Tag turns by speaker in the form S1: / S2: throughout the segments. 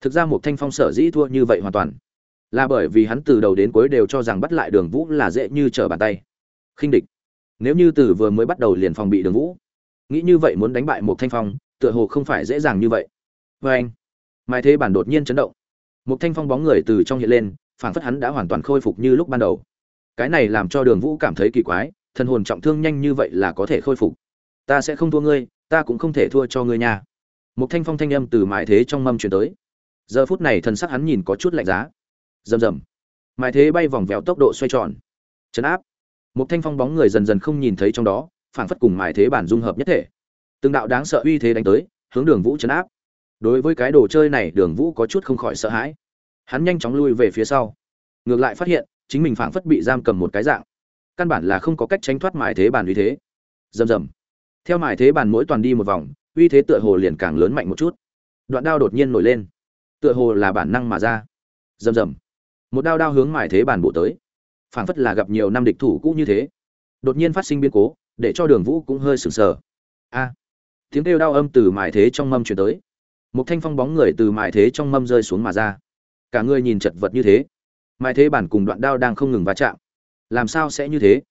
S1: thực ra một thanh phong sở dĩ thua như vậy hoàn toàn là bởi vì hắn từ đầu đến cuối đều cho rằng bắt lại đường vũ là dễ như trở bàn tay. Khinh địch. Nếu như từ vừa mới bắt đầu liền phòng bị đường vũ, nghĩ như vậy muốn đánh bại một thanh phong, tựa hồ không phải dễ dàng như vậy. Vê anh mai thế bản đột nhiên chấn động. Một thanh phong bóng người từ trong hiện lên, phảng phất hắn đã hoàn toàn khôi phục như lúc ban đầu. Cái này làm cho đường vũ cảm thấy kỳ quái, thần hồn trọng thương nhanh như vậy là có thể khôi phục. Ta sẽ không thua ngươi, ta cũng không thể thua cho ngươi nha. Một thanh phong thanh âm từ mãi thế trong mâm truyền tới giờ phút này thần sắc hắn nhìn có chút lạnh giá. Rầm rầm. Mài thế bay vòng vèo tốc độ xoay tròn. Chấn áp. Một thanh phong bóng người dần dần không nhìn thấy trong đó, phảng phất cùng mài thế bản dung hợp nhất thể. Từng đạo đáng sợ uy thế đánh tới, hướng đường vũ chấn áp. Đối với cái đồ chơi này, đường vũ có chút không khỏi sợ hãi. Hắn nhanh chóng lui về phía sau. Ngược lại phát hiện, chính mình phảng phất bị giam cầm một cái dạng. Căn bản là không có cách tránh thoát mài thế bản uy thế. Rầm rầm. Theo mài thế bản mỗi toàn đi một vòng, uy thế tựa hồ liền càng lớn mạnh một chút. Đoạn đao đột nhiên nổi lên tựa hồ là bản năng mà ra. Rầm rầm. Một đao đao hướng mại thế bản bộ tới. Phảng phất là gặp nhiều năm địch thủ cũ như thế. Đột nhiên phát sinh biến cố, để cho đường vũ cũng hơi sừng sờ. A. Tiếng kêu đau âm từ mại thế trong mâm chuyển tới. Một thanh phong bóng người từ mại thế trong mâm rơi xuống mà ra. Cả người nhìn chật vật như thế. Mại thế bản cùng đoạn đao đang không ngừng va chạm. Làm sao sẽ như thế?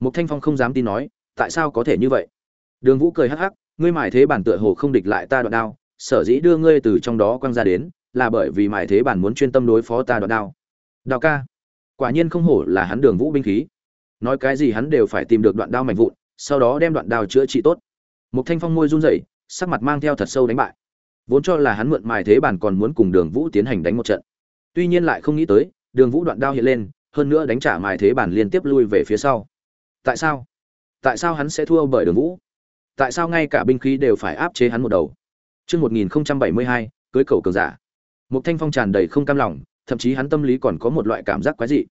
S1: Một thanh phong không dám tin nói, tại sao có thể như vậy? Đường vũ cười hắc hắc, ngươi mại thế bản tựa hồ không địch lại ta đoạn đao, sở dĩ đưa ngươi từ trong đó quăng ra đến là bởi vì mại thế bản muốn chuyên tâm đối phó ta đoạn đao. Đao ca quả nhiên không hổ là hắn đường vũ binh khí. Nói cái gì hắn đều phải tìm được đoạn đao mạnh vụn sau đó đem đoạn đao chữa trị tốt. Một thanh phong môi run rẩy sắc mặt mang theo thật sâu đánh bại. Vốn cho là hắn mượn mài thế bản còn muốn cùng đường vũ tiến hành đánh một trận. Tuy nhiên lại không nghĩ tới đường vũ đoạn đao hiện lên hơn nữa đánh trả mài thế bản liên tiếp lui về phía sau. Tại sao? Tại sao hắn sẽ thua bởi đường vũ? Tại sao ngay cả binh khí đều phải áp chế hắn một đầu? Trước 1072, cưới cầu cường giả. Một thanh phong tràn đầy không cam lòng, thậm chí hắn tâm lý còn có một loại cảm giác quái dị.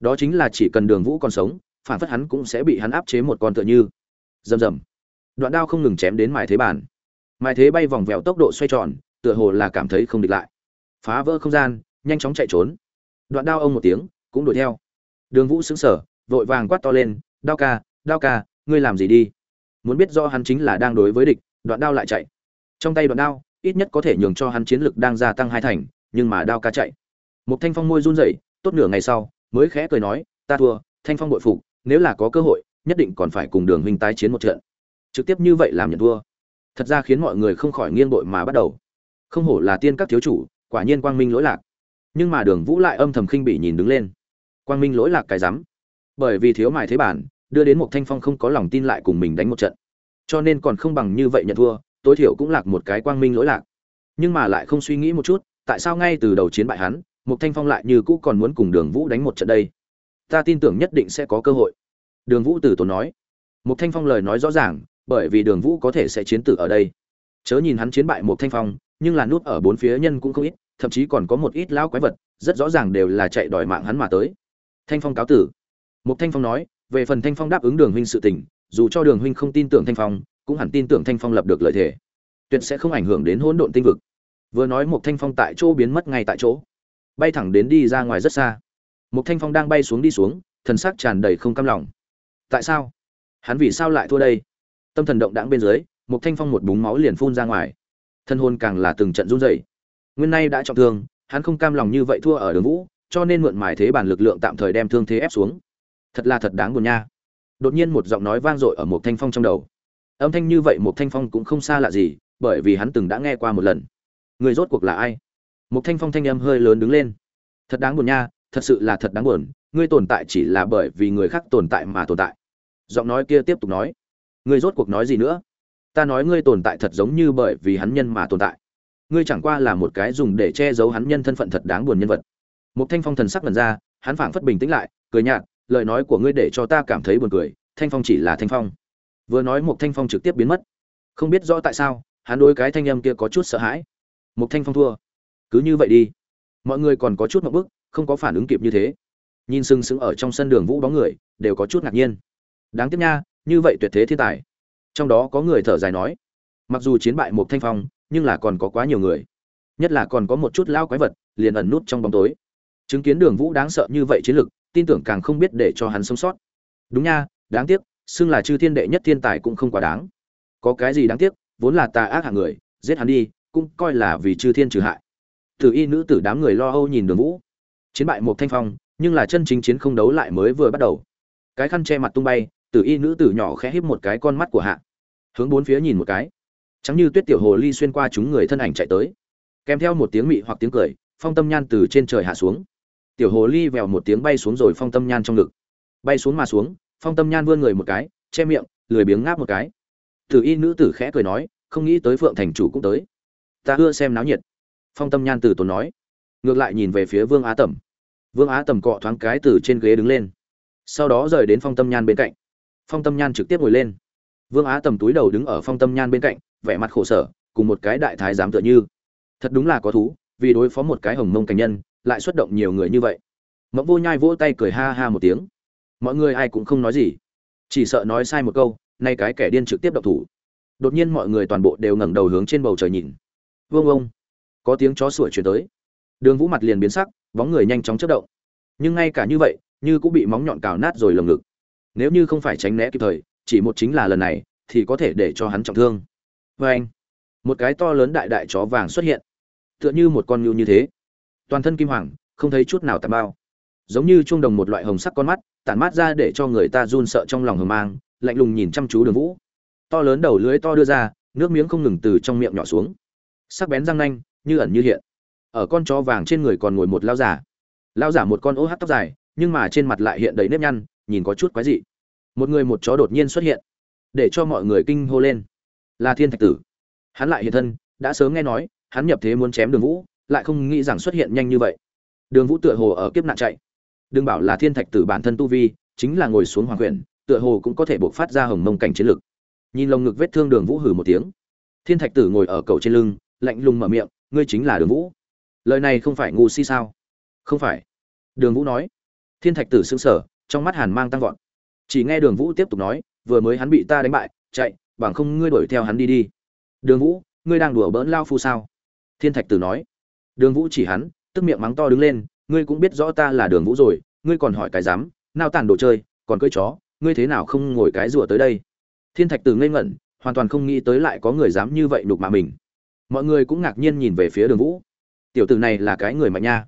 S1: Đó chính là chỉ cần Đường Vũ còn sống, phản phất hắn cũng sẽ bị hắn áp chế một con tựa như. Rầm rầm. Đoạn đao không ngừng chém đến mài thế bàn, Mài thế bay vòng vèo tốc độ xoay tròn, tựa hồ là cảm thấy không địch lại. Phá vỡ không gian, nhanh chóng chạy trốn. Đoạn đao ông một tiếng, cũng đuổi theo. Đường Vũ sững sờ, vội vàng quát to lên, "Đao ca, đao ca, ngươi làm gì đi?" Muốn biết rõ hắn chính là đang đối với địch, đoạn đao lại chạy. Trong tay đoạn đao, ít nhất có thể nhường cho hắn chiến lực đang gia tăng hai thành, nhưng mà đao ca chạy. Một Thanh Phong môi run rẩy, tốt nửa ngày sau, mới khẽ cười nói, "Ta thua, Thanh Phong bội phục, nếu là có cơ hội, nhất định còn phải cùng Đường huynh tái chiến một trận." Trực tiếp như vậy làm nhận thua, thật ra khiến mọi người không khỏi nghiêng bội mà bắt đầu. Không hổ là tiên các thiếu chủ, quả nhiên quang minh lỗi lạc. Nhưng mà Đường Vũ lại âm thầm khinh bỉ nhìn đứng lên. Quang minh lỗi lạc cái rắm. Bởi vì thiếu mài thế bản, đưa đến một Thanh Phong không có lòng tin lại cùng mình đánh một trận. Cho nên còn không bằng như vậy nhận thua, tối thiểu cũng lạc một cái quang minh lỗi lạc. Nhưng mà lại không suy nghĩ một chút, tại sao ngay từ đầu chiến bại hắn, Mục Thanh Phong lại như cũ còn muốn cùng Đường Vũ đánh một trận đây? Ta tin tưởng nhất định sẽ có cơ hội. Đường Vũ từ tốn nói. Mục Thanh Phong lời nói rõ ràng, bởi vì Đường Vũ có thể sẽ chiến tử ở đây. Chớ nhìn hắn chiến bại Mục Thanh Phong, nhưng là nút ở bốn phía nhân cũng không ít, thậm chí còn có một ít lão quái vật, rất rõ ràng đều là chạy đòi mạng hắn mà tới. Thanh Phong cáo tử. Mục Thanh Phong nói, về phần Thanh Phong đáp ứng Đường huynh sự tình, dù cho Đường huynh không tin tưởng Thanh Phong, cũng hẳn tin tưởng Thanh Phong lập được lợi thế, tuyệt sẽ không ảnh hưởng đến hỗn độn tinh vực. Vừa nói một Thanh Phong tại chỗ biến mất ngay tại chỗ, bay thẳng đến đi ra ngoài rất xa. Một Thanh Phong đang bay xuống đi xuống, thần sắc tràn đầy không cam lòng. Tại sao? Hắn vì sao lại thua đây? Tâm thần động đãng bên dưới, một Thanh Phong một búng máu liền phun ra ngoài. Thân hồn càng là từng trận run rẩy. Nguyên nay đã trọng thương, hắn không cam lòng như vậy thua ở Đường Vũ, cho nên mượn mài thế bản lực lượng tạm thời đem thương thế ép xuống. Thật là thật đáng buồn nha. Đột nhiên một giọng nói vang dội ở một Thanh Phong trong đầu. Âm thanh như vậy một Thanh Phong cũng không xa lạ gì, bởi vì hắn từng đã nghe qua một lần. Người rốt cuộc là ai? Một Thanh Phong thanh âm hơi lớn đứng lên. Thật đáng buồn nha, thật sự là thật đáng buồn, ngươi tồn tại chỉ là bởi vì người khác tồn tại mà tồn tại. Giọng nói kia tiếp tục nói, ngươi rốt cuộc nói gì nữa? Ta nói ngươi tồn tại thật giống như bởi vì hắn nhân mà tồn tại. Ngươi chẳng qua là một cái dùng để che giấu hắn nhân thân phận thật đáng buồn nhân vật. Một Thanh Phong thần sắc lần ra, hắn phảng phất bình tĩnh lại, cười nhạt, lời nói của ngươi để cho ta cảm thấy buồn cười, Thanh Phong chỉ là Thanh Phong. Vừa nói một Thanh Phong trực tiếp biến mất. Không biết rõ tại sao, hắn đối cái thanh âm kia có chút sợ hãi. Mục Thanh Phong thua. Cứ như vậy đi. Mọi người còn có chút ngượng bức, không có phản ứng kịp như thế. Nhìn Sưng sững ở trong sân đường vũ bóng người đều có chút ngạc nhiên. Đáng tiếc nha như vậy tuyệt thế thiên tài. Trong đó có người thở dài nói mặc dù chiến bại Mục thanh phong nhưng là còn có quá nhiều người. Nhất là còn có một chút lao quái vật liền ẩn nút trong bóng tối. Chứng kiến đường vũ đáng sợ như vậy chiến lực tin tưởng càng không biết để cho hắn sống sót. Đúng nha đáng tiếc xưng là chư thiên đệ nhất thiên tài cũng không quá đáng. Có cái gì đáng tiếc vốn là tà ác hạng người giết hắn đi cũng coi là vì chư thiên trừ hại. Từ y nữ tử đám người lo âu nhìn đường vũ. Chiến bại một thanh phong, nhưng là chân chính chiến không đấu lại mới vừa bắt đầu. Cái khăn che mặt tung bay, từ y nữ tử nhỏ khẽ híp một cái con mắt của hạ. Hướng bốn phía nhìn một cái. Trắng như tuyết tiểu hồ ly xuyên qua chúng người thân ảnh chạy tới. Kèm theo một tiếng mị hoặc tiếng cười, phong tâm nhan từ trên trời hạ xuống. Tiểu hồ ly vèo một tiếng bay xuống rồi phong tâm nhan trong ngực. Bay xuống mà xuống, phong tâm nhan vươn người một cái, che miệng, lười biếng ngáp một cái. Từ y nữ tử khẽ cười nói, không nghĩ tới phượng thành chủ cũng tới ta ưa xem náo nhiệt. Phong tâm nhan từ tốn nói. Ngược lại nhìn về phía vương á tẩm vương á tẩm cọ thoáng cái từ trên ghế đứng lên. Sau đó rời đến phong tâm nhan bên cạnh. Phong tâm nhan trực tiếp ngồi lên. Vương á tầm túi đầu đứng ở phong tâm nhan bên cạnh, vẻ mặt khổ sở, cùng một cái đại thái giám tựa như. Thật đúng là có thú, vì đối phó một cái hồng mông cảnh nhân, lại xuất động nhiều người như vậy. Mẫu vô nhai vỗ tay cười ha ha một tiếng. Mọi người ai cũng không nói gì. Chỉ sợ nói sai một câu, nay cái kẻ điên trực tiếp độc thủ. Đột nhiên mọi người toàn bộ đều ngẩng đầu hướng trên bầu trời nhìn vương ông. Có tiếng chó sủa chuyển tới. Đường vũ mặt liền biến sắc, bóng người nhanh chóng chớp động. Nhưng ngay cả như vậy, như cũng bị móng nhọn cào nát rồi lồng ngực. Nếu như không phải tránh né kịp thời, chỉ một chính là lần này, thì có thể để cho hắn trọng thương. Vê anh, một cái to lớn đại đại chó vàng xuất hiện. Tựa như một con ngưu như thế. Toàn thân kim hoàng, không thấy chút nào tàn bao. Giống như chuông đồng một loại hồng sắc con mắt, tản mát ra để cho người ta run sợ trong lòng hờ mang, lạnh lùng nhìn chăm chú đường vũ. To lớn đầu lưới to đưa ra, nước miếng không ngừng từ trong miệng nhỏ xuống sắc bén răng nanh, như ẩn như hiện. Ở con chó vàng trên người còn ngồi một lao giả lao giả một con ô hát tóc dài, nhưng mà trên mặt lại hiện đầy nếp nhăn, nhìn có chút quái dị. Một người một chó đột nhiên xuất hiện, để cho mọi người kinh hô lên. Là thiên thạch tử. Hắn lại hiện thân, đã sớm nghe nói, hắn nhập thế muốn chém đường vũ, lại không nghĩ rằng xuất hiện nhanh như vậy. Đường vũ tựa hồ ở kiếp nạn chạy. Đừng bảo là thiên thạch tử bản thân tu vi, chính là ngồi xuống hoàng quyển tựa hồ cũng có thể buộc phát ra hồng mông cảnh chiến lực. Nhìn lồng ngực vết thương đường vũ hử một tiếng. Thiên thạch tử ngồi ở cầu trên lưng lạnh lùng mở miệng, ngươi chính là đường vũ. Lời này không phải ngu si sao? Không phải. Đường vũ nói. Thiên thạch tử xứng sở trong mắt hàn mang tăng vọt. Chỉ nghe đường vũ tiếp tục nói, vừa mới hắn bị ta đánh bại, chạy, bằng không ngươi đuổi theo hắn đi đi. Đường vũ, ngươi đang đùa bỡn lao phu sao? Thiên thạch tử nói. Đường vũ chỉ hắn, tức miệng mắng to đứng lên, ngươi cũng biết rõ ta là đường vũ rồi, ngươi còn hỏi cái dám nào tàn đồ chơi, còn cưỡi chó, ngươi thế nào không ngồi cái rùa tới đây? Thiên thạch tử ngây ngẩn, hoàn toàn không nghĩ tới lại có người dám như vậy đục mà mình mọi người cũng ngạc nhiên nhìn về phía đường vũ. Tiểu tử này là cái người mạnh nha.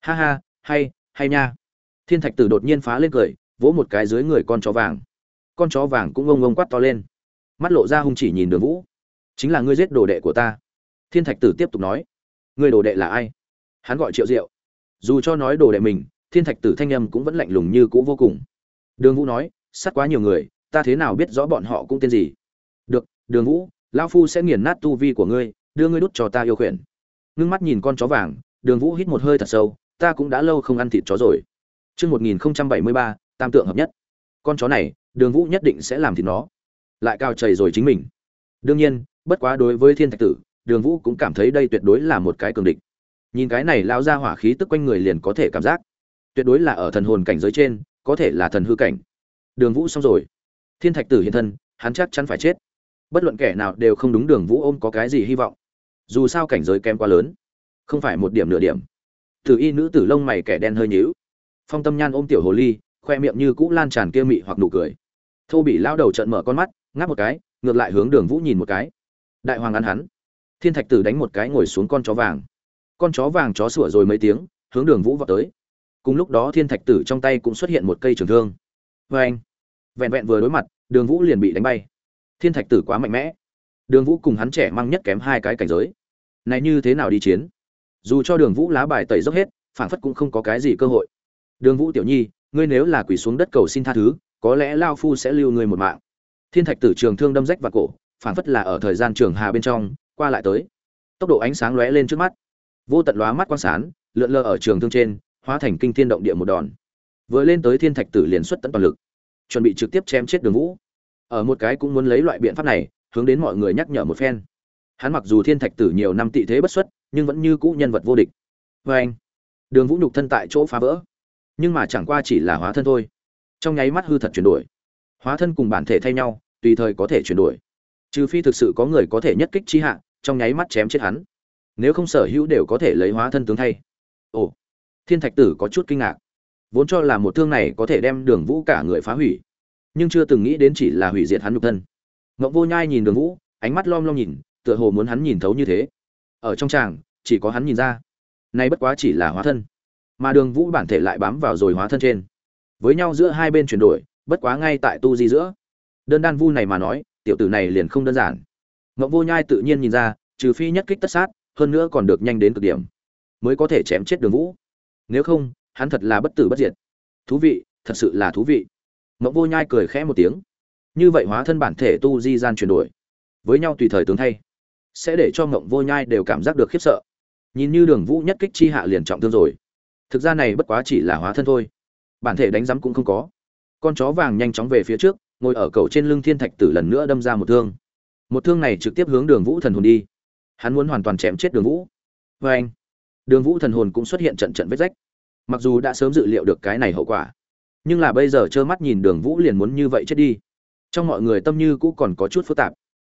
S1: Ha ha, hay hay nha. Thiên thạch tử đột nhiên phá lên cười, vỗ một cái dưới người con chó vàng. Con chó vàng cũng ông ông quát to lên. Mắt lộ ra hung chỉ nhìn đường vũ. Chính là ngươi giết đồ đệ của ta. Thiên thạch tử tiếp tục nói. Ngươi đồ đệ là ai? Hắn gọi triệu diệu. Dù cho nói đồ đệ mình, thiên thạch tử thanh âm cũng vẫn lạnh lùng như cũ vô cùng. Đường vũ nói, sát quá nhiều người, ta thế nào biết rõ bọn họ cũng tên gì? Được, đường vũ lao phu sẽ nghiền nát tu vi của ngươi đưa ngươi đút cho ta yêu khuyển ngưng mắt nhìn con chó vàng đường vũ hít một hơi thật sâu ta cũng đã lâu không ăn thịt chó rồi Trước 1073, tam tượng hợp nhất. Con chó này, đường vũ nhất định sẽ làm thịt nó. Lại cao chảy rồi chính mình. Đương nhiên, bất quá đối với thiên thạch tử, đường vũ cũng cảm thấy đây tuyệt đối là một cái cường địch. Nhìn cái này lao ra hỏa khí tức quanh người liền có thể cảm giác. Tuyệt đối là ở thần hồn cảnh giới trên, có thể là thần hư cảnh. Đường vũ xong rồi. Thiên thạch tử hiện thân, hắn chắc chắn phải chết. Bất luận kẻ nào đều không đúng đường vũ ôm có cái gì hy vọng dù sao cảnh giới kém quá lớn, không phải một điểm nửa điểm. Tử y nữ tử lông mày kẻ đen hơi nhíu. Phong tâm nhan ôm tiểu hồ ly, khoe miệng như cũ lan tràn kia mị hoặc nụ cười. Thô bị lao đầu trận mở con mắt, ngáp một cái, ngược lại hướng đường vũ nhìn một cái. Đại hoàng ăn hắn. Thiên thạch tử đánh một cái ngồi xuống con chó vàng. Con chó vàng chó sủa rồi mấy tiếng, hướng đường vũ vào tới. Cùng lúc đó thiên thạch tử trong tay cũng xuất hiện một cây trường thương. Vê anh vẹn vẹn vừa đối mặt, đường vũ liền bị đánh bay. Thiên thạch tử quá mạnh mẽ đường vũ cùng hắn trẻ mang nhất kém hai cái cảnh giới. Này như thế nào đi chiến? Dù cho đường vũ lá bài tẩy dốc hết phản phất cũng không có cái gì cơ hội. Đường vũ tiểu nhi, ngươi nếu là quỳ xuống đất cầu xin tha thứ, có lẽ lao phu sẽ lưu ngươi một mạng. Thiên thạch tử trường thương đâm rách vào cổ phản phất là ở thời gian trường hà bên trong, qua lại tới. Tốc độ ánh sáng lóe lên trước mắt. Vô tận lóa mắt quang sán lượn lờ ở trường thương trên, hóa thành kinh thiên động địa một đòn. Vừa lên tới thiên thạch tử liền xuất tận toàn lực, chuẩn bị trực tiếp chém chết đường vũ. Ở một cái cũng muốn lấy loại biện pháp này hướng đến mọi người nhắc nhở một phen. Hắn mặc dù thiên thạch tử nhiều năm tị thế bất xuất, nhưng vẫn như cũ nhân vật vô địch. Vê anh, đường vũ nhục thân tại chỗ phá vỡ. Nhưng mà chẳng qua chỉ là hóa thân thôi. Trong nháy mắt hư thật chuyển đổi. Hóa thân cùng bản thể thay nhau, tùy thời có thể chuyển đổi. Trừ phi thực sự có người có thể nhất kích chi hạ, trong nháy mắt chém chết hắn. Nếu không sở hữu đều có thể lấy hóa thân tướng thay. Ồ, thiên thạch tử có chút kinh ngạc. Vốn cho là một thương này có thể đem đường vũ cả người phá hủy. Nhưng chưa từng nghĩ đến chỉ là hủy diệt hắn nhục thân ngộng vô nhai nhìn đường vũ, ánh mắt lom lom nhìn, tựa hồ muốn hắn nhìn thấu như thế. Ở trong tràng, chỉ có hắn nhìn ra. Nay bất quá chỉ là hóa thân. Mà đường vũ bản thể lại bám vào rồi hóa thân trên. Với nhau giữa hai bên chuyển đổi, bất quá ngay tại tu di giữa. Đơn đan vu này mà nói, tiểu tử này liền không đơn giản. Ngọc vô nhai tự nhiên nhìn ra, trừ phi nhất kích tất sát, hơn nữa còn được nhanh đến cực điểm, mới có thể chém chết đường vũ. Nếu không, hắn thật là bất tử bất diệt. Thú vị, thật sự là thú vị. Ngọc vô nhai cười khẽ một tiếng như vậy hóa thân bản thể tu di gian chuyển đổi, với nhau tùy thời tướng thay, sẽ để cho mộng vô nhai đều cảm giác được khiếp sợ. Nhìn như đường vũ nhất kích chi hạ liền trọng thương rồi. Thực ra này bất quá chỉ là hóa thân thôi. Bản thể đánh giám cũng không có. Con chó vàng nhanh chóng về phía trước, ngồi ở cầu trên lưng thiên thạch tử lần nữa đâm ra một thương. Một thương này trực tiếp hướng đường vũ thần hồn đi. Hắn muốn hoàn toàn chém chết đường vũ. Vê anh, đường vũ thần hồn cũng xuất hiện trận trận vết rách. Mặc dù đã sớm dự liệu được cái này hậu quả, nhưng là bây giờ trơ mắt nhìn đường vũ liền muốn như vậy chết đi trong mọi người tâm như cũng còn có chút phức tạp.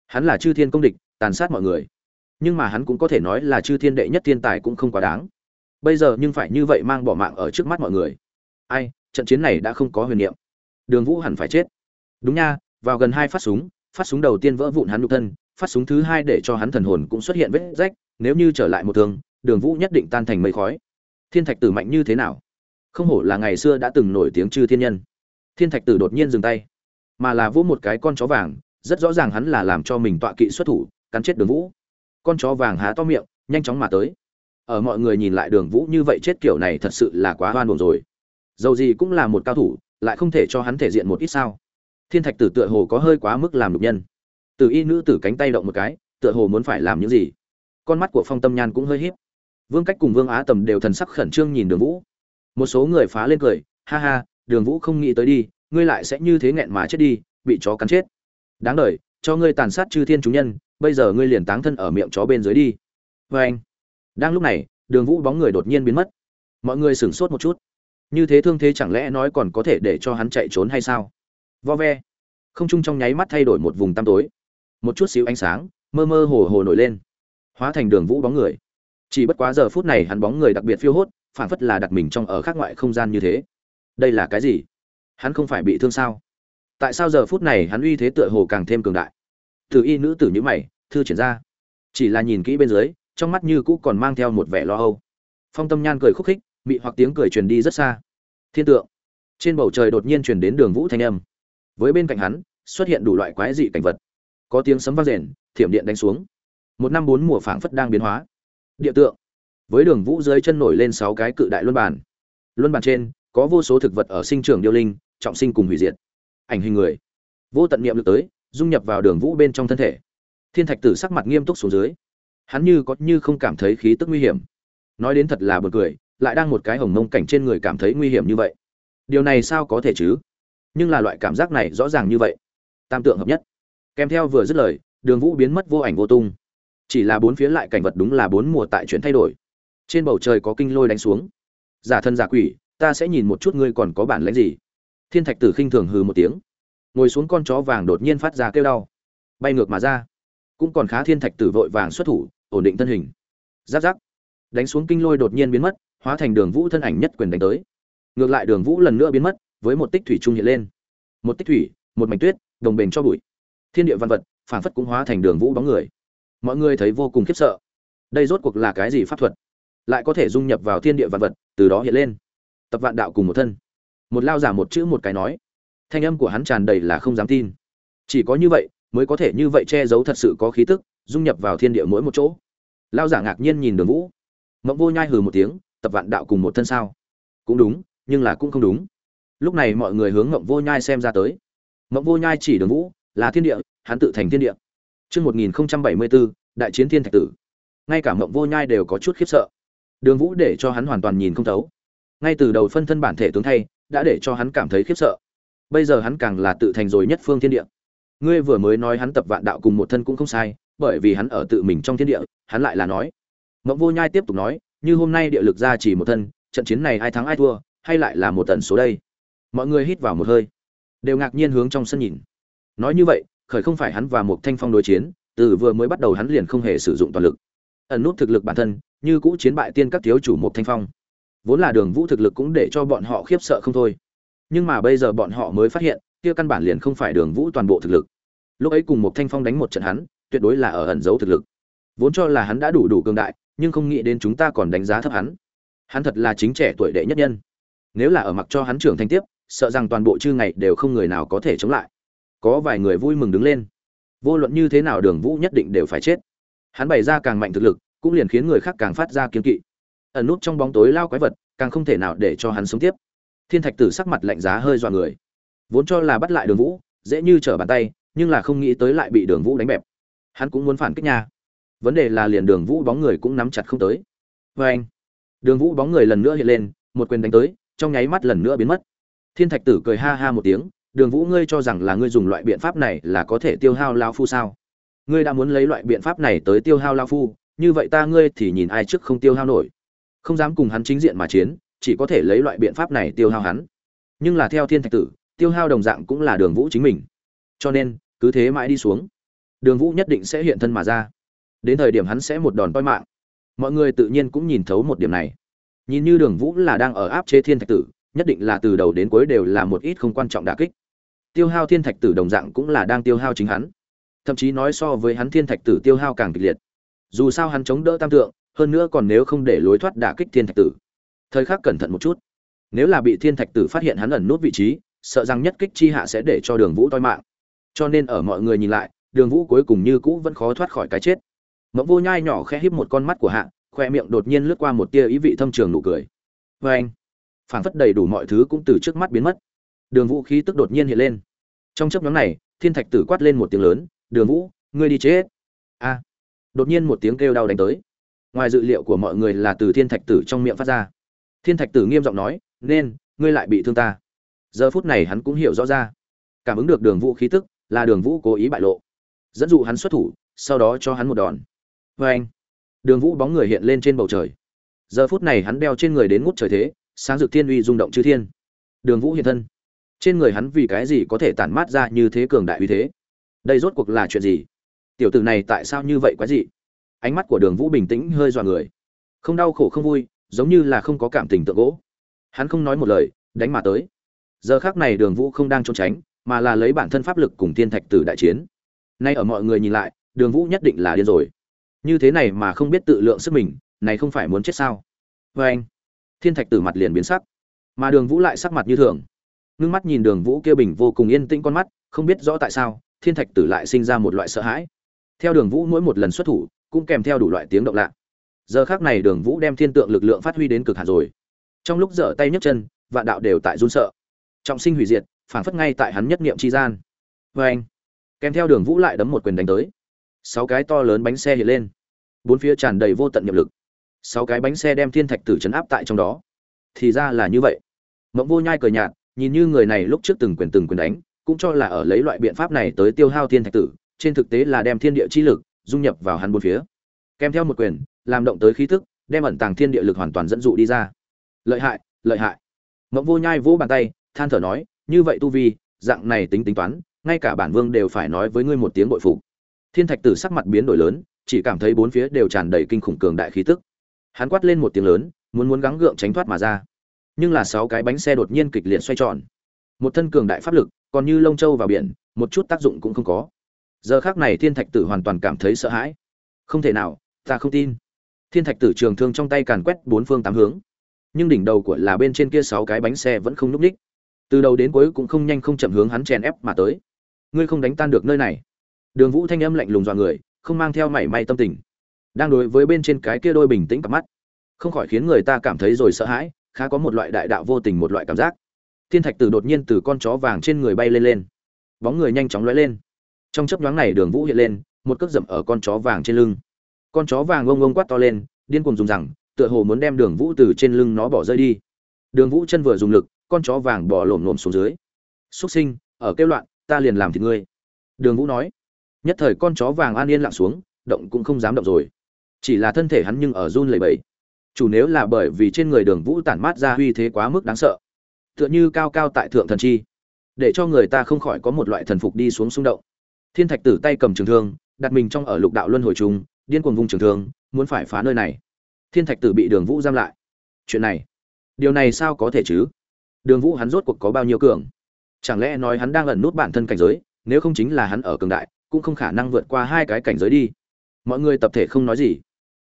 S1: Hắn là chư thiên công địch, tàn sát mọi người. Nhưng mà hắn cũng có thể nói là chư thiên đệ nhất thiên tài cũng không quá đáng. Bây giờ nhưng phải như vậy mang bỏ mạng ở trước mắt mọi người. Ai, trận chiến này đã không có huyền niệm. Đường vũ hẳn phải chết. Đúng nha, vào gần hai phát súng phát súng đầu tiên vỡ vụn hắn nhục thân, phát súng thứ hai để cho hắn thần hồn cũng xuất hiện vết rách, nếu như trở lại một thương, đường vũ nhất định tan thành mây khói. Thiên thạch tử mạnh như thế nào? Không hổ là ngày xưa đã từng nổi tiếng chư thiên nhân. Thiên thạch tử đột nhiên dừng tay mà là vỗ một cái con chó vàng, rất rõ ràng hắn là làm cho mình tọa kỵ xuất thủ, cắn chết đường vũ. Con chó vàng há to miệng, nhanh chóng mà tới. Ở mọi người nhìn lại đường vũ như vậy chết kiểu này thật sự là quá hoan hồn rồi. Dầu gì cũng là một cao thủ, lại không thể cho hắn thể diện một ít sao. Thiên thạch tử tựa hồ có hơi quá mức làm đục nhân. Từ y nữ tử cánh tay động một cái, tựa hồ muốn phải làm những gì. Con mắt của phong tâm nhan cũng hơi híp. Vương cách cùng vương á tầm đều thần sắc khẩn trương nhìn đường vũ. Một số người phá lên cười, ha ha, đường vũ không nghĩ tới đi ngươi lại sẽ như thế nghẹn mà chết đi, bị chó cắn chết. Đáng đ cho ngươi tàn sát chư thiên chúng nhân, bây giờ ngươi liền táng thân ở miệng chó bên dưới đi. Vê anh, đang lúc này, đường vũ bóng người đột nhiên biến mất. Mọi người sửng sốt một chút. Như thế thương thế chẳng lẽ nói còn có thể để cho hắn chạy trốn hay sao? Vo ve. Không trung trong nháy mắt thay đổi một vùng tăm tối. Một chút xíu ánh sáng, mơ mơ hồ hồ nổi lên. Hóa thành đường vũ bóng người. Chỉ bất quá giờ phút này hắn bóng người đặc biệt phiêu hốt phản phất là đặt mình trong ở khác ngoại không gian như thế. Đây là cái gì? Hắn không phải bị thương sao? Tại sao giờ phút này hắn uy thế tựa hồ càng thêm cường đại? Từ y nữ tử nhữ mày, thư triển ra. Chỉ là nhìn kỹ bên dưới, trong mắt như cũ còn mang theo một vẻ lo âu. Phong tâm nhan cười khúc khích bị hoặc tiếng cười truyền đi rất xa. Thiên tượng. Trên bầu trời đột nhiên truyền đến đường vũ thanh âm. Với bên cạnh hắn, xuất hiện đủ loại quái dị cảnh vật. Có tiếng sấm vang rền, thiểm điện đánh xuống. Một năm bốn mùa phảng phất đang biến hóa. Địa tượng. Với đường vũ dưới chân nổi lên sáu cái cự đại luân bàn. Luân bàn trên, có vô số thực vật ở sinh trưởng điêu linh trọng sinh cùng hủy diệt. Ảnh hình người. Vô tận niệm lực tới, dung nhập vào đường vũ bên trong thân thể. Thiên thạch tử sắc mặt nghiêm túc xuống dưới. Hắn như có như không cảm thấy khí tức nguy hiểm. Nói đến thật là buồn cười, lại đang một cái hồng mông cảnh trên người cảm thấy nguy hiểm như vậy. Điều này sao có thể chứ? Nhưng là loại cảm giác này rõ ràng như vậy. Tam tượng hợp nhất. Kèm theo vừa dứt lời, đường vũ biến mất vô ảnh vô tung. Chỉ là bốn phía lại cảnh vật đúng là bốn mùa tại chuyển thay đổi. Trên bầu trời có kinh lôi đánh xuống. Giả thân giả quỷ, ta sẽ nhìn một chút ngươi còn có bản lãnh gì? Thiên thạch tử khinh thường hừ một tiếng. Ngồi xuống con chó vàng đột nhiên phát ra kêu đau. Bay ngược mà ra. Cũng còn khá thiên thạch tử vội vàng xuất thủ, ổn định thân hình. Giáp giáp. Đánh xuống kinh lôi đột nhiên biến mất, hóa thành đường vũ thân ảnh nhất quyền đánh tới. Ngược lại đường vũ lần nữa biến mất, với một tích thủy trung hiện lên. Một tích thủy, một mảnh tuyết, đồng bền cho bụi. Thiên địa văn vật phản phất cũng hóa thành đường vũ bóng người. Mọi người thấy vô cùng khiếp sợ. Đây rốt cuộc là cái gì pháp thuật? Lại có thể dung nhập vào thiên địa văn vật, từ đó hiện lên. Tập vạn đạo cùng một thân một lao giả một chữ một cái nói. Thanh âm của hắn tràn đầy là không dám tin. Chỉ có như vậy mới có thể như vậy che giấu thật sự có khí tức dung nhập vào thiên địa mỗi một chỗ. Lao giả ngạc nhiên nhìn đường vũ. Mộng vô nhai hừ một tiếng tập vạn đạo cùng một thân sao. Cũng đúng nhưng là cũng không đúng. Lúc này mọi người hướng mộng vô nhai xem ra tới. Mộng vô nhai chỉ đường vũ là thiên địa hắn tự thành thiên địa. Trước 1074, đại chiến thiên thạch tử. Ngay cả mộng vô nhai đều có chút khiếp sợ. Đường Vũ để cho hắn hoàn toàn nhìn không thấu. Ngay từ đầu phân thân bản thể tướng thay, đã để cho hắn cảm thấy khiếp sợ. Bây giờ hắn càng là tự thành rồi nhất phương thiên địa. Ngươi vừa mới nói hắn tập vạn đạo cùng một thân cũng không sai, bởi vì hắn ở tự mình trong thiên địa, hắn lại là nói. Mộng Vô Nhai tiếp tục nói, như hôm nay địa lực ra chỉ một thân, trận chiến này ai thắng ai thua, hay lại là một tần số đây. Mọi người hít vào một hơi, đều ngạc nhiên hướng trong sân nhìn. Nói như vậy, khởi không phải hắn và một thanh phong đối chiến, từ vừa mới bắt đầu hắn liền không hề sử dụng toàn lực. Ẩn nút thực lực bản thân, như cũ chiến bại tiên các thiếu chủ một thanh phong. Vốn là Đường Vũ thực lực cũng để cho bọn họ khiếp sợ không thôi. Nhưng mà bây giờ bọn họ mới phát hiện, kia căn bản liền không phải Đường Vũ toàn bộ thực lực. Lúc ấy cùng một thanh phong đánh một trận hắn, tuyệt đối là ở ẩn giấu thực lực. Vốn cho là hắn đã đủ đủ cường đại, nhưng không nghĩ đến chúng ta còn đánh giá thấp hắn hắn thật là chính trẻ tuổi đệ nhất nhân nếu là ở mặc cho hắn trưởng thành tiếp sợ rằng toàn bộ chư ngày đều không người nào có thể chống lại có vài người vui mừng đứng lên vô luận như thế nào đường vũ nhất định đều phải chết hắn bày ra càng mạnh thực lực cũng liền khiến người khác càng phát ra kiên kỵ ẩn nút trong bóng tối lao quái vật, càng không thể nào để cho hắn sống tiếp. Thiên thạch tử sắc mặt lạnh giá hơi dọa người. Vốn cho là bắt lại đường vũ, dễ như trở bàn tay, nhưng là không nghĩ tới lại bị đường vũ đánh bẹp. Hắn cũng muốn phản kích nha. Vấn đề là liền đường vũ bóng người cũng nắm chặt không tới. Vê anh, đường vũ bóng người lần nữa hiện lên, một quyền đánh tới, trong nháy mắt lần nữa biến mất. Thiên thạch tử cười ha ha một tiếng, đường vũ ngươi cho rằng là ngươi dùng loại biện pháp này là có thể tiêu hao lao phu sao? Ngươi đã muốn lấy loại biện pháp này tới tiêu hao lao phu, như vậy ta ngươi thì nhìn ai trước không tiêu hao nổi không dám cùng hắn chính diện mà chiến, chỉ có thể lấy loại biện pháp này tiêu hao hắn. Nhưng là theo thiên thạch tử, tiêu hao đồng dạng cũng là đường vũ chính mình. Cho nên, cứ thế mãi đi xuống. Đường vũ nhất định sẽ hiện thân mà ra. Đến thời điểm hắn sẽ một đòn toi mạng. Mọi người tự nhiên cũng nhìn thấu một điểm này. Nhìn như đường vũ là đang ở áp chế thiên thạch tử, nhất định là từ đầu đến cuối đều là một ít không quan trọng đà kích. Tiêu hao thiên thạch tử đồng dạng cũng là đang tiêu hao chính hắn. Thậm chí nói so với hắn thiên thạch tử tiêu hao càng kịch liệt. Dù sao hắn chống đỡ tam tượng hơn nữa còn nếu không để lối thoát đả kích thiên thạch tử. Thời khắc cẩn thận một chút. Nếu là bị thiên thạch tử phát hiện hắn ẩn nút vị trí, sợ rằng nhất kích chi hạ sẽ để cho đường vũ toi mạng. Cho nên ở mọi người nhìn lại, đường vũ cuối cùng như cũ vẫn khó thoát khỏi cái chết. Mẫu vô nhai nhỏ khẽ híp một con mắt của hạ, khoe miệng đột nhiên lướt qua một tia ý vị thâm trường nụ cười. Vê anh, phảng phất đầy đủ mọi thứ cũng từ trước mắt biến mất. Đường vũ khí tức đột nhiên hiện lên. Trong chấp nhóm này, thiên thạch tử quát lên một tiếng lớn, đường vũ, ngươi đi chết. A. Đột nhiên một tiếng kêu đau đánh tới ngoài dự liệu của mọi người là từ thiên thạch tử trong miệng phát ra. Thiên thạch tử nghiêm giọng nói, nên, ngươi lại bị thương ta. Giờ phút này hắn cũng hiểu rõ ra. Cảm ứng được đường vũ khí tức, là đường vũ cố ý bại lộ. Dẫn dụ hắn xuất thủ, sau đó cho hắn một đòn. Vê anh, đường vũ bóng người hiện lên trên bầu trời. Giờ phút này hắn đeo trên người đến ngút trời thế, sáng dực thiên uy rung động chư thiên. Đường vũ hiện thân. Trên người hắn vì cái gì có thể tản mát ra như thế cường đại uy thế? Đây rốt cuộc là chuyện gì? Tiểu tử này tại sao như vậy quái dị? Ánh mắt của đường vũ bình tĩnh hơi dọa người. Không đau khổ không vui, giống như là không có cảm tình tượng gỗ. Hắn không nói một lời, đánh mà tới. Giờ khác này đường vũ không đang trốn tránh, mà là lấy bản thân pháp lực cùng thiên thạch tử đại chiến. Nay ở mọi người nhìn lại, đường vũ nhất định là điên rồi. Như thế này mà không biết tự lượng sức mình, này không phải muốn chết sao? Vê anh, thiên thạch tử mặt liền biến sắc. Mà đường vũ lại sắc mặt như thường. Ngưng mắt nhìn đường vũ kia bình vô cùng yên tĩnh con mắt, không biết rõ tại sao, thiên thạch tử lại sinh ra một loại sợ hãi. Theo đường vũ mỗi một lần xuất thủ cũng kèm theo đủ loại tiếng động lạ. Giờ khác này đường vũ đem thiên tượng lực lượng phát huy đến cực hạn rồi. Trong lúc dở tay nhấc chân, vạn đạo đều tại run sợ. Trọng sinh hủy diệt phản phất ngay tại hắn nhất niệm chi gian. Vê anh, kèm theo đường vũ lại đấm một quyền đánh tới. Sáu cái to lớn bánh xe hiện lên. Bốn phía tràn đầy vô tận nhiệm lực. Sáu cái bánh xe đem thiên thạch tử chấn áp tại trong đó. Thì ra là như vậy. Mộng vô nhai cười nhạt, nhìn như người này lúc trước từng quyền từng quyền đánh, cũng cho là ở lấy loại biện pháp này tới tiêu hao thiên thạch tử, trên thực tế là đem thiên địa chi lực dung nhập vào hắn bốn phía. Kèm theo một quyền, làm động tới khí tức, đem ẩn tàng thiên địa lực hoàn toàn dẫn dụ đi ra. Lợi hại lợi hại. Mộng vô nhai vỗ bàn tay, than thở nói, như vậy tu vi, dạng này tính tính toán, ngay cả bản vương đều phải nói với ngươi một tiếng bội phục. Thiên thạch tử sắc mặt biến đổi lớn, chỉ cảm thấy bốn phía đều tràn đầy kinh khủng cường đại khí tức. Hắn quát lên một tiếng lớn, muốn muốn gắng gượng tránh thoát mà ra. Nhưng là sáu cái bánh xe đột nhiên kịch liệt xoay tròn. Một thân cường đại pháp lực, còn như lông châu vào biển, một chút tác dụng cũng không có giờ khác này thiên thạch tử hoàn toàn cảm thấy sợ hãi. Không thể nào, ta không tin. Thiên thạch tử trường thương trong tay càn quét bốn phương tám hướng. Nhưng đỉnh đầu của là bên trên kia sáu cái bánh xe vẫn không núp ních. Từ đầu đến cuối cũng không nhanh không chậm hướng hắn chèn ép mà tới. Ngươi không đánh tan được nơi này. Đường vũ thanh âm lạnh lùng dọa người, không mang theo mảy may tâm tình. Đang đối với bên trên cái kia đôi bình tĩnh cặp mắt. Không khỏi khiến người ta cảm thấy rồi sợ hãi, khá có một loại đại đạo vô tình một loại cảm giác. Thiên thạch tử đột nhiên từ con chó vàng trên người bay lên lên. Bóng người nhanh chóng lóe lên trong chấp nhoáng này đường vũ hiện lên, một cước dậm ở con chó vàng trên lưng. Con chó vàng ông ông quát to lên, điên cuồng dùng rằng, tựa hồ muốn đem đường vũ từ trên lưng nó bỏ rơi đi. Đường vũ chân vừa dùng lực, con chó vàng bỏ lổm lổm xuống dưới. Xuất sinh, ở kêu loạn, ta liền làm thịt ngươi. Đường vũ nói. Nhất thời con chó vàng an yên lặng xuống, động cũng không dám động rồi. Chỉ là thân thể hắn nhưng ở run lẩy bẩy. Chủ nếu là bởi vì trên người đường vũ tản mát ra uy thế quá mức đáng sợ, tựa như cao cao tại thượng thần chi, để cho người ta không khỏi có một loại thần phục đi xuống xung động thiên thạch tử tay cầm trường thương, đặt mình trong ở lục đạo luân hồi trung điên cuồng vung trường thương, muốn phải phá nơi này. Thiên thạch tử bị đường vũ giam lại. Chuyện này, điều này sao có thể chứ? Đường vũ hắn rốt cuộc có bao nhiêu cường? Chẳng lẽ nói hắn đang ẩn nút bản thân cảnh giới, nếu không chính là hắn ở cường đại, cũng không khả năng vượt qua hai cái cảnh giới đi. Mọi người tập thể không nói gì.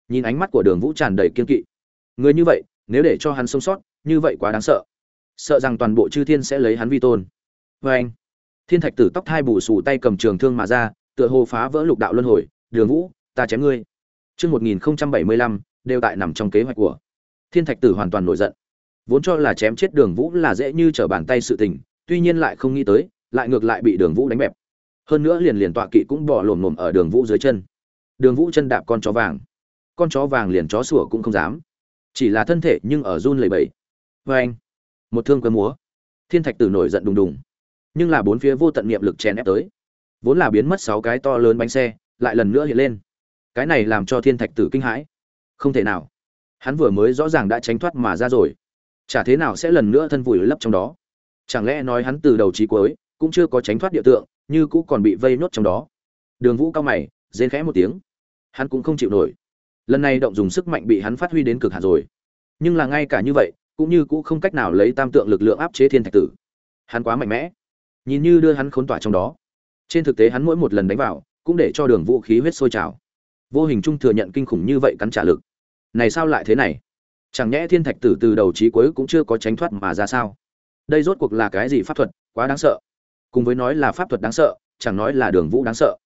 S1: Nhìn ánh mắt của đường vũ tràn đầy kiên kỵ. Người như vậy, nếu để cho hắn sống sót, như vậy quá đáng sợ. Sợ rằng toàn bộ chư thiên sẽ lấy hắn vi tôn. Vê anh thiên thạch tử tóc thai bù xù tay cầm trường thương mà ra tựa hồ phá vỡ lục đạo luân hồi đường vũ ta chém ngươi Trước 1075, đều tại nằm trong kế hoạch của. Thiên Thạch Tử hoàn toàn nổi giận. Vốn cho là chém chết Đường Vũ là dễ như trở bàn tay sự tình, tuy nhiên lại không nghĩ tới, lại ngược lại bị Đường Vũ đánh bẹp. Hơn nữa liền liền tọa kỵ cũng bỏ lồm lồm ở Đường Vũ dưới chân. Đường Vũ chân đạp con chó vàng. Con chó vàng liền chó sủa cũng không dám. Chỉ là thân thể nhưng ở run lẩy bẩy. Anh, Một thương quơ múa. Thiên Thạch Tử nổi giận đùng đùng. Nhưng là bốn phía vô tận niệm lực chèn ép tới. Vốn là biến mất sáu cái to lớn bánh xe, lại lần nữa hiện lên. Cái này làm cho thiên thạch tử kinh hãi. Không thể nào. Hắn vừa mới rõ ràng đã tránh thoát mà ra rồi. Chả thế nào sẽ lần nữa thân vùi lấp trong đó? Chẳng lẽ nói hắn từ đầu trí cuối cũng chưa có tránh thoát địa tượng như cũ còn bị vây nốt trong đó? Đường vũ cao mày rên khẽ một tiếng. Hắn cũng không chịu nổi. Lần này động dùng sức mạnh bị hắn phát huy đến cực hạn rồi. Nhưng là ngay cả như vậy cũng như cũ không cách nào lấy tam tượng lực lượng áp chế thiên thạch tử. Hắn quá mạnh mẽ nhìn như đưa hắn khốn tỏa trong đó. Trên thực tế hắn mỗi một lần đánh vào, cũng để cho đường vũ khí huyết sôi trào. Vô hình trung thừa nhận kinh khủng như vậy cắn trả lực. Này sao lại thế này? Chẳng nhẽ thiên thạch tử từ đầu chí cuối cũng chưa có tránh thoát mà ra sao? Đây rốt cuộc là cái gì pháp thuật, quá đáng sợ. Cùng với nói là pháp thuật đáng sợ, chẳng nói là đường vũ đáng sợ.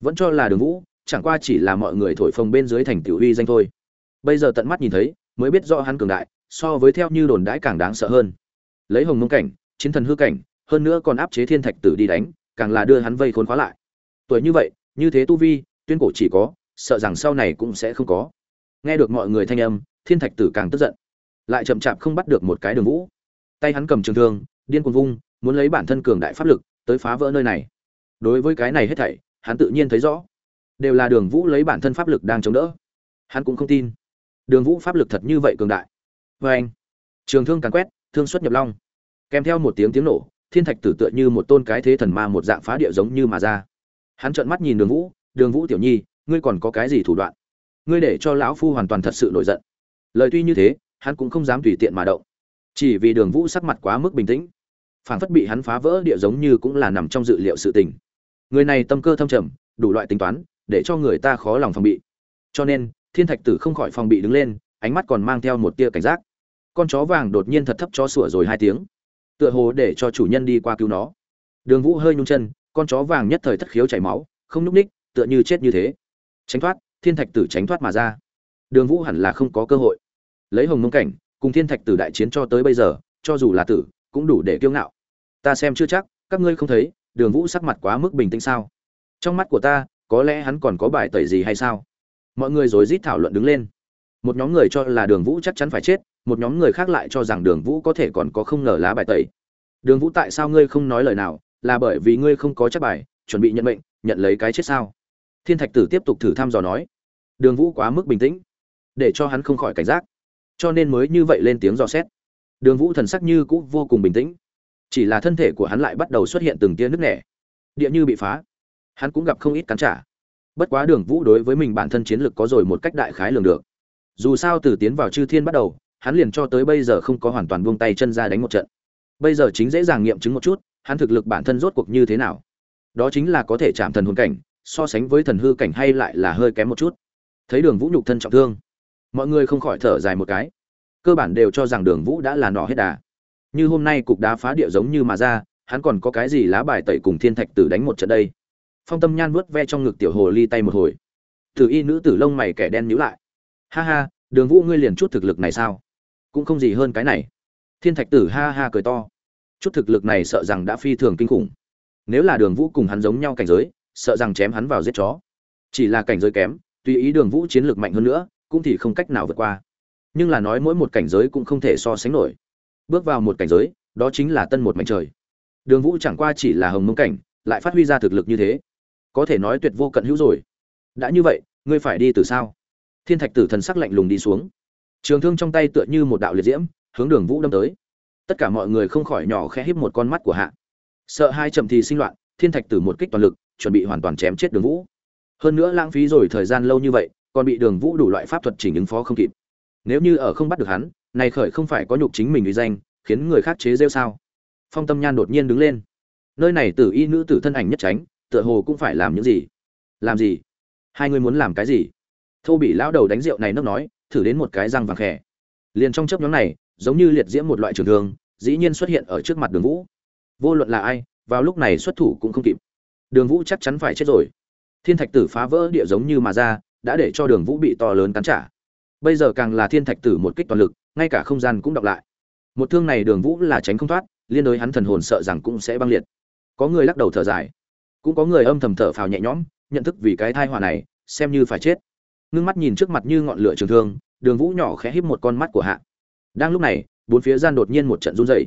S1: Vẫn cho là đường vũ, chẳng qua chỉ là mọi người thổi phồng bên dưới thành tiểu uy danh thôi. Bây giờ tận mắt nhìn thấy, mới biết rõ hắn cường đại, so với theo như đồn đãi càng đáng sợ hơn. Lấy hồng mông cảnh, chiến thần hư cảnh hơn nữa còn áp chế thiên thạch tử đi đánh, càng là đưa hắn vây khốn khóa lại. Tuổi như vậy, như thế tu vi, tuyên cổ chỉ có, sợ rằng sau này cũng sẽ không có. Nghe được mọi người thanh âm, thiên thạch tử càng tức giận. Lại chậm chạp không bắt được một cái đường vũ. Tay hắn cầm trường thương, điên cuồng vung, muốn lấy bản thân cường đại pháp lực, tới phá vỡ nơi này. Đối với cái này hết thảy, hắn tự nhiên thấy rõ. Đều là đường vũ lấy bản thân pháp lực đang chống đỡ. Hắn cũng không tin. Đường vũ pháp lực thật như vậy cường đại. Vê anh, trường thương càn quét, thương xuất nhập long. Kèm theo một tiếng tiếng nổ thiên thạch tử tựa như một tôn cái thế thần ma một dạng phá địa giống như mà ra. Hắn trợn mắt nhìn đường vũ đường vũ tiểu nhi, ngươi còn có cái gì thủ đoạn? Ngươi để cho lão phu hoàn toàn thật sự nổi giận. Lời tuy như thế, hắn cũng không dám tùy tiện mà động. Chỉ vì đường vũ sắc mặt quá mức bình tĩnh, phảng phất bị hắn phá vỡ địa giống như cũng là nằm trong dự liệu sự tình. Người này tâm cơ thâm trầm, đủ loại tính toán, để cho người ta khó lòng phòng bị. Cho nên, thiên thạch tử không khỏi phòng bị đứng lên, ánh mắt còn mang theo một tia cảnh giác. Con chó vàng đột nhiên thật thấp cho sủa rồi hai tiếng tựa hồ để cho chủ nhân đi qua cứu nó. Đường vũ hơi nhung chân, con chó vàng nhất thời thất khiếu chảy máu, không nhúc ních, tựa như chết như thế. Tránh thoát, thiên thạch tử tránh thoát mà ra. Đường vũ hẳn là không có cơ hội. Lấy hồng mông cảnh, cùng thiên thạch tử đại chiến cho tới bây giờ, cho dù là tử, cũng đủ để kiêu ngạo. Ta xem chưa chắc, các ngươi không thấy, đường vũ sắc mặt quá mức bình tĩnh sao? Trong mắt của ta, có lẽ hắn còn có bài tẩy gì hay sao? Mọi người rồi rít thảo luận đứng lên. Một nhóm người cho là đường vũ chắc chắn phải chết một nhóm người khác lại cho rằng đường vũ có thể còn có không ngờ lá bài tẩy. Đường vũ tại sao ngươi không nói lời nào? Là bởi vì ngươi không có chắc bài, chuẩn bị nhận mệnh, nhận lấy cái chết sao? Thiên thạch tử tiếp tục thử thăm dò nói. Đường vũ quá mức bình tĩnh, để cho hắn không khỏi cảnh giác. Cho nên mới như vậy lên tiếng dò xét. Đường vũ thần sắc như cũ vô cùng bình tĩnh. Chỉ là thân thể của hắn lại bắt đầu xuất hiện từng tia nước nẻ. Địa như bị phá. Hắn cũng gặp không ít cắn trả. Bất quá đường vũ đối với mình bản thân chiến lược có rồi một cách đại khái lường được. Dù sao từ tiến vào chư thiên bắt đầu hắn liền cho tới bây giờ không có hoàn toàn buông tay chân ra đánh một trận. Bây giờ chính dễ dàng nghiệm chứng một chút, hắn thực lực bản thân rốt cuộc như thế nào. Đó chính là có thể chạm thần hồn cảnh, so sánh với thần hư cảnh hay lại là hơi kém một chút. Thấy đường vũ nhục thân trọng thương, mọi người không khỏi thở dài một cái. Cơ bản đều cho rằng đường vũ đã là nọ hết đà. Như hôm nay cục đá phá địa giống như mà ra, hắn còn có cái gì lá bài tẩy cùng thiên thạch tử đánh một trận đây? Phong tâm nhan vuốt ve trong ngực tiểu hồ ly tay một hồi. Thử y nữ tử lông mày kẻ đen nhíu lại. Ha ha, đường vũ ngươi liền chút thực lực này sao? Cũng không gì hơn cái này. Thiên thạch tử ha ha cười to. Chút thực lực này sợ rằng đã phi thường kinh khủng. Nếu là đường vũ cùng hắn giống nhau cảnh giới, sợ rằng chém hắn vào giết chó. Chỉ là cảnh giới kém, tùy ý đường vũ chiến lược mạnh hơn nữa, cũng thì không cách nào vượt qua. Nhưng là nói mỗi một cảnh giới cũng không thể so sánh nổi. Bước vào một cảnh giới, đó chính là tân một mảnh trời. Đường vũ chẳng qua chỉ là hồng mông cảnh, lại phát huy ra thực lực như thế. Có thể nói tuyệt vô cận hữu rồi. Đã như vậy, ngươi phải đi từ sao? Thiên thạch tử thần sắc lạnh lùng đi xuống trường thương trong tay tựa như một đạo liệt diễm, hướng đường vũ đâm tới. Tất cả mọi người không khỏi nhỏ khẽ híp một con mắt của hạ. Sợ hai chậm thì sinh loạn, thiên thạch tử một kích toàn lực, chuẩn bị hoàn toàn chém chết đường vũ. Hơn nữa lãng phí rồi thời gian lâu như vậy, còn bị đường vũ đủ loại pháp thuật chỉnh ứng phó không kịp. Nếu như ở không bắt được hắn, này khởi không phải có nhục chính mình uy danh, khiến người khác chế rêu sao? Phong tâm nhan đột nhiên đứng lên. Nơi này tử y nữ tử thân ảnh nhất tránh, tựa hồ cũng phải làm những gì? Làm gì? Hai người muốn làm cái gì? Thô bị lão đầu đánh rượu này nấc nói thử đến một cái răng vàng khẽ liền trong chớp nhóm này, giống như liệt diễm một loại trường thương, dĩ nhiên xuất hiện ở trước mặt đường vũ. Vô luận là ai, vào lúc này xuất thủ cũng không kịp. Đường vũ chắc chắn phải chết rồi. Thiên thạch tử phá vỡ địa giống như mà ra, đã để cho đường vũ bị to lớn cắn trả. Bây giờ càng là thiên thạch tử một kích toàn lực, ngay cả không gian cũng đọc lại. Một thương này đường vũ là tránh không thoát, liên đối hắn thần hồn sợ rằng cũng sẽ băng liệt. Có người lắc đầu thở dài. Cũng có người âm thầm thở phào nhẹ nhõm, nhận thức vì cái thai họa này, xem như phải chết. Ngưng mắt nhìn trước mặt như ngọn lửa trường thương đường vũ nhỏ khẽ híp một con mắt của hạ. Đang lúc này, bốn phía gian đột nhiên một trận run rẩy.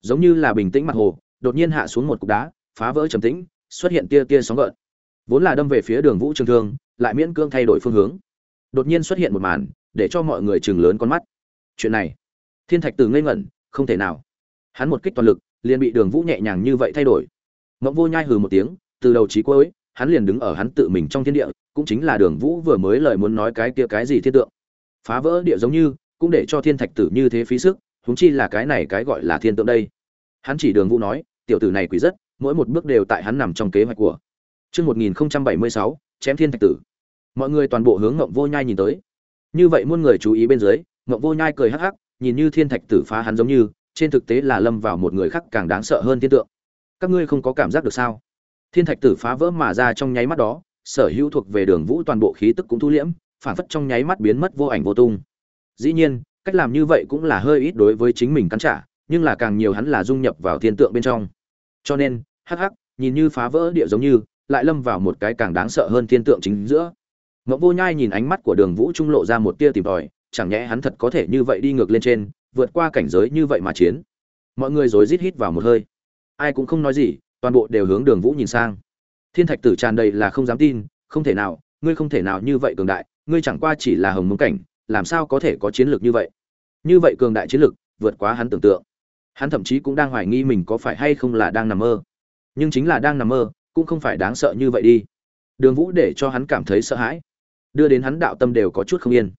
S1: Giống như là bình tĩnh mặt hồ, đột nhiên hạ xuống một cục đá, phá vỡ trầm tĩnh, xuất hiện tia tia sóng gợn. Vốn là đâm về phía đường vũ trường thương, lại miễn cương thay đổi phương hướng. Đột nhiên xuất hiện một màn, để cho mọi người chừng lớn con mắt. Chuyện này, thiên thạch từ ngây ngẩn, không thể nào. Hắn một kích toàn lực, liền bị đường vũ nhẹ nhàng như vậy thay đổi. Mộng vô nhai hừ một tiếng, từ đầu chí cuối, hắn liền đứng ở hắn tự mình trong thiên địa, cũng chính là đường vũ vừa mới lời muốn nói cái kia cái gì thiên tượng phá vỡ địa giống như cũng để cho thiên thạch tử như thế phí sức huống chi là cái này cái gọi là thiên tượng đây hắn chỉ đường vũ nói tiểu tử này quỷ rất mỗi một bước đều tại hắn nằm trong kế hoạch của Trước 1076, chém thiên thạch tử. Mọi người toàn bộ hướng Ngộng Vô Nhai nhìn tới. Như vậy muôn người chú ý bên dưới, Ngộng Vô Nhai cười hắc hắc, nhìn như thiên thạch tử phá hắn giống như, trên thực tế là lâm vào một người khác càng đáng sợ hơn thiên tượng. Các ngươi không có cảm giác được sao? Thiên thạch tử phá vỡ mà ra trong nháy mắt đó, sở hữu thuộc về Đường Vũ toàn bộ khí tức cũng thu liễm, phản phất trong nháy mắt biến mất vô ảnh vô tung. Dĩ nhiên, cách làm như vậy cũng là hơi ít đối với chính mình cắn trả, nhưng là càng nhiều hắn là dung nhập vào thiên tượng bên trong. Cho nên, hắc hắc, nhìn như phá vỡ địa giống như, lại lâm vào một cái càng đáng sợ hơn thiên tượng chính giữa. Ngọc Vô Nhai nhìn ánh mắt của Đường Vũ trung lộ ra một tia tìm tòi, chẳng nhẽ hắn thật có thể như vậy đi ngược lên trên, vượt qua cảnh giới như vậy mà chiến. Mọi người rối rít hít vào một hơi. Ai cũng không nói gì, toàn bộ đều hướng Đường Vũ nhìn sang. Thiên Thạch Tử tràn đầy là không dám tin, không thể nào, ngươi không thể nào như vậy cường đại, ngươi chẳng qua chỉ là hồng mông cảnh, làm sao có thể có chiến lược như vậy? Như vậy cường đại chiến lược, vượt quá hắn tưởng tượng. Hắn thậm chí cũng đang hoài nghi mình có phải hay không là đang nằm mơ. Nhưng chính là đang nằm mơ, cũng không phải đáng sợ như vậy đi. Đường Vũ để cho hắn cảm thấy sợ hãi, đưa đến hắn đạo tâm đều có chút không yên.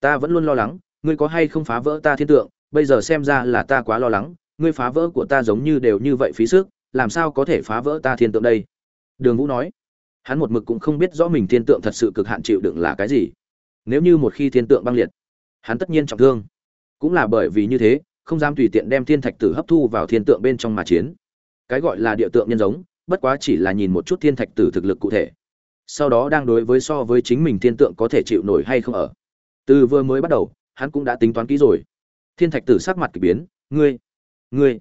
S1: Ta vẫn luôn lo lắng, ngươi có hay không phá vỡ ta thiên tượng, bây giờ xem ra là ta quá lo lắng, ngươi phá vỡ của ta giống như đều như vậy phí sức, làm sao có thể phá vỡ ta thiên tượng đây? Đường Vũ nói. Hắn một mực cũng không biết rõ mình thiên tượng thật sự cực hạn chịu đựng là cái gì. Nếu như một khi thiên tượng băng liệt, hắn tất nhiên trọng thương. Cũng là bởi vì như thế, không dám tùy tiện đem thiên thạch tử hấp thu vào thiên tượng bên trong mà chiến. Cái gọi là địa tượng nhân giống, bất quá chỉ là nhìn một chút thiên thạch tử thực lực cụ thể. Sau đó đang đối với so với chính mình thiên tượng có thể chịu nổi hay không ở. Từ vừa mới bắt đầu, hắn cũng đã tính toán kỹ rồi. Thiên thạch tử sắc mặt kỳ biến, "Ngươi, ngươi?"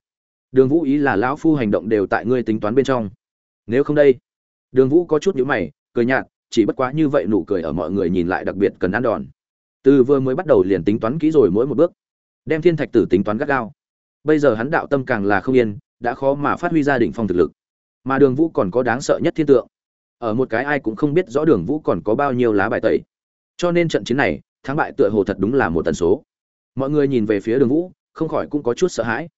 S1: Đường Vũ ý là lão phu hành động đều tại ngươi tính toán bên trong. Nếu không đây, Đường Vũ có chút nhíu mày, cười nhạt, chỉ bất quá như vậy nụ cười ở mọi người nhìn lại đặc biệt cần ăn đòn. Từ vừa mới bắt đầu liền tính toán kỹ rồi mỗi một bước, đem Thiên Thạch Tử tính toán gắt gao. Bây giờ hắn đạo tâm càng là không yên, đã khó mà phát huy ra đỉnh phong thực lực. Mà Đường Vũ còn có đáng sợ nhất thiên tượng. Ở một cái ai cũng không biết rõ Đường Vũ còn có bao nhiêu lá bài tẩy. Cho nên trận chiến này, thắng bại tựa hồ thật đúng là một tần số. Mọi người nhìn về phía Đường Vũ, không khỏi cũng có chút sợ hãi.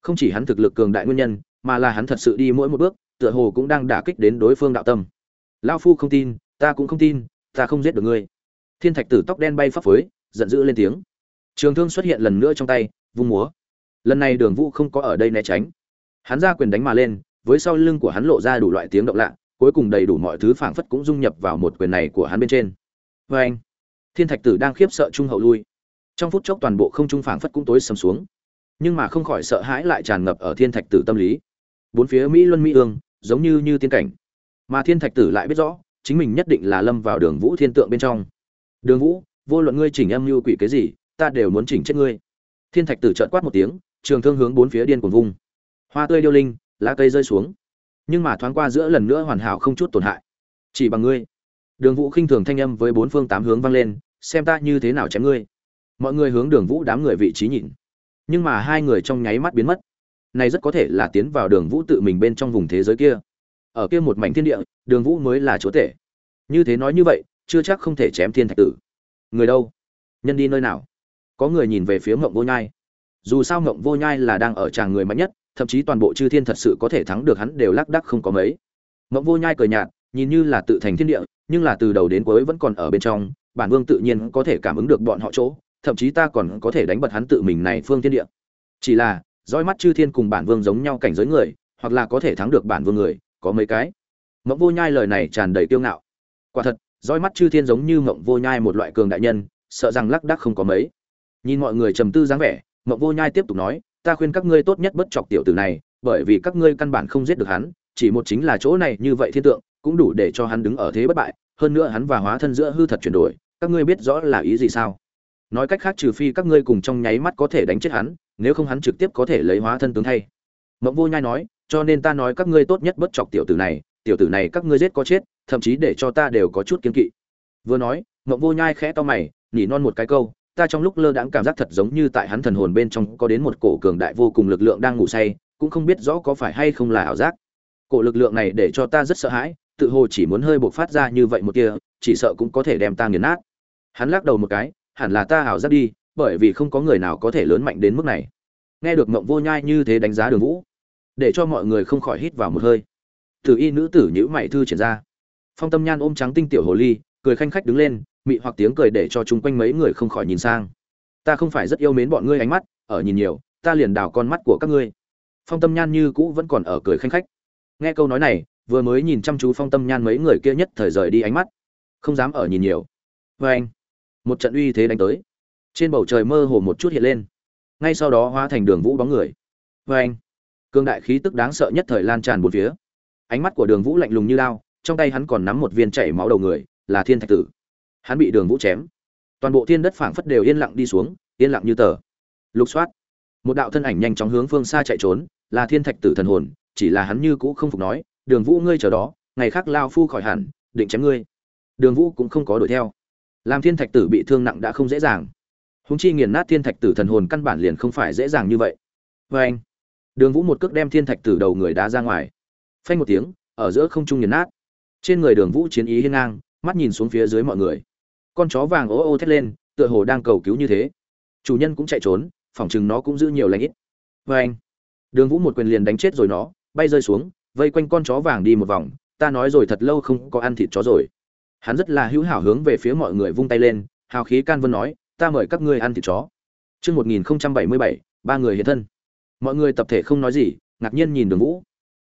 S1: Không chỉ hắn thực lực cường đại nguyên nhân, mà là hắn thật sự đi mỗi một bước, tựa hồ cũng đang đả kích đến đối phương đạo tâm. Lão phu không tin, ta cũng không tin, ta không giết được ngươi. Thiên thạch tử tóc đen bay phấp phới, giận dữ lên tiếng. Trường thương xuất hiện lần nữa trong tay, vung múa. Lần này đường vũ không có ở đây né tránh. Hắn ra quyền đánh mà lên, với sau lưng của hắn lộ ra đủ loại tiếng động lạ, cuối cùng đầy đủ mọi thứ phảng phất cũng dung nhập vào một quyền này của hắn bên trên. Vê anh, thiên thạch tử đang khiếp sợ trung hậu lui. Trong phút chốc toàn bộ không trung phảng phất cũng tối sầm xuống. Nhưng mà không khỏi sợ hãi lại tràn ngập ở thiên thạch tử tâm lý. Bốn phía mỹ luân mỹ ương giống như như tiên cảnh. Mà thiên thạch tử lại biết rõ, chính mình nhất định là lâm vào đường vũ thiên tượng bên trong. Đường vũ, vô luận ngươi chỉnh âm mưu quỷ cái gì, ta đều muốn chỉnh chết ngươi. Thiên thạch tử trợn quát một tiếng, trường thương hướng bốn phía điên cuồng vung. Hoa tươi điêu linh, lá cây rơi xuống. Nhưng mà thoáng qua giữa lần nữa hoàn hảo không chút tổn hại. Chỉ bằng ngươi. Đường vũ khinh thường thanh âm với bốn phương tám hướng vang lên, xem ta như thế nào chém ngươi. Mọi người hướng đường vũ đám người vị trí nhìn. Nhưng mà hai người trong nháy mắt biến mất này rất có thể là tiến vào đường vũ tự mình bên trong vùng thế giới kia. Ở kia một mảnh thiên địa, đường vũ mới là chúa tể. Như thế nói như vậy, chưa chắc không thể chém thiên thạch tử. Người đâu? Nhân đi nơi nào? Có người nhìn về phía mộng vô nhai. Dù sao mộng vô nhai là đang ở tràng người mạnh nhất, thậm chí toàn bộ chư thiên thật sự có thể thắng được hắn đều lác đắc không có mấy. Mộng vô nhai cười nhạt, nhìn như là tự thành thiên địa, nhưng là từ đầu đến cuối vẫn còn ở bên trong, bản vương tự nhiên có thể cảm ứng được bọn họ chỗ, thậm chí ta còn có thể đánh bật hắn tự mình này phương thiên địa. Chỉ là dõi mắt chư thiên cùng bản vương giống nhau cảnh giới người, hoặc là có thể thắng được bản vương người, có mấy cái. Mộng vô nhai lời này tràn đầy kiêu ngạo. Quả thật roi mắt chư thiên giống như mộng vô nhai một loại cường đại nhân, sợ rằng lắc đắc không có mấy. Nhìn mọi người trầm tư dáng vẻ, mộng vô nhai tiếp tục nói, ta khuyên các ngươi tốt nhất bất chọc tiểu tử này, bởi vì các ngươi căn bản không giết được hắn, chỉ một chính là chỗ này như vậy thiên tượng, cũng đủ để cho hắn đứng ở thế bất bại, hơn nữa hắn và hóa thân giữa hư thật chuyển đổi, các ngươi biết rõ là ý gì sao? Nói cách khác trừ phi các ngươi cùng trong nháy mắt có thể đánh chết hắn, nếu không hắn trực tiếp có thể lấy hóa thân tướng thay. Mộng vô nhai nói, cho nên ta nói các ngươi tốt nhất bất chọc tiểu tử này, tiểu tử này các ngươi giết có chết, thậm chí để cho ta đều có chút kiên kỵ. Vừa nói, mộng vô nhai khẽ to mày, nhỉ non một cái câu, ta trong lúc lơ đãng cảm giác thật giống như tại hắn thần hồn bên trong có đến một cổ cường đại vô cùng lực lượng đang ngủ say, cũng không biết rõ có phải hay không là ảo giác. Cổ lực lượng này để cho ta rất sợ hãi, tự hồ chỉ muốn hơi buộc phát ra như vậy một kia chỉ sợ cũng có thể đem ta nghiền nát. Hắn lắc đầu một cái hẳn là ta ảo giác đi, bởi vì không có người nào có thể lớn mạnh đến mức này. Nghe được mộng vô nhai như thế đánh giá đường vũ, để cho mọi người không khỏi hít vào một hơi. Tử y nữ tử nhữ mày thư triển ra. Phong tâm nhan ôm trắng tinh tiểu hồ ly, cười khanh khách đứng lên, mị hoặc tiếng cười để cho chúng quanh mấy người không khỏi nhìn sang. Ta không phải rất yêu mến bọn ngươi ánh mắt, ở nhìn nhiều, ta liền đào con mắt của các ngươi. Phong tâm nhan như cũ vẫn còn ở cười khanh khách. Nghe câu nói này, vừa mới nhìn chăm chú phong tâm nhan mấy người kia nhất thời rời đi ánh mắt. Không dám ở nhìn nhiều. Vê anh một trận uy thế đánh tới. Trên bầu trời mơ hồ một chút hiện lên. Ngay sau đó hóa thành đường vũ bóng người. Vê anh cương đại khí tức đáng sợ nhất thời lan tràn bốn phía. Ánh mắt của đường vũ lạnh lùng như lao trong tay hắn còn nắm một viên chảy máu đầu người, là thiên thạch tử. Hắn bị đường vũ chém. Toàn bộ thiên đất phảng phất đều yên lặng đi xuống, yên lặng như tờ. Lục soát. Một đạo thân ảnh nhanh chóng hướng phương xa chạy trốn, là thiên thạch tử thần hồn, chỉ là hắn như cũ không phục nói, đường vũ ngươi chờ đó, ngày khác lao phu khỏi hẳn, định chém ngươi. Đường vũ cũng không có đuổi theo làm thiên thạch tử bị thương nặng đã không dễ dàng. Húng chi nghiền nát thiên thạch tử thần hồn căn bản liền không phải dễ dàng như vậy. Vê anh, đường vũ một cước đem thiên thạch tử đầu người đá ra ngoài. Phanh một tiếng, ở giữa không trung nghiền nát. Trên người đường vũ chiến ý hiên ngang, mắt nhìn xuống phía dưới mọi người. Con chó vàng ô ô thét lên, tựa hồ đang cầu cứu như thế. Chủ nhân cũng chạy trốn phỏng chừng nó cũng giữ nhiều lãnh ít. Vê anh, đường vũ một quyền liền đánh chết rồi nó, bay rơi xuống, vây quanh con chó vàng đi một vòng. Ta nói rồi thật lâu không có ăn thịt chó rồi hắn rất là hữu hảo hướng về phía mọi người vung tay lên hào khí can vân nói ta mời các ngươi ăn thịt chó Trước 1077, ba người hiện thân. Mọi người tập thể không nói gì, ngạc nhiên nhìn đường vũ.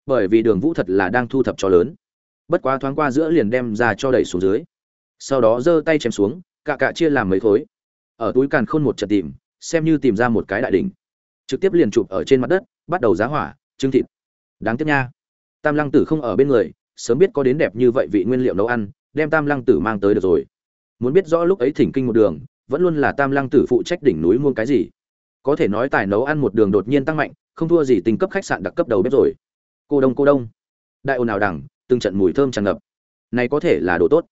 S1: Bởi vì đường vũ thật là đang thu thập chó lớn. Bất quá thoáng qua giữa liền đem ra cho đẩy xuống dưới. Sau đó giơ tay chém xuống, cả cả chia làm mấy khối. Ở túi càn khôn một trận tìm, xem như tìm ra một cái đại đỉnh. Trực tiếp liền chụp ở trên mặt đất, bắt đầu giá hỏa, trưng thịt. Đáng tiếc nha. Tam Lăng Tử không ở bên người, sớm biết có đến đẹp như vậy vị nguyên liệu nấu ăn, đem Tam Lăng Tử mang tới được rồi. Muốn biết rõ lúc ấy thỉnh kinh một đường, vẫn luôn là Tam Lăng Tử phụ trách đỉnh núi muôn cái gì. Có thể nói tài nấu ăn một đường đột nhiên tăng mạnh, không thua gì tình cấp khách sạn đặc cấp đầu bếp rồi. Cô đông cô đông. Đại ồn ào đằng, từng trận mùi thơm tràn ngập. Này có thể là đồ tốt.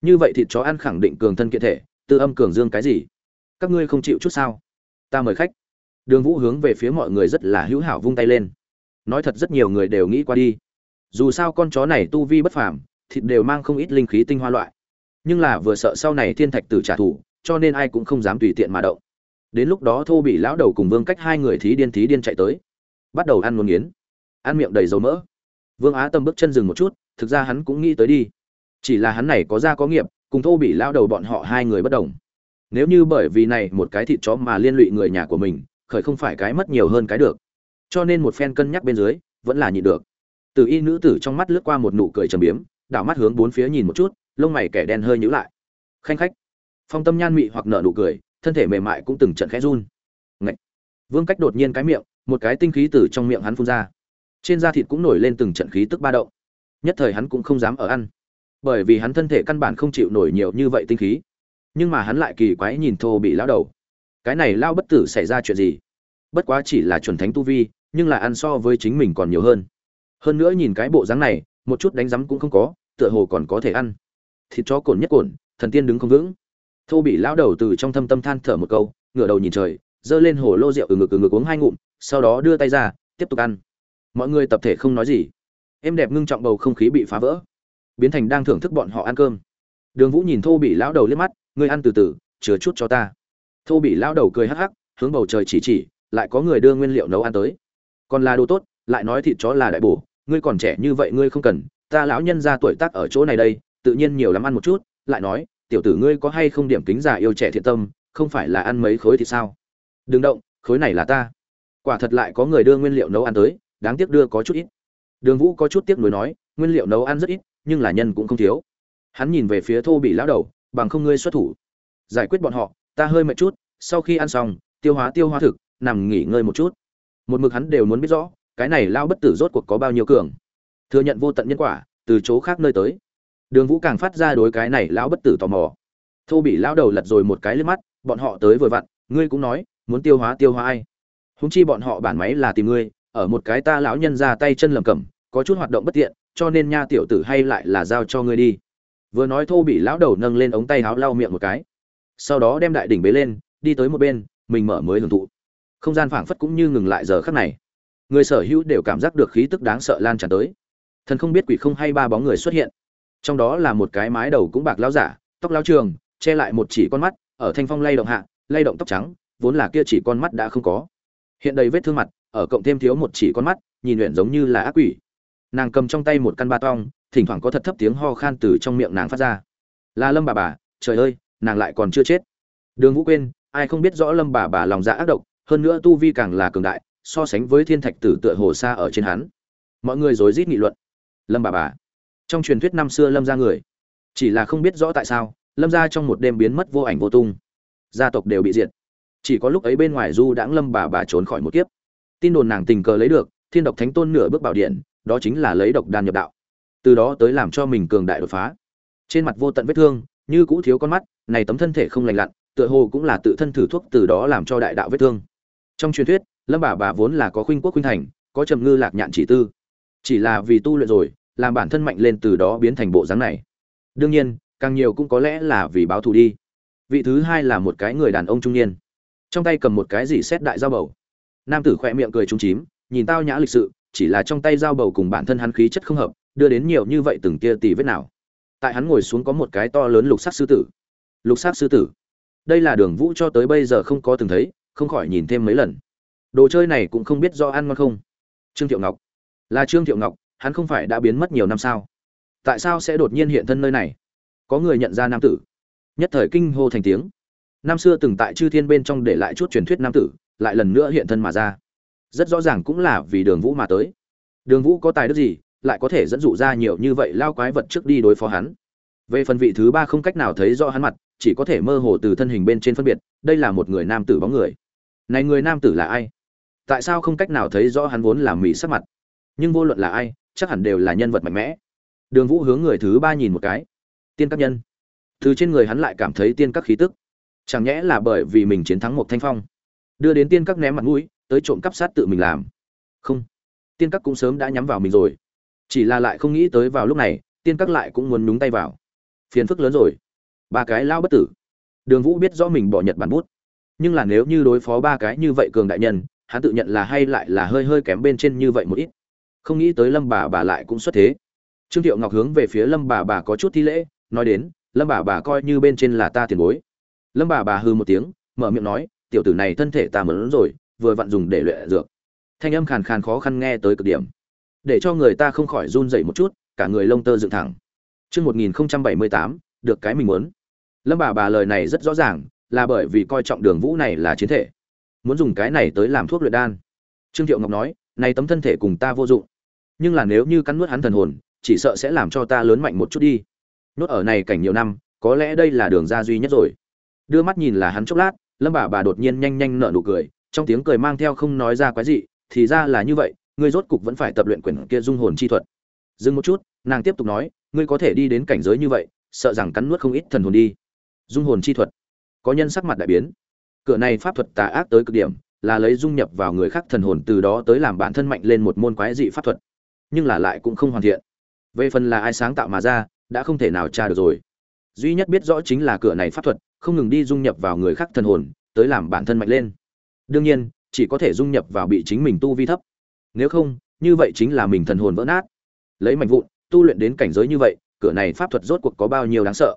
S1: Như vậy thịt chó ăn khẳng định cường thân kiện thể, tư âm cường dương cái gì? Các ngươi không chịu chút sao? Ta mời khách. Đường Vũ hướng về phía mọi người rất là hữu hảo vung tay lên. Nói thật rất nhiều người đều nghĩ qua đi. Dù sao con chó này tu vi bất phàm, thịt đều mang không ít linh khí tinh hoa loại. Nhưng là vừa sợ sau này thiên thạch tử trả thù, cho nên ai cũng không dám tùy tiện mà động. Đến lúc đó Thô bị lão đầu cùng Vương Cách hai người thí điên thí điên chạy tới, bắt đầu ăn nôn nghiến, ăn miệng đầy dầu mỡ. Vương Á Tâm bước chân dừng một chút, thực ra hắn cũng nghĩ tới đi. Chỉ là hắn này có ra có nghiệp, cùng Thô bị lão đầu bọn họ hai người bất đồng. Nếu như bởi vì này một cái thịt chó mà liên lụy người nhà của mình, khởi không phải cái mất nhiều hơn cái được. Cho nên một phen cân nhắc bên dưới, vẫn là nhịn được. Từ y nữ tử trong mắt lướt qua một nụ cười trầm biếm, đảo mắt hướng bốn phía nhìn một chút, lông mày kẻ đen hơi nhíu lại. Khanh khách. Phong Tâm nhan mị hoặc nở nụ cười, thân thể mềm mại cũng từng trận khẽ run. Ngậy. Vương Cách đột nhiên cái miệng, một cái tinh khí từ trong miệng hắn phun ra. Trên da thịt cũng nổi lên từng trận khí tức ba động. Nhất thời hắn cũng không dám ở ăn, bởi vì hắn thân thể căn bản không chịu nổi nhiều như vậy tinh khí. Nhưng mà hắn lại kỳ quái nhìn Thô bị lão đầu. Cái này lao bất tử xảy ra chuyện gì? Bất quá chỉ là chuẩn thánh tu vi, nhưng là ăn so với chính mình còn nhiều hơn. Hơn nữa nhìn cái bộ dáng này, một chút đánh rắm cũng không có, tựa hồ còn có thể ăn. Thịt chó cồn nhất cồn, thần tiên đứng không vững. Thô bị lão đầu từ trong thâm tâm than thở một câu ngửa đầu nhìn trời giơ lên hồ lô rượu ừ ngực ừ ngực uống hai ngụm sau đó đưa tay ra tiếp tục ăn. Mọi người tập thể không nói gì. Em đẹp ngưng trọng bầu không khí bị phá vỡ. Biến thành đang thưởng thức bọn họ ăn cơm. Đường vũ nhìn thô bị lão đầu liếc mắt ngươi ăn từ từ chứa chút cho ta. Thô bị lão đầu cười hắc hắc hướng bầu trời chỉ chỉ lại có người đưa nguyên liệu nấu ăn tới. Còn là đồ tốt lại nói thịt chó là đại bổ ngươi còn trẻ như vậy ngươi không cần ta lão nhân ra tuổi tác ở chỗ này đây, tự nhiên nhiều lắm ăn một chút, lại nói, tiểu tử ngươi có hay không điểm kính già yêu trẻ thiện tâm, không phải là ăn mấy khối thì sao? Đừng động, khối này là ta. Quả thật lại có người đưa nguyên liệu nấu ăn tới, đáng tiếc đưa có chút ít. Đường vũ có chút tiếc nuối nói, nguyên liệu nấu ăn rất ít, nhưng là nhân cũng không thiếu. Hắn nhìn về phía thô bị lão đầu, bằng không ngươi xuất thủ. Giải quyết bọn họ, ta hơi mệt chút, sau khi ăn xong, tiêu hóa tiêu hóa thực, nằm nghỉ ngơi một chút. Một mực hắn đều muốn biết rõ, cái này lao bất tử rốt cuộc có bao nhiêu cường thừa nhận vô tận nhân quả, từ chỗ khác nơi tới. Đường vũ càng phát ra đối cái này lão bất tử tò mò. Thô bị lão đầu lật rồi một cái lên mắt, bọn họ tới vừa vặn, ngươi cũng nói, muốn tiêu hóa tiêu hóa ai? Húng chi bọn họ bản máy là tìm ngươi, ở một cái ta lão nhân ra tay chân lầm cầm, có chút hoạt động bất tiện, cho nên nha tiểu tử hay lại là giao cho ngươi đi. Vừa nói thô bị lão đầu nâng lên ống tay áo lau miệng một cái. Sau đó đem đại đỉnh bế lên, đi tới một bên, mình mở mới hưởng thụ. Không gian phảng phất cũng như ngừng lại giờ khắc này. Người sở hữu đều cảm giác được khí tức đáng sợ lan tràn tới thần không biết quỷ không hay ba bóng người xuất hiện. Trong đó là một cái mái đầu cũng bạc lão giả, tóc lão trường, che lại một chỉ con mắt, ở thanh phong lay động hạ, lay động tóc trắng, vốn là kia chỉ con mắt đã không có. Hiện đầy vết thương mặt, ở cộng thêm thiếu một chỉ con mắt, nhìn luyện giống như là ác quỷ. Nàng cầm trong tay một căn ba tong, thỉnh thoảng có thật thấp tiếng ho khan từ trong miệng nàng phát ra. Là lâm bà bà, trời ơi, nàng lại còn chưa chết. Đường vũ quên, ai không biết rõ lâm bà bà lòng dạ ác độc, hơn nữa tu vi càng là cường đại, so sánh với thiên thạch tử tựa hồ xa ở trên hắn. Mọi người rối rít nghị luận lâm bà bà. Trong truyền thuyết năm xưa lâm ra người. Chỉ là không biết rõ tại sao, lâm ra trong một đêm biến mất vô ảnh vô tung. Gia tộc đều bị diệt. Chỉ có lúc ấy bên ngoài du đãng lâm bà bà trốn khỏi một kiếp. Tin đồn nàng tình cờ lấy được, thiên độc thánh tôn nửa bước bảo điện, đó chính là lấy độc đan nhập đạo. Từ đó tới làm cho mình cường đại đột phá. Trên mặt vô tận vết thương, như cũ thiếu con mắt, này tấm thân thể không lành lặn, tựa hồ cũng là tự thân thử thuốc từ đó làm cho đại đạo vết thương. Trong truyền thuyết, lâm bà bà vốn là có khuynh quốc khuynh thành, có trầm ngư lạc nhạn chỉ tư. Chỉ là vì tu luyện rồi làm bản thân mạnh lên từ đó biến thành bộ dáng này. Đương nhiên, càng nhiều cũng có lẽ là vì báo thù đi. Vị thứ hai là một cái người đàn ông trung niên. Trong tay cầm một cái gì xét đại dao bầu. Nam tử khỏe miệng cười trúng chím, nhìn tao nhã lịch sự, chỉ là trong tay dao bầu cùng bản thân hắn khí chất không hợp, đưa đến nhiều như vậy từng kia tì vết nào. Tại hắn ngồi xuống có một cái to lớn lục sắc sư tử. Lục sắc sư tử. Đây là đường vũ cho tới bây giờ không có từng thấy, không khỏi nhìn thêm mấy lần. Đồ chơi này cũng không biết do ăn ngon không. Trương thiệu ngọc. Là trương thiệu ngọc hắn không phải đã biến mất nhiều năm sao? Tại sao sẽ đột nhiên hiện thân nơi này? Có người nhận ra nam tử. Nhất thời kinh hô thành tiếng. Năm xưa từng tại chư thiên bên trong để lại chút truyền thuyết nam tử, lại lần nữa hiện thân mà ra. Rất rõ ràng cũng là vì đường vũ mà tới. Đường vũ có tài đức gì, lại có thể dẫn dụ ra nhiều như vậy lao quái vật trước đi đối phó hắn. Về phần vị thứ ba không cách nào thấy rõ hắn mặt, chỉ có thể mơ hồ từ thân hình bên trên phân biệt, đây là một người nam tử bóng người. Này người nam tử là ai? Tại sao không cách nào thấy rõ hắn vốn là mỹ sắc mặt? Nhưng vô luận là ai chắc hẳn đều là nhân vật mạnh mẽ. Đường vũ hướng người thứ ba nhìn một cái. Tiên các nhân. Từ trên người hắn lại cảm thấy tiên các khí tức. Chẳng nhẽ là bởi vì mình chiến thắng một thanh phong. Đưa đến tiên các ném mặt mũi, tới trộm cắp sát tự mình làm. Không. Tiên các cũng sớm đã nhắm vào mình rồi. Chỉ là lại không nghĩ tới vào lúc này, tiên các lại cũng muốn nhúng tay vào. Phiền phức lớn rồi. Ba cái lao bất tử. Đường vũ biết rõ mình bỏ nhật bản bút. Nhưng là nếu như đối phó ba cái như vậy cường đại nhân, hắn tự nhận là hay lại là hơi hơi kém bên trên như vậy một ít không nghĩ tới lâm bà bà lại cũng xuất thế trương thiệu ngọc hướng về phía lâm bà bà có chút thi lễ nói đến lâm bà bà coi như bên trên là ta tiền bối lâm bà bà hư một tiếng mở miệng nói tiểu tử này thân thể ta mớn rồi vừa vặn dùng để luyện dược thanh âm khàn khàn khó khăn nghe tới cực điểm để cho người ta không khỏi run dậy một chút cả người lông tơ dựng thẳng Trước 1078, được cái mình muốn. Lâm bà bà lời này rất rõ ràng, là bởi vì coi trọng đường vũ này là chiến thể. Muốn dùng cái này tới làm thuốc luyện đan. Trương Thiệu Ngọc nói, này tấm thân thể cùng ta vô dụng. Nhưng là nếu như cắn nuốt hắn thần hồn, chỉ sợ sẽ làm cho ta lớn mạnh một chút đi. Nốt ở này cảnh nhiều năm, có lẽ đây là đường ra duy nhất rồi. Đưa mắt nhìn là hắn chốc lát, Lâm bà bà đột nhiên nhanh nhanh nở nụ cười, trong tiếng cười mang theo không nói ra quái gì, thì ra là như vậy, ngươi rốt cục vẫn phải tập luyện quyển kia dung hồn chi thuật. Dừng một chút, nàng tiếp tục nói, ngươi có thể đi đến cảnh giới như vậy, sợ rằng cắn nuốt không ít thần hồn đi. Dung hồn chi thuật. Có nhân sắc mặt đại biến. Cửa này pháp thuật tà ác tới cực điểm, là lấy dung nhập vào người khác thần hồn từ đó tới làm bản thân mạnh lên một môn quái dị pháp thuật. Nhưng là lại cũng không hoàn thiện. Về phần là ai sáng tạo mà ra, đã không thể nào tra được rồi. Duy nhất biết rõ chính là cửa này pháp thuật, không ngừng đi dung nhập vào người khác thần hồn, tới làm bản thân mạnh lên. Đương nhiên, chỉ có thể dung nhập vào bị chính mình tu vi thấp. Nếu không, như vậy chính là mình thần hồn vỡ nát. Lấy mạnh vụn, tu luyện đến cảnh giới như vậy, cửa này pháp thuật rốt cuộc có bao nhiêu đáng sợ.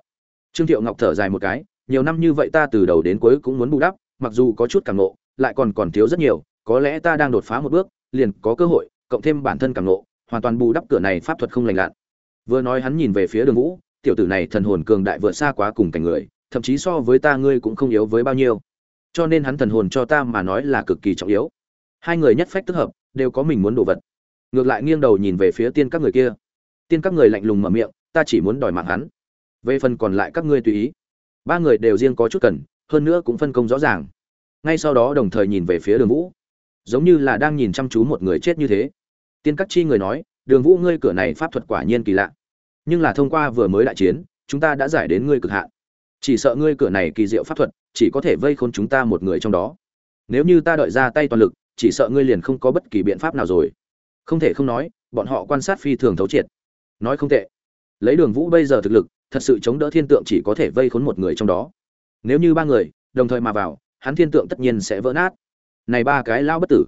S1: Trương Thiệu Ngọc thở dài một cái, nhiều năm như vậy ta từ đầu đến cuối cũng muốn bù đắp, mặc dù có chút cảm ngộ, lại còn còn thiếu rất nhiều, có lẽ ta đang đột phá một bước, liền có cơ hội, cộng thêm bản thân cảm ngộ, hoàn toàn bù đắp cửa này pháp thuật không lành lặn. Vừa nói hắn nhìn về phía Đường Vũ, tiểu tử này thần hồn cường đại vượt xa quá cùng cảnh người, thậm chí so với ta ngươi cũng không yếu với bao nhiêu. Cho nên hắn thần hồn cho ta mà nói là cực kỳ trọng yếu. Hai người nhất phách tức hợp, đều có mình muốn đồ vật. Ngược lại nghiêng đầu nhìn về phía tiên các người kia tiên các người lạnh lùng mở miệng ta chỉ muốn đòi mạng hắn về phần còn lại các ngươi tùy ý ba người đều riêng có chút cần hơn nữa cũng phân công rõ ràng ngay sau đó đồng thời nhìn về phía đường vũ giống như là đang nhìn chăm chú một người chết như thế tiên các chi người nói, đường vũ, ngươi cửa này pháp thuật quả nhiên kỳ lạ. Nhưng là thông qua vừa mới đại chiến, chúng ta đã giải đến ngươi cực hạn. Chỉ sợ ngươi cửa này kỳ diệu pháp thuật, chỉ có thể vây khôn chúng ta một người trong đó. Nếu như ta đợi ra tay toàn lực, chỉ sợ ngươi liền không có bất kỳ biện pháp nào rồi. Không thể không nói, bọn họ quan sát phi thường thấu triệt. Nói không tệ. Lấy đường vũ bây giờ thực lực, thật sự chống đỡ thiên tượng chỉ có thể vây khốn một người trong đó. Nếu như ba người, đồng thời mà vào, hắn thiên tượng tất nhiên sẽ vỡ nát. Này ba cái lao bất tử.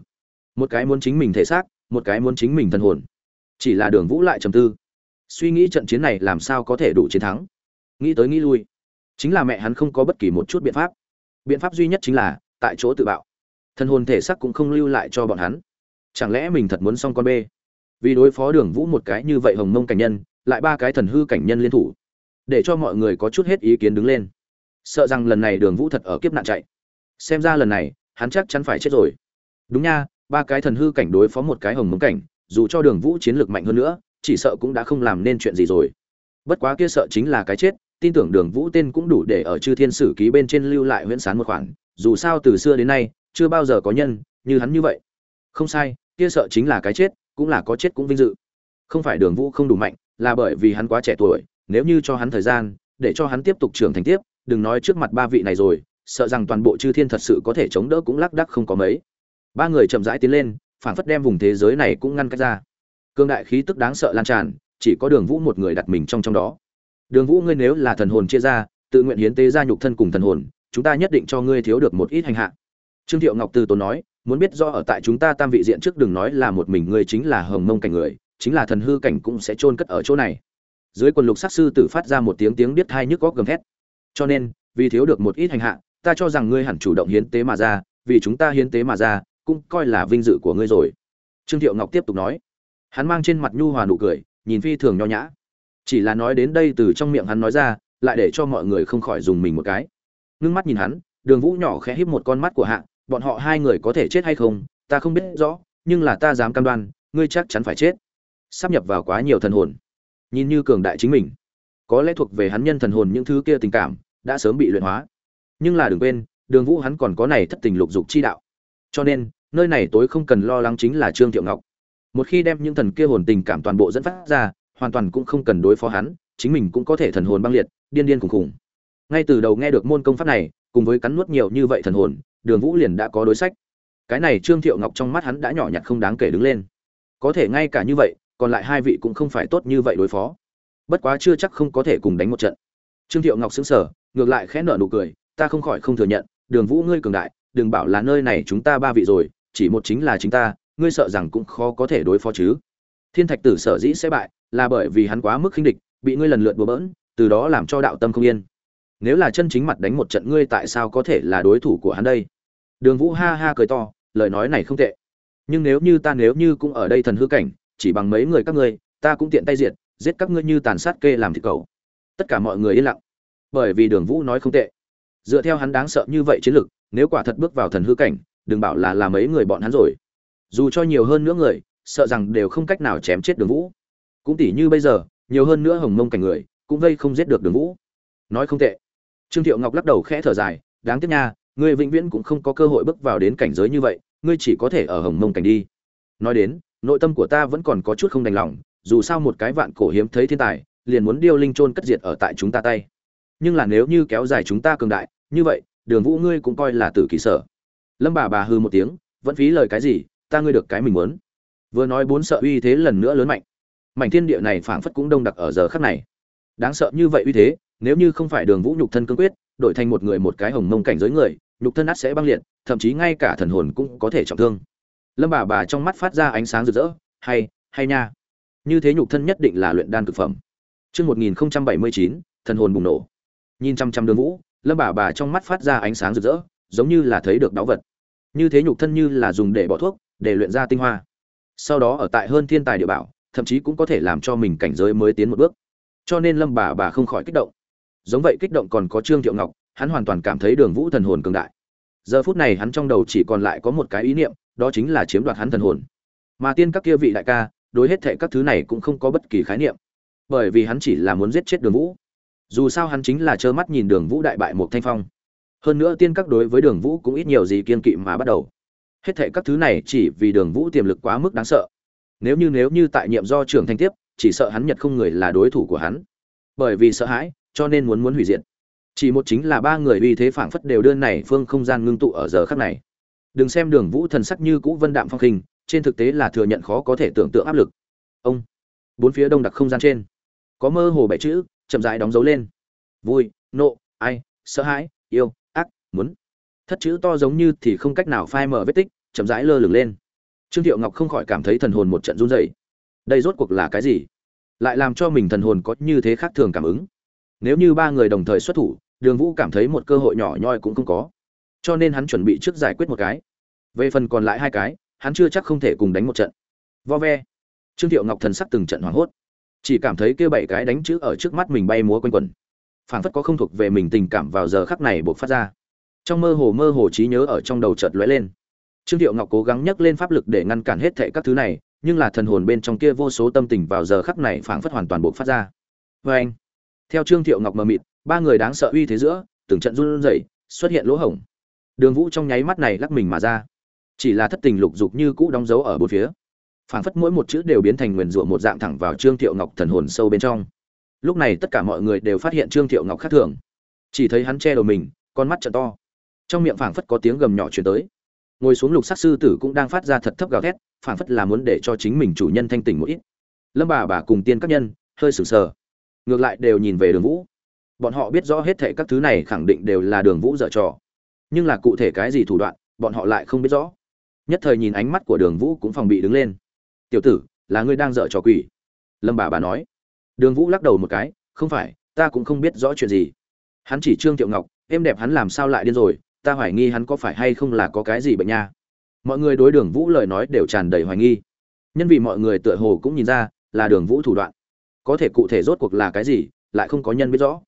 S1: Một cái muốn chính mình thể xác một cái muốn chính mình thần hồn. Chỉ là đường vũ lại trầm tư. Suy nghĩ trận chiến này làm sao có thể đủ chiến thắng? Nghĩ tới nghĩ lui. Chính là mẹ hắn không có bất kỳ một chút biện pháp. Biện pháp duy nhất chính là tại chỗ tự bạo. Thần hồn thể xác cũng không lưu lại cho bọn hắn. Chẳng lẽ mình thật muốn xong con bê? Vì đối phó đường vũ một cái như vậy hồng mông cảnh nhân, lại ba cái thần hư cảnh nhân liên thủ. Để cho mọi người có chút hết ý kiến đứng lên. Sợ rằng lần này đường vũ thật ở kiếp nạn chạy. Xem ra lần này, hắn chắc chắn phải chết rồi. Đúng nha ba cái thần hư cảnh đối phó một cái hồng mông cảnh, dù cho đường vũ chiến lược mạnh hơn nữa, chỉ sợ cũng đã không làm nên chuyện gì rồi. Bất quá kia sợ chính là cái chết, tin tưởng đường vũ tên cũng đủ để ở chư thiên sử ký bên trên lưu lại huyễn sán một khoản, dù sao từ xưa đến nay, chưa bao giờ có nhân như hắn như vậy. Không sai, kia sợ chính là cái chết, cũng là có chết cũng vinh dự. Không phải đường vũ không đủ mạnh, là bởi vì hắn quá trẻ tuổi, nếu như cho hắn thời gian, để cho hắn tiếp tục trưởng thành tiếp, đừng nói trước mặt ba vị này rồi, sợ rằng toàn bộ chư thiên thật sự có thể chống đỡ cũng lác đắc không có mấy ba người chậm rãi tiến lên phản phất đem vùng thế giới này cũng ngăn cách ra. Cương đại khí tức đáng sợ lan tràn, chỉ có đường vũ một người đặt mình trong trong đó. Đường vũ ngươi nếu là thần hồn chia ra, tự nguyện hiến tế gia nhục thân cùng thần hồn, chúng ta nhất định cho ngươi thiếu được một ít hành hạ. Trương thiệu ngọc từ tốn nói, muốn biết do ở tại chúng ta tam vị diện trước đừng nói là một mình ngươi chính là hồng mông cảnh người, chính là thần hư cảnh cũng sẽ chôn cất ở chỗ này. Dưới quần lục sắc sư tử phát ra một tiếng tiếng biết thai nhức góc gầm thét. Cho nên, vì thiếu được một ít hành hạ, ta cho rằng ngươi hẳn chủ động hiến tế mà ra, vì chúng ta hiến tế mà ra cũng coi là vinh dự của ngươi rồi. Trương thiệu ngọc tiếp tục nói. Hắn mang trên mặt nhu hòa nụ cười, nhìn phi thường nho nhã. Chỉ là nói đến đây từ trong miệng hắn nói ra, lại để cho mọi người không khỏi dùng mình một cái. Ngưng mắt nhìn hắn, đường vũ nhỏ khẽ híp một con mắt của hạ, bọn họ hai người có thể chết hay không, ta không biết rõ, nhưng là ta dám cam đoan, ngươi chắc chắn phải chết. Sắp nhập vào quá nhiều thần hồn. Nhìn như cường đại chính mình. Có lẽ thuộc về hắn nhân thần hồn những thứ kia tình cảm, đã sớm bị luyện hóa. Nhưng là đừng quên, đường vũ hắn còn có này thất tình lục dục chi đạo. Cho nên nơi này tối không cần lo lắng chính là trương thiệu ngọc. Một khi đem những thần kia hồn tình cảm toàn bộ dẫn phát ra, hoàn toàn cũng không cần đối phó hắn, chính mình cũng có thể thần hồn băng liệt, điên điên khùng khùng ngay từ đầu nghe được môn công pháp này, cùng với cắn nuốt nhiều như vậy thần hồn, đường vũ liền đã có đối sách. Cái này trương thiệu ngọc trong mắt hắn đã nhỏ nhặt không đáng kể đứng lên. Có thể ngay cả như vậy, còn lại hai vị cũng không phải tốt như vậy đối phó. Bất quá chưa chắc không có thể cùng đánh một trận. Trương thiệu ngọc xứng sở ngược lại khẽ nở nụ cười, ta không khỏi không thừa nhận, đường vũ ngươi cường đại, đừng bảo là nơi này chúng ta ba vị rồi chỉ một chính là chính ta, ngươi sợ rằng cũng khó có thể đối phó chứ. Thiên thạch tử sở dĩ sẽ bại là bởi vì hắn quá mức khinh địch, bị ngươi lần lượt bừa bỡn, từ đó làm cho đạo tâm không yên. Nếu là chân chính mặt đánh một trận ngươi tại sao có thể là đối thủ của hắn đây? Đường vũ ha ha cười to, lời nói này không tệ. Nhưng nếu như ta nếu như cũng ở đây thần hư cảnh, chỉ bằng mấy người các ngươi, ta cũng tiện tay diệt, giết các ngươi như tàn sát kê làm thịt cầu. Tất cả mọi người yên lặng. Bởi vì đường vũ nói không tệ. Dựa theo hắn đáng sợ như vậy chiến lực, nếu quả thật bước vào thần hư cảnh đừng bảo là làm mấy người bọn hắn rồi. Dù cho nhiều hơn nữa người, sợ rằng đều không cách nào chém chết đường vũ. Cũng tỉ như bây giờ, nhiều hơn nữa hồng mông cảnh người, cũng vây không giết được đường vũ. Nói không tệ. Trương thiệu ngọc lắc đầu khẽ thở dài, đáng tiếc nha, ngươi vĩnh viễn cũng không có cơ hội bước vào đến cảnh giới như vậy, ngươi chỉ có thể ở hồng mông cảnh đi. Nói đến, nội tâm của ta vẫn còn có chút không đành lòng, dù sao một cái vạn cổ hiếm thấy thiên tài, liền muốn điêu linh trôn cất diệt ở tại chúng ta tay. Nhưng là nếu như kéo dài chúng ta cường đại, như vậy, đường vũ ngươi cũng coi là tử kỳ sở lâm bà bà hư một tiếng vẫn phí lời cái gì ta ngươi được cái mình muốn. Vừa nói bốn sợ uy thế lần nữa lớn mạnh. Mảnh thiên địa này phảng phất cũng đông đặc ở giờ khắc này. Đáng sợ như vậy uy thế nếu như không phải đường vũ nhục thân cương quyết đổi thành một người một cái hồng mông cảnh giới người nhục thân át sẽ băng liệt thậm chí ngay cả thần hồn cũng có thể trọng thương. Lâm bà bà trong mắt phát ra ánh sáng rực rỡ hay hay nha. Như thế nhục thân nhất định là luyện đan thực phẩm. Chương 1079, thần hồn bùng nổ. Nhìn chăm chăm Đường Vũ, Lâm bà bà trong mắt phát ra ánh sáng rực rỡ, giống như là thấy được đáo vật. Như thế nhục thân như là dùng để bỏ thuốc, để luyện ra tinh hoa. Sau đó ở tại hơn thiên tài địa bảo, thậm chí cũng có thể làm cho mình cảnh giới mới tiến một bước. Cho nên Lâm bà bà không khỏi kích động. Giống vậy kích động còn có Trương Thiệu Ngọc, hắn hoàn toàn cảm thấy Đường Vũ thần hồn cường đại. Giờ phút này hắn trong đầu chỉ còn lại có một cái ý niệm, đó chính là chiếm đoạt hắn thần hồn. Mà tiên các kia vị đại ca, đối hết thệ các thứ này cũng không có bất kỳ khái niệm bởi vì hắn chỉ là muốn giết chết đường vũ dù sao hắn chính là trơ mắt nhìn đường vũ đại bại một thanh phong hơn nữa tiên các đối với đường vũ cũng ít nhiều gì kiên kỵ mà bắt đầu. Hết thệ các thứ này chỉ vì đường vũ tiềm lực quá mức đáng sợ. Nếu như nếu như tại nhiệm do trưởng thanh tiếp, chỉ sợ hắn nhật không người là đối thủ của hắn. Bởi vì sợ hãi, cho nên muốn muốn hủy diệt. Chỉ một chính là ba người uy thế phảng phất đều đưa này phương không gian ngưng tụ ở giờ khắc này. Đừng xem đường vũ thần sắc như cũ vân đạm phong khinh, trên thực tế là thừa nhận khó có thể tưởng tượng áp lực. Ông. Bốn phía đông đặc không gian trên. Có mơ hồ bảy chữ, chậm rãi đóng dấu lên. Vui, nộ, ai, sợ hãi, yêu muốn. Thất chữ to giống như thì không cách nào phai mở vết tích, chậm rãi lơ lửng lên. Trương thiệu ngọc không khỏi cảm thấy thần hồn một trận run rẩy. Đây rốt cuộc là cái gì? Lại làm cho mình thần hồn có như thế khác thường cảm ứng. Nếu như ba người đồng thời xuất thủ, đường vũ cảm thấy một cơ hội nhỏ nhoi cũng không có. Cho nên hắn chuẩn bị trước giải quyết một cái. Về phần còn lại hai cái, hắn chưa chắc không thể cùng đánh một trận. Vo ve. Trương thiệu ngọc thần sắc từng trận hoảng hốt. Chỉ cảm thấy kêu bảy cái đánh chữ ở trước mắt mình bay múa quanh quẩn. Phảng phất có không thuộc về mình tình cảm vào giờ khắc này buộc phát ra trong mơ hồ mơ hồ trí nhớ ở trong đầu chợt lóe lên. Trương thiệu ngọc cố gắng nhấc lên pháp lực để ngăn cản hết thệ các thứ này, nhưng là thần hồn bên trong kia vô số tâm tình vào giờ khắc này phảng phất hoàn toàn buộc phát ra. Vê anh theo trương thiệu ngọc mờ mịt, ba người đáng sợ uy thế giữa, từng trận run rẩy, xuất hiện lỗ hổng. Đường vũ trong nháy mắt này lắc mình mà ra. Chỉ là thất tình lục dục như cũ đóng dấu ở bốn phía. Phảng phất mỗi một chữ đều biến thành nguyền rủa một dạng thẳng vào trương thiệu ngọc thần hồn sâu bên trong. Lúc này tất cả mọi người đều phát hiện trương thiệu ngọc khác thường. Chỉ thấy hắn che đầu mình, con mắt t to trong miệng phảng phất có tiếng gầm nhỏ chuyển tới. Ngồi xuống lục sắc sư tử cũng đang phát ra thật thấp gào thét, phảng phất là muốn để cho chính mình chủ nhân thanh tỉnh một ít. Lâm bà bà cùng tiên các nhân, hơi sừng sờ. Ngược lại đều nhìn về đường vũ. Bọn họ biết rõ hết thệ các thứ này khẳng định đều là đường vũ dở trò. Nhưng là cụ thể cái gì thủ đoạn, bọn họ lại không biết rõ. Nhất thời nhìn ánh mắt của đường vũ cũng phòng bị đứng lên. Tiểu tử, là ngươi đang dở trò quỷ? Lâm bà bà nói. Đường vũ lắc đầu một cái, không phải, ta cũng không biết rõ chuyện gì. Hắn chỉ trương thiệu ngọc êm đẹp hắn làm sao lại điên rồi? Ta hoài nghi hắn có phải hay không là có cái gì bệnh nha. Mọi người đối đường vũ lời nói đều tràn đầy hoài nghi. Nhân vì mọi người tựa hồ cũng nhìn ra là đường vũ thủ đoạn. Có thể cụ thể rốt cuộc là cái gì, lại không có nhân biết rõ.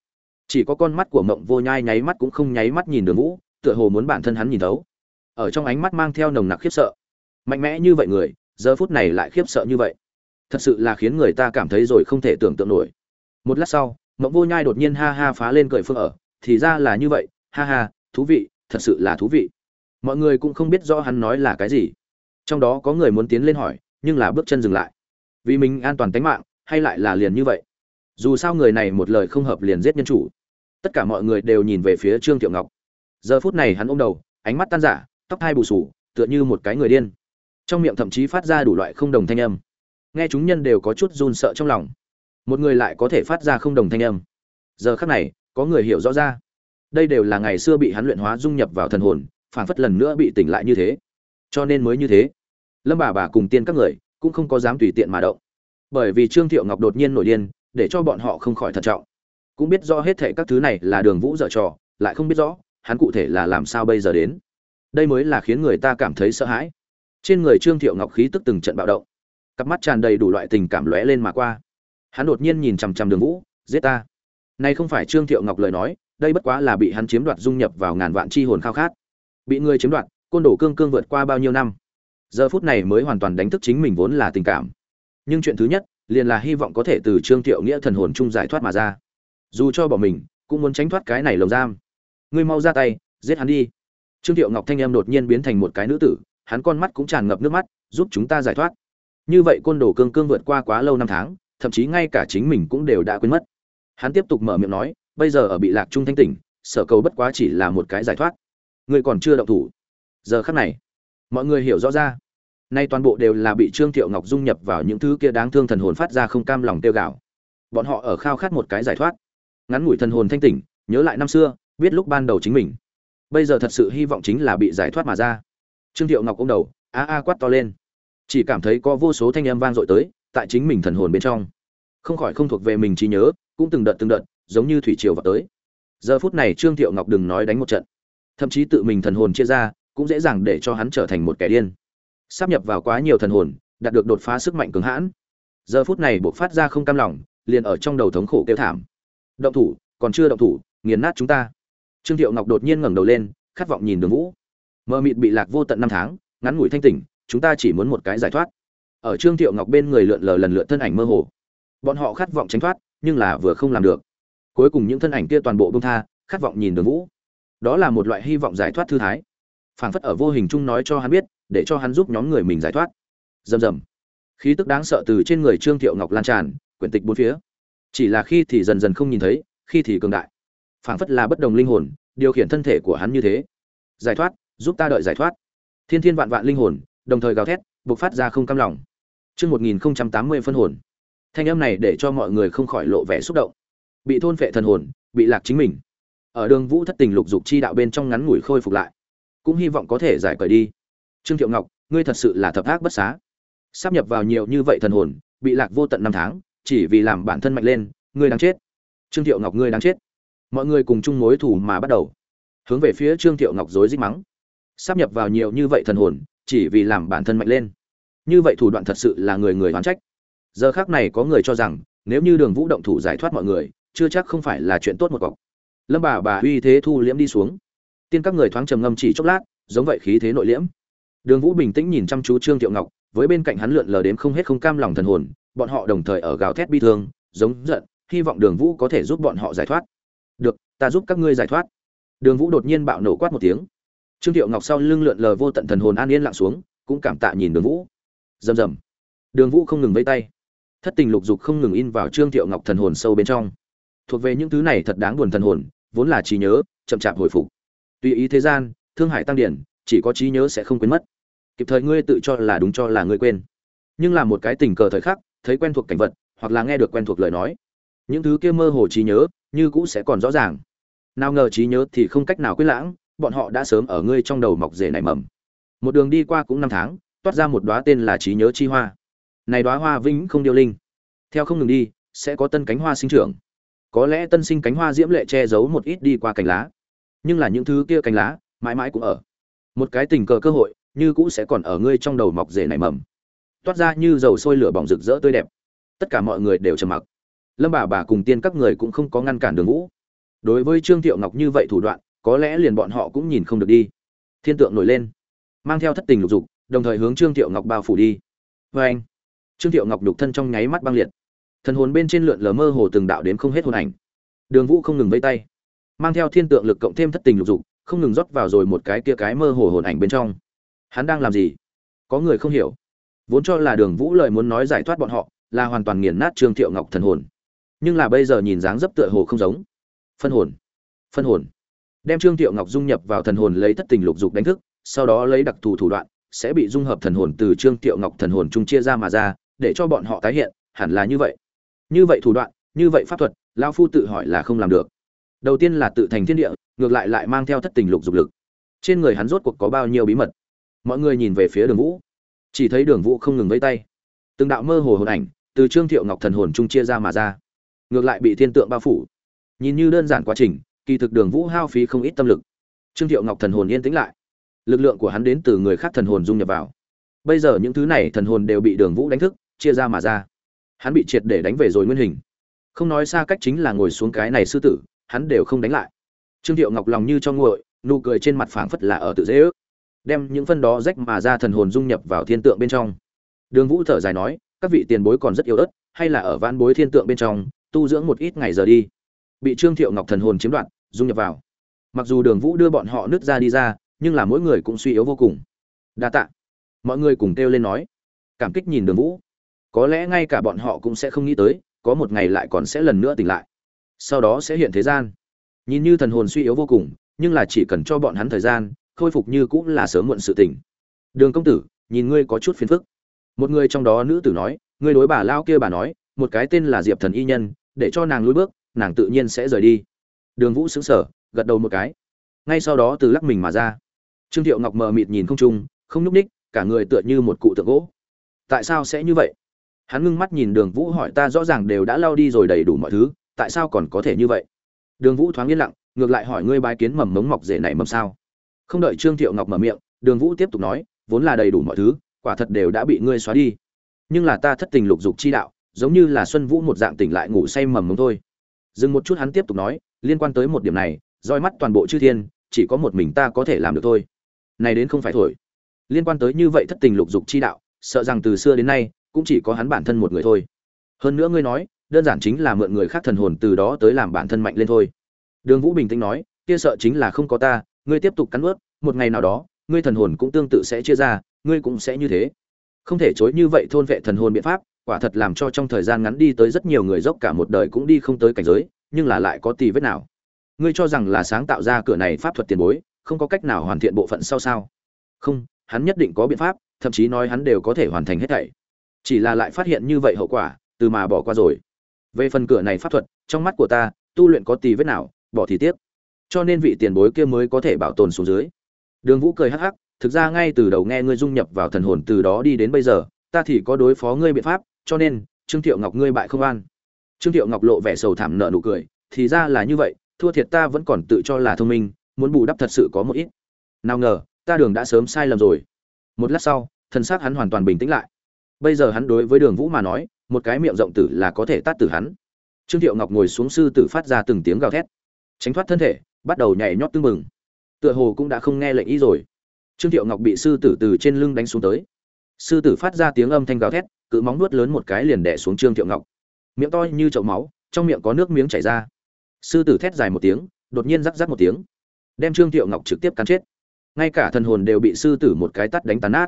S1: Chỉ có con mắt của mộng vô nhai nháy mắt cũng không nháy mắt nhìn đường vũ, tựa hồ muốn bản thân hắn nhìn thấu. Ở trong ánh mắt mang theo nồng nặc khiếp sợ. Mạnh mẽ như vậy người, giờ phút này lại khiếp sợ như vậy. Thật sự là khiến người ta cảm thấy rồi không thể tưởng tượng nổi. Một lát sau, mộng vô nhai đột nhiên ha ha phá lên cười phương ở, thì ra là như vậy, ha ha, thú vị thật sự là thú vị. Mọi người cũng không biết rõ hắn nói là cái gì. Trong đó có người muốn tiến lên hỏi, nhưng là bước chân dừng lại. Vì mình an toàn tính mạng, hay lại là liền như vậy? Dù sao người này một lời không hợp liền giết nhân chủ. Tất cả mọi người đều nhìn về phía trương thiệu ngọc. Giờ phút này hắn ôm đầu, ánh mắt tan giả tóc hai bù sù tựa như một cái người điên. Trong miệng thậm chí phát ra đủ loại không đồng thanh âm. Nghe chúng nhân đều có chút run sợ trong lòng. Một người lại có thể phát ra không đồng thanh âm. Giờ khắc này, có người hiểu rõ ra đây đều là ngày xưa bị hắn luyện hóa dung nhập vào thần hồn phản phất lần nữa bị tỉnh lại như thế. Cho nên mới như thế. Lâm bà bà cùng tiên các người cũng không có dám tùy tiện mà động. Bởi vì trương thiệu ngọc đột nhiên nổi điên, để cho bọn họ không khỏi thận trọng. Cũng biết rõ hết thệ các thứ này là đường vũ dở trò, lại không biết rõ, hắn cụ thể là làm sao bây giờ đến. Đây mới là khiến người ta cảm thấy sợ hãi. Trên người trương thiệu ngọc khí tức từng trận bạo động. Cặp mắt tràn đầy đủ loại tình cảm lóe lên mà qua. Hắn đột nhiên nhìn chằm chằm đường vũ, giết ta. Này không phải trương thiệu ngọc lời nói đây bất quá là bị hắn chiếm đoạt dung nhập vào ngàn vạn chi hồn khao khát. Bị người chiếm đoạt, côn đồ cương cương vượt qua bao nhiêu năm? Giờ phút này mới hoàn toàn đánh thức chính mình vốn là tình cảm. Nhưng chuyện thứ nhất, liền là hy vọng có thể từ trương thiệu nghĩa thần hồn chung giải thoát mà ra. Dù cho bỏ mình, cũng muốn tránh thoát cái này lồng giam. Ngươi mau ra tay, giết hắn đi. Trương thiệu ngọc thanh em đột nhiên biến thành một cái nữ tử, hắn con mắt cũng tràn ngập nước mắt, giúp chúng ta giải thoát. Như vậy côn đồ cương cương vượt qua quá lâu năm tháng, thậm chí ngay cả chính mình cũng đều đã quên mất. Hắn tiếp tục mở miệng nói bây giờ ở bị lạc trung thanh tỉnh, sở cầu bất quá chỉ là một cái giải thoát. Ngươi còn chưa động thủ. Giờ khắc này, mọi người hiểu rõ ra. Nay toàn bộ đều là bị trương thiệu ngọc dung nhập vào những thứ kia đáng thương thần hồn phát ra không cam lòng tiêu gạo bọn họ ở khao khát một cái giải thoát. Ngắn ngủi thần hồn thanh tỉnh, nhớ lại năm xưa, biết lúc ban đầu chính mình. Bây giờ thật sự hy vọng chính là bị giải thoát mà ra. Trương thiệu ngọc ông đầu, a a quát to lên. Chỉ cảm thấy có vô số thanh âm vang dội tới, tại chính mình thần hồn bên trong. Không khỏi không thuộc về mình trí nhớ, cũng từng đợt từng đợt giống như thủy triều vào tới. Giờ phút này trương thiệu ngọc đừng nói đánh một trận. Thậm chí tự mình thần hồn chia ra, cũng dễ dàng để cho hắn trở thành một kẻ điên. Sắp nhập vào quá nhiều thần hồn, đạt được đột phá sức mạnh cứng hãn. Giờ phút này buộc phát ra không cam lòng, liền ở trong đầu thống khổ kêu thảm. Động thủ, còn chưa động thủ, nghiền nát chúng ta. Trương thiệu ngọc đột nhiên ngẩng đầu lên, khát vọng nhìn đường vũ. Mờ mịt bị lạc vô tận năm tháng, ngắn ngủi thanh tỉnh, chúng ta chỉ muốn một cái giải thoát. Ở trương thiệu ngọc bên người lượn lờ lần lượt thân ảnh mơ hồ. Bọn họ khát vọng tránh thoát, nhưng là vừa không làm được cuối cùng những thân ảnh kia toàn bộ bông tha, khát vọng nhìn đường vũ. Đó là một loại hy vọng giải thoát thư thái. Phảng phất ở vô hình chung nói cho hắn biết, để cho hắn giúp nhóm người mình giải thoát. Rầm rầm. Khí tức đáng sợ từ trên người trương thiệu ngọc lan tràn, quyển tịch bốn phía. Chỉ là khi thì dần dần không nhìn thấy, khi thì cường đại. Phảng phất là bất đồng linh hồn, điều khiển thân thể của hắn như thế. Giải thoát, giúp ta đợi giải thoát. Thiên thiên vạn vạn linh hồn, đồng thời gào thét, bộc phát ra không cam lòng. Chương một nghìn tám mươi phân hồn. Thanh âm này để cho mọi người không khỏi lộ vẻ xúc động bị thôn phệ thần hồn, bị lạc chính mình. Ở đường vũ thất tình lục dục chi đạo bên trong ngắn ngủi khôi phục lại, cũng hy vọng có thể giải cởi đi. Trương thiệu ngọc, ngươi thật sự là thập ác bất xá. Sắp nhập vào nhiều như vậy thần hồn, bị lạc vô tận năm tháng, chỉ vì làm bản thân mạnh lên, ngươi đáng chết. Trương thiệu ngọc, ngươi đáng chết. Mọi người cùng chung mối thủ mà bắt đầu. Hướng về phía trương thiệu ngọc dối dích mắng. Sắp nhập vào nhiều như vậy thần hồn, chỉ vì làm bản thân mạnh lên. Như vậy thủ đoạn thật sự là người người oán trách. Giờ khác này có người cho rằng, nếu như đường vũ động thủ giải thoát mọi người chưa chắc không phải là chuyện tốt một cọc. Lâm bà bà uy thế thu liễm đi xuống. Tiên các người thoáng trầm ngâm chỉ chốc lát, giống vậy khí thế nội liễm. Đường vũ bình tĩnh nhìn chăm chú trương thiệu ngọc, với bên cạnh hắn lượn lờ đếm không hết không cam lòng thần hồn, bọn họ đồng thời ở gào thét bi thương, giống giận, hy vọng đường vũ có thể giúp bọn họ giải thoát. Được, ta giúp các ngươi giải thoát. Đường vũ đột nhiên bạo nổ quát một tiếng. Trương thiệu ngọc sau lưng lượn lờ vô tận thần hồn an yên lặng xuống, cũng cảm tạ nhìn đường vũ. Rầm rầm. Đường vũ không ngừng vây tay. Thất tình lục dục không ngừng in vào trương thiệu ngọc thần hồn sâu bên trong thuộc về những thứ này thật đáng buồn thần hồn, vốn là trí nhớ, chậm chạp hồi phục. Tùy ý thế gian, thương hải tăng điển, chỉ có trí nhớ sẽ không quên mất. Kịp thời ngươi tự cho là đúng cho là ngươi quên. Nhưng là một cái tình cờ thời khắc, thấy quen thuộc cảnh vật, hoặc là nghe được quen thuộc lời nói, những thứ kia mơ hồ trí nhớ, như cũ sẽ còn rõ ràng. Nào ngờ trí nhớ thì không cách nào quyết lãng, bọn họ đã sớm ở ngươi trong đầu mọc rể nảy mầm. Một đường đi qua cũng năm tháng, toát ra một đóa tên là trí nhớ chi hoa. Này đóa hoa vĩnh không điêu linh. Theo không ngừng đi, sẽ có tân cánh hoa sinh trưởng có lẽ tân sinh cánh hoa diễm lệ che giấu một ít đi qua cành lá. Nhưng là những thứ kia cành lá, mãi mãi cũng ở. Một cái tình cờ cơ hội, như cũ sẽ còn ở ngươi trong đầu mọc rể nảy mầm. Toát ra như dầu sôi lửa bỏng rực rỡ tươi đẹp. Tất cả mọi người đều trầm mặc. Lâm bà bà cùng tiên các người cũng không có ngăn cản đường vũ. Đối với trương thiệu ngọc như vậy thủ đoạn, có lẽ liền bọn họ cũng nhìn không được đi. Thiên tượng nổi lên, mang theo thất tình lục dục, đồng thời hướng trương thiệu ngọc bao phủ đi. Vê anh trương thiệu ngọc đục thân trong nháy mắt băng liệt thần hồn bên trên lượn lờ mơ hồ từng đạo đến không hết hồn ảnh. Đường vũ không ngừng vây tay, mang theo thiên tượng lực cộng thêm thất tình lục dục, không ngừng rót vào rồi một cái kia cái mơ hồ hồn ảnh bên trong. Hắn đang làm gì? Có người không hiểu. Vốn cho là đường vũ lời muốn nói giải thoát bọn họ, là hoàn toàn nghiền nát trương thiệu ngọc thần hồn. Nhưng là bây giờ nhìn dáng dấp tựa hồ không giống. Phân hồn. Phân hồn. Đem trương thiệu ngọc dung nhập vào thần hồn lấy thất tình lục dục đánh thức, sau đó lấy đặc thù thủ đoạn, sẽ bị dung hợp thần hồn từ trương thiệu ngọc thần hồn chung chia ra mà ra, để cho bọn họ tái hiện, hẳn là như vậy như vậy thủ đoạn, như vậy pháp thuật lao phu tự hỏi là không làm được. Đầu tiên là tự thành thiên địa, ngược lại lại mang theo thất tình lục dục lực. Trên người hắn rốt cuộc có bao nhiêu bí mật? Mọi người nhìn về phía đường vũ. Chỉ thấy đường vũ không ngừng vây tay. Từng đạo mơ hồ hồn ảnh từ trương thiệu ngọc thần hồn trung chia ra mà ra, ngược lại bị thiên tượng bao phủ. Nhìn như đơn giản quá trình, kỳ thực đường vũ hao phí không ít tâm lực. Trương thiệu ngọc thần hồn yên tĩnh lại. Lực lượng của hắn đến từ người khác thần hồn dung nhập vào. Bây giờ những thứ này thần hồn đều bị đường vũ đánh thức, chia ra mà ra hắn bị triệt để đánh về rồi nguyên hình. Không nói xa cách chính là ngồi xuống cái này sư tử, hắn đều không đánh lại. Trương thiệu ngọc lòng như cho nguội, nụ cười trên mặt phảng phất là ở tự dễ ước. Đem những phân đó rách mà ra thần hồn dung nhập vào thiên tượng bên trong. Đường vũ thở dài nói, các vị tiền bối còn rất yếu ớt, hay là ở van bối thiên tượng bên trong, tu dưỡng một ít ngày giờ đi. Bị trương thiệu ngọc thần hồn chiếm đoạt, dung nhập vào. Mặc dù đường vũ đưa bọn họ nứt ra đi ra, nhưng là mỗi người cũng suy yếu vô cùng. Đa tạ. Mọi người cùng kêu lên nói. Cảm kích nhìn đường vũ có lẽ ngay cả bọn họ cũng sẽ không nghĩ tới, có một ngày lại còn sẽ lần nữa tỉnh lại. Sau đó sẽ hiện thế gian. Nhìn như thần hồn suy yếu vô cùng, nhưng là chỉ cần cho bọn hắn thời gian, khôi phục như cũng là sớm muộn sự tỉnh đường công tử, nhìn ngươi có chút phiền phức. Một người trong đó nữ tử nói, ngươi đối bà lao kia bà nói, một cái tên là diệp thần y nhân, để cho nàng lùi bước, nàng tự nhiên sẽ rời đi. Đường vũ xứng sở gật đầu một cái. Ngay sau đó từ lắc mình mà ra. Trương thiệu ngọc mờ mịt nhìn không trung, không nhúc ních cả người tựa như một cụ tượng gỗ. Tại sao sẽ như vậy? Hắn ngưng mắt nhìn đường vũ hỏi ta rõ ràng đều đã lao đi rồi đầy đủ mọi thứ, tại sao còn có thể như vậy? Đường vũ thoáng yên lặng, ngược lại hỏi ngươi bái kiến mầm mống mọc rể này mầm sao? Không đợi trương thiệu ngọc mở miệng, đường vũ tiếp tục nói, vốn là đầy đủ mọi thứ, quả thật đều đã bị ngươi xóa đi. Nhưng là ta thất tình lục dục chi đạo, giống như là xuân vũ một dạng tỉnh lại ngủ say mầm mống thôi. Dừng một chút hắn tiếp tục nói, liên quan tới một điểm này, roi mắt toàn bộ chư thiên, chỉ có một mình ta có thể làm được thôi. Này đến không phải thổi. Liên quan tới như vậy thất tình lục dục chi đạo, sợ rằng từ xưa đến nay cũng chỉ có hắn bản thân một người thôi. Hơn nữa ngươi nói, đơn giản chính là mượn người khác thần hồn từ đó tới làm bản thân mạnh lên thôi. Đường vũ bình tĩnh nói, kia sợ chính là không có ta, ngươi tiếp tục cắn ướt một ngày nào đó, ngươi thần hồn cũng tương tự sẽ chia ra, ngươi cũng sẽ như thế. Không thể chối như vậy thôn vệ thần hồn biện pháp, quả thật làm cho trong thời gian ngắn đi tới rất nhiều người dốc cả một đời cũng đi không tới cảnh giới, nhưng là lại có tì vết nào. Ngươi cho rằng là sáng tạo ra cửa này pháp thuật tiền bối, không có cách nào hoàn thiện bộ phận sau sao? Không, hắn nhất định có biện pháp, thậm chí nói hắn đều có thể hoàn thành hết thảy chỉ là lại phát hiện như vậy hậu quả, từ mà bỏ qua rồi. Về phần cửa này pháp thuật, trong mắt của ta, tu luyện có tì vết nào, bỏ thì tiếp cho nên vị tiền bối kia mới có thể bảo tồn xuống dưới. Đường vũ cười hắc hắc, thực ra ngay từ đầu nghe ngươi dung nhập vào thần hồn từ đó đi đến bây giờ, ta thì có đối phó ngươi biện pháp, cho nên, trương thiệu ngọc ngươi bại không an. Trương thiệu ngọc lộ vẻ sầu thảm nợ nụ cười, thì ra là như vậy, thua thiệt ta vẫn còn tự cho là thông minh, muốn bù đắp thật sự có một ít. Nào ngờ, ta đường đã sớm sai lầm rồi. Một lát sau thân xác hắn hoàn toàn bình tĩnh lại bây giờ hắn đối với đường vũ mà nói, một cái miệng rộng tử là có thể tát tử hắn. Trương thiệu ngọc ngồi xuống sư tử phát ra từng tiếng gào thét. Tránh thoát thân thể, bắt đầu nhảy nhót tưng mừng tựa hồ cũng đã không nghe lệnh ý rồi. Trương thiệu ngọc bị sư tử từ trên lưng đánh xuống tới. Sư tử phát ra tiếng âm thanh gào thét, cự móng nuốt lớn một cái liền đẻ xuống trương thiệu ngọc. Miệng to như chậu máu, trong miệng có nước miếng chảy ra. Sư tử thét dài một tiếng, đột nhiên rắc rắc một tiếng, đem trương thiệu ngọc trực tiếp cắn chết. Ngay cả thần hồn đều bị sư tử một cái tắt đánh tàn nát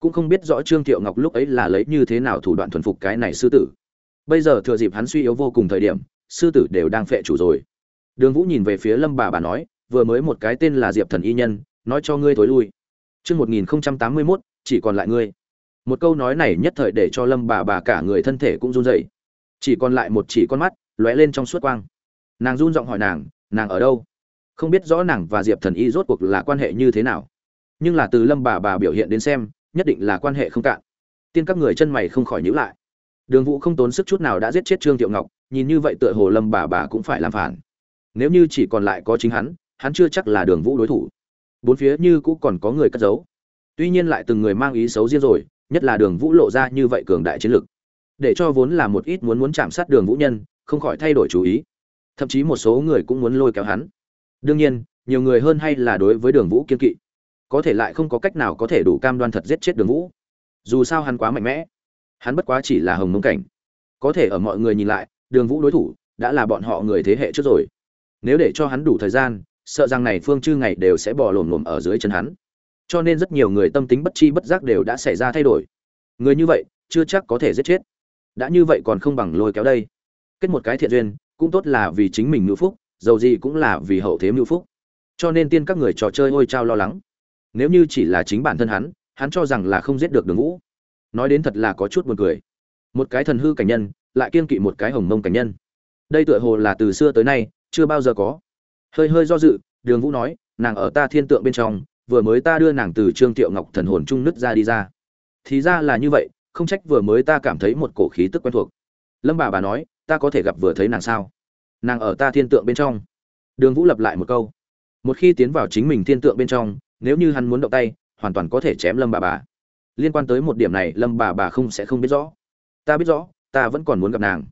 S1: cũng không biết rõ trương thiệu ngọc lúc ấy là lấy như thế nào thủ đoạn thuần phục cái này sư tử bây giờ thừa dịp hắn suy yếu vô cùng thời điểm sư tử đều đang phệ chủ rồi đường vũ nhìn về phía lâm bà bà nói vừa mới một cái tên là diệp thần y nhân nói cho ngươi thối lui Chương 1081, chỉ còn lại ngươi. Một câu nói này nhất thời để cho Lâm bà bà cả người thân thể cũng run rẩy. Chỉ còn lại một chỉ con mắt lóe lên trong suốt quang. Nàng run giọng hỏi nàng, nàng ở đâu? Không biết rõ nàng và Diệp Thần Y rốt cuộc là quan hệ như thế nào. Nhưng là từ Lâm bà bà biểu hiện đến xem, nhất định là quan hệ không cạn. Tiên các người chân mày không khỏi nhíu lại. Đường Vũ không tốn sức chút nào đã giết chết Trương thiệu Ngọc, nhìn như vậy tựa hồ Lâm bà bà cũng phải làm phản. Nếu như chỉ còn lại có chính hắn, hắn chưa chắc là Đường Vũ đối thủ bốn phía như cũng còn có người cất giấu tuy nhiên lại từng người mang ý xấu riêng rồi nhất là đường vũ lộ ra như vậy cường đại chiến lực để cho vốn là một ít muốn muốn chạm sát đường vũ nhân không khỏi thay đổi chú ý thậm chí một số người cũng muốn lôi kéo hắn đương nhiên nhiều người hơn hay là đối với đường vũ kiên kỵ có thể lại không có cách nào có thể đủ cam đoan thật giết chết đường vũ. Dù sao hắn quá mạnh mẽ, hắn bất quá chỉ là hồng mông cảnh. Có thể ở mọi người nhìn lại, đường vũ đối thủ đã là bọn họ người thế hệ trước rồi. Nếu để cho hắn đủ thời gian, sợ rằng này phương chư ngày đều sẽ bỏ lồm lồm ở dưới chân hắn. Cho nên rất nhiều người tâm tính bất chi bất giác đều đã xảy ra thay đổi. Người như vậy, chưa chắc có thể giết chết. Đã như vậy còn không bằng lôi kéo đây. Kết một cái thiện duyên, cũng tốt là vì chính mình ngữ phúc, dầu gì cũng là vì hậu thế ngữ phúc. Cho nên tiên các người trò chơi ôi trao lo lắng nếu như chỉ là chính bản thân hắn hắn cho rằng là không giết được đường vũ. Nói đến thật là có chút buồn cười. Một cái thần hư cảnh nhân, lại kiên kỵ một cái hồng mông cảnh nhân. Đây tựa hồ là từ xưa tới nay, chưa bao giờ có. Hơi hơi do dự, đường vũ nói, nàng ở ta thiên tượng bên trong, vừa mới ta đưa nàng từ trương tiệu ngọc thần hồn trung nứt ra đi ra. Thì ra là như vậy, không trách vừa mới ta cảm thấy một cổ khí tức quen thuộc. Lâm bà bà nói, ta có thể gặp vừa thấy nàng sao? Nàng ở ta thiên tượng bên trong. Đường vũ lập lại một câu. Một khi tiến vào chính mình thiên tượng bên trong nếu như hắn muốn động tay, hoàn toàn có thể chém lâm bà bà. Liên quan tới một điểm này, lâm bà bà không sẽ không biết rõ. Ta biết rõ, ta vẫn còn muốn gặp nàng.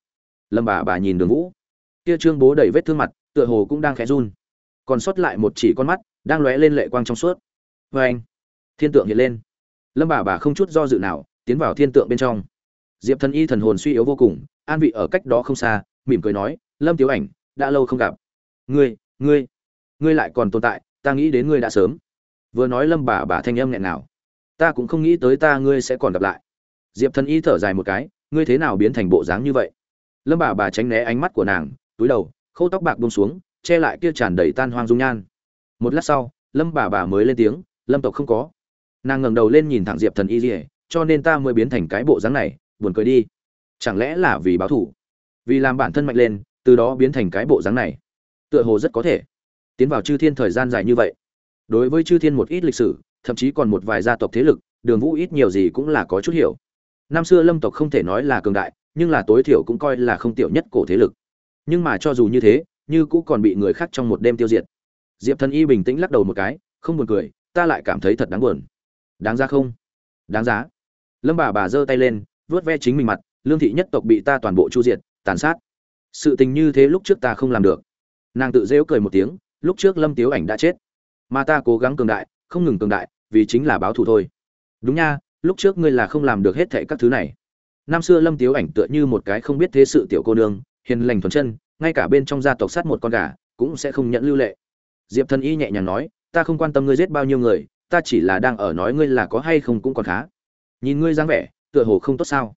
S1: Lâm bà bà nhìn đường vũ. Kia trương bố đầy vết thương mặt, tựa hồ cũng đang khẽ run. Còn sót lại một chỉ con mắt, đang lóe lên lệ quang trong suốt. Vê anh, thiên tượng hiện lên. Lâm bà bà không chút do dự nào, tiến vào thiên tượng bên trong. Diệp thần y thần hồn suy yếu vô cùng, an vị ở cách đó không xa, mỉm cười nói, lâm tiếu ảnh, đã lâu không gặp. Ngươi ngươi ngươi lại còn tồn tại, ta nghĩ đến ngươi đã sớm vừa nói lâm bà bà thanh âm nghẹn nào ta cũng không nghĩ tới ta ngươi sẽ còn gặp lại. Diệp thần y thở dài một cái, ngươi thế nào biến thành bộ dáng như vậy? Lâm bà bà tránh né ánh mắt của nàng, túi đầu, khâu tóc bạc buông xuống, che lại kia tràn đầy tan hoang dung nhan. Một lát sau, lâm bà bà mới lên tiếng, lâm tộc không có. Nàng ngẩng đầu lên nhìn thẳng diệp thần y dỉa cho nên ta mới biến thành cái bộ dáng này, buồn cười đi. Chẳng lẽ là vì báo thủ vì làm bản thân mạnh lên, từ đó biến thành cái bộ dáng này? Tựa hồ rất có thể. Tiến vào chư thiên thời gian dài như vậy đối với chư thiên một ít lịch sử, thậm chí còn một vài gia tộc thế lực, đường vũ ít nhiều gì cũng là có chút hiểu. Năm xưa lâm tộc không thể nói là cường đại, nhưng là tối thiểu cũng coi là không tiểu nhất cổ thế lực. Nhưng mà cho dù như thế, như cũ còn bị người khác trong một đêm tiêu diệt. Diệp thần y bình tĩnh lắc đầu một cái, không buồn cười, ta lại cảm thấy thật đáng buồn. Đáng ra không? Đáng giá. Lâm bà bà giơ tay lên vớt ve chính mình mặt, lương thị nhất tộc bị ta toàn bộ chu diệt, tàn sát. Sự tình như thế lúc trước ta không làm được. Nàng tự rêu cười một tiếng, lúc trước lâm tiếu ảnh đã chết mà ta cố gắng cường đại, không ngừng cường đại, vì chính là báo thù thôi. Đúng nha, lúc trước ngươi là không làm được hết thệ các thứ này. Năm xưa lâm tiếu ảnh tựa như một cái không biết thế sự tiểu cô nương, hiền lành thuần chân, ngay cả bên trong gia tộc sát một con gà, cũng sẽ không nhận lưu lệ. Diệp thần y nhẹ nhàng nói, ta không quan tâm ngươi giết bao nhiêu người, ta chỉ là đang ở nói ngươi là có hay không cũng còn khá. Nhìn ngươi dáng vẻ, tựa hồ không tốt sao.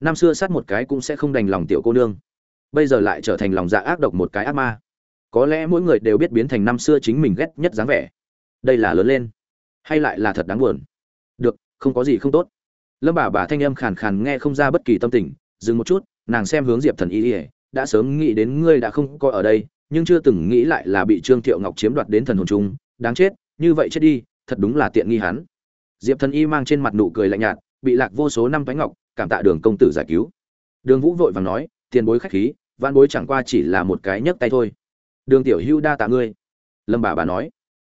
S1: Năm xưa sát một cái cũng sẽ không đành lòng tiểu cô nương. Bây giờ lại trở thành lòng dạ ác độc một cái ác ma. Có lẽ mỗi người đều biết biến thành năm xưa chính mình ghét nhất dáng vẻ đây là lớn lên, hay lại là thật đáng buồn? Được, không có gì không tốt. Lâm bà bà thanh âm khàn khàn nghe không ra bất kỳ tâm tình, dừng một chút, nàng xem hướng diệp thần y ỉa đã sớm nghĩ đến ngươi đã không có ở đây, nhưng chưa từng nghĩ lại là bị trương thiệu ngọc chiếm đoạt đến thần hồn trung đáng chết, như vậy chết đi, thật đúng là tiện nghi hắn. Diệp thần y mang trên mặt nụ cười lạnh nhạt, bị lạc vô số năm bánh ngọc, cảm tạ đường công tử giải cứu. Đường vũ vội vàng nói, tiền bối khách khí văn bối chẳng qua chỉ là một cái nhấc tay thôi. Đường tiểu hưu đa tạ ngươi. Lâm bà bà nói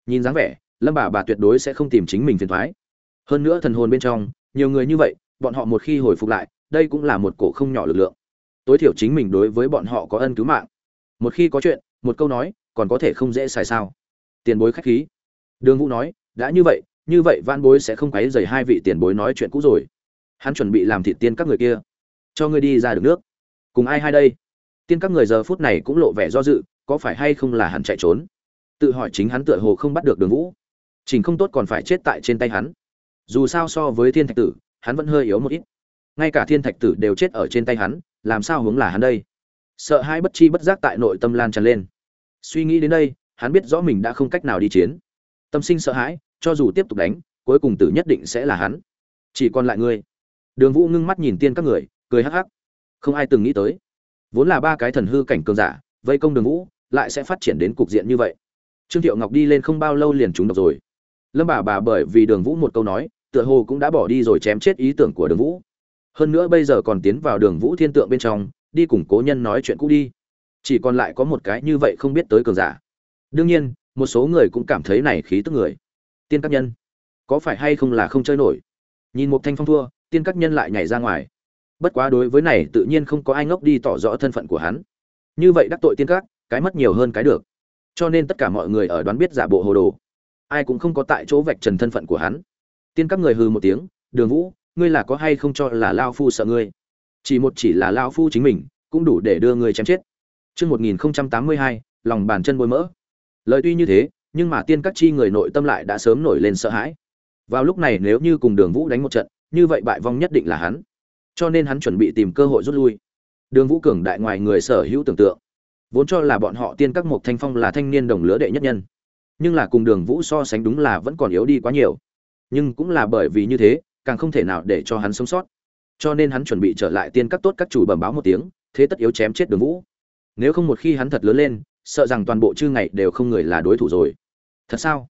S1: nhìn dáng vẻ, lâm bà bà tuyệt đối sẽ không tìm chính mình phiền thoái. Hơn nữa thần hồn bên trong, nhiều người như vậy, bọn họ một khi hồi phục lại, đây cũng là một cổ không nhỏ lực lượng. Tối thiểu chính mình đối với bọn họ có ân cứu mạng. Một khi có chuyện, một câu nói, còn có thể không dễ xài sao? Tiền bối khách khí. Đường vũ nói, đã như vậy như vậy van bối sẽ không quấy dày hai vị tiền bối nói chuyện cũ rồi. Hắn chuẩn bị làm thịt tiên các người kia. Cho ngươi đi ra được nước. Cùng ai hai đây? Tiên các người giờ phút này cũng lộ vẻ do dự, có phải hay không là hắn chạy trốn? Tự hỏi chính hắn tựa hồ không bắt được đường vũ. Chỉnh không tốt còn phải chết tại trên tay hắn. Dù sao so với thiên thạch tử, hắn vẫn hơi yếu một ít. Ngay cả thiên thạch tử đều chết ở trên tay hắn, làm sao hướng là hắn đây? Sợ hai bất chi bất giác tại nội tâm lan tràn lên. Suy nghĩ đến đây, hắn biết rõ mình đã không cách nào đi chiến. Tâm sinh sợ hãi, cho dù tiếp tục đánh, cuối cùng tử nhất định sẽ là hắn. Chỉ còn lại ngươi. Đường vũ ngưng mắt nhìn tiên các người, cười hắc hắc. Không ai từng nghĩ tới. Vốn là ba cái thần hư cảnh cường giả, vây công đường vũ, lại sẽ phát triển đến cục diện như vậy trương thiệu ngọc đi lên không bao lâu liền trúng độc rồi. Lâm bà bà bởi vì đường vũ một câu nói, tựa hồ cũng đã bỏ đi rồi chém chết ý tưởng của đường vũ. Hơn nữa bây giờ còn tiến vào đường vũ thiên tượng bên trong, đi cùng cố nhân nói chuyện cũ đi. Chỉ còn lại có một cái như vậy không biết tới cường giả. Đương nhiên, một số người cũng cảm thấy này khí tức người. Tiên các nhân. Có phải hay không là không chơi nổi? Nhìn một thanh phong thua, tiên các nhân lại nhảy ra ngoài. Bất quá đối với này tự nhiên không có ai ngốc đi tỏ rõ thân phận của hắn. Như vậy đắc tội tiên các, cái mất nhiều hơn cái được cho nên tất cả mọi người ở đoán biết giả bộ hồ đồ ai cũng không có tại chỗ vạch trần thân phận của hắn tiên các người hừ một tiếng đường vũ ngươi là có hay không cho là lao phu sợ ngươi chỉ một chỉ là lao phu chính mình cũng đủ để đưa ngươi chém chết Trước 1082, lòng bàn chân bôi mỡ. Lời tuy như thế, nhưng mà tiên các chi người nội tâm lại đã sớm nổi lên sợ hãi. Vào lúc này nếu như cùng Đường Vũ đánh một trận, như vậy bại vong nhất định là hắn. Cho nên hắn chuẩn bị tìm cơ hội rút lui. Đường Vũ cường đại ngoài người sở hữu tưởng tượng, vốn cho là bọn họ tiên các mục thanh phong là thanh niên đồng lứa đệ nhất nhân, nhưng là cùng Đường Vũ so sánh đúng là vẫn còn yếu đi quá nhiều. Nhưng cũng là bởi vì như thế, càng không thể nào để cho hắn sống sót. Cho nên hắn chuẩn bị trở lại tiên các tốt các chủ bẩm báo một tiếng, thế tất yếu chém chết Đường Vũ. Nếu không một khi hắn thật lớn lên, sợ rằng toàn bộ chư ngày đều không người là đối thủ rồi. Thật sao?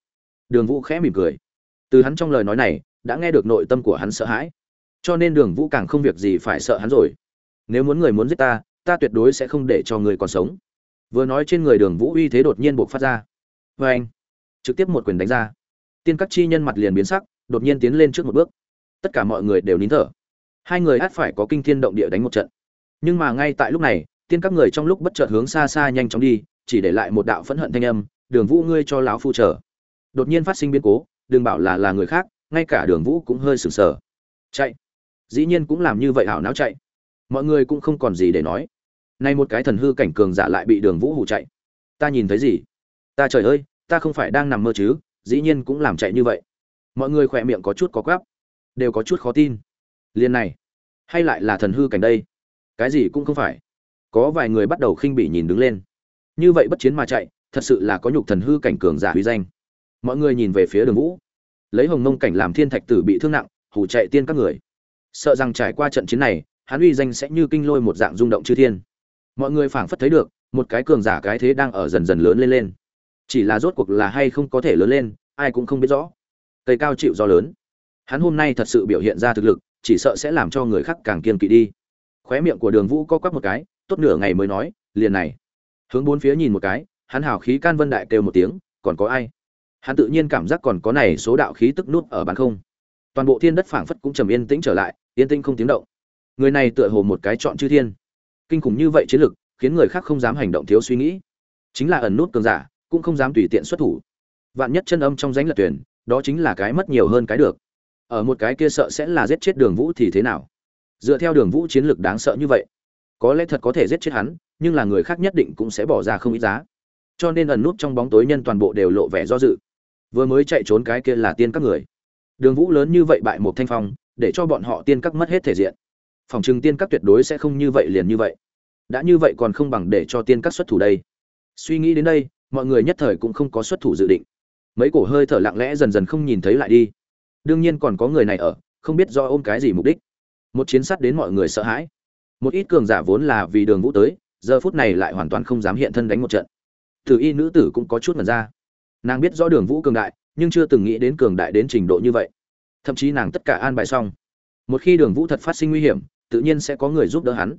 S1: Đường Vũ khẽ mỉm cười. Từ hắn trong lời nói này, đã nghe được nội tâm của hắn sợ hãi. Cho nên Đường Vũ càng không việc gì phải sợ hắn rồi. Nếu muốn người muốn giết ta, ta tuyệt đối sẽ không để cho người còn sống. Vừa nói trên người Đường Vũ uy thế đột nhiên buộc phát ra. vê anh, trực tiếp một quyền đánh ra. Tiên các chi nhân mặt liền biến sắc, đột nhiên tiến lên trước một bước. Tất cả mọi người đều nín thở. Hai người át phải có kinh thiên động địa đánh một trận. Nhưng mà ngay tại lúc này, tiên các người trong lúc bất chợt hướng xa xa nhanh chóng đi chỉ để lại một đạo phẫn hận thanh âm đường vũ ngươi cho láo phu chờ đột nhiên phát sinh biến cố đừng bảo là là người khác ngay cả đường vũ cũng hơi sừng sờ chạy dĩ nhiên cũng làm như vậy hảo não chạy mọi người cũng không còn gì để nói nay một cái thần hư cảnh cường giả lại bị đường vũ hủ chạy. Ta nhìn thấy gì? Ta trời ơi, ta không phải đang nằm mơ chứ, dĩ nhiên cũng làm chạy như vậy. Mọi người khỏe miệng có chút có quáp đều có chút khó tin. Liền này, hay lại là thần hư cảnh đây? Cái gì cũng không phải. Có vài người bắt đầu khinh bỉ nhìn đứng lên. Như vậy bất chiến mà chạy, thật sự là có nhục thần hư cảnh cường giả huy danh. Mọi người nhìn về phía đường vũ. Lấy hồng mông cảnh làm thiên thạch tử bị thương nặng, hủ chạy tiên các người. Sợ rằng trải qua trận chiến này, hắn uy danh sẽ như kinh lôi một dạng rung động chư thiên mọi người phảng phất thấy được, một cái cường giả cái thế đang ở dần dần lớn lên lên. Chỉ là rốt cuộc là hay không có thể lớn lên, ai cũng không biết rõ. Cây cao chịu do lớn. Hắn hôm nay thật sự biểu hiện ra thực lực, chỉ sợ sẽ làm cho người khác càng kiên kỵ đi. Khóe miệng của đường vũ co quắp một cái, tốt nửa ngày mới nói, liền này. Hướng bốn phía nhìn một cái, hắn hào khí can vân đại kêu một tiếng, còn có ai? Hắn tự nhiên cảm giác còn có này số đạo khí tức nút ở bàn không. Toàn bộ thiên đất phảng phất cũng trầm yên tĩnh trở lại, yên tĩnh không tiếng động. Người này tựa hồ một cái chọn chư thiên kinh khủng như vậy chiến lực, khiến người khác không dám hành động thiếu suy nghĩ. Chính là ẩn nút cường giả, cũng không dám tùy tiện xuất thủ. Vạn nhất chân âm trong danh lật tuyển đó chính là cái mất nhiều hơn cái được. Ở một cái kia sợ sẽ là giết chết đường vũ thì thế nào? Dựa theo đường vũ chiến lược đáng sợ như vậy, có lẽ thật có thể giết chết hắn, nhưng là người khác nhất định cũng sẽ bỏ ra không ít giá. Cho nên ẩn nút trong bóng tối nhân toàn bộ đều lộ vẻ do dự. Vừa mới chạy trốn cái kia là tiên các người. Đường vũ lớn như vậy bại một thanh phong, để cho bọn họ tiên các mất hết thể diện phòng trừng tiên các tuyệt đối sẽ không như vậy liền như vậy. Đã như vậy còn không bằng để cho tiên các xuất thủ đây. Suy nghĩ đến đây, mọi người nhất thời cũng không có xuất thủ dự định. Mấy cổ hơi thở lặng lẽ dần dần không nhìn thấy lại đi. Đương nhiên còn có người này ở, không biết do ôm cái gì mục đích. Một chiến sắt đến mọi người sợ hãi. Một ít cường giả vốn là vì đường vũ tới, giờ phút này lại hoàn toàn không dám hiện thân đánh một trận. Tử y nữ tử cũng có chút mật ra. Nàng biết rõ đường vũ cường đại, nhưng chưa từng nghĩ đến cường đại đến trình độ như vậy. Thậm chí nàng tất cả an bài xong. Một khi đường vũ thật phát sinh nguy hiểm tự nhiên sẽ có người giúp đỡ hắn.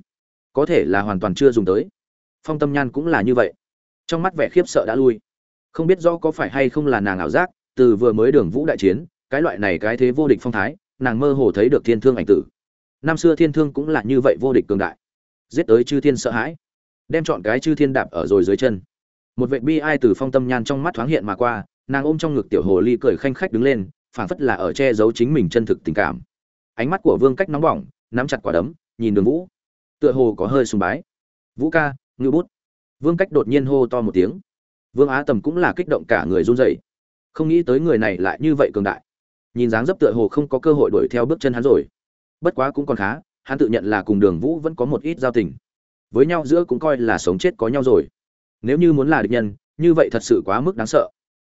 S1: Có thể là hoàn toàn chưa dùng tới. Phong tâm nhan cũng là như vậy. Trong mắt vẻ khiếp sợ đã lui. Không biết rõ có phải hay không là nàng ảo giác, từ vừa mới đường vũ đại chiến, cái loại này cái thế vô địch phong thái, nàng mơ hồ thấy được thiên thương ảnh tử. Năm xưa thiên thương cũng là như vậy vô địch cường đại. Giết tới chư thiên sợ hãi. Đem chọn cái chư thiên đạp ở rồi dưới chân. Một vệ bi ai từ phong tâm nhan trong mắt thoáng hiện mà qua, nàng ôm trong ngực tiểu hồ ly cười khanh khách đứng lên, phảng phất là ở che giấu chính mình chân thực tình cảm. Ánh mắt của vương cách nóng bỏng nắm chặt quả đấm, nhìn đường vũ. Tựa hồ có hơi sùng bái. Vũ ca ngư bút. Vương cách đột nhiên hô to một tiếng. Vương á tầm cũng là kích động cả người run rẩy. Không nghĩ tới người này lại như vậy cường đại. Nhìn dáng dấp tựa hồ không có cơ hội đuổi theo bước chân hắn rồi. Bất quá cũng còn khá, hắn tự nhận là cùng đường vũ vẫn có một ít giao tình. Với nhau giữa cũng coi là sống chết có nhau rồi. Nếu như muốn là địch nhân, như vậy thật sự quá mức đáng sợ.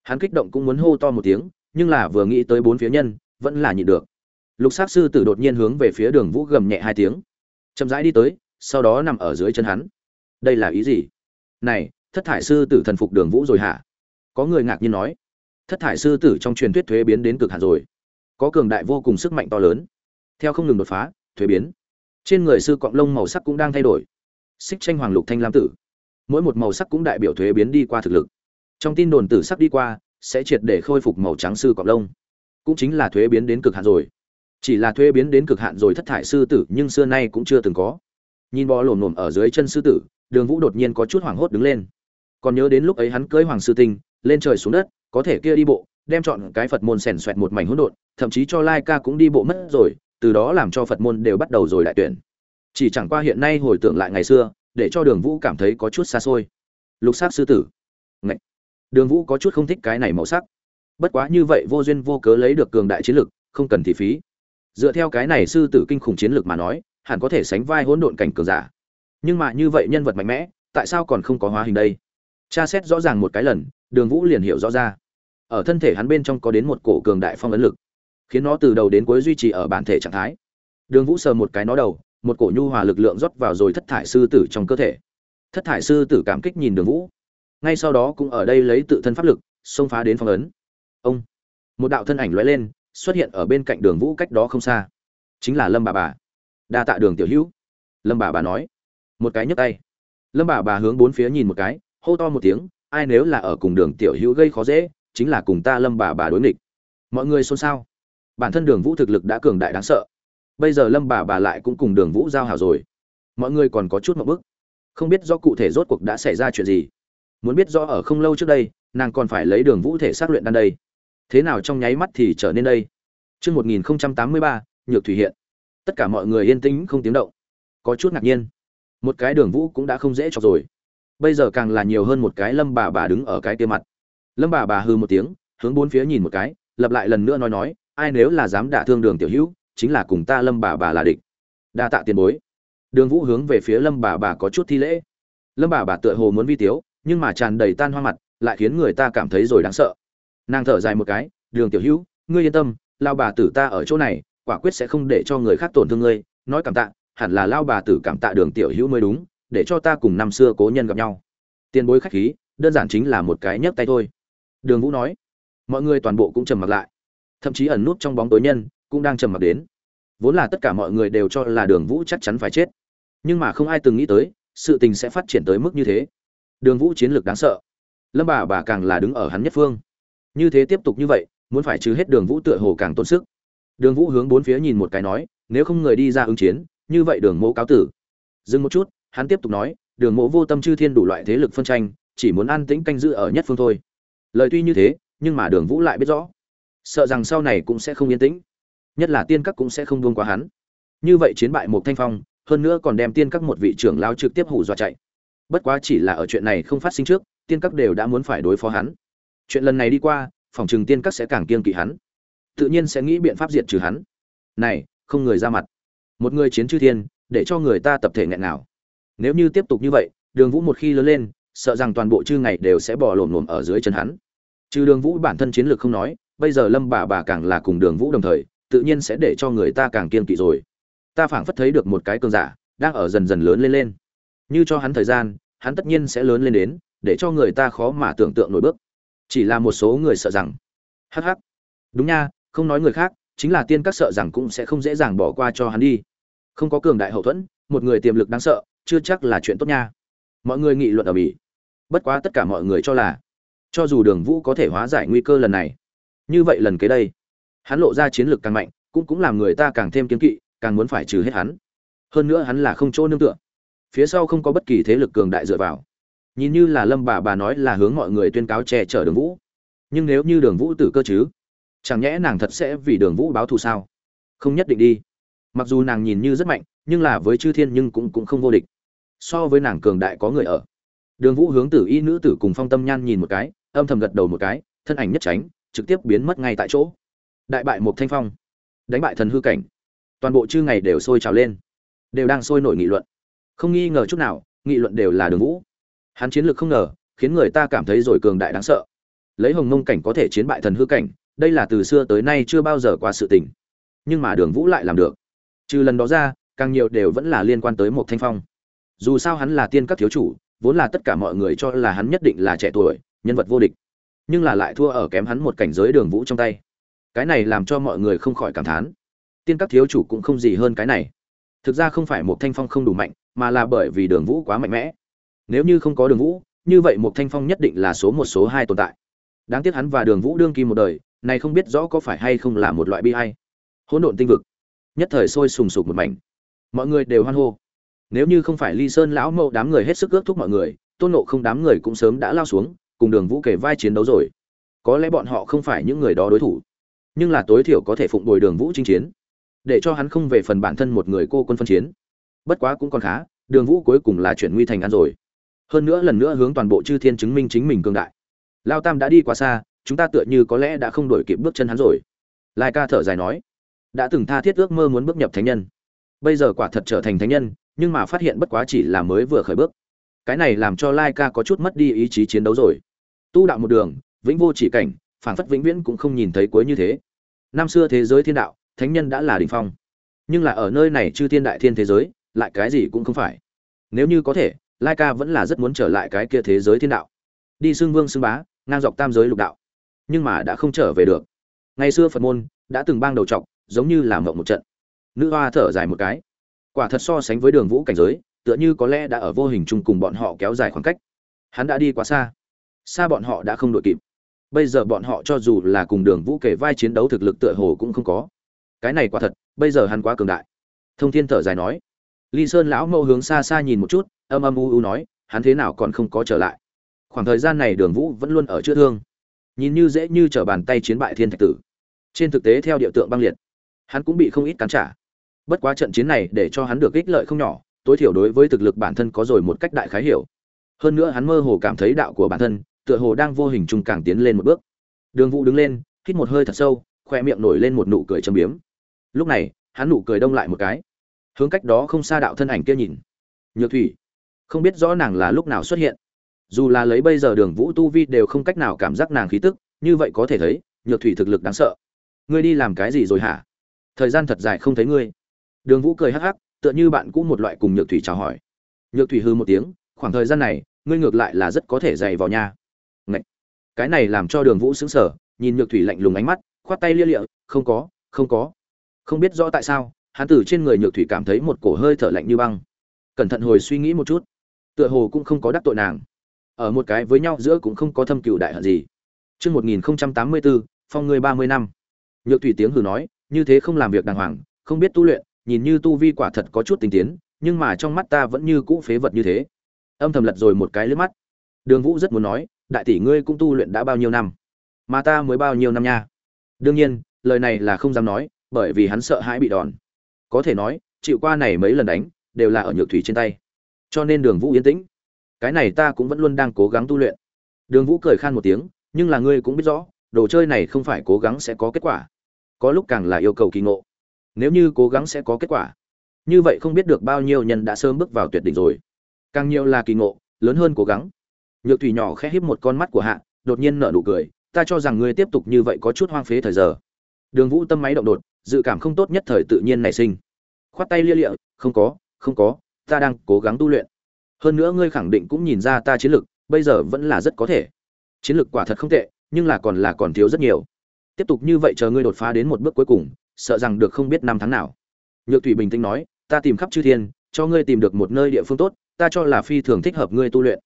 S1: Hắn kích động cũng muốn hô to một tiếng, nhưng là vừa nghĩ tới bốn phía nhân, vẫn là nhịn được lục sát sư tử đột nhiên hướng về phía đường vũ gầm nhẹ hai tiếng. Chậm rãi đi tới, sau đó nằm ở dưới chân hắn. Đây là ý gì? Này, thất thải sư tử thần phục đường vũ rồi hả? Có người ngạc nhiên nói. Thất thải sư tử trong truyền thuyết thuế biến đến cực hạn rồi. Có cường đại vô cùng sức mạnh to lớn. Theo không ngừng đột phá, thuế biến. Trên người sư cọng lông màu sắc cũng đang thay đổi. Xích tranh hoàng lục thanh lam tử. Mỗi một màu sắc cũng đại biểu thuế biến đi qua thực lực. Trong tin đồn tử sắc đi qua, sẽ triệt để khôi phục màu trắng sư cọng lông. Cũng chính là thuế biến đến cực hạn rồi chỉ là thuế biến đến cực hạn rồi thất thải sư tử, nhưng xưa nay cũng chưa từng có. Nhìn bò lổm lổm ở dưới chân sư tử, đường vũ đột nhiên có chút hoảng hốt đứng lên. Còn nhớ đến lúc ấy hắn cưới hoàng sư tinh, lên trời xuống đất, có thể kia đi bộ, đem chọn cái phật môn xẻn xoẹt một mảnh hỗn độn, thậm chí cho lai ca cũng đi bộ mất rồi, từ đó làm cho phật môn đều bắt đầu rồi đại tuyển. Chỉ chẳng qua hiện nay hồi tưởng lại ngày xưa, để cho đường vũ cảm thấy có chút xa xôi. Lục sắc sư tử. Ngậy. đường vũ có chút không thích cái này màu sắc. Bất quá như vậy vô duyên vô cớ lấy được cường đại chiến lực, không cần thị phí dựa theo cái này sư tử kinh khủng chiến lược mà nói, hẳn có thể sánh vai hỗn độn cảnh cường giả. Nhưng mà như vậy nhân vật mạnh mẽ, tại sao còn không có hóa hình đây? Tra xét rõ ràng một cái lần, đường vũ liền hiểu rõ ra. Ở thân thể hắn bên trong có đến một cổ cường đại phong ấn lực, khiến nó từ đầu đến cuối duy trì ở bản thể trạng thái. Đường vũ sờ một cái nó đầu, một cổ nhu hòa lực lượng rót vào rồi thất thải sư tử trong cơ thể. Thất thải sư tử cảm kích nhìn đường vũ. Ngay sau đó cũng ở đây lấy tự thân pháp lực, xông phá đến phong ấn. Ông! Một đạo thân ảnh lóe lên xuất hiện ở bên cạnh đường vũ cách đó không xa. Chính là lâm bà bà. Đa tạ đường tiểu hữu. Lâm bà bà nói. Một cái nhấc tay. Lâm bà bà hướng bốn phía nhìn một cái, hô to một tiếng, ai nếu là ở cùng đường tiểu hữu gây khó dễ, chính là cùng ta lâm bà bà đối nghịch. Mọi người xôn xao. Bản thân đường vũ thực lực đã cường đại đáng sợ. Bây giờ lâm bà bà lại cũng cùng đường vũ giao hảo rồi. Mọi người còn có chút một bức không biết do cụ thể rốt cuộc đã xảy ra chuyện gì. Muốn biết rõ ở không lâu trước đây, nàng còn phải lấy đường vũ thể xác luyện đan đây thế nào trong nháy mắt thì trở nên đây? Chương một nghìn tám mươi ba, nhược thủy hiện. Tất cả mọi người yên tĩnh, không tiếng động. Có chút ngạc nhiên. Một cái đường vũ cũng đã không dễ cho rồi. Bây giờ càng là nhiều hơn một cái lâm bà bà đứng ở cái kia mặt. Lâm bà bà hư một tiếng, hướng bốn phía nhìn một cái, lặp lại lần nữa nói nói, ai nếu là dám đả thương đường tiểu hữu, chính là cùng ta lâm bà bà là địch. Đa tạ tiền bối. Đường vũ hướng về phía lâm bà bà có chút thi lễ. Lâm bà bà tựa hồ muốn vi tiếu, nhưng mà tràn đầy tan hoa mặt, lại khiến người ta cảm thấy rồi đáng sợ nàng thở dài một cái, đường tiểu hữu, ngươi yên tâm, lao bà tử ta ở chỗ này, quả quyết sẽ không để cho người khác tổn thương ngươi. Nói cảm tạ, hẳn là lao bà tử cảm tạ đường tiểu hữu mới đúng, để cho ta cùng năm xưa cố nhân gặp nhau. Tiền bối khách khí, đơn giản chính là một cái nhấc tay thôi. Đường vũ nói. Mọi người toàn bộ cũng trầm mặc lại. Thậm chí ẩn nút trong bóng tối nhân cũng đang trầm mặc đến. Vốn là tất cả mọi người đều cho là đường vũ chắc chắn phải chết. Nhưng mà không ai từng nghĩ tới, sự tình sẽ phát triển tới mức như thế. Đường vũ chiến lược đáng sợ. Lâm bà bà càng là đứng ở hắn nhất phương như thế tiếp tục như vậy, muốn phải trừ hết đường vũ tựa hồ càng tốn sức. Đường vũ hướng bốn phía nhìn một cái nói, nếu không người đi ra ứng chiến, như vậy đường mẫu cáo tử. Dừng một chút, hắn tiếp tục nói, đường mộ vô tâm chư thiên đủ loại thế lực phân tranh, chỉ muốn an tĩnh canh giữ ở nhất phương thôi. Lời tuy như thế, nhưng mà đường vũ lại biết rõ. Sợ rằng sau này cũng sẽ không yên tĩnh. Nhất là tiên các cũng sẽ không buông qua hắn. Như vậy chiến bại một thanh phong, hơn nữa còn đem tiên các một vị trưởng lao trực tiếp hù dọa chạy. Bất quá chỉ là ở chuyện này không phát sinh trước, tiên các đều đã muốn phải đối phó hắn chuyện lần này đi qua, phòng trừng tiên các sẽ càng kiên kỵ hắn. Tự nhiên sẽ nghĩ biện pháp diệt trừ hắn. Này, không người ra mặt. Một người chiến chư thiên, để cho người ta tập thể nghẹn nào nếu như tiếp tục như vậy, đường vũ một khi lớn lên, sợ rằng toàn bộ chư ngày đều sẽ bỏ lổm lổm ở dưới chân hắn. Trừ đường vũ bản thân chiến lược không nói, bây giờ lâm bà bà càng là cùng đường vũ đồng thời, tự nhiên sẽ để cho người ta càng kiên kỵ rồi. Ta phảng phất thấy được một cái cơn giả, đang ở dần dần lớn lên lên. Như cho hắn thời gian, hắn tất nhiên sẽ lớn lên đến, để cho người ta khó mà tưởng tượng nổi bước chỉ là một số người sợ rằng. Hh đúng nha, không nói người khác, chính là tiên các sợ rằng cũng sẽ không dễ dàng bỏ qua cho hắn đi. Không có cường đại hậu thuẫn, một người tiềm lực đáng sợ, chưa chắc là chuyện tốt nha. Mọi người nghị luận ở bỉ bất quá tất cả mọi người cho là, cho dù đường vũ có thể hóa giải nguy cơ lần này, như vậy lần kế đây, hắn lộ ra chiến lược càng mạnh, cũng cũng làm người ta càng thêm kiên kỵ, càng muốn phải trừ hết hắn. Hơn nữa hắn là không chỗ nương tựa. Phía sau không có bất kỳ thế lực cường đại dựa vào nhìn như là lâm bà bà nói là hướng mọi người tuyên cáo che chở đường vũ. Nhưng nếu như đường vũ tử cơ chứ, chẳng nhẽ nàng thật sẽ vì đường vũ báo thù sao? Không nhất định đi. Mặc dù nàng nhìn như rất mạnh, nhưng là với chư thiên nhưng cũng cũng không vô địch. So với nàng cường đại có người ở. Đường vũ hướng tử y nữ tử cùng phong tâm nhan nhìn một cái, âm thầm gật đầu một cái, thân ảnh nhất tránh, trực tiếp biến mất ngay tại chỗ. Đại bại một thanh phong, đánh bại thần hư cảnh. Toàn bộ chư ngày đều sôi trào lên, đều đang sôi nổi nghị luận. Không nghi ngờ chút nào, nghị luận đều là đường vũ hắn chiến lược không ngờ, khiến người ta cảm thấy rồi cường đại đáng sợ. Lấy hồng mông cảnh có thể chiến bại thần hư cảnh, đây là từ xưa tới nay chưa bao giờ qua sự tình. Nhưng mà đường vũ lại làm được. Trừ lần đó ra, càng nhiều đều vẫn là liên quan tới một thanh phong. Dù sao hắn là tiên các thiếu chủ, vốn là tất cả mọi người cho là hắn nhất định là trẻ tuổi, nhân vật vô địch. Nhưng là lại thua ở kém hắn một cảnh giới đường vũ trong tay. Cái này làm cho mọi người không khỏi cảm thán. Tiên các thiếu chủ cũng không gì hơn cái này. Thực ra không phải một thanh phong không đủ mạnh, mà là bởi vì đường vũ quá mạnh mẽ nếu như không có đường vũ, như vậy một thanh phong nhất định là số một, số hai tồn tại. Đáng tiếc hắn và đường vũ đương kim một đời, này không biết rõ có phải hay không là một loại bi hay hỗn độn tinh vực. Nhất thời sôi sùng sục một mảnh. Mọi người đều hoan hô. Nếu như không phải ly sơn lão mẫu đám người hết sức ước thúc mọi người, tôn nộ không đám người cũng sớm đã lao xuống, cùng đường vũ kể vai chiến đấu rồi. Có lẽ bọn họ không phải những người đó đối thủ, nhưng là tối thiểu có thể phụng bồi đường vũ chinh chiến, để cho hắn không về phần bản thân một người cô quân phân chiến. Bất quá cũng còn khá, đường vũ cuối cùng là chuyển nguy thành ăn rồi hơn nữa lần nữa hướng toàn bộ chư thiên chứng minh chính mình cương đại. Lao tam đã đi quá xa, chúng ta tựa như có lẽ đã không đổi kịp bước chân hắn rồi. Lai ca thở dài nói, đã từng tha thiết ước mơ muốn bước nhập thánh nhân. Bây giờ quả thật trở thành thánh nhân, nhưng mà phát hiện bất quá chỉ là mới vừa khởi bước. Cái này làm cho lai ca có chút mất đi ý chí chiến đấu rồi. Tu đạo một đường, vĩnh vô chỉ cảnh phản phất vĩnh viễn cũng không nhìn thấy cuối như thế. Năm xưa thế giới thiên đạo, thánh nhân đã là đỉnh phong. Nhưng là ở nơi này chư thiên đại thiên thế giới, lại cái gì cũng không phải. Nếu như có thể lai ca vẫn là rất muốn trở lại cái kia thế giới thiên đạo. Đi xưng vương xưng bá, ngang dọc tam giới lục đạo. Nhưng mà đã không trở về được. Ngày xưa phật môn đã từng bang đầu trọc giống như làm mộng một trận. Nữ hoa thở dài một cái. Quả thật so sánh với đường vũ cảnh giới, tựa như có lẽ đã ở vô hình chung cùng bọn họ kéo dài khoảng cách. Hắn đã đi quá xa. Xa bọn họ đã không đội kịp. Bây giờ bọn họ cho dù là cùng đường vũ kể vai chiến đấu thực lực tựa hồ cũng không có. Cái này quả thật, bây giờ hắn quá cường đại. Thông thiên thở dài nói. Ly sơn lão mẫu hướng xa xa nhìn một chút âm âm u u nói, hắn thế nào còn không có trở lại? Khoảng thời gian này đường vũ vẫn luôn ở chữa thương. Nhìn như dễ như t r ở bàn tay chiến bại thiên thạch tử. Trên thực tế theo địa tượng băng liệt, hắn cũng bị không ít cắn trả. Bất quá trận chiến này để cho hắn được ích lợi không nhỏ, tối thiểu đối với thực lực bản thân có rồi một cách đại khái hiểu. Hơn nữa hắn mơ hồ cảm thấy đạo của bản thân, tựa hồ đang vô hình chung càng tiến lên một bước. Đường vũ đứng lên, hít một hơi thật sâu, khoe miệng nổi lên một nụ cười châm biếm. Lúc này, hắn nụ cười đông lại một cái. Hướng cách đó không xa đạo thân ảnh kia nhìn. Nhược thủy không biết rõ nàng là lúc nào xuất hiện. Dù là lấy bây giờ đường vũ tu vi đều không cách nào cảm giác nàng khí tức, như vậy có thể thấy, nhược thủy thực lực đáng sợ. Ngươi đi làm cái gì rồi hả? Thời gian thật dài không thấy ngươi. Đường vũ cười hắc hắc, tựa như bạn cũ một loại cùng nhược thủy chào hỏi. Nhược thủy hư một tiếng, khoảng thời gian này, ngươi ngược lại là rất có thể dày vào nhà Ngậy! cái này làm cho đường vũ sững sờ, nhìn nhược thủy lạnh lùng ánh mắt, khoát tay lia lịa, không có không có. Không biết rõ tại sao, hắn từ trên người nhược thủy cảm thấy một cổ hơi thở lạnh như băng. Cẩn thận hồi suy nghĩ một chút tựa hồ cũng không có đắc tội nàng ở một cái với nhau giữa cũng không có thâm cựu đại hận gì Trước 1084, phong người 30 năm. Nhược thủy tiếng hừ nói, như thế không làm việc đàng hoàng, không biết tu luyện, nhìn như tu vi quả thật có chút tinh tiến, nhưng mà trong mắt ta vẫn như cũ phế vật như thế. Âm thầm lật rồi một cái lướt mắt. Đường Vũ rất muốn nói, đại tỷ ngươi cũng tu luyện đã bao nhiêu năm, mà ta mới bao nhiêu năm nha. Đương nhiên, lời này là không dám nói, bởi vì hắn sợ hãi bị đòn. Có thể nói, chịu qua này mấy lần đánh đều là ở nhược thủy trên tay cho nên đường vũ yên tĩnh. Cái này ta cũng vẫn luôn đang cố gắng tu luyện. Đường vũ cười khan một tiếng, nhưng là ngươi cũng biết rõ, đồ chơi này không phải cố gắng sẽ có kết quả. Có lúc càng là yêu cầu kỳ ngộ. Nếu như cố gắng sẽ có kết quả, như vậy không biết được bao nhiêu nhân đã sớm bước vào tuyệt đỉnh rồi. Càng nhiều là kỳ ngộ, lớn hơn cố gắng. Nhược thủy nhỏ khẽ híp một con mắt của hạ, đột nhiên nở nụ cười, ta cho rằng ngươi tiếp tục như vậy có chút hoang phế thời giờ. Đường vũ tâm máy động đột, dự cảm không tốt nhất thời tự nhiên nảy sinh. Khoát tay lia lịa, không có không có ta đang cố gắng tu luyện. Hơn nữa ngươi khẳng định cũng nhìn ra ta chiến lực, bây giờ vẫn là rất có thể. Chiến lực quả thật không tệ, nhưng là còn là còn thiếu rất nhiều. Tiếp tục như vậy chờ ngươi đột phá đến một bước cuối cùng, sợ rằng được không biết năm tháng nào. Nhược thủy bình tĩnh nói, ta tìm khắp chư thiên, cho ngươi tìm được một nơi địa phương tốt, ta cho là phi thường thích hợp ngươi tu luyện.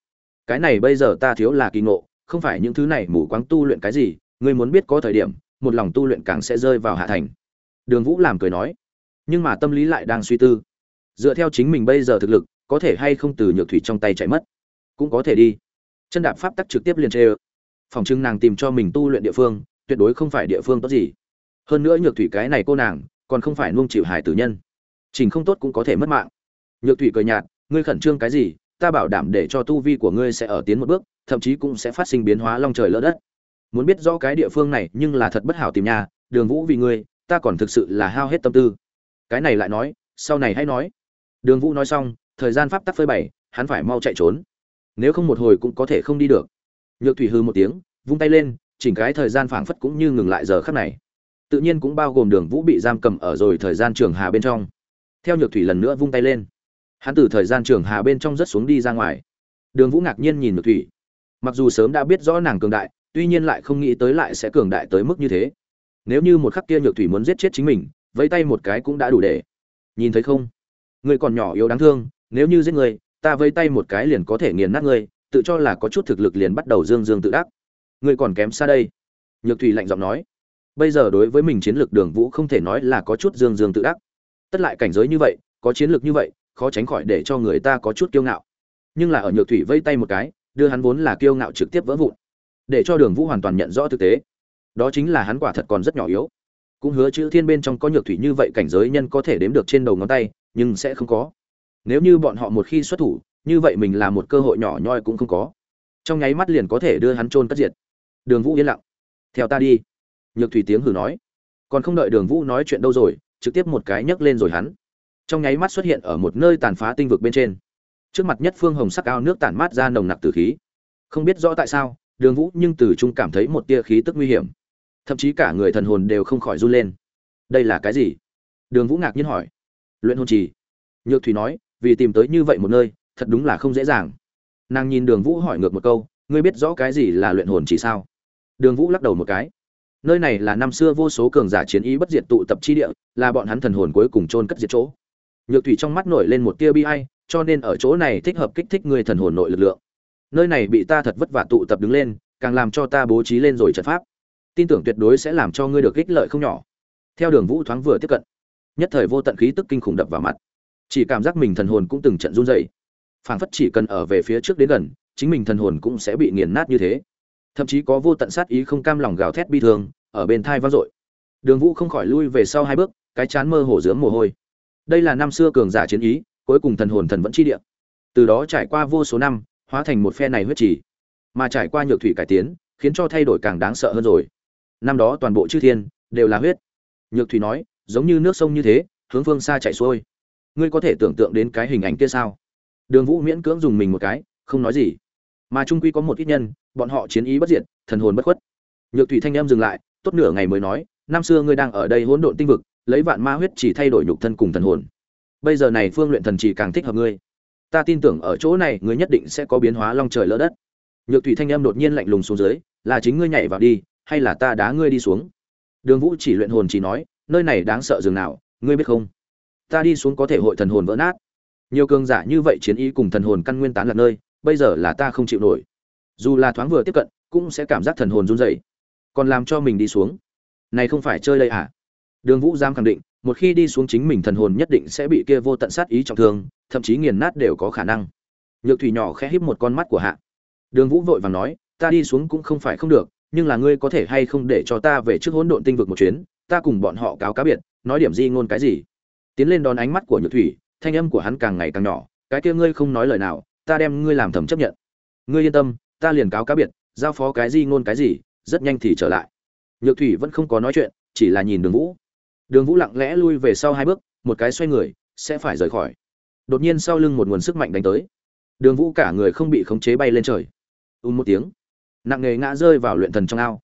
S1: Cái này bây giờ ta thiếu là kỳ ngộ, không phải những thứ này mù quáng tu luyện cái gì, ngươi muốn biết có thời điểm, một lòng tu luyện càng sẽ rơi vào hạ thành. Đường vũ làm cười nói, nhưng mà tâm lý lại đang suy tư dựa theo chính mình bây giờ thực lực, có thể hay không từ nhược thủy trong tay chạy mất. Cũng có thể đi. Chân đạp pháp tắc trực tiếp liền chê ơ. Phòng trưng nàng tìm cho mình tu luyện địa phương, tuyệt đối không phải địa phương tốt gì. Hơn nữa nhược thủy cái này cô nàng, còn không phải nuông chịu hải tử nhân. Trình không tốt cũng có thể mất mạng. Nhược thủy cười nhạt, ngươi khẩn trương cái gì? Ta bảo đảm để cho tu vi của ngươi sẽ ở tiến một bước, thậm chí cũng sẽ phát sinh biến hóa long trời lỡ đất. Muốn biết rõ cái địa phương này, nhưng là thật bất hảo tìm nhà, đường vũ vì ngươi, ta còn thực sự là hao hết tâm tư. Cái này lại nói, sau này hãy nói đường vũ nói xong, thời gian pháp tắc phơi bày, hắn phải mau chạy trốn. Nếu không một hồi cũng có thể không đi được. Nhược thủy hư một tiếng, vung tay lên, chỉnh cái thời gian phảng phất cũng như ngừng lại giờ khắc này. Tự nhiên cũng bao gồm đường vũ bị giam cầm ở rồi thời gian trường hà bên trong. Theo nhược thủy lần nữa vung tay lên. Hắn từ thời gian trường hà bên trong rất xuống đi ra ngoài. Đường vũ ngạc nhiên nhìn nhược thủy. Mặc dù sớm đã biết rõ nàng cường đại, tuy nhiên lại không nghĩ tới lại sẽ cường đại tới mức như thế. Nếu như một khắc kia nhược thủy muốn giết chết chính mình, vẫy tay một cái cũng đã đủ để. Nhìn thấy không? Ngươi còn nhỏ yếu đáng thương, nếu như giết người ta vây tay một cái liền có thể nghiền nát ngươi, tự cho là có chút thực lực liền bắt đầu dương dương tự đắc. Ngươi còn kém xa đây. Nhược thủy lạnh giọng nói. Bây giờ đối với mình chiến lược đường vũ không thể nói là có chút dương dương tự đắc. Tất lại cảnh giới như vậy, có chiến lược như vậy, khó tránh khỏi để cho người ta có chút kiêu ngạo. Nhưng là ở nhược thủy vây tay một cái, đưa hắn vốn là kiêu ngạo trực tiếp vỡ vụn, để cho đường vũ hoàn toàn nhận rõ thực tế. Đó chính là hắn quả thật còn rất nhỏ yếu. Cũng hứa chữ thiên bên trong có nhược thủy như vậy cảnh giới nhân có thể đếm được trên đầu ngón tay nhưng sẽ không có. Nếu như bọn họ một khi xuất thủ, như vậy mình là một cơ hội nhỏ nhoi cũng không có. Trong nháy mắt liền có thể đưa hắn trôn cất diệt. Đường vũ yên lặng. Theo ta đi. Nhược thủy tiếng hử nói. Còn không đợi đường vũ nói chuyện đâu rồi, trực tiếp một cái nhấc lên rồi hắn. Trong nháy mắt xuất hiện ở một nơi tàn phá tinh vực bên trên. Trước mặt nhất phương hồng sắc ao nước tản mát ra nồng nặc từ khí. Không biết rõ tại sao, đường vũ nhưng từ trung cảm thấy một tia khí tức nguy hiểm. Thậm chí cả người thần hồn đều không khỏi run lên. Đây là cái gì? Đường vũ ngạc nhiên hỏi luyện hồn trì. Nhược thủy nói, vì tìm tới như vậy một nơi, thật đúng là không dễ dàng. Nàng nhìn đường vũ hỏi ngược một câu, ngươi biết rõ cái gì là luyện hồn trì sao? Đường vũ lắc đầu một cái. Nơi này là năm xưa vô số cường giả chiến ý bất diệt tụ tập chi địa, là bọn hắn thần hồn cuối cùng chôn cất diệt chỗ. Nhược thủy trong mắt nổi lên một tia bi ai, cho nên ở chỗ này thích hợp kích thích ngươi thần hồn nội lực lượng. Nơi này bị ta thật vất vả tụ tập đứng lên, càng làm cho ta bố trí lên rồi trận pháp. Tin tưởng tuyệt đối sẽ làm cho ngươi được ích lợi không nhỏ. Theo đường vũ thoáng vừa tiếp cận nhất thời vô tận khí tức kinh khủng đập vào mặt. Chỉ cảm giác mình thần hồn cũng từng trận run rẩy. Phảng phất chỉ cần ở về phía trước đến gần, chính mình thần hồn cũng sẽ bị nghiền nát như thế. Thậm chí có vô tận sát ý không cam lòng gào thét bi thương, ở bên thai vang dội. Đường vũ không khỏi lui về sau hai bước, cái chán mơ hồ dướng mồ hôi. Đây là năm xưa cường giả chiến ý, cuối cùng thần hồn thần vẫn chi địa. Từ đó trải qua vô số năm, hóa thành một phe này huyết trì. Mà trải qua nhược thủy cải tiến, khiến cho thay đổi càng đáng sợ hơn rồi. Năm đó toàn bộ chư thiên, đều là huyết. Nhược thủy nói giống như nước sông như thế, hướng phương xa chạy xuôi. Ngươi có thể tưởng tượng đến cái hình ảnh kia sao? Đường vũ miễn cưỡng dùng mình một cái, không nói gì. Mà trung quy có một ít nhân, bọn họ chiến ý bất diệt, thần hồn bất khuất. Nhược thủy thanh em dừng lại, tốt nửa ngày mới nói, năm xưa ngươi đang ở đây hỗn độn tinh vực, lấy vạn ma huyết chỉ thay đổi nhục thân cùng thần hồn. Bây giờ này phương luyện thần chỉ càng thích hợp ngươi. Ta tin tưởng ở chỗ này ngươi nhất định sẽ có biến hóa long trời lỡ đất. Nhược thủy thanh em đột nhiên lạnh lùng xuống dưới, là chính ngươi nhảy vào đi, hay là ta đá ngươi đi xuống? Đường vũ chỉ luyện hồn chỉ nói nơi này đáng sợ dường nào, ngươi biết không? Ta đi xuống có thể hội thần hồn vỡ nát. Nhiều cường giả như vậy chiến ý cùng thần hồn căn nguyên tán là nơi, bây giờ là ta không chịu nổi. Dù là thoáng vừa tiếp cận, cũng sẽ cảm giác thần hồn run rẩy. Còn làm cho mình đi xuống. Này không phải chơi đây à? Đường vũ giam khẳng định, một khi đi xuống chính mình thần hồn nhất định sẽ bị kia vô tận sát ý trọng thương, thậm chí nghiền nát đều có khả năng. Nhược thủy nhỏ khẽ híp một con mắt của hạ. Đường vũ vội vàng nói, ta đi xuống cũng không phải không được, nhưng là ngươi có thể hay không để cho ta về trước hỗn độn tinh vực một chuyến ta cùng bọn họ cáo cá biệt, nói điểm gì ngôn cái gì? Tiến lên đón ánh mắt của nhược thủy, thanh âm của hắn càng ngày càng nhỏ, cái kia ngươi không nói lời nào, ta đem ngươi làm thầm chấp nhận. Ngươi yên tâm, ta liền cáo cá biệt, giao phó cái gì ngôn cái gì, rất nhanh thì trở lại. Nhược thủy vẫn không có nói chuyện, chỉ là nhìn đường vũ. Đường vũ lặng lẽ lui về sau hai bước, một cái xoay người, sẽ phải rời khỏi. Đột nhiên sau lưng một nguồn sức mạnh đánh tới. Đường vũ cả người không bị khống chế bay lên trời. Ùn một tiếng, nặng nề ngã rơi vào luyện thần trong ao.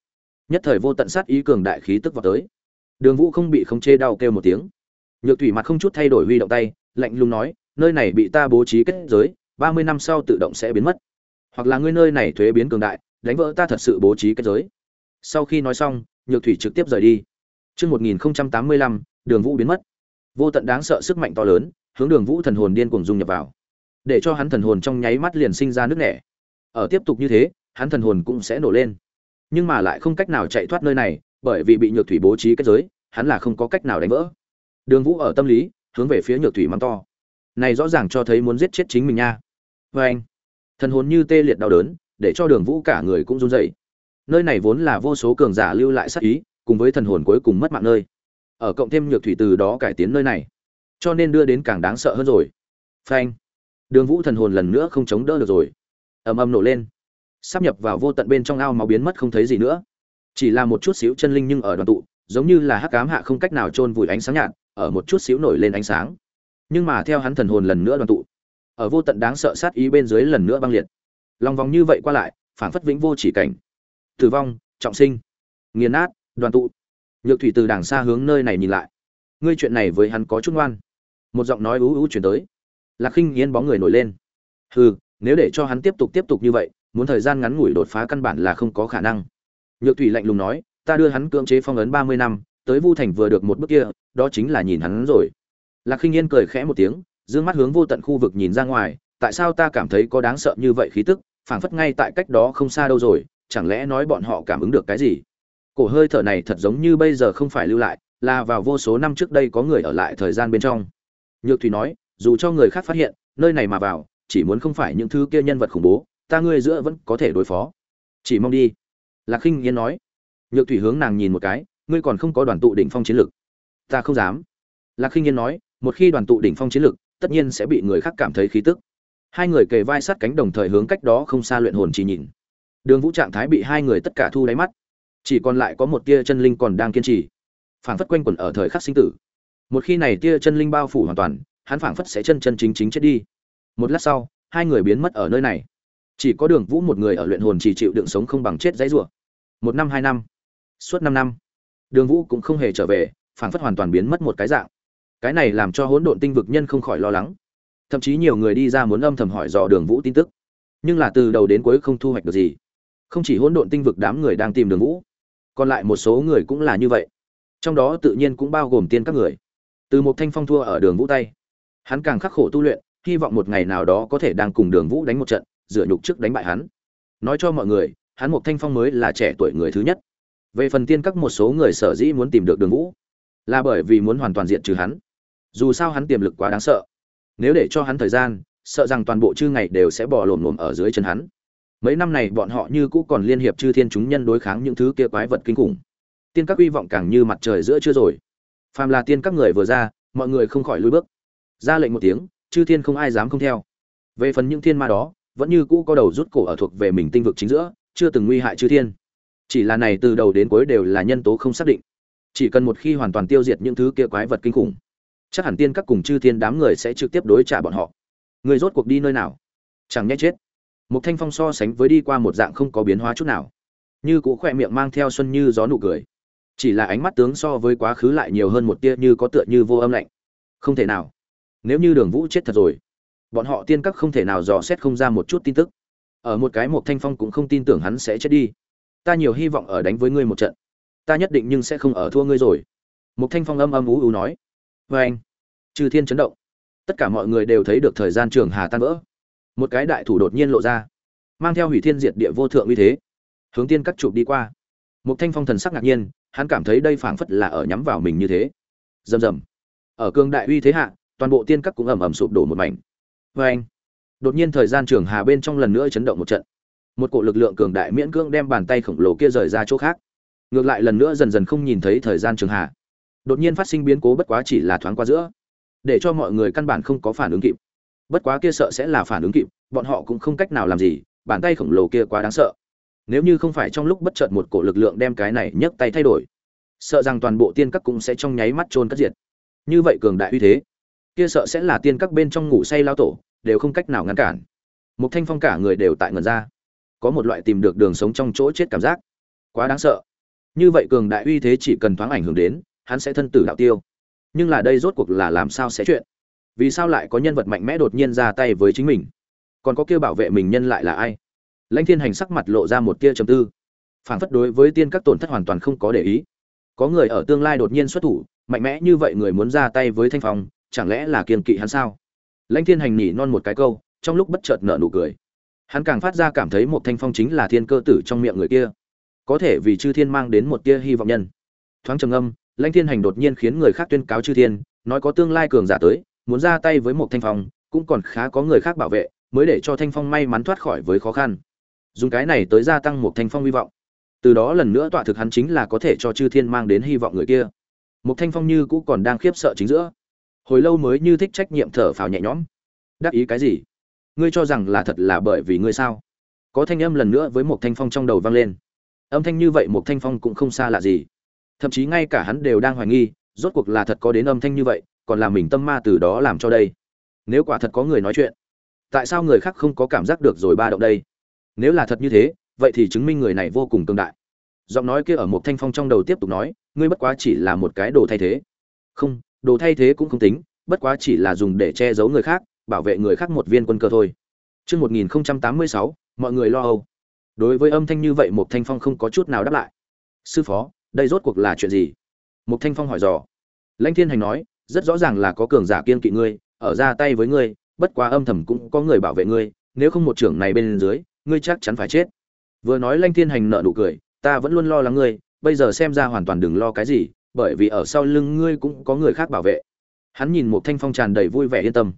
S1: Nhất thời vô tận sát ý cường đại khí tức vào tới đường vũ không bị khống chế đau kêu một tiếng nhược thủy mặt không chút thay đổi huy động tay lạnh lùng nói nơi này bị ta bố trí kết giới ba mươi năm sau tự động sẽ biến mất hoặc là ngươi nơi này thuế biến cường đại đánh vỡ ta thật sự bố trí kết giới sau khi nói xong nhược thủy trực tiếp rời đi Trước 1085, đường vũ biến mất. Vô tận đáng sợ sức mạnh to lớn, hướng đường vũ thần hồn điên cuồng dung nhập vào. Để cho hắn thần hồn trong nháy mắt liền sinh ra nước nẻ. Ở tiếp tục như thế, hắn thần hồn cũng sẽ nổ lên. Nhưng mà lại không cách nào chạy thoát nơi này, bởi vì bị nhược thủy bố trí kết giới, hắn là không có cách nào đánh vỡ. Đường Vũ ở tâm lý, hướng về phía nhược thủy mắng to. Này rõ ràng cho thấy muốn giết chết chính mình nha. vê anh, thần hồn như tê liệt đau đớn, để cho Đường Vũ cả người cũng run rẩy. Nơi này vốn là vô số cường giả lưu lại sát ý, cùng với thần hồn cuối cùng mất mạng nơi ở cộng thêm nhược thủy từ đó cải tiến nơi này cho nên đưa đến càng đáng sợ hơn rồi phanh đường vũ thần hồn lần nữa không chống đỡ được rồi ầm ầm nổ lên sắp nhập vào vô tận bên trong ao máu biến mất không thấy gì nữa chỉ là một chút xíu chân linh nhưng ở đoàn tụ, giống như là hắc cám hạ không cách nào chôn vùi ánh sáng nhạt, ở một chút xíu nổi lên ánh sáng. Nhưng mà theo hắn thần hồn lần nữa đoàn tụ, ở vô tận đáng sợ sát ý bên dưới lần nữa băng liệt. Lòng vòng như vậy qua lại phản phất vĩnh vô chỉ cảnh. Tử vong, trọng sinh, nghiền nát, đoàn tụ. Nhược thủy từ đàng xa hướng nơi này nhìn lại. Ngươi chuyện này với hắn có chút ngoan. Một giọng nói ú ú chuyển tới. Lạc khinh yên bóng người nổi lên. Hừ, nếu để cho hắn tiếp tục tiếp tục như vậy, muốn thời gian ngắn ngủi đột phá căn bản là không có khả năng nhược thủy lạnh lùng nói, ta đưa hắn cưỡng chế phong ấn ba mươi năm, tới vu thành vừa được một bước kia, đó chính là nhìn hắn rồi. Lạc khinh yên cười khẽ một tiếng, dương mắt hướng vô tận khu vực nhìn ra ngoài, tại sao ta cảm thấy có đáng sợ như vậy khí tức, phảng phất ngay tại cách đó không xa đâu rồi, chẳng lẽ nói bọn họ cảm ứng được cái gì? Cổ hơi thở này thật giống như bây giờ không phải lưu lại, là vào vô số năm trước đây có người ở lại thời gian bên trong. Nhược thủy nói, dù cho người khác phát hiện, nơi này mà vào, chỉ muốn không phải những thứ kia nhân vật khủng bố, ta ngươi giữa vẫn có thể đối phó. Chỉ mong đi lạc khinh yên nói. Nhược thủy hướng nàng nhìn một cái, ngươi còn không có đoàn tụ đỉnh phong chiến lực. Ta không dám. Lạc khinh yên nói, một khi đoàn tụ đỉnh phong chiến lực, tất nhiên sẽ bị người khác cảm thấy khí tức. Hai người kề vai sát cánh đồng thời hướng cách đó không xa luyện hồn chỉ nhìn. Đường vũ trạng thái bị hai người tất cả thu đáy mắt. Chỉ còn lại có một tia chân linh còn đang kiên trì. Phảng phất quanh quẩn ở thời khắc sinh tử. Một khi này tia chân linh bao phủ hoàn toàn, hắn phảng phất sẽ chân chân chính chính chết đi. Một lát sau, hai người biến mất ở nơi này chỉ có đường vũ một người ở luyện hồn chỉ chịu đựng sống không bằng chết dãy rủa. Một năm, hai năm, suốt năm năm, đường vũ cũng không hề trở về, phảng phất hoàn toàn biến mất một cái dạng. Cái này làm cho hỗn độn tinh vực nhân không khỏi lo lắng. Thậm chí nhiều người đi ra muốn âm thầm hỏi dò đường vũ tin tức. Nhưng là từ đầu đến cuối không thu hoạch được gì. Không chỉ hỗn độn tinh vực đám người đang tìm đường vũ, còn lại một số người cũng là như vậy. Trong đó tự nhiên cũng bao gồm tiên các người. Từ một thanh phong thua ở đường vũ tay. Hắn càng khắc khổ tu luyện, hy vọng một ngày nào đó có thể đang cùng đường vũ đánh một trận dựa nhục trước đánh bại hắn. Nói cho mọi người, hắn một thanh phong mới là trẻ tuổi người thứ nhất. Về phần tiên các một số người sở dĩ muốn tìm được đường vũ, là bởi vì muốn hoàn toàn diện trừ hắn. Dù sao hắn tiềm lực quá đáng sợ. Nếu để cho hắn thời gian, sợ rằng toàn bộ chư ngày đều sẽ bỏ lồm lồm ở dưới chân hắn. Mấy năm này bọn họ như cũ còn liên hiệp chư thiên chúng nhân đối kháng những thứ kia quái vật kinh khủng. Tiên các hy vọng càng như mặt trời giữa chưa rồi. Phàm là tiên các người vừa ra, mọi người không khỏi lùi bước. Ra lệnh một tiếng, chư thiên không ai dám không theo. Về phần những thiên ma đó vẫn như cũ có đầu rút cổ ở thuộc về mình tinh vực chính giữa, chưa từng nguy hại chư thiên. Chỉ là này từ đầu đến cuối đều là nhân tố không xác định. Chỉ cần một khi hoàn toàn tiêu diệt những thứ kia quái vật kinh khủng, chắc hẳn tiên các cùng chư thiên đám người sẽ trực tiếp đối trả bọn họ. Người rốt cuộc đi nơi nào? Chẳng nhẽ chết. Một thanh phong so sánh với đi qua một dạng không có biến hóa chút nào. Như cũ khỏe miệng mang theo xuân như gió nụ cười. Chỉ là ánh mắt tướng so với quá khứ lại nhiều hơn một tia như có tựa như vô âm lạnh. Không thể nào. Nếu như đường vũ chết thật rồi bọn họ tiên các không thể nào dò xét không ra một chút tin tức. Ở một cái một thanh phong cũng không tin tưởng hắn sẽ chết đi. Ta nhiều hy vọng ở đánh với ngươi một trận. Ta nhất định nhưng sẽ không ở thua ngươi rồi. Một thanh phong âm âm ú ú nói. Vê anh trừ thiên chấn động. Tất cả mọi người đều thấy được thời gian trường hà tan vỡ. Một cái đại thủ đột nhiên lộ ra, mang theo hủy thiên diệt địa vô thượng uy thế, hướng tiên cắt chụp đi qua. Một thanh phong thần sắc ngạc nhiên, hắn cảm thấy đây phảng phất là ở nhắm vào mình như thế. Rầm rầm. Ở cương đại uy thế hạ, toàn bộ tiên cắt cũng ầm ầm sụp đổ một mảnh vê anh. Đột nhiên thời gian trường hà bên trong lần nữa chấn động một trận. Một cỗ lực lượng cường đại miễn cưỡng đem bàn tay khổng lồ kia rời ra chỗ khác. Ngược lại lần nữa dần dần không nhìn thấy thời gian trường hà. Đột nhiên phát sinh biến cố bất quá chỉ là thoáng qua giữa. Để cho mọi người căn bản không có phản ứng kịp. Bất quá kia sợ sẽ là phản ứng kịp, bọn họ cũng không cách nào làm gì, bàn tay khổng lồ kia quá đáng sợ. Nếu như không phải trong lúc bất chợt một cổ lực lượng đem cái này nhấc tay thay đổi, sợ rằng toàn bộ tiên các cũng sẽ trong nháy mắt trôn cất diệt. Như vậy cường đại uy thế kia sợ sẽ là tiên các bên trong ngủ say lao tổ, đều không cách nào ngăn cản. Một thanh phong cả người đều tại ngần ra. Có một loại tìm được đường sống trong chỗ chết cảm giác. Quá đáng sợ. Như vậy cường đại uy thế chỉ cần thoáng ảnh hưởng đến, hắn sẽ thân tử đạo tiêu. Nhưng là đây rốt cuộc là làm sao sẽ chuyện? Vì sao lại có nhân vật mạnh mẽ đột nhiên ra tay với chính mình? Còn có kêu bảo vệ mình nhân lại là ai? Lãnh thiên hành sắc mặt lộ ra một tia trầm tư. Phản phất đối với tiên các tổn thất hoàn toàn không có để ý. Có người ở tương lai đột nhiên xuất thủ, mạnh mẽ như vậy người muốn ra tay với thanh phong chẳng lẽ là kiên kỵ hắn sao? Lãnh thiên hành nhỉ non một cái câu, trong lúc bất chợt nở nụ cười. Hắn càng phát ra cảm thấy một thanh phong chính là thiên cơ tử trong miệng người kia. Có thể vì chư thiên mang đến một tia hy vọng nhân. Thoáng trầm âm lãnh thiên hành đột nhiên khiến người khác tuyên cáo chư thiên, nói có tương lai cường giả tới, muốn ra tay với một thanh phong, cũng còn khá có người khác bảo vệ, mới để cho thanh phong may mắn thoát khỏi với khó khăn. Dùng cái này tới gia tăng một thanh phong hy vọng. Từ đó lần nữa tọa thực hắn chính là có thể cho chư thiên mang đến hy vọng người kia. Một thanh phong như cũ còn đang khiếp sợ chính giữa hồi lâu mới như thích trách nhiệm thở phào nhẹ nhõm. Đắc ý cái gì? Ngươi cho rằng là thật là bởi vì ngươi sao? Có thanh âm lần nữa với một thanh phong trong đầu vang lên. Âm thanh như vậy một thanh phong cũng không xa lạ gì. Thậm chí ngay cả hắn đều đang hoài nghi, rốt cuộc là thật có đến âm thanh như vậy, còn là mình tâm ma từ đó làm cho đây. Nếu quả thật có người nói chuyện, tại sao người khác không có cảm giác được rồi ba động đây? Nếu là thật như thế, vậy thì chứng minh người này vô cùng tương đại. Giọng nói kia ở một thanh phong trong đầu tiếp tục nói, ngươi bất quá chỉ là một cái đồ thay thế. Không đồ thay thế cũng không tính bất quá chỉ là dùng để che giấu người khác bảo vệ người khác một viên quân cơ thôi Trước 1086, mọi người lo âu. Đối với âm thanh như vậy một thanh phong không có chút nào đáp lại. Sư phó, đây rốt cuộc là chuyện gì? Một thanh phong hỏi dò. Lãnh Thiên Hành nói, rất rõ ràng là có cường giả kiên kỵ ngươi, ở ra tay với ngươi, bất quá âm thầm cũng có người bảo vệ ngươi, nếu không một trưởng này bên dưới, ngươi chắc chắn phải chết. Vừa nói Lãnh Thiên Hành nở nụ cười, ta vẫn luôn lo lắng ngươi, bây giờ xem ra hoàn toàn đừng lo cái gì, bởi vì ở sau lưng ngươi cũng có người khác bảo vệ. Hắn nhìn một thanh phong tràn đầy vui vẻ yên tâm.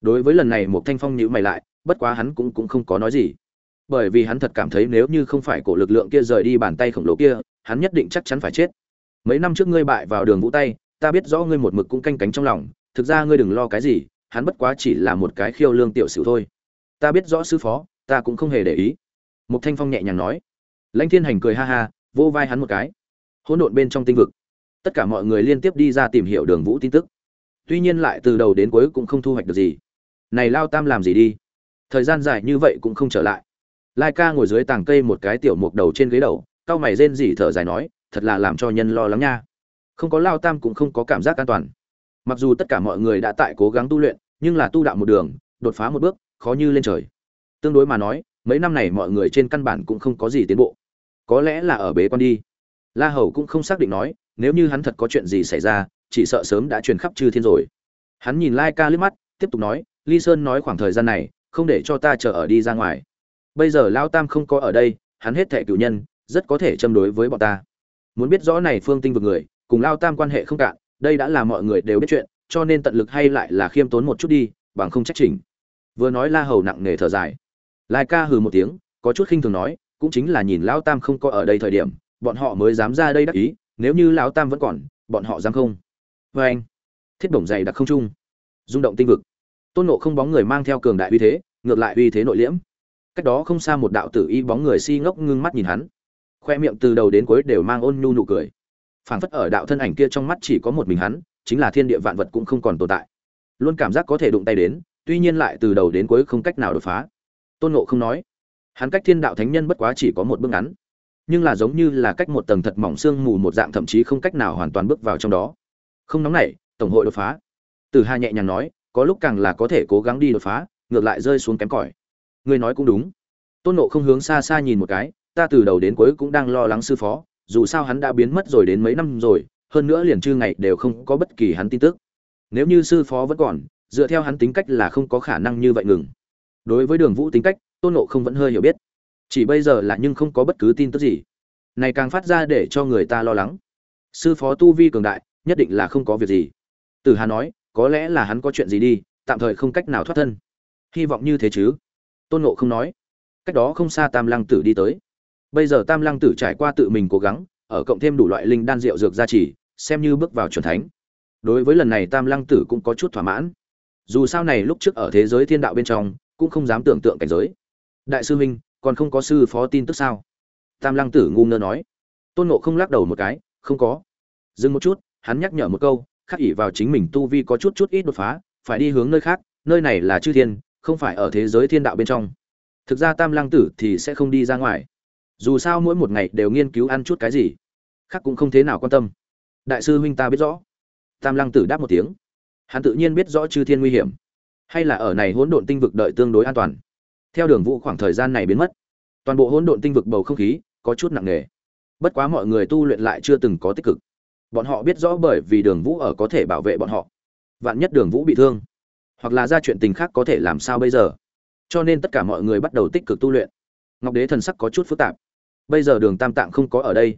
S1: Đối với lần này một thanh phong nhữ mày lại, bất quá hắn cũng cũng không có nói gì. Bởi vì hắn thật cảm thấy nếu như không phải cổ lực lượng kia rời đi bàn tay khổng lồ kia, hắn nhất định chắc chắn phải chết. Mấy năm trước ngươi bại vào đường vũ tay, ta biết rõ ngươi một mực cũng canh cánh trong lòng, thực ra ngươi đừng lo cái gì, hắn bất quá chỉ là một cái khiêu lương tiểu sử thôi. Ta biết rõ sư phó, ta cũng không hề để ý. một Thanh Phong nhẹ nhàng nói. Lãnh Thiên Hành cười ha ha, vô vai hắn một cái. Hỗn độn bên trong tinh vực, tất cả mọi người liên tiếp đi ra tìm hiểu Đường Vũ tin tức. Tuy nhiên lại từ đầu đến cuối cũng không thu hoạch được gì. Này Lao Tam làm gì đi? Thời gian dài như vậy cũng không trở lại. Lai Ca ngồi dưới tàng cây một cái tiểu mục đầu trên ghế đầu, cao mày rên rỉ thở dài nói, thật là làm cho nhân lo lắng nha. Không có Lao Tam cũng không có cảm giác an toàn. Mặc dù tất cả mọi người đã tại cố gắng tu luyện, nhưng là tu đạo một đường, đột phá một bước, khó như lên trời. Tương đối mà nói, mấy năm này mọi người trên căn bản cũng không có gì tiến bộ có lẽ là ở bế quan đi la hầu cũng không xác định nói nếu như hắn thật có chuyện gì xảy ra, chỉ sợ sớm đã truyền khắp chư thiên rồi. Hắn nhìn lai ca liếc mắt, tiếp tục nói, ly sơn nói khoảng thời gian này, không để cho ta chờ ở đi ra ngoài. Bây giờ lao tam không có ở đây, hắn hết thệ cử nhân, rất có thể châm đối với bọn ta. Muốn biết rõ này phương tinh vực người, cùng lao tam quan hệ không cạn, đây đã là mọi người đều biết chuyện, cho nên tận lực hay lại là khiêm tốn một chút đi, bằng không trách chỉnh. Vừa nói la hầu nặng nề thở dài. Lai ca hừ một tiếng, có chút khinh thường nói, cũng chính là nhìn lão tam không có ở đây thời điểm, bọn họ mới dám ra đây đắc ý nếu như lão tam vẫn còn, bọn họ dám không? Vê anh, thiết bổng dày đặc không trung, rung động tinh vực. Tôn nộ không bóng người mang theo cường đại uy thế, ngược lại uy thế nội liễm. Cách đó không xa một đạo tử y bóng người si ngốc ngưng mắt nhìn hắn. Khoe miệng từ đầu đến cuối đều mang ôn nhu nụ cười. Phảng phất ở đạo thân ảnh kia trong mắt chỉ có một mình hắn, chính là thiên địa vạn vật cũng không còn tồn tại. Luôn cảm giác có thể đụng tay đến, tuy nhiên lại từ đầu đến cuối không cách nào đột phá. Tôn nộ không nói, hắn cách thiên đạo thánh nhân bất quá chỉ có một bước ngắn nhưng là giống như là cách một tầng thật mỏng xương mù một dạng, thậm chí không cách nào hoàn toàn bước vào trong đó. Không nóng nảy, tổng hội đột phá. Từ hà nhẹ nhàng nói, có lúc càng là có thể cố gắng đi đột phá, ngược lại rơi xuống kém cỏi. Ngươi nói cũng đúng. Tôn nộ không hướng xa xa nhìn một cái, ta từ đầu đến cuối cũng đang lo lắng sư phó, dù sao hắn đã biến mất rồi đến mấy năm rồi, hơn nữa liền chư ngày đều không có bất kỳ hắn tin tức. Nếu như sư phó vẫn còn, dựa theo hắn tính cách là không có khả năng như vậy ngừng. Đối với đường vũ tính cách, tôn nộ không vẫn hơi hiểu biết chỉ bây giờ là nhưng không có bất cứ tin tức gì. Này càng phát ra để cho người ta lo lắng. Sư phó tu vi cường đại, nhất định là không có việc gì. Tử hà nói, có lẽ là hắn có chuyện gì đi, tạm thời không cách nào thoát thân. Hy vọng như thế chứ? Tôn nộ không nói. Cách đó không xa tam lăng tử đi tới. Bây giờ tam lăng tử trải qua tự mình cố gắng, ở cộng thêm đủ loại linh đan rượu dược gia trì, xem như bước vào c thánh. Đối với lần này tam lăng tử cũng có chút thỏa mãn. Dù sao này lúc trước ở thế giới thiên đạo bên trong, cũng không dám tưởng tượng cảnh giới. Đại sư huynh còn không có sư phó tin tức sao? Tam lăng tử ngu ngơ nói. Tôn nộ không lắc đầu một cái, không có. Dừng một chút, hắn nhắc nhở một câu, khắc ỉ vào chính mình tu vi có chút chút ít đột phá, phải đi hướng nơi khác, nơi này là chư thiên, không phải ở thế giới thiên đạo bên trong. Thực ra tam lăng tử thì sẽ không đi ra ngoài. Dù sao mỗi một ngày đều nghiên cứu ăn chút cái gì, khác cũng không thế nào quan tâm. Đại sư huynh ta biết rõ. Tam lăng tử đáp một tiếng. Hắn tự nhiên biết rõ chư thiên nguy hiểm. Hay là ở này hỗn độn tinh vực đợi tương đối an toàn theo đường vũ khoảng thời gian này biến mất. Toàn bộ hỗn độn tinh vực bầu không khí có chút nặng nề. Bất quá mọi người tu luyện lại chưa từng có tích cực. Bọn họ biết rõ bởi vì đường vũ ở có thể bảo vệ bọn họ, vạn nhất đường vũ bị thương, hoặc là ra chuyện tình khác có thể làm sao bây giờ. Cho nên tất cả mọi người bắt đầu tích cực tu luyện. Ngọc đế thần sắc có chút phức tạp. Bây giờ đường tam tạng không có ở đây.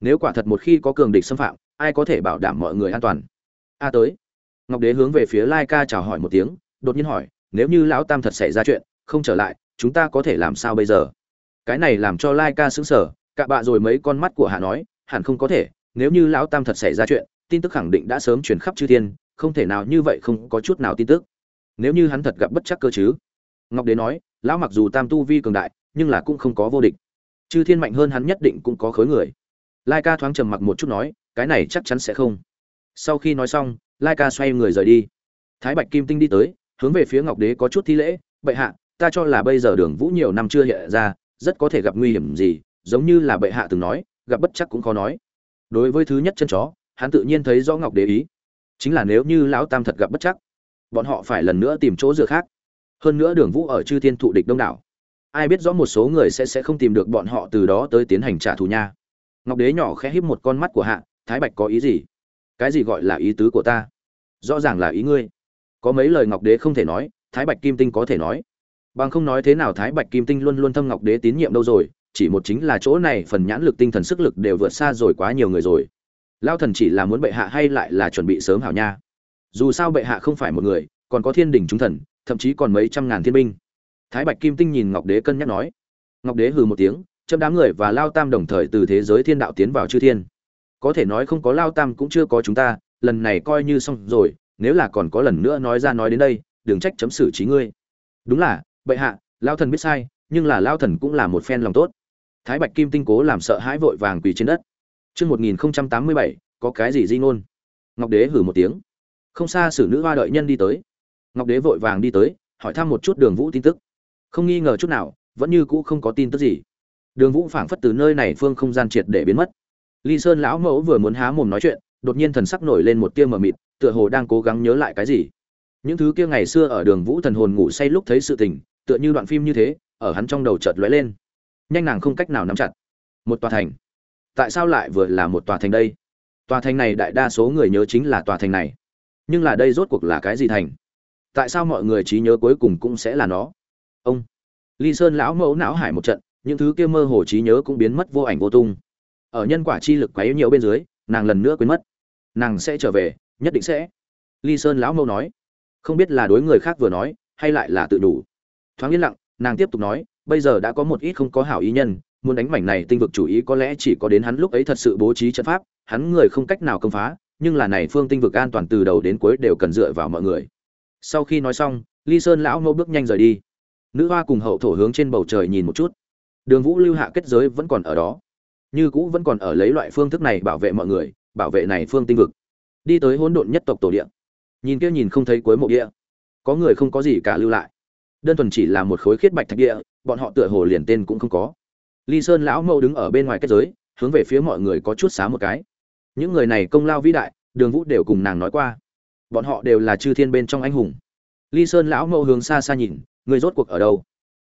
S1: Nếu quả thật một khi có cường địch xâm phạm, ai có thể bảo đảm mọi người an toàn? A tới. Ngọc đế hướng về phía lai ca chào hỏi một tiếng, đột nhiên hỏi, nếu như lão tam thật xảy ra chuyện không trở lại, chúng ta có thể làm sao bây giờ? Cái này làm cho lai ca xứng sở cạ bạ rồi mấy con mắt của hạ nói, hẳn không có thể, nếu như lão tam thật xảy ra chuyện, tin tức khẳng định đã sớm truyền khắp chư thiên, không thể nào như vậy không có chút nào tin tức. Nếu như hắn thật gặp bất chắc cơ chứ? Ngọc đế nói, lão mặc dù tam tu vi cường đại, nhưng là cũng không có vô địch. Chư thiên mạnh hơn hắn nhất định cũng có khối người. Lai ca thoáng trầm mặc một chút nói, cái này chắc chắn sẽ không. Sau khi nói xong, lai ca xoay người rời đi. Thái bạch kim tinh đi tới, hướng về phía ngọc đế có chút thi lễ, bệ hạ ta cho là bây giờ đường vũ nhiều năm chưa hiện ra, rất có thể gặp nguy hiểm gì, giống như là bệ hạ từng nói, gặp bất chắc cũng khó nói. Đối với thứ nhất chân chó, hắn tự nhiên thấy rõ ngọc đế ý. Chính là nếu như lão tam thật gặp bất chắc, bọn họ phải lần nữa tìm chỗ dựa khác. Hơn nữa đường vũ ở chư thiên thụ địch đông đảo. Ai biết rõ một số người sẽ sẽ không tìm được bọn họ từ đó tới tiến hành trả thù nha. Ngọc đế nhỏ khẽ híp một con mắt của hạ, thái bạch có ý gì? Cái gì gọi là ý tứ của ta? Rõ ràng là ý ngươi. Có mấy lời ngọc đế không thể nói, thái bạch kim tinh có thể nói bằng không nói thế nào thái bạch kim tinh luôn luôn thâm ngọc đế tín nhiệm đâu rồi, chỉ một chính là chỗ này phần nhãn lực tinh thần sức lực đều vượt xa rồi quá nhiều người rồi. Lao thần chỉ là muốn bệ hạ hay lại là chuẩn bị sớm hảo nha? Dù sao bệ hạ không phải một người, còn có thiên đình chúng thần, thậm chí còn mấy trăm ngàn thiên binh. Thái bạch kim tinh nhìn ngọc đế cân nhắc nói. Ngọc đế hừ một tiếng, châm đám người và lao tam đồng thời từ thế giới thiên đạo tiến vào chư thiên. Có thể nói không có lao tam cũng chưa có chúng ta, lần này coi như xong rồi, nếu là còn có lần nữa nói ra nói đến đây, đừng trách chấm xử trí ngươi. Đúng là bệ hạ lao thần biết sai nhưng là lao thần cũng là một phen lòng tốt thái bạch kim tinh cố làm sợ hãi vội vàng quỳ trên đất Trước 1087, có cái gì di ngôn? Ngọc Đế hử một tiếng. Không xa xử nữ hoa đợi nhân đi tới. Ngọc Đế vội vàng đi tới, hỏi thăm một chút Đường Vũ tin tức. Không nghi ngờ chút nào, vẫn như cũ không có tin tức gì. Đường Vũ phảng phất từ nơi này phương không gian triệt để biến mất. Ly Sơn lão mẫu vừa muốn há mồm nói chuyện, đột nhiên thần sắc nổi lên một tia mờ mịt, tựa hồ đang cố gắng nhớ lại cái gì. Những thứ kia ngày xưa ở Đường Vũ thần hồn ngủ say lúc thấy sự tình, tựa như đoạn phim như thế, ở hắn trong đầu chợt lóe lên. Nhanh nàng không cách nào nắm chặt. Một tòa thành. Tại sao lại vừa là một tòa thành đây? Tòa thành này đại đa số người nhớ chính là tòa thành này. Nhưng là đây rốt cuộc là cái gì thành? Tại sao mọi người trí nhớ cuối cùng cũng sẽ là nó? Ông Ly Sơn lão mẫu não hải một trận, những thứ kia mơ hồ trí nhớ cũng biến mất vô ảnh vô tung ở nhân quả chi lực quấy nhiều bên dưới nàng lần nữa quên mất nàng sẽ trở về nhất định sẽ ly sơn lão mâu nói không biết là đối người khác vừa nói hay lại là tự đủ thoáng yên lặng, nàng tiếp tục nói, bây giờ đã có một ít không có hảo ý nhân, muốn đánh mảnh này tinh vực chủ ý có lẽ chỉ có đến hắn lúc ấy thật sự bố trí trận pháp, hắn người không cách nào công phá, nhưng là này phương tinh vực an toàn từ đầu đến cuối đều cần dựa vào mọi người. Sau khi nói xong, ly sơn lão Ngô bước nhanh rời đi. Nữ hoa cùng hậu thổ hướng trên bầu trời nhìn một chút. Đường vũ lưu hạ kết giới vẫn còn ở đó. Như cũ vẫn còn ở lấy loại phương thức này bảo vệ mọi người, bảo vệ này phương tinh vực. Đi tới hỗn độn nhất tộc tổ địa. Nhìn kia nhìn không thấy cuối mộ địa. Có người không có gì cả lưu lại đơn thuần chỉ là một khối khiết bạch thạch địa, bọn họ tựa hồ liền tên cũng không có. Ly sơn lão mẫu đứng ở bên ngoài kết giới, hướng về phía mọi người có chút xá một cái. Những người này công lao vĩ đại, đường vũ đều cùng nàng nói qua. Bọn họ đều là chư thiên bên trong anh hùng. Ly sơn lão mẫu hướng xa xa nhìn, người rốt cuộc ở đâu?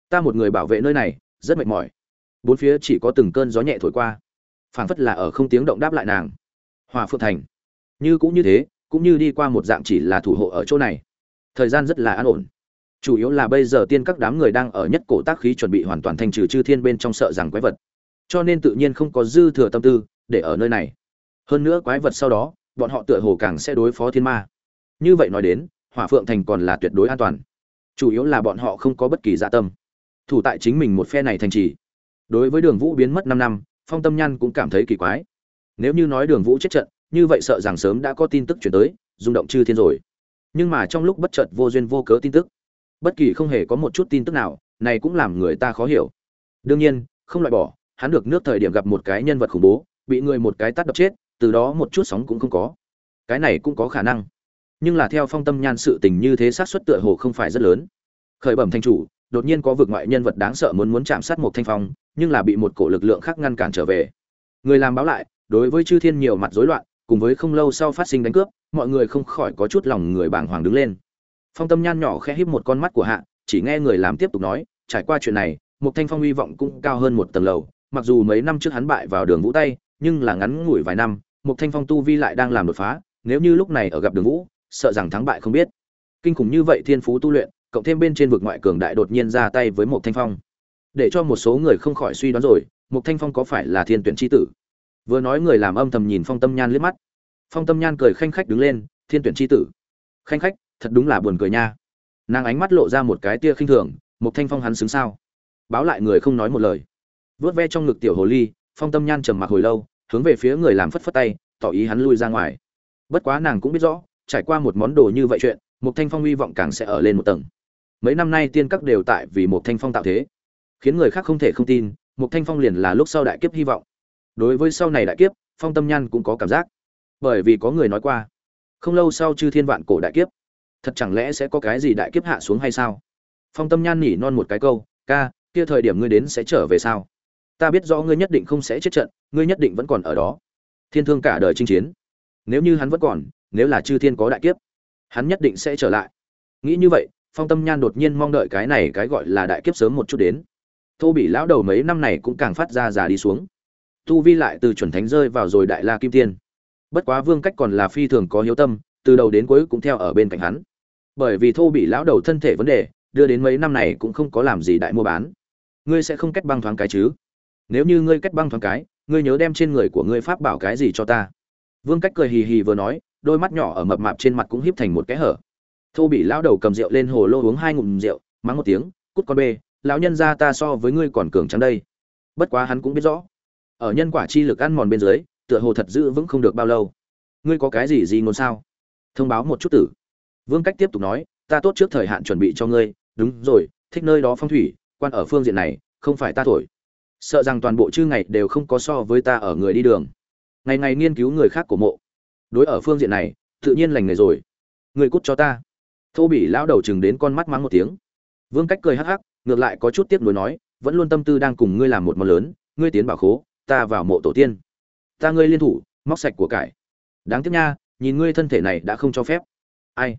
S1: Ta một người bảo vệ nơi này, rất mệt mỏi. Bốn phía chỉ có từng cơn gió nhẹ thổi qua. Phảng phất là ở không tiếng động đáp lại nàng. Hòa phượng thành. Như cũng như thế, cũng như đi qua một dạng chỉ là thủ hộ ở chỗ này. Thời gian rất là an ổn chủ yếu là bây giờ tiên các đám người đang ở nhất cổ tác khí chuẩn bị hoàn toàn thanh trừ chư thiên bên trong sợ rằng quái vật. Cho nên tự nhiên không có dư thừa tâm tư để ở nơi này. Hơn nữa quái vật sau đó, bọn họ tựa hồ càng sẽ đối phó thiên ma. Như vậy nói đến, hỏa phượng thành còn là tuyệt đối an toàn. Chủ yếu là bọn họ không có bất kỳ dạ tâm. Thủ tại chính mình một phe này thành trì. Đối với đường vũ biến mất năm năm, phong tâm nhan cũng cảm thấy kỳ quái. Nếu như nói đường vũ chết trận, như vậy sợ rằng sớm đã có tin tức chuyển tới, rung động chư thiên rồi. Nhưng mà trong lúc bất chợt vô duyên vô cớ tin tức bất kỳ không hề có một chút tin tức nào, này cũng làm người ta khó hiểu. Đương nhiên, không loại bỏ, hắn được nước thời điểm gặp một cái nhân vật khủng bố, bị người một cái tắt đập chết, từ đó một chút sóng cũng không có. Cái này cũng có khả năng. Nhưng là theo phong tâm nhan sự tình như thế xác suất tựa hồ không phải rất lớn. Khởi bẩm thanh chủ, đột nhiên có vực ngoại nhân vật đáng sợ muốn muốn chạm sát một thanh phong, nhưng là bị một cổ lực lượng khác ngăn cản trở về. Người làm báo lại, đối với chư thiên nhiều mặt rối loạn, cùng với không lâu sau phát sinh đánh cướp, mọi người không khỏi có chút lòng người bàng hoàng đứng lên phong tâm nhan nhỏ khẽ híp một con mắt của hạ, chỉ nghe người làm tiếp tục nói, trải qua chuyện này một thanh phong hy vọng cũng cao hơn một tầng lầu. Mặc dù mấy năm trước hắn bại vào đường vũ tay, nhưng là ngắn ngủi vài năm một thanh phong tu vi lại đang làm đột phá. Nếu như lúc này ở gặp đường vũ, sợ rằng thắng bại không biết. Kinh khủng như vậy thiên phú tu luyện, cộng thêm bên trên vực ngoại cường đại đột nhiên ra tay với một thanh phong. Để cho một số người không khỏi suy đoán rồi một thanh phong có phải là thiên tuyển tri tử? Vừa nói người làm âm thầm nhìn phong tâm nhan liếc mắt. Phong tâm nhan cười khanh khách đứng lên, thiên tuyển tri tử? Khanh khách thật đúng là buồn cười nha. Nàng ánh mắt lộ ra một cái tia khinh thường một thanh phong hắn xứng sao? Báo lại người không nói một lời. Vớt ve trong ngực tiểu hồ ly, phong tâm nhan trầm mặc hồi lâu, hướng về phía người làm phất phất tay, tỏ ý hắn lui ra ngoài. Bất quá nàng cũng biết rõ, trải qua một món đồ như vậy chuyện một thanh phong hy vọng càng sẽ ở lên một tầng. Mấy năm nay tiên các đều tại vì một thanh phong tạo thế, khiến người khác không thể không tin một thanh phong liền là lúc sau đại kiếp hy vọng. Đối với sau này đại kiếp, phong tâm nhan cũng có cảm giác. Bởi vì có người nói qua, không lâu sau chư thiên vạn cổ đại kiếp thật chẳng lẽ sẽ có cái gì đại kiếp hạ xuống hay sao? Phong tâm nhan nỉ non một cái câu, ca, kia thời điểm ngươi đến sẽ trở về sao? Ta biết rõ ngươi nhất định không sẽ chết trận, ngươi nhất định vẫn còn ở đó. Thiên thương cả đời chinh chiến. Nếu như hắn vẫn còn, nếu là chư thiên có đại kiếp, hắn nhất định sẽ trở lại. Nghĩ như vậy, phong tâm nhan đột nhiên mong đợi cái này cái gọi là đại kiếp sớm một chút đến. Thô bị lão đầu mấy năm này cũng càng phát ra già đi xuống. Tu vi lại từ chuẩn thánh rơi vào rồi đại la kim tiên. Bất quá vương cách còn là phi thường có hiếu tâm, từ đầu đến cuối cũng theo ở bên cạnh hắn bởi vì thô bị lão đầu thân thể vấn đề, đưa đến mấy năm này cũng không có làm gì đại mua bán. Ngươi sẽ không cách băng thoáng cái chứ? Nếu như ngươi cách băng thoáng cái, ngươi nhớ đem trên người của ngươi pháp bảo cái gì cho ta. Vương cách cười hì hì vừa nói, đôi mắt nhỏ ở mập mạp trên mặt cũng híp thành một cái hở. Thô bị lão đầu cầm rượu lên hồ lô uống hai ngụm rượu, mắng một tiếng, cút con bê, lão nhân gia ta so với ngươi còn cường trắng đây. Bất quá hắn cũng biết rõ, ở nhân quả chi lực ăn mòn bên dưới, tựa hồ thật giữ vững không được bao lâu. Ngươi có cái gì gì ngôn sao? Thông báo một chút tử vương cách tiếp tục nói, ta tốt trước thời hạn chuẩn bị cho ngươi. Đúng rồi, thích nơi đó phong thủy, quan ở phương diện này, không phải ta thổi. Sợ rằng toàn bộ chư ngày đều không có so với ta ở người đi đường. Ngày ngày nghiên cứu người khác của mộ. Đối ở phương diện này, tự nhiên lành nghề rồi. Người cút cho ta. Thô bỉ lão đầu chừng đến con mắt mắng một tiếng. Vương cách cười hắc hắc, ngược lại có chút tiếc nuối nói, vẫn luôn tâm tư đang cùng ngươi làm một món lớn, ngươi tiến bảo khố, ta vào mộ tổ tiên. Ta ngươi liên thủ, móc sạch của cải. Đáng tiếc nha, nhìn ngươi thân thể này đã không cho phép. Ai?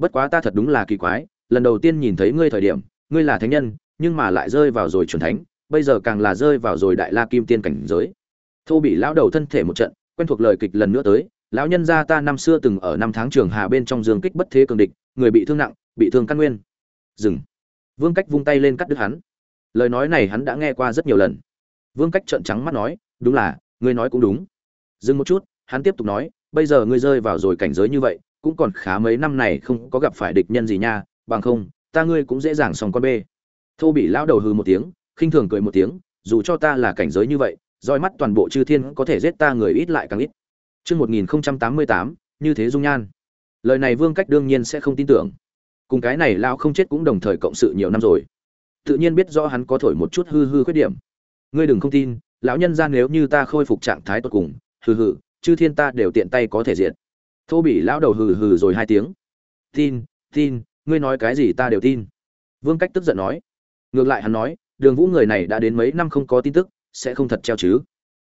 S1: Bất quá ta thật đúng là kỳ quái, lần đầu tiên nhìn thấy ngươi thời điểm, ngươi là thánh nhân, nhưng mà lại rơi vào rồi chuẩn thánh, bây giờ càng là rơi vào rồi đại la kim tiên cảnh giới. Thô bị lão đầu thân thể một trận, quen thuộc lời kịch lần nữa tới, lão nhân gia ta năm xưa từng ở năm tháng trường hà bên trong dương kích bất thế cường địch, người bị thương nặng, bị thương căn nguyên. Dừng. Vương cách vung tay lên cắt đứt hắn. Lời nói này hắn đã nghe qua rất nhiều lần. Vương cách trợn trắng mắt nói, đúng là, ngươi nói cũng đúng. Dừng một chút, hắn tiếp tục nói, bây giờ ngươi rơi vào rồi cảnh giới như vậy cũng còn khá mấy năm này không có gặp phải địch nhân gì nha bằng không ta ngươi cũng dễ dàng xong con bê thô bị lão đầu hừ một tiếng khinh thường cười một tiếng dù cho ta là cảnh giới như vậy roi mắt toàn bộ chư thiên có thể giết ta người ít lại càng ít Chương 1088, như thế dung nhan. Lời này Vương Cách đương nhiên sẽ không tin tưởng. Cùng cái này lão không chết cũng đồng thời cộng sự nhiều năm rồi. Tự nhiên biết rõ hắn có thổi một chút hư hư khuyết điểm. Ngươi đừng không tin, lão nhân gian nếu như ta khôi phục trạng thái tốt cùng, hừ hừ, chư thiên ta đều tiện tay có thể diệt. Thô bị lão đầu hừ hừ rồi hai tiếng. Tin, tin, ngươi nói cái gì ta đều tin. Vương Cách tức giận nói. Ngược lại hắn nói, Đường Vũ người này đã đến mấy năm không có tin tức, sẽ không thật treo chứ.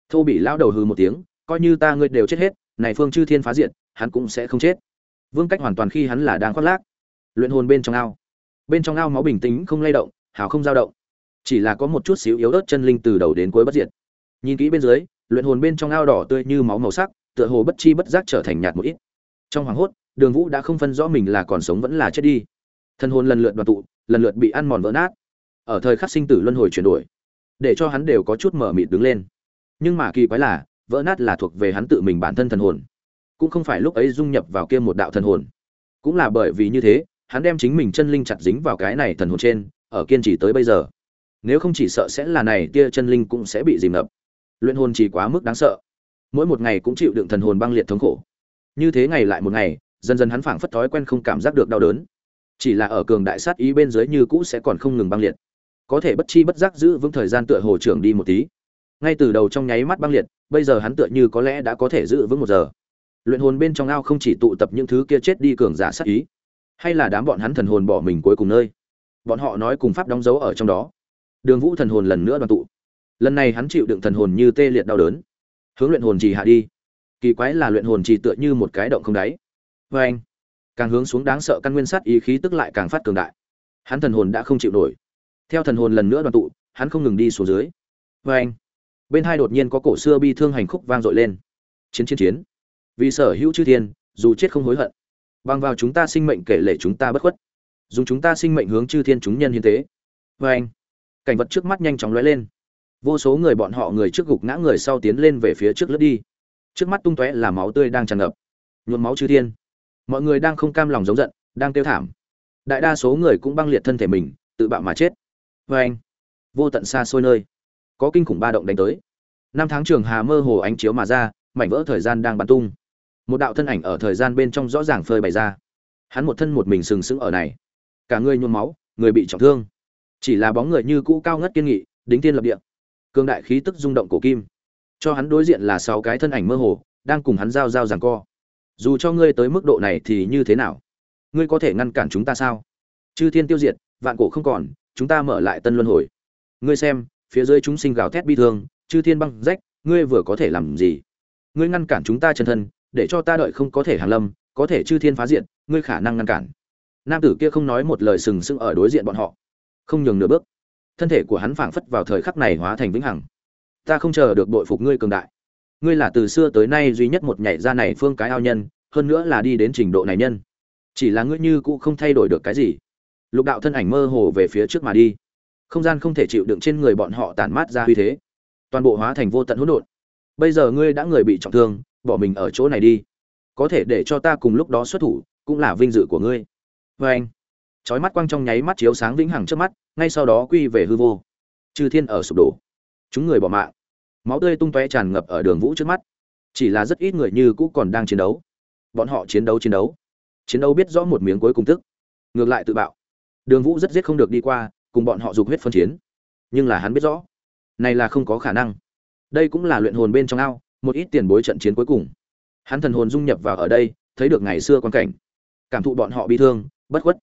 S1: Thô bị lão đầu hừ một tiếng, coi như ta ngươi đều chết hết này phương chư thiên phá diện hắn cũng sẽ không chết vương cách hoàn toàn khi hắn là đang khoác lác luyện hồn bên trong ao bên trong ao máu bình tĩnh không lay động hào không dao động chỉ là có một chút xíu yếu ớt chân linh từ đầu đến cuối bất diệt nhìn kỹ bên dưới luyện hồn bên trong ao đỏ tươi như máu màu sắc tựa hồ bất chi bất giác trở thành nhạt một ít trong hoàng hốt, đường vũ đã không phân rõ mình là còn sống vẫn là chết đi. Thân hồn lần lượt đoàn tụ, lần lượt bị ăn mòn vỡ nát. Ở thời khắc sinh tử luân hồi chuyển đổi, để cho hắn đều có chút mở mịt đứng lên. Nhưng mà kỳ quái là, vỡ nát là thuộc về hắn tự mình bản thân thần hồn. Cũng không phải lúc ấy dung nhập vào kia một đạo thần hồn. Cũng là bởi vì như thế, hắn đem chính mình chân linh chặt dính vào cái này thần hồn trên, ở kiên trì tới bây giờ. Nếu không chỉ sợ sẽ là này tia chân linh cũng sẽ bị dìm ngập. Luyện hồn chỉ quá mức đáng sợ. Mỗi một ngày cũng chịu đựng thần hồn băng liệt thống khổ như thế ngày lại một ngày, dần dần hắn phảng phất thói quen không cảm giác được đau đớn. Chỉ là ở cường đại sát ý bên dưới như cũ sẽ còn không ngừng băng liệt. Có thể bất chi bất giác giữ vững thời gian tựa hồ trưởng đi một tí. Ngay từ đầu trong nháy mắt băng liệt, bây giờ hắn tựa như có lẽ đã có thể giữ vững một giờ. Luyện hồn bên trong ao không chỉ tụ tập những thứ kia chết đi cường giả sát ý, hay là đám bọn hắn thần hồn bỏ mình cuối cùng nơi. Bọn họ nói cùng pháp đóng dấu ở trong đó. Đường vũ thần hồn lần nữa đoàn tụ. Lần này hắn chịu đựng thần hồn như tê liệt đau đớn. Hướng luyện hồn trì hạ đi kỳ quái là luyện hồn trì tựa như một cái động không đáy. Và anh, càng hướng xuống đáng sợ căn nguyên sát ý khí tức lại càng phát cường đại. Hắn thần hồn đã không chịu nổi. Theo thần hồn lần nữa đoàn tụ, hắn không ngừng đi xuống dưới. Và anh, bên hai đột nhiên có cổ xưa bi thương hành khúc vang dội lên. Chiến chiến chiến. Vì sở hữu chư thiên, dù chết không hối hận. Bằng vào chúng ta sinh mệnh kể lệ chúng ta bất khuất. Dùng chúng ta sinh mệnh hướng chư thiên chúng nhân hiến tế. Và anh, cảnh vật trước mắt nhanh chóng lóe lên. Vô số người bọn họ người trước gục ngã người sau tiến lên về phía trước lướt đi trước mắt tung tóe là máu tươi đang tràn ngập. Nhuộm máu chư thiên. Mọi người đang không cam lòng giống giận, đang tiêu thảm. Đại đa số người cũng băng liệt thân thể mình, tự bạo mà chết. Vê anh, vô tận xa xôi nơi. Có kinh khủng ba động đánh tới. Năm tháng trường hà mơ hồ ánh chiếu mà ra, mảnh vỡ thời gian đang bắn tung. Một đạo thân ảnh ở thời gian bên trong rõ ràng phơi bày ra. Hắn một thân một mình sừng sững ở này. Cả người nhuốm máu, người bị trọng thương. Chỉ là bóng người như cũ cao ngất kiên nghị, đính tiên lập địa. Cương đại khí tức rung động cổ kim cho hắn đối diện là sáu cái thân ảnh mơ hồ, đang cùng hắn giao giao rằng co. Dù cho ngươi tới mức độ này thì như thế nào? Ngươi có thể ngăn cản chúng ta sao? Chư thiên tiêu diệt, vạn cổ không còn, chúng ta mở lại tân luân hồi. Ngươi xem, phía dưới chúng sinh gào thét bi thương, chư thiên băng rách, ngươi vừa có thể làm gì? Ngươi ngăn cản chúng ta chân thân, để cho ta đợi không có thể hàng lâm, có thể chư thiên phá diện, ngươi khả năng ngăn cản. Nam tử kia không nói một lời sừng sững ở đối diện bọn họ. Không nhường nửa bước. Thân thể của hắn phảng phất vào thời khắc này hóa thành vĩnh hằng ta không chờ được bội phục ngươi cường đại. Ngươi là từ xưa tới nay duy nhất một nhảy ra này phương cái ao nhân, hơn nữa là đi đến trình độ này nhân. Chỉ là ngươi như cũng không thay đổi được cái gì. Lục đạo thân ảnh mơ hồ về phía trước mà đi. Không gian không thể chịu đựng trên người bọn họ tản mát ra uy thế. Toàn bộ hóa thành vô tận hỗn độn. Bây giờ ngươi đã người bị trọng thương, bỏ mình ở chỗ này đi. Có thể để cho ta cùng lúc đó xuất thủ, cũng là vinh dự của ngươi. Vê anh trói mắt quang trong nháy mắt chiếu sáng vĩnh hằng trước mắt, ngay sau đó quy về hư vô. Chư thiên ở sụp đổ chúng người bỏ mạng. Máu tươi tung tóe tràn ngập ở đường vũ trước mắt. Chỉ là rất ít người như cũ còn đang chiến đấu. Bọn họ chiến đấu chiến đấu. Chiến đấu biết rõ một miếng cuối cùng tức. Ngược lại tự bạo. Đường vũ rất giết không được đi qua, cùng bọn họ dục huyết phân chiến. Nhưng là hắn biết rõ, này là không có khả năng. Đây cũng là luyện hồn bên trong ao, một ít tiền bối trận chiến cuối cùng. Hắn thần hồn dung nhập vào ở đây, thấy được ngày xưa quan cảnh. Cảm thụ bọn họ bi thương, bất khuất.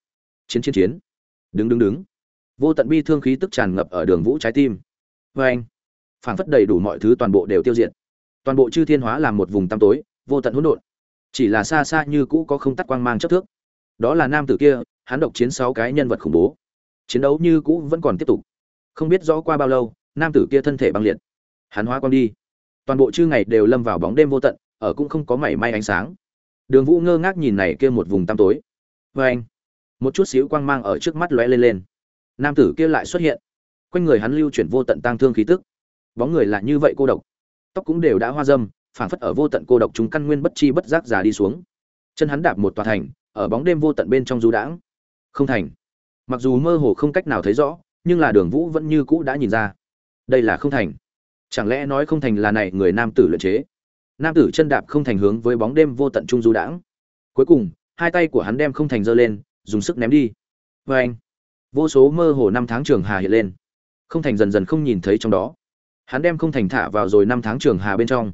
S1: Chiến chiến chiến. Đứng đứng đứng. Vô tận bi thương khí tức tràn ngập ở đường vũ trái tim. Vê anh phảng phất đầy đủ mọi thứ toàn bộ đều tiêu diệt. Toàn bộ chư thiên hóa làm một vùng tăm tối, vô tận hỗn độn. Chỉ là xa xa như cũ có không tắt quang mang chấp thước. Đó là nam tử kia, hắn độc chiến sáu cái nhân vật khủng bố. Chiến đấu như cũ vẫn còn tiếp tục. Không biết rõ qua bao lâu, nam tử kia thân thể băng liệt. Hắn hóa quang đi. Toàn bộ chư ngày đều lâm vào bóng đêm vô tận, ở cũng không có mảy may ánh sáng. Đường vũ ngơ ngác nhìn này kia một vùng tăm tối. Vê anh, một chút xíu quang mang ở trước mắt lóe lên lên. Nam tử kia lại xuất hiện. Quanh người hắn lưu chuyển vô tận tang thương khí tức bóng người là như vậy cô độc. Tóc cũng đều đã hoa dâm, phảng phất ở vô tận cô độc chúng căn nguyên bất chi bất giác già đi xuống. Chân hắn đạp một tòa thành, ở bóng đêm vô tận bên trong du đãng. Không thành. Mặc dù mơ hồ không cách nào thấy rõ, nhưng là đường vũ vẫn như cũ đã nhìn ra. Đây là không thành. Chẳng lẽ nói không thành là này người nam tử luyện chế? Nam tử chân đạp không thành hướng với bóng đêm vô tận trung du đãng. Cuối cùng, hai tay của hắn đem không thành giơ lên, dùng sức ném đi. Vê anh, vô số mơ hồ năm tháng trường hà hiện lên. Không thành dần dần không nhìn thấy trong đó hắn đem không thành thả vào rồi năm tháng trường hà bên trong.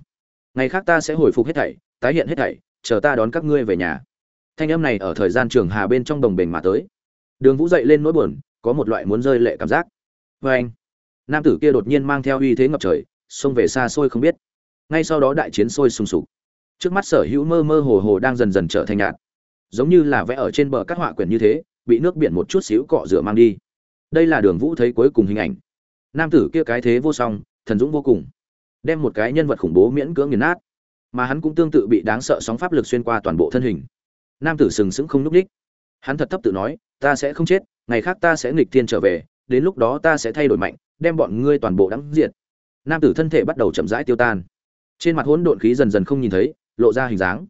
S1: Ngày khác ta sẽ hồi phục hết thảy, tái hiện hết thảy, chờ ta đón các ngươi về nhà. Thanh âm này ở thời gian trường hà bên trong đồng bình mà tới. Đường vũ dậy lên nỗi buồn, có một loại muốn rơi lệ cảm giác. Vê anh, nam tử kia đột nhiên mang theo uy thế ngập trời, xông về xa xôi không biết. Ngay sau đó đại chiến sôi sùng sục. Trước mắt sở hữu mơ mơ hồ hồ đang dần dần trở thành nhạt. Giống như là vẽ ở trên bờ các họa quyển như thế, bị nước biển một chút xíu cọ rửa mang đi. Đây là đường vũ thấy cuối cùng hình ảnh. Nam tử kia cái thế vô song thần dũng vô cùng đem một cái nhân vật khủng bố miễn cưỡng nghiền nát mà hắn cũng tương tự bị đáng sợ sóng pháp lực xuyên qua toàn bộ thân hình. Nam tử sừng sững không n ú c ních hắn thật thấp tự nói ta sẽ không chết ngày khác ta sẽ nghịch thiên trở về đến lúc đó ta sẽ thay đổi mạnh đem bọn ngươi toàn bộ đắng diệt. Nam tử thân thể bắt đầu chậm rãi tiêu tan. Trên mặt hỗn độn khí dần dần không nhìn thấy lộ ra hình dáng.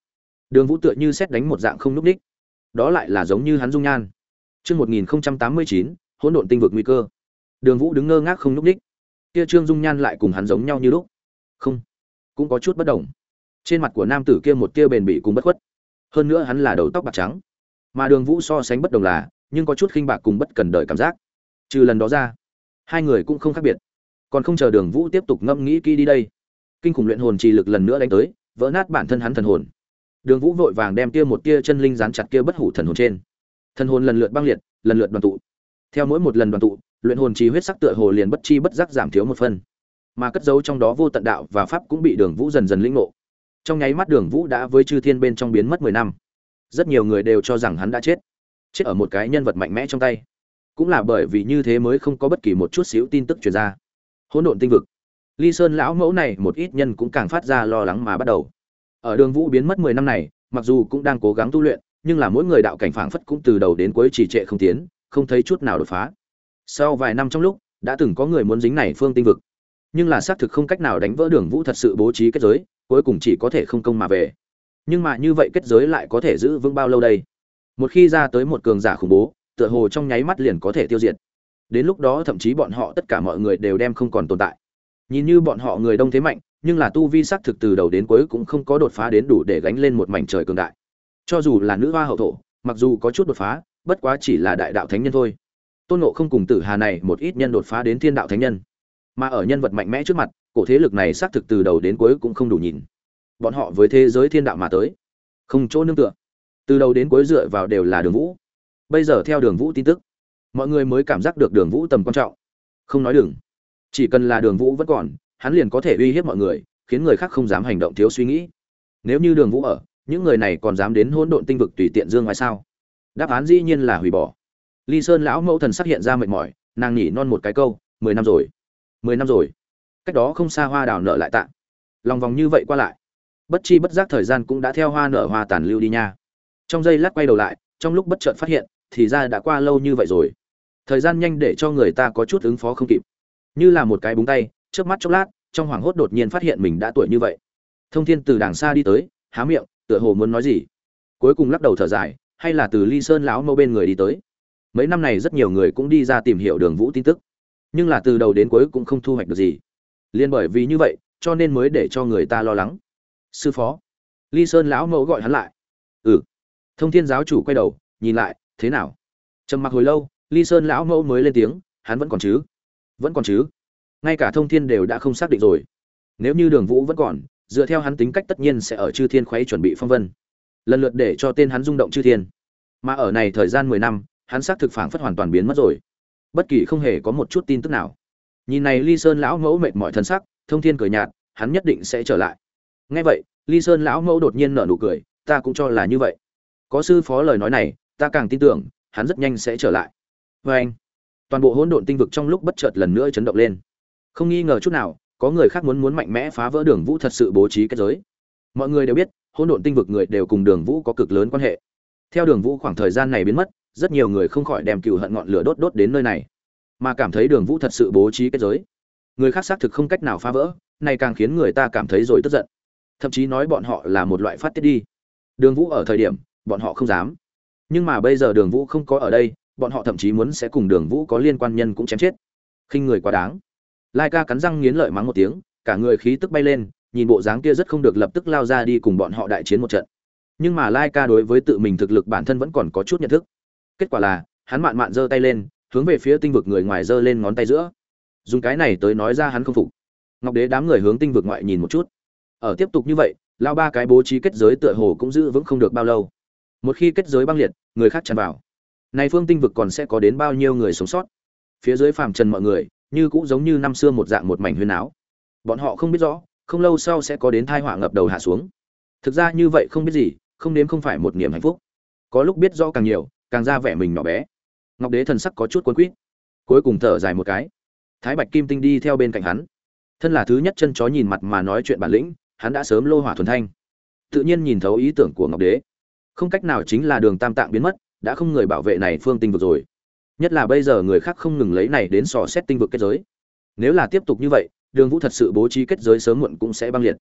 S1: Đường vũ tựa như xét đánh một dạng không n ú c ních đó lại là giống như hắn dung nhan. Chương 1089, hỗn độn tinh vực nguy cơ. Đường Vũ đứng ngơ ngác không lúc đích. Kia Trương Dung Nhan lại cùng hắn giống nhau như lúc. Không, cũng có chút bất đồng. Trên mặt của nam tử kia một tia bền bỉ cùng bất khuất. hơn nữa hắn là đầu tóc bạc trắng mà đường vũ so sánh bất đồng là nhưng có chút khinh bạc cùng bất cần đời cảm giác trừ lần đó ra hai người cũng không khác biệt còn không chờ đường vũ tiếp tục ngâm nghĩ kỹ đi đây kinh khủng luyện hồn trì lực lần nữa đánh tới vỡ nát bản thân hắn thần hồn đường vũ vội vàng đem kia một tia chân linh dán chặt kia bất hủ thần hồn trên thần hồn lần lượt băng liệt lần lượt đoàn tụ theo mỗi một lần đoàn tụ luyện hồn chi huyết sắc tựa hồ liền bất chi bất giác giảm thiếu một phần, mà cất giấu trong đó vô tận đạo và pháp cũng bị đường vũ dần dần lĩnh ngộ. Trong nháy mắt đường vũ đã với chư thiên bên trong biến mất mười năm. Rất nhiều người đều cho rằng hắn đã chết. Chết ở một cái nhân vật mạnh mẽ trong tay. Cũng là bởi vì như thế mới không có bất kỳ một chút xíu tin tức truyền ra. Hỗn độn tinh vực. Ly sơn lão mẫu này một ít nhân cũng càng phát ra lo lắng mà bắt đầu. Ở đường vũ biến mất mười năm này mặc dù cũng đang cố gắng tu luyện nhưng là mỗi người đạo cảnh phảng phất cũng từ đầu đến cuối trì trệ không tiến không thấy chút nào đột phá sau vài năm trong lúc, đã từng có người muốn dính này phương tinh vực. Nhưng là xác thực không cách nào đánh vỡ đường vũ thật sự bố trí kết giới, cuối cùng chỉ có thể không công mà về. Nhưng mà như vậy kết giới lại có thể giữ vững bao lâu đây? Một khi ra tới một cường giả khủng bố, tựa hồ trong nháy mắt liền có thể tiêu diệt. Đến lúc đó thậm chí bọn họ tất cả mọi người đều đem không còn tồn tại. Nhìn như bọn họ người đông thế mạnh, nhưng là tu vi sắc thực từ đầu đến cuối cũng không có đột phá đến đủ để gánh lên một mảnh trời cường đại. Cho dù là nữ hoa hậu thổ, mặc dù có chút đột phá, bất quá chỉ là đại đạo thánh nhân thôi tôn nộ không cùng tử hà này một ít nhân đột phá đến thiên đạo thánh nhân. Mà ở nhân vật mạnh mẽ trước mặt cổ thế lực này xác thực từ đầu đến cuối cũng không đủ nhìn. Bọn họ với thế giới thiên đạo mà tới. Không chỗ nương tựa. Từ đầu đến cuối dựa vào đều là đường vũ. Bây giờ theo đường vũ tin tức mọi người mới cảm giác được đường vũ tầm quan trọng. Không nói đường, chỉ cần là đường vũ vẫn còn hắn liền có thể uy hiếp mọi người khiến người khác không dám hành động thiếu suy nghĩ. Nếu như đường vũ ở những người này còn dám đến hỗn độn tinh vực tùy tiện dương ngoài sao? Đáp án dĩ nhiên là hủy bỏ ly sơn lão mẫu thần sắc hiện ra mệt mỏi, nàng nhỉ non một cái câu, mười năm rồi, mười năm rồi. Cách đó không xa hoa đào nợ lại tạ. Lòng vòng như vậy qua lại, bất chi bất giác thời gian cũng đã theo hoa nở hoa tàn lưu đi nha. Trong giây lát quay đầu lại, trong lúc bất chợt phát hiện, thì ra đã qua lâu như vậy rồi. Thời gian nhanh để cho người ta có chút ứng phó không kịp. Như là một cái búng tay trước mắt chốc lát, trong hoảng hốt đột nhiên phát hiện mình đã tuổi như vậy. Thông thiên từ đàng xa đi tới, há miệng, tựa hồ muốn nói gì. Cuối cùng lắc đầu thở dài, hay là từ ly sơn lão mâu bên người đi tới mấy năm này rất nhiều người cũng đi ra tìm hiểu đường vũ tin tức. Nhưng là từ đầu đến cuối cũng không thu hoạch được gì. Liên bởi vì như vậy, cho nên mới để cho người ta lo lắng. Sư phó. Ly sơn lão mẫu gọi hắn lại. Ừ. Thông thiên giáo chủ quay đầu, nhìn lại, thế nào? Trầm mặc hồi lâu, ly sơn lão mẫu mới lên tiếng, hắn vẫn còn chứ? Vẫn còn chứ? Ngay cả thông thiên đều đã không xác định rồi. Nếu như đường vũ vẫn còn, dựa theo hắn tính cách tất nhiên sẽ ở chư thiên khuấy chuẩn bị phong vân. Lần lượt để cho tên hắn rung động chư thiên. Mà ở này thời gian mười năm hắn xác thực phảng phất hoàn toàn biến mất rồi. Bất kỳ không hề có một chút tin tức nào. Nhìn này ly sơn lão mẫu mệt mỏi thân sắc, thông thiên cười nhạt, hắn nhất định sẽ trở lại. Nghe vậy, ly sơn lão mẫu đột nhiên nở nụ cười, ta cũng cho là như vậy. Có sư phó lời nói này, ta càng tin tưởng, hắn rất nhanh sẽ trở lại. Vê anh, toàn bộ hỗn độn tinh vực trong lúc bất chợt lần nữa chấn động lên. Không nghi ngờ chút nào, có người khác muốn muốn mạnh mẽ phá vỡ đường vũ thật sự bố trí kết giới. Mọi người đều biết, hỗn độn tinh vực người đều cùng đường vũ có cực lớn quan hệ. Theo đường vũ khoảng thời gian này biến mất rất nhiều người không khỏi đem cừu hận ngọn lửa đốt đốt đến nơi này, mà cảm thấy đường vũ thật sự bố trí kết giới. Người khác xác thực không cách nào phá vỡ này càng khiến người ta cảm thấy rồi tức giận. Thậm chí nói bọn họ là một loại phát tiết đi. Đường vũ ở thời điểm, bọn họ không dám. Nhưng mà bây giờ đường vũ không có ở đây, bọn họ thậm chí muốn sẽ cùng đường vũ có liên quan nhân cũng chém chết. Khinh người quá đáng. Lai ca cắn răng nghiến lợi mắng một tiếng, cả người khí tức bay lên, nhìn bộ dáng kia rất không được lập tức lao ra đi cùng bọn họ đại chiến một trận. Nhưng mà lai ca đối với tự mình thực lực bản thân vẫn còn có chút nhận thức kết quả là, hắn mạn mạn giơ tay lên, hướng về phía tinh vực người ngoài giơ lên ngón tay giữa. Dùng cái này tới nói ra hắn không phục. Ngọc đế đám người hướng tinh vực ngoại nhìn một chút. Ở tiếp tục như vậy, lao ba cái bố trí kết giới tựa hồ cũng giữ vững không được bao lâu. Một khi kết giới băng liệt, người khác tràn vào. Này phương tinh vực còn sẽ có đến bao nhiêu người sống sót? Phía dưới phàm trần mọi người, như cũng giống như năm xưa một dạng một mảnh huyên áo. Bọn họ không biết rõ, không lâu sau sẽ có đến thai họa ngập đầu hạ xuống. Thực ra như vậy không biết gì, không nếm không phải một niềm hạnh phúc. Có lúc biết rõ càng nhiều càng ra vẻ mình nhỏ bé. Ngọc đế thần sắc có chút cuốn quýt. Cuối cùng thở dài một cái. Thái bạch kim tinh đi theo bên cạnh hắn. Thân là thứ nhất chân chó nhìn mặt mà nói chuyện bản lĩnh, hắn đã sớm lô hỏa thuần thanh. Tự nhiên nhìn thấu ý tưởng của ngọc đế. Không cách nào chính là đường tam tạng biến mất, đã không người bảo vệ này phương tinh vực rồi. Nhất là bây giờ người khác không ngừng lấy này đến sò xét tinh vực kết giới. Nếu là tiếp tục như vậy, đường vũ thật sự bố trí kết giới sớm muộn cũng sẽ băng liệt.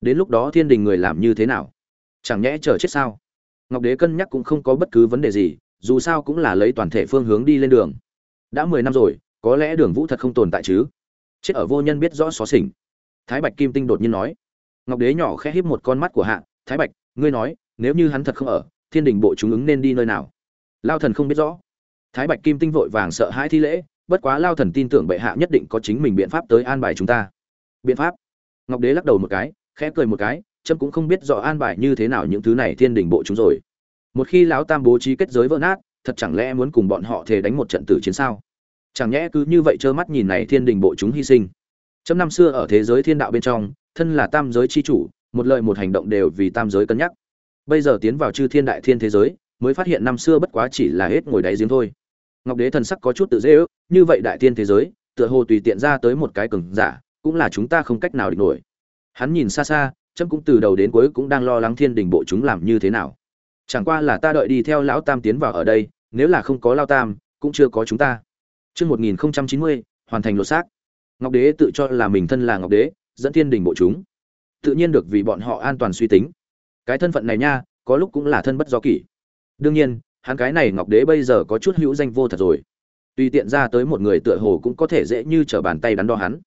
S1: Đến lúc đó thiên đình người làm như thế nào? Chẳng nhẽ chờ chết sao? Ngọc đế cân nhắc cũng không có bất cứ vấn đề gì dù sao cũng là lấy toàn thể phương hướng đi lên đường. Đã mười năm rồi, có lẽ đường vũ thật không tồn tại chứ? Chết ở vô nhân biết rõ xó xỉnh. Thái bạch kim tinh đột nhiên nói. Ngọc đế nhỏ khẽ híp một con mắt của hạ, thái bạch, ngươi nói, nếu như hắn thật không ở, thiên đình bộ chúng ứng nên đi nơi nào? Lao thần không biết rõ. Thái bạch kim tinh vội vàng sợ hãi thi lễ, bất quá lao thần tin tưởng bệ hạ nhất định có chính mình biện pháp tới an bài chúng ta. Biện pháp? Ngọc đế lắc đầu một cái, khẽ cười một cái trâm cũng không biết rõ an bài như thế nào những thứ này thiên đình bộ chúng rồi một khi lão tam bố trí kết giới vỡ nát, thật chẳng lẽ muốn cùng bọn họ thề đánh một trận tử chiến sao? Chẳng nhẽ cứ như vậy trơ mắt nhìn này thiên đình bộ chúng hy sinh. Trong năm xưa ở thế giới thiên đạo bên trong, thân là tam giới chi chủ, một lời một hành động đều vì tam giới cân nhắc. Bây giờ tiến vào chư thiên đại thiên thế giới, mới phát hiện năm xưa bất quá chỉ là hết ngồi đáy giếng thôi. Ngọc đế thần sắc có chút tự dễ ước, như vậy đại thiên thế giới, tựa hồ tùy tiện ra tới một cái cường giả, cũng là chúng ta không cách nào địch nổi. Hắn nhìn xa xa trâm cũng từ đầu đến cuối cũng đang lo lắng thiên đình bộ chúng làm như thế nào chẳng qua là ta đợi đi theo lão tam tiến vào ở đây nếu là không có lao tam cũng chưa có chúng ta Chương 1090, hoàn thành lột xác. Ngọc Đế tự cho là mình thân là Ngọc Đế, dẫn thiên đình bộ chúng. Tự nhiên được vì bọn họ an toàn suy tính. Cái thân phận này nha, có lúc cũng là thân bất do kỷ. Đương nhiên, hắn cái này Ngọc Đế bây giờ có chút hữu danh vô thật rồi. Tùy tiện ra tới một người tựa hồ cũng có thể dễ như trở bàn tay đắn đo hắn.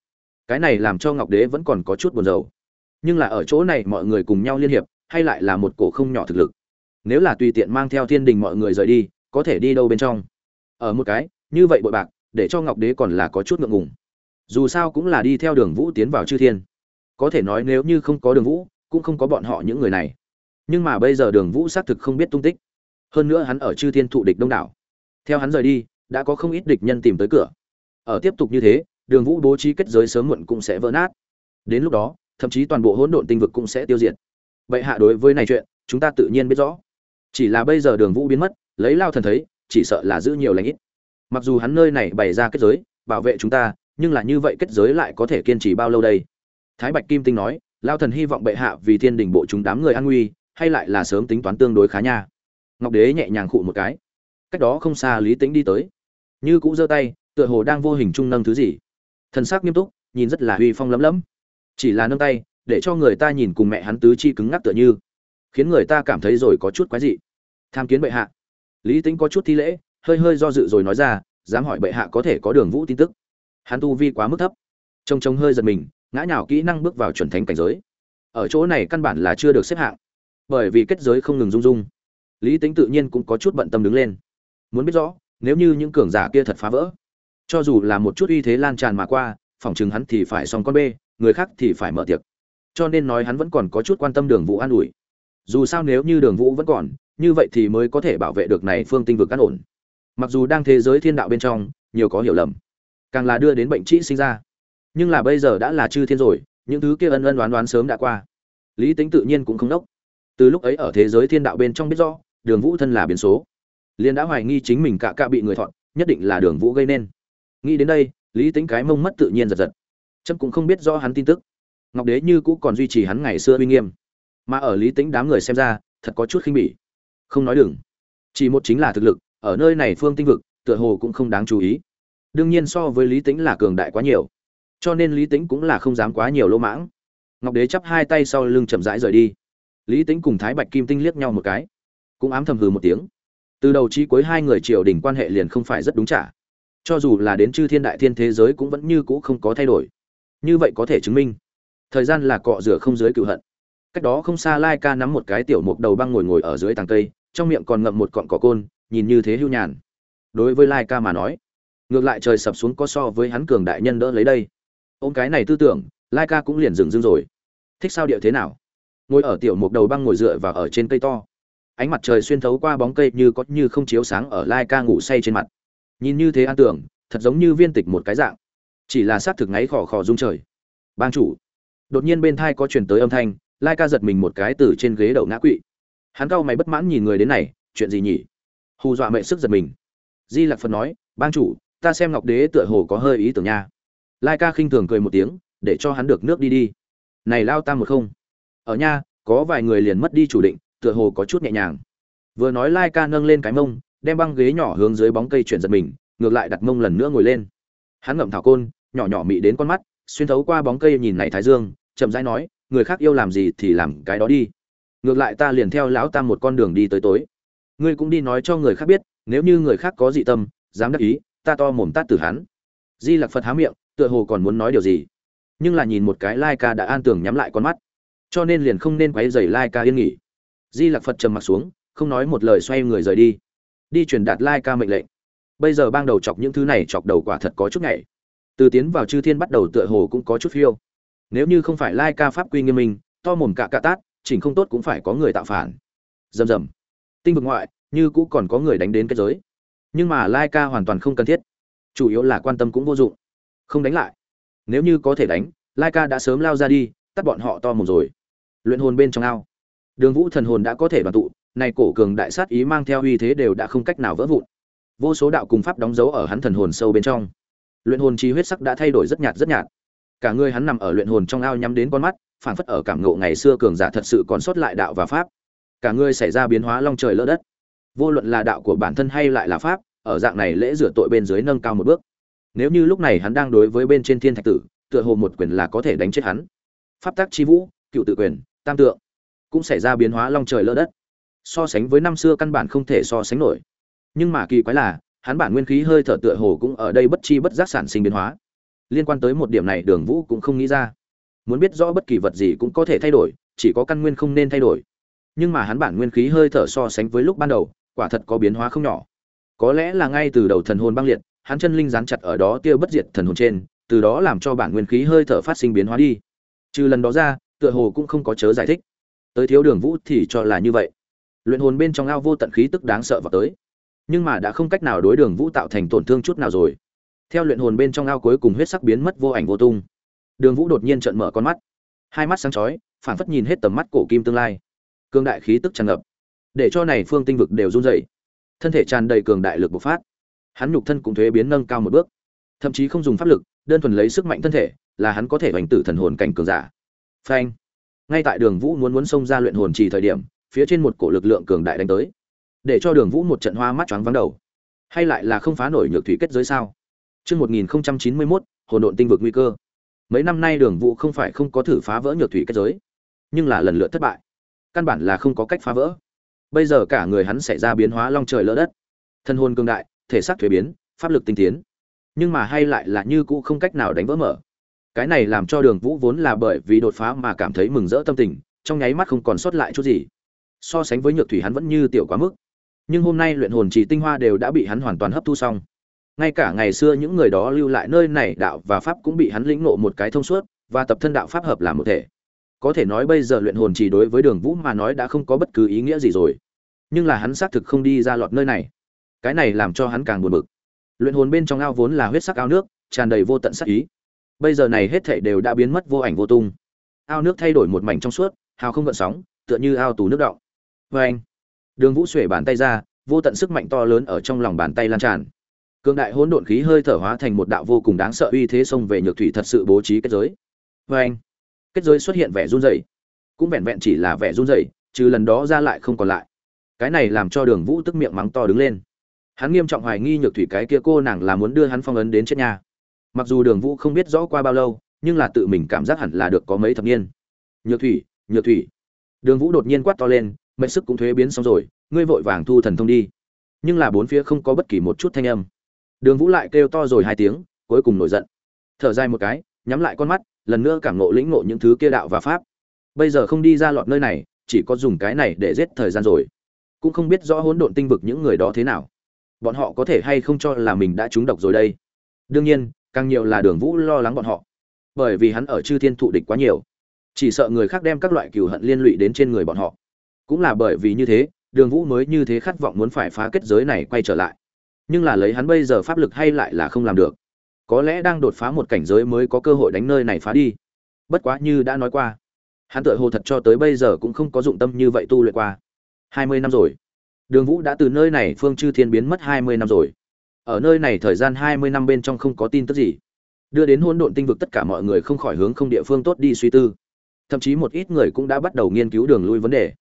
S1: Cái này làm cho Ngọc Đế vẫn còn có chút buồn rầu. Nhưng là ở chỗ này mọi người cùng nhau liên hiệp, hay lại là một cổ không nhỏ thực lực. Nếu là tùy tiện mang theo thiên đình mọi người rời đi, có thể đi đâu bên trong? Ở một cái, như vậy bội bạc, để cho ngọc đế còn là có chút ngượng ngùng. Dù sao cũng là đi theo đường vũ tiến vào chư thiên. Có thể nói nếu như không có đường vũ cũng không có bọn họ những người này. Nhưng mà bây giờ đường vũ xác thực không biết tung tích. Hơn nữa hắn ở chư thiên thụ địch đông đảo. Theo hắn rời đi đã có không ít địch nhân tìm tới cửa. Ở tiếp tục như thế đường vũ bố trí kết giới sớm muộn cũng sẽ vỡ nát. Đến lúc đó thậm chí toàn bộ hỗn độn tinh vực cũng sẽ tiêu diệt. Vậy hạ đối với này chuyện chúng ta tự nhiên biết rõ chỉ là bây giờ đường vũ biến mất, lấy lao thần thấy, chỉ sợ là giữ nhiều lãnh ít. Mặc dù hắn nơi này bày ra kết giới, bảo vệ chúng ta, nhưng là như vậy kết giới lại có thể kiên trì bao lâu đây? Thái bạch kim tinh nói, lao thần hy vọng bệ hạ vì thiên đình bộ chúng đám người an nguy, hay lại là sớm tính toán tương đối khá nha. Ngọc đế nhẹ nhàng khụ một cái. Cách đó không xa lý tính đi tới. Như cũ giơ tay, tựa hồ đang vô hình trung nâng thứ gì. Thần sắc nghiêm túc, nhìn rất là uy phong lấm lấm chỉ là nâng tay, để cho người ta nhìn cùng mẹ hắn tứ chi cứng ngắc tựa như khiến người ta cảm thấy rồi có chút quái dị. Tham kiến bệ hạ. Lý tính có chút thi lễ, hơi hơi do dự rồi nói ra, dám hỏi bệ hạ có thể có đường vũ tin tức. Hắn tu vi quá mức thấp. Trông trông hơi giật mình, ngã nhào kỹ năng bước vào chuẩn thánh cảnh giới. Ở chỗ này căn bản là chưa được xếp hạng. Bởi vì kết giới không ngừng rung rung. Lý tính tự nhiên cũng có chút bận tâm đứng lên. Muốn biết rõ, nếu như những cường giả kia thật phá vỡ, cho dù là một chút uy thế lan tràn mà qua phỏng chừng hắn thì phải xong con bê, người khác thì phải mở tiệc. Cho nên nói hắn vẫn còn có chút quan tâm đường vũ an ủi dù sao nếu như đường vũ vẫn còn, như vậy thì mới có thể bảo vệ được này phương tinh vực an ổn. Mặc dù đang thế giới thiên đạo bên trong, nhiều có hiểu lầm, càng là đưa đến bệnh trĩ sinh ra. Nhưng là bây giờ đã là chư thiên rồi, những thứ kia ân ân đoán đoán sớm đã qua. Lý tính tự nhiên cũng không đốc từ lúc ấy ở thế giới thiên đạo bên trong biết rõ, đường vũ thân là biến số. Liền đã hoài nghi chính mình cả cả bị người thọn, nhất định là đường vũ gây nên. Nghĩ đến đây, lý tính cái mông mất tự nhiên giật giật. Trâm cũng không biết rõ hắn tin tức. Ngọc đế như cũ còn duy trì hắn ngày xưa uy nghiêm mà ở lý tính đám người xem ra, thật có chút khinh bỉ. Không nói đừng. Chỉ một chính là thực lực, ở nơi này phương tinh vực, tựa hồ cũng không đáng chú ý. Đương nhiên so với lý tính là cường đại quá nhiều. Cho nên lý tính cũng là không dám quá nhiều lỗ mãng. Ngọc đế chắp hai tay sau lưng chậm rãi rời đi. Lý tính cùng thái bạch kim tinh liếc nhau một cái. Cũng ám thầm hừ một tiếng. Từ đầu chi cuối hai người triều đình quan hệ liền không phải rất đúng trả. Cho dù là đến chư thiên đại thiên thế giới cũng vẫn như cũ không có thay đổi. Như vậy có thể chứng minh. Thời gian là cọ rửa không dưới cựu hận cách đó không xa lai ca nắm một cái tiểu mục đầu băng ngồi ngồi ở dưới tàng cây, trong miệng còn ngậm một cọn cỏ côn, nhìn như thế hưu nhàn. Đối với lai ca mà nói, ngược lại trời sập xuống có so với hắn cường đại nhân đỡ lấy đây. Ôm cái này tư tưởng, lai ca cũng liền dừng dưng rồi. Thích sao điệu thế nào? Ngồi ở tiểu mục đầu băng ngồi dựa và ở trên cây to. Ánh mặt trời xuyên thấu qua bóng cây như có như không chiếu sáng ở lai ca ngủ say trên mặt. Nhìn như thế an tưởng, thật giống như viên tịch một cái dạng. Chỉ là xác thực ngáy khò khò rung trời. Bang chủ. Đột nhiên bên thai có truyền tới âm thanh lai ca giật mình một cái từ trên ghế đậu ngã quỵ. Hắn cau mày bất mãn nhìn người đến này, chuyện gì nhỉ? Hù dọa mẹ sức giật mình. Di lạc phật nói, bang chủ, ta xem ngọc đế tựa hồ có hơi ý tưởng nha. Lai ca khinh thường cười một tiếng, để cho hắn được nước đi đi. Này lao tam một không. Ở nha, có vài người liền mất đi chủ định, tựa hồ có chút nhẹ nhàng. Vừa nói lai ca nâng lên cái mông, đem băng ghế nhỏ hướng dưới bóng cây chuyển giật mình, ngược lại đặt mông lần nữa ngồi lên. Hắn ngậm thảo côn, nhỏ nhỏ mị đến con mắt, xuyên thấu qua bóng cây nhìn này thái dương, chậm rãi nói người khác yêu làm gì thì làm cái đó đi. Ngược lại ta liền theo lão tam một con đường đi tới tối. Ngươi cũng đi nói cho người khác biết, nếu như người khác có dị tâm, dám đắc ý, ta to mồm tát tử hắn. Di lặc phật há miệng, tựa hồ còn muốn nói điều gì. Nhưng là nhìn một cái lai ca đã an tường nhắm lại con mắt. Cho nên liền không nên quấy dày lai ca yên nghỉ. Di lặc phật trầm mặt xuống, không nói một lời xoay người rời đi. Đi truyền đạt lai ca mệnh lệnh. Bây giờ bang đầu chọc những thứ này chọc đầu quả thật có chút nhảy từ tiến vào chư thiên bắt đầu tựa hồ cũng có chút phiêu nếu như không phải lai ca pháp quy nghiêm minh, to mồm cả cạ tát, chỉnh không tốt cũng phải có người tạo phản. Rầm rầm. Tinh vực ngoại, như cũ còn có người đánh đến kết giới. Nhưng mà lai ca hoàn toàn không cần thiết. Chủ yếu là quan tâm cũng vô dụng. Không đánh lại. Nếu như có thể đánh, lai ca đã sớm lao ra đi, tắt bọn họ to mồm rồi. Luyện hồn bên trong ao. Đường vũ thần hồn đã có thể đoàn tụ, này cổ cường đại sát ý mang theo uy thế đều đã không cách nào vỡ vụn. Vô số đạo cùng pháp đóng dấu ở hắn thần hồn sâu bên trong. Luyện hồn chi huyết sắc đã thay đổi rất nhạt rất nhạt cả người hắn nằm ở luyện hồn trong ao nhắm đến con mắt, phảng phất ở cảm ngộ ngày xưa cường giả thật sự còn sót lại đạo và pháp. Cả người xảy ra biến hóa long trời lỡ đất. Vô luận là đạo của bản thân hay lại là pháp, ở dạng này lễ rửa tội bên dưới nâng cao một bước. Nếu như lúc này hắn đang đối với bên trên thiên thạch tử, tựa hồ một quyền là có thể đánh chết hắn. Pháp tác chi vũ, cựu tự quyền, tam tượng, cũng xảy ra biến hóa long trời lỡ đất. So sánh với năm xưa căn bản không thể so sánh nổi. Nhưng mà kỳ quái là, hắn bản nguyên khí hơi thở tựa hồ cũng ở đây bất chi bất giác sản sinh biến hóa liên quan tới một điểm này đường vũ cũng không nghĩ ra. Muốn biết rõ bất kỳ vật gì cũng có thể thay đổi, chỉ có căn nguyên không nên thay đổi. Nhưng mà hắn bản nguyên khí hơi thở so sánh với lúc ban đầu, quả thật có biến hóa không nhỏ. Có lẽ là ngay từ đầu thần hồn băng liệt, hắn chân linh dán chặt ở đó tiêu bất diệt thần hồn trên, từ đó làm cho bản nguyên khí hơi thở phát sinh biến hóa đi. Trừ lần đó ra, tựa hồ cũng không có chớ giải thích. Tới thiếu đường vũ thì cho là như vậy. Luyện hồn bên trong ao vô tận khí tức đáng sợ vào tới. Nhưng mà đã không cách nào đối đường vũ tạo thành tổn thương chút nào rồi theo luyện hồn bên trong ao cuối cùng huyết sắc biến mất vô ảnh vô tung. Đường vũ đột nhiên trợn mở con mắt. Hai mắt sáng chói, phảng phất nhìn hết tầm mắt cổ kim tương lai. Cương đại khí tức tràn ngập. Để cho này phương tinh vực đều run dậy thân thể tràn đầy cường đại lực bộc phát. Hắn nhục thân cũng thuế biến nâng cao một bước. Thậm chí không dùng pháp lực, đơn thuần lấy sức mạnh thân thể, là hắn có thể hoành tử thần hồn cảnh cường giả. Phanh. Ngay tại đường vũ muốn muốn xông ra luyện hồn trì thời điểm, phía trên một cổ lực lượng cường đại đánh tới. Để cho đường vũ một trận hoa mắt choáng vắng đầu. Hay lại là không phá nổi nhược thủy kết giới sao? Chương 1091, hồn độn tinh vực nguy cơ. Mấy năm nay Đường Vũ không phải không có thử phá vỡ nhược thủy kết giới, nhưng là lần lượt thất bại. Căn bản là không có cách phá vỡ. Bây giờ cả người hắn xảy ra biến hóa long trời lỡ đất. Thân hồn cường đại, thể xác thuế biến, pháp lực tinh tiến. Nhưng mà hay lại là như cũ không cách nào đánh vỡ mở. Cái này làm cho Đường Vũ vốn là bởi vì đột phá mà cảm thấy mừng rỡ tâm tình, trong nháy mắt không còn sót lại chút gì. So sánh với nhược thủy hắn vẫn như tiểu quá mức. Nhưng hôm nay luyện hồn chỉ tinh hoa đều đã bị hắn hoàn toàn hấp thu xong ngay cả ngày xưa những người đó lưu lại nơi này đạo và pháp cũng bị hắn lĩnh ngộ một cái thông suốt, và tập thân đạo pháp hợp làm một thể. Có thể nói bây giờ luyện hồn chỉ đối với đường vũ mà nói đã không có bất cứ ý nghĩa gì rồi. Nhưng là hắn xác thực không đi ra lọt nơi này. Cái này làm cho hắn càng buồn bực. Luyện hồn bên trong ao vốn là huyết sắc ao nước, tràn đầy vô tận sắc ý. Bây giờ này hết thảy đều đã biến mất vô ảnh vô tung. Ao nước thay đổi một mảnh trong suốt, hào không gợn sóng, tựa như ao tù nước động vê vâng. anh đường vũ xuể bàn tay ra, vô tận sức mạnh to lớn ở trong lòng bàn tay lan tràn. Cương đại hỗn độn khí hơi thở hóa thành một đạo vô cùng đáng sợ uy thế xông về nhược thủy thật sự bố trí kết giới. Và anh, kết giới xuất hiện vẻ run rẩy, cũng vẹn vẹn chỉ là vẻ run rẩy, trừ lần đó ra lại không còn lại. Cái này làm cho Đường Vũ tức miệng mắng to đứng lên. Hắn nghiêm trọng hoài nghi nhược thủy cái kia cô nàng là muốn đưa hắn phong ấn đến chết nhà. Mặc dù Đường Vũ không biết rõ qua bao lâu, nhưng là tự mình cảm giác hẳn là được có mấy thập niên. Nhược thủy, nhược thủy. Đường Vũ đột nhiên quát to lên, mệnh sức cũng thuế biến xong rồi, ngươi vội vàng thu thần thông đi. Nhưng là bốn phía không có bất kỳ một chút thanh âm đường vũ lại kêu to rồi hai tiếng, cuối cùng nổi giận. Thở dài một cái, nhắm lại con mắt, lần nữa cảm ngộ lĩnh ngộ những thứ kia đạo và pháp. Bây giờ không đi ra lọt nơi này, chỉ có dùng cái này để giết thời gian rồi. Cũng không biết rõ hỗn độn tinh vực những người đó thế nào. Bọn họ có thể hay không cho là mình đã trúng độc rồi đây? Đương nhiên, càng nhiều là đường vũ lo lắng bọn họ. Bởi vì hắn ở chư thiên thụ địch quá nhiều. Chỉ sợ người khác đem các loại cừu hận liên lụy đến trên người bọn họ. Cũng là bởi vì như thế, đường vũ mới như thế khát vọng muốn phải phá kết giới này quay trở lại nhưng là lấy hắn bây giờ pháp lực hay lại là không làm được. Có lẽ đang đột phá một cảnh giới mới có cơ hội đánh nơi này phá đi. Bất quá như đã nói qua, hắn tự hồ thật cho tới bây giờ cũng không có dụng tâm như vậy tu luyện qua. Hai mươi năm rồi. Đường vũ đã từ nơi này phương chư thiên biến mất hai mươi năm rồi. Ở nơi này thời gian hai mươi năm bên trong không có tin tức gì. Đưa đến hỗn độn tinh vực tất cả mọi người không khỏi hướng không địa phương tốt đi suy tư. Thậm chí một ít người cũng đã bắt đầu nghiên cứu đường lui vấn đề.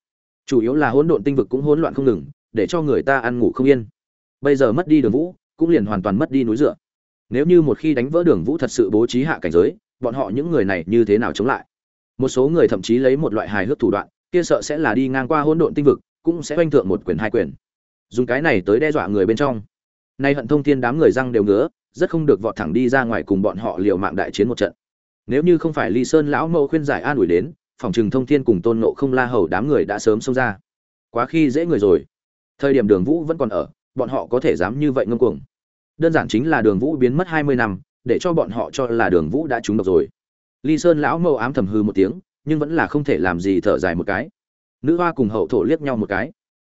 S1: Chủ yếu là hỗn độn tinh vực cũng hỗn loạn không ngừng, để cho người ta ăn ngủ không yên bây giờ mất đi đường vũ, cũng liền hoàn toàn mất đi núi dựa. Nếu như một khi đánh vỡ đường vũ thật sự bố trí hạ cảnh giới, bọn họ những người này như thế nào chống lại? Một số người thậm chí lấy một loại hài hước thủ đoạn, kia sợ sẽ là đi ngang qua hỗn độn tinh vực, cũng sẽ oanh thượng một quyền hai quyền. Dùng cái này tới đe dọa người bên trong. Nay hận thông thiên đám người răng đều ngứa, rất không được vọt thẳng đi ra ngoài cùng bọn họ liều mạng đại chiến một trận. Nếu như không phải ly sơn lão mẫu khuyên giải an ủi đến, phòng trừng thông thiên cùng tôn nộ không la hầu đám người đã sớm xông ra. Quá khi dễ người rồi. Thời điểm đường vũ vẫn còn ở bọn họ có thể dám như vậy ngông cuồng. Đơn giản chính là đường vũ biến mất hai mươi năm, để cho bọn họ cho là đường vũ đã trúng độc rồi. Ly sơn lão mâu ám thầm hư một tiếng, nhưng vẫn là không thể làm gì thở dài một cái. Nữ hoa cùng hậu thổ liếc nhau một cái.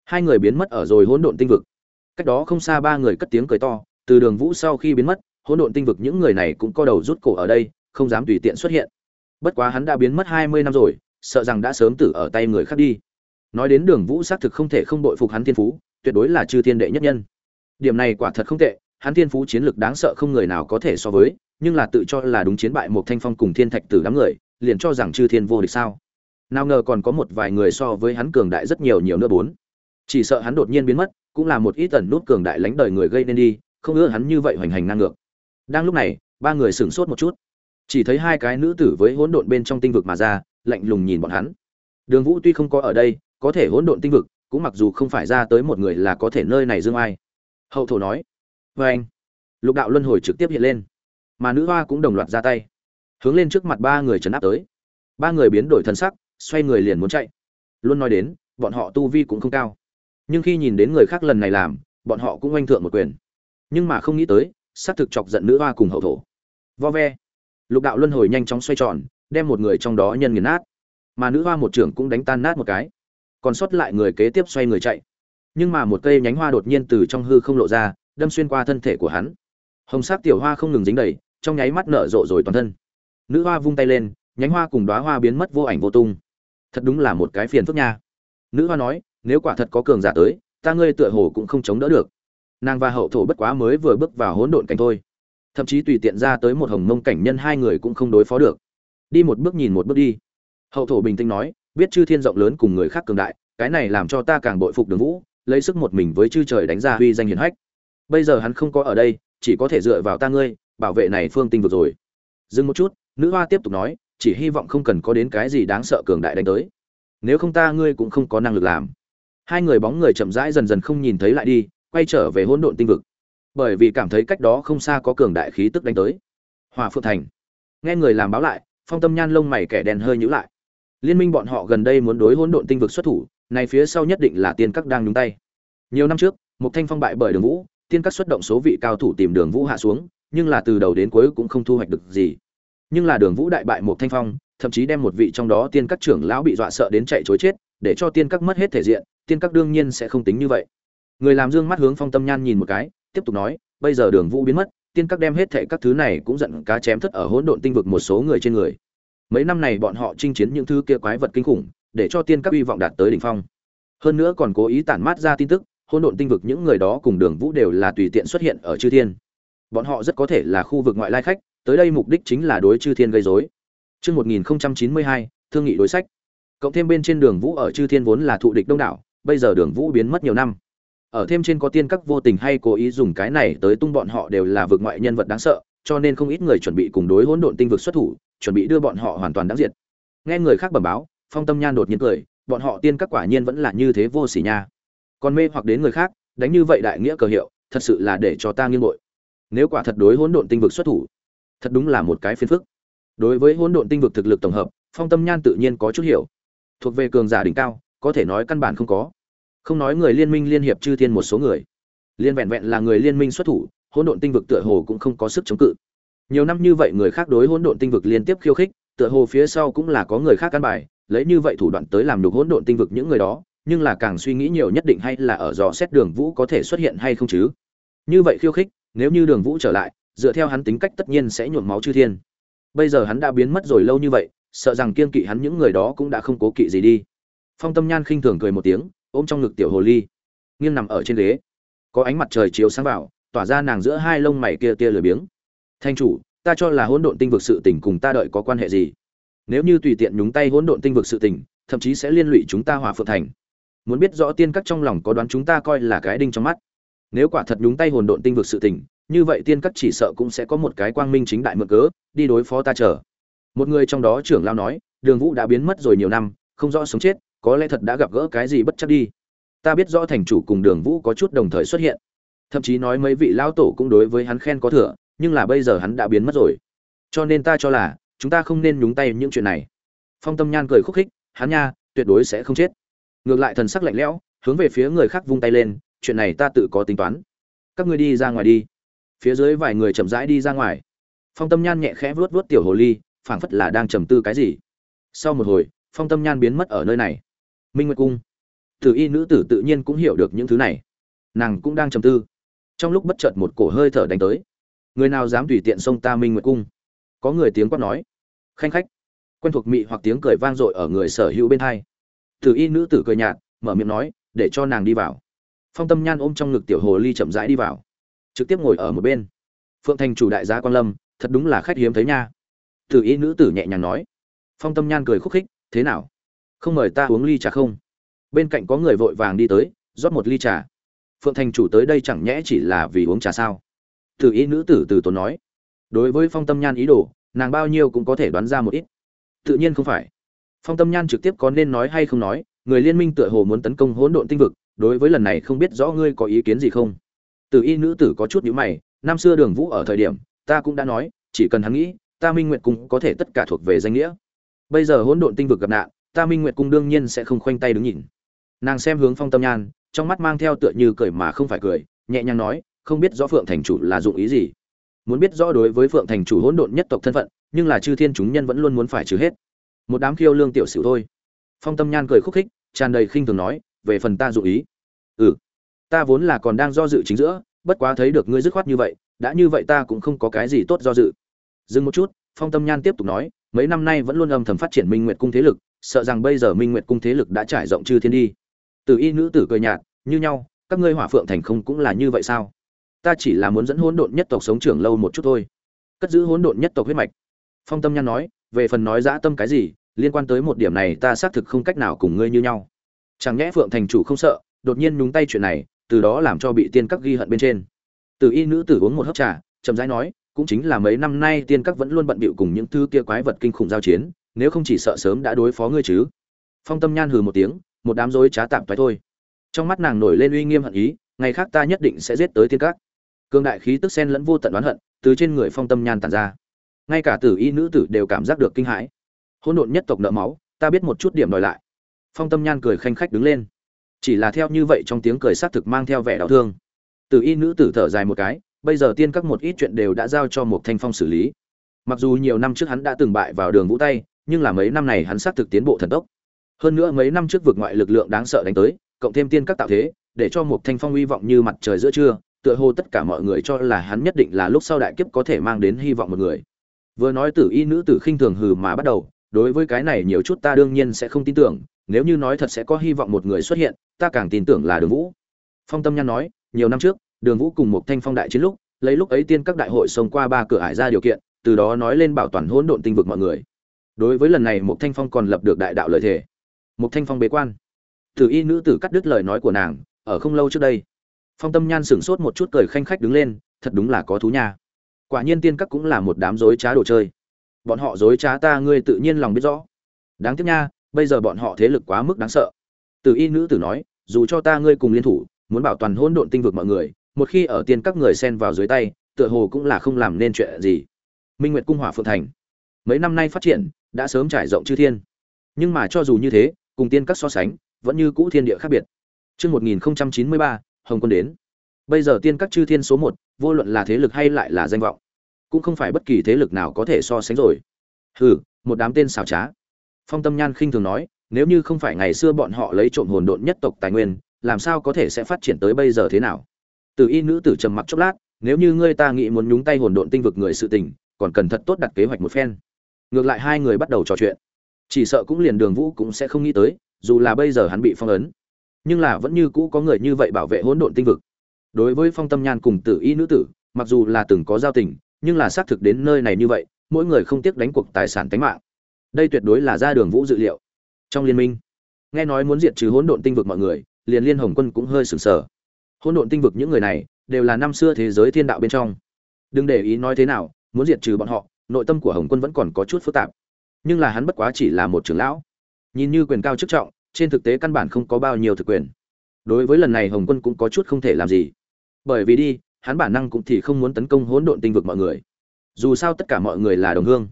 S1: Hai người biến mất ở rồi hỗn độn tinh vực. Cách đó không xa ba người cất tiếng cười to, từ đường vũ sau khi biến mất, hỗn độn tinh vực những người này cũng co đầu rút cổ ở đây, không dám tùy tiện xuất hiện. Bất quá hắn đã biến mất hai mươi năm rồi, sợ rằng đã sớm tử ở tay người khác đi. Nói đến đường vũ xác thực không thể không đội phục hắn thiên phú tuyệt đối là chư thiên đệ nhất nhân. Điểm này quả thật không tệ, hắn thiên phú chiến lực đáng sợ không người nào có thể so với, nhưng là tự cho là đúng chiến bại một thanh phong cùng thiên thạch tử đám người, liền cho rằng chư thiên vô địch sao. Nào ngờ còn có một vài người so với hắn cường đại rất nhiều nhiều nữa bốn. Chỉ sợ hắn đột nhiên biến mất, cũng là một ít tần nút cường đại lánh đời người gây nên đi, không ưa hắn như vậy hoành hành năng ngược. Đang lúc này, ba người sửng sốt một chút. Chỉ thấy hai cái nữ tử với hỗn độn bên trong tinh vực mà ra, lạnh lùng nhìn bọn hắn. Đường vũ tuy không có ở đây, có thể hỗn độn tinh vực cũng mặc dù không phải ra tới một người là có thể nơi này dương ai. Hậu thổ nói vê anh. Lục đạo luân hồi trực tiếp hiện lên. Mà nữ hoa cũng đồng loạt ra tay. Hướng lên trước mặt ba người trấn áp tới. Ba người biến đổi thân sắc, xoay người liền muốn chạy. Luôn nói đến, bọn họ tu vi cũng không cao. Nhưng khi nhìn đến người khác lần này làm, bọn họ cũng oanh thượng một quyền. Nhưng mà không nghĩ tới xác thực chọc giận nữ hoa cùng hậu thổ. Vo ve. Lục đạo luân hồi nhanh chóng xoay tròn, đem một người trong đó nhân nghiền nát. Mà nữ hoa một trưởng cũng đánh tan nát một cái còn sót lại người kế tiếp xoay người chạy. Nhưng mà một cây nhánh hoa đột nhiên từ trong hư không lộ ra, đâm xuyên qua thân thể của hắn. Hồng sắc tiểu hoa không ngừng dính đầy, trong nháy mắt nở rộ rồi toàn thân. Nữ hoa vung tay lên, nhánh hoa cùng đóa hoa biến mất vô ảnh vô tung. Thật đúng là một cái phiền phức nha. Nữ hoa nói, nếu quả thật có cường giả tới, ta ngươi tựa hồ cũng không chống đỡ được. Nàng và hậu thổ bất quá mới vừa bước vào hỗn độn cảnh thôi. Thậm chí tùy tiện ra tới một hồng mông cảnh nhân hai người cũng không đối phó được. Đi một bước nhìn một bước đi. Hậu thổ bình tĩnh nói biết chư thiên rộng lớn cùng người khác cường đại, cái này làm cho ta càng bội phục đường vũ, lấy sức một mình với chư trời đánh ra uy danh hiển hách. Bây giờ hắn không có ở đây, chỉ có thể dựa vào ta ngươi, bảo vệ này phương tinh vực rồi. Dừng một chút, nữ hoa tiếp tục nói, chỉ hy vọng không cần có đến cái gì đáng sợ cường đại đánh tới. Nếu không ta ngươi cũng không có năng lực làm. Hai người bóng người chậm rãi dần dần không nhìn thấy lại đi, quay trở về hỗn độn tinh vực. Bởi vì cảm thấy cách đó không xa có cường đại khí tức đánh tới. Hòa phượng thành. Nghe người làm báo lại, phong tâm nhan lông mày kẻ đèn hơi nhữ lại liên minh bọn họ gần đây muốn đối hỗn độn tinh vực xuất thủ, này phía sau nhất định là tiên các đang nhúng tay. Nhiều năm trước một thanh phong bại bởi đường vũ, tiên các xuất động số vị cao thủ tìm đường vũ hạ xuống, nhưng là từ đầu đến cuối cũng không thu hoạch được gì. Nhưng là đường vũ đại bại một thanh phong, thậm chí đem một vị trong đó tiên các trưởng lão bị dọa sợ đến chạy chối chết, để cho tiên các mất hết thể diện, tiên các đương nhiên sẽ không tính như vậy. Người làm dương mắt hướng phong tâm nhan nhìn một cái, tiếp tục nói, bây giờ đường vũ biến mất, tiên các đem hết thệ các thứ này cũng giận cá chém thất ở hỗn độn tinh vực một số người trên người mấy năm này bọn họ chinh chiến những thứ kia quái vật kinh khủng để cho tiên các hy vọng đạt tới đỉnh phong hơn nữa còn cố ý tản mát ra tin tức hỗn độn tinh vực những người đó cùng đường vũ đều là tùy tiện xuất hiện ở chư thiên bọn họ rất có thể là khu vực ngoại lai khách tới đây mục đích chính là đối chư thiên gây rối Trước 1092, thương nghị đối sách. Cộng thêm bên trên đường Vũ ở chư thiên vốn là thụ địch đông đảo, bây giờ đường Vũ biến mất nhiều năm. Ở thêm trên có tiên các vô tình hay cố ý dùng cái này tới tung bọn họ đều là vực ngoại nhân vật đáng sợ, cho nên không ít người chuẩn bị cùng đối hỗn độn tinh vực xuất thủ, chuẩn bị đưa bọn họ hoàn toàn đáng diệt. Nghe người khác bẩm báo, Phong Tâm Nhan đột nhiên cười, bọn họ tiên các quả nhiên vẫn là như thế vô sỉ nha. Còn mê hoặc đến người khác, đánh như vậy đại nghĩa cờ hiệu, thật sự là để cho ta nghiêng ngờ. Nếu quả thật đối hỗn độn tinh vực xuất thủ, thật đúng là một cái phiền phức đối với hỗn độn tinh vực thực lực tổng hợp phong tâm nhan tự nhiên có chút hiểu thuộc về cường giả đỉnh cao có thể nói căn bản không có không nói người liên minh liên hiệp chư thiên một số người liên vẹn vẹn là người liên minh xuất thủ hỗn độn tinh vực tựa hồ cũng không có sức chống cự. Nhiều năm như vậy người khác đối hỗn độn tinh vực liên tiếp khiêu khích, tựa hồ phía sau cũng là có người khác căn bài, lấy như vậy thủ đoạn tới làm nhục hỗn độn tinh vực những người đó, nhưng là càng suy nghĩ nhiều nhất định hay là ở dò xét đường vũ có thể xuất hiện hay không chứ. Như vậy khiêu khích, nếu như đường vũ trở lại, dựa theo hắn tính cách tất nhiên sẽ nhuộm máu chư thiên. Bây giờ hắn đã biến mất rồi lâu như vậy, sợ rằng kiên kỵ hắn những người đó cũng đã không cố kỵ gì đi. Phong tâm nhan khinh thường cười một tiếng, ôm trong ngực tiểu hồ ly, nghiêng nằm ở trên ghế. Có ánh mặt trời chiếu sáng vào tỏa ra nàng giữa hai lông mày kia tia lười biếng. Thanh chủ, ta cho là hỗn độn tinh vực sự tình cùng ta đợi có quan hệ gì? Nếu như tùy tiện nhúng tay hỗn độn tinh vực sự tình, thậm chí sẽ liên lụy chúng ta hòa phượng thành. Muốn biết rõ tiên các trong lòng có đoán chúng ta coi là cái đinh trong mắt. Nếu quả thật nhúng tay hỗn độn tinh vực sự tình, như vậy tiên các chỉ sợ cũng sẽ có một cái quang minh chính đại mượn cớ, đi đối phó ta chờ. Một người trong đó trưởng lao nói, đường vũ đã biến mất rồi nhiều năm, không rõ sống chết, có lẽ thật đã gặp gỡ cái gì bất chắc đi. Ta biết rõ thành chủ cùng đường vũ có chút đồng thời xuất hiện thậm chí nói mấy vị lão tổ cũng đối với hắn khen có thừa, nhưng là bây giờ hắn đã biến mất rồi. Cho nên ta cho là, chúng ta không nên nhúng tay những chuyện này. Phong tâm nhan cười khúc khích, hắn nha, tuyệt đối sẽ không chết. Ngược lại thần sắc lạnh lẽo, hướng về phía người khác vung tay lên, chuyện này ta tự có tính toán. Các ngươi đi ra ngoài đi. Phía dưới vài người chậm rãi đi ra ngoài. Phong tâm nhan nhẹ khẽ vuốt vuốt tiểu hồ ly, phảng phất là đang trầm tư cái gì. Sau một hồi, phong tâm nhan biến mất ở nơi này. Minh nguyệt cung. Tử y nữ tử tự nhiên cũng hiểu được những thứ này. Nàng cũng đang trầm tư trong lúc bất chợt một cổ hơi thở đánh tới. Người nào dám tùy tiện xông ta minh nguyệt cung? Có người tiếng quát nói. Khanh khách. Quen thuộc mị hoặc tiếng cười vang dội ở người sở hữu bên hai. Tử y nữ tử cười nhạt, mở miệng nói, để cho nàng đi vào. Phong tâm nhan ôm trong ngực tiểu hồ ly chậm rãi đi vào. Trực tiếp ngồi ở một bên. Phượng thành chủ đại gia quan lâm, thật đúng là khách hiếm thấy nha. Tử y nữ tử nhẹ nhàng nói. Phong tâm nhan cười khúc khích, thế nào? Không mời ta uống ly trà không? Bên cạnh có người vội vàng đi tới, rót một ly trà phượng thành chủ tới đây chẳng nhẽ chỉ là vì uống trà sao? Từ y nữ tử từ tốn nói. Đối với phong tâm nhan ý đồ, nàng bao nhiêu cũng có thể đoán ra một ít. Tự nhiên không phải. Phong tâm nhan trực tiếp có nên nói hay không nói, người liên minh tựa hồ muốn tấn công hỗn độn tinh vực, đối với lần này không biết rõ ngươi có ý kiến gì không? Từ y nữ tử có chút nhíu mày, năm xưa đường vũ ở thời điểm, ta cũng đã nói, chỉ cần hắn nghĩ, ta minh nguyệt cung có thể tất cả thuộc về danh nghĩa. Bây giờ hỗn độn tinh vực gặp nạn, ta minh nguyệt cung đương nhiên sẽ không khoanh tay đứng nhìn. Nàng xem hướng phong tâm nhan trong mắt mang theo tựa như cười mà không phải cười, nhẹ nhàng nói, không biết rõ phượng thành chủ là dụng ý gì. Muốn biết rõ đối với phượng thành chủ hỗn độn nhất tộc thân phận, nhưng là chư thiên chúng nhân vẫn luôn muốn phải trừ hết. Một đám khiêu lương tiểu sửu thôi. Phong tâm nhan cười khúc khích, tràn đầy khinh thường nói, về phần ta dụng ý. Ừ ta vốn là còn đang do dự chính giữa, bất quá thấy được ngươi dứt khoát như vậy, đã như vậy ta cũng không có cái gì tốt do dự. Dừng một chút, phong tâm nhan tiếp tục nói, mấy năm nay vẫn luôn âm thầm phát triển minh nguyệt cung thế lực, sợ rằng bây giờ minh nguyệt cung thế lực đã trải rộng chư thiên đi từ y nữ tử cười nhạt, như nhau, các ngươi hỏa phượng thành không cũng là như vậy sao? Ta chỉ là muốn dẫn hỗn độn nhất tộc sống trưởng lâu một chút thôi. Cất giữ hỗn độn nhất tộc huyết mạch. Phong tâm nhan nói, về phần nói dã tâm cái gì, liên quan tới một điểm này ta xác thực không cách nào cùng ngươi như nhau. Chẳng nhẽ phượng thành chủ không sợ, đột nhiên nhúng tay chuyện này, từ đó làm cho bị tiên các ghi hận bên trên. Từ y nữ tử uống một hớp trà, chậm rãi nói, cũng chính là mấy năm nay tiên các vẫn luôn bận bịu cùng những thứ kia quái vật kinh khủng giao chiến, nếu không chỉ sợ sớm đã đối phó ngươi chứ. Phong tâm nhan hừ một tiếng một đám rối trá tạm toái thôi. Trong mắt nàng nổi lên uy nghiêm hận ý, ngày khác ta nhất định sẽ giết tới tiên các. Cương đại khí tức sen lẫn vô tận oán hận, từ trên người phong tâm nhan tàn ra. Ngay cả tử y nữ tử đều cảm giác được kinh hãi. Hỗn độn nhất tộc nợ máu, ta biết một chút điểm đòi lại. Phong tâm nhan cười khanh khách đứng lên. Chỉ là theo như vậy trong tiếng cười xác thực mang theo vẻ đau thương. Tử y nữ tử thở dài một cái, bây giờ tiên các một ít chuyện đều đã giao cho một thanh phong xử lý. Mặc dù nhiều năm trước hắn đã từng bại vào đường vũ tay nhưng là mấy năm này hắn xác thực tiến bộ thần tốc hơn nữa mấy năm trước vực ngoại lực lượng đáng sợ đánh tới, cộng thêm tiên các tạo thế, để cho một thanh phong hy vọng như mặt trời giữa trưa, tựa hồ tất cả mọi người cho là hắn nhất định là lúc sau đại kiếp có thể mang đến hy vọng một người. Vừa nói tử y nữ tử khinh thường hừ mà bắt đầu, đối với cái này nhiều chút ta đương nhiên sẽ không tin tưởng, nếu như nói thật sẽ có hy vọng một người xuất hiện, ta càng tin tưởng là đường vũ. Phong tâm nhan nói, nhiều năm trước, đường vũ cùng một thanh phong đại chiến lúc, lấy lúc ấy tiên các đại hội xông qua ba cửa ải ra điều kiện, từ đó nói lên bảo toàn hỗn độn tinh vực mọi người. Đối với lần này một thanh phong còn lập được đại đạo lợi thể một thanh phong bế quan. Tử y nữ tử cắt đứt lời nói của nàng, ở không lâu trước đây. Phong tâm nhan sửng sốt một chút cười khanh khách đứng lên, thật đúng là có thú nha. Quả nhiên tiên các cũng là một đám dối trá đồ chơi. Bọn họ dối trá ta ngươi tự nhiên lòng biết rõ. Đáng tiếc nha, bây giờ bọn họ thế lực quá mức đáng sợ. Từ y nữ tử nói, dù cho ta ngươi cùng liên thủ, muốn bảo toàn hỗn độn tinh vực mọi người, một khi ở tiên các người xen vào dưới tay, tựa hồ cũng là không làm nên chuyện gì. Minh nguyệt cung hỏa phượng thành. Mấy năm nay phát triển, đã sớm trải rộng chư thiên. Nhưng mà cho dù như thế cùng tiên các so sánh vẫn như cũ thiên địa khác biệt Trước 1093, Hồng Quân đến. Bây giờ tiên các chư thiên số một, vô luận là thế lực hay lại là danh vọng, cũng không phải bất kỳ thế lực nào có thể so sánh rồi. Hừ, một đám tên xảo trá. Phong Tâm Nhan khinh thường nói, nếu như không phải ngày xưa bọn họ lấy trộm hồn độn nhất tộc tài nguyên, làm sao có thể sẽ phát triển tới bây giờ thế nào? Từ y nữ tử trầm mặc chốc lát, nếu như ngươi ta nghĩ muốn nhúng tay hồn độn tinh vực người sự tình, còn cần thật tốt đặt kế hoạch một phen. Ngược lại hai người bắt đầu trò chuyện. Chỉ sợ cũng liền Đường Vũ cũng sẽ không nghĩ tới, dù là bây giờ hắn bị phong ấn, nhưng là vẫn như cũ có người như vậy bảo vệ hỗn độn tinh vực. Đối với Phong Tâm Nhan cùng Tử Y nữ tử, mặc dù là từng có giao tình, nhưng là xác thực đến nơi này như vậy, mỗi người không tiếc đánh cuộc tài sản tính mạng. Đây tuyệt đối là ra đường Vũ dự liệu. Trong liên minh, nghe nói muốn diệt trừ hỗn độn tinh vực mọi người, liền Liên Hồng Quân cũng hơi sừng sờ Hỗn độn tinh vực những người này đều là năm xưa thế giới thiên đạo bên trong. Đừng để ý nói thế nào, muốn diệt trừ bọn họ, nội tâm của Hồng Quân vẫn còn có chút phức tạp. Nhưng là hắn bất quá chỉ là một trưởng lão, nhìn như quyền cao chức trọng, trên thực tế căn bản không có bao nhiêu thực quyền. Đối với lần này hồng quân cũng có chút không thể làm gì. Bởi vì đi hắn bản năng cũng thì không muốn tấn công hỗn độn tinh vực mọi người. Dù sao tất cả mọi người là đồng hương.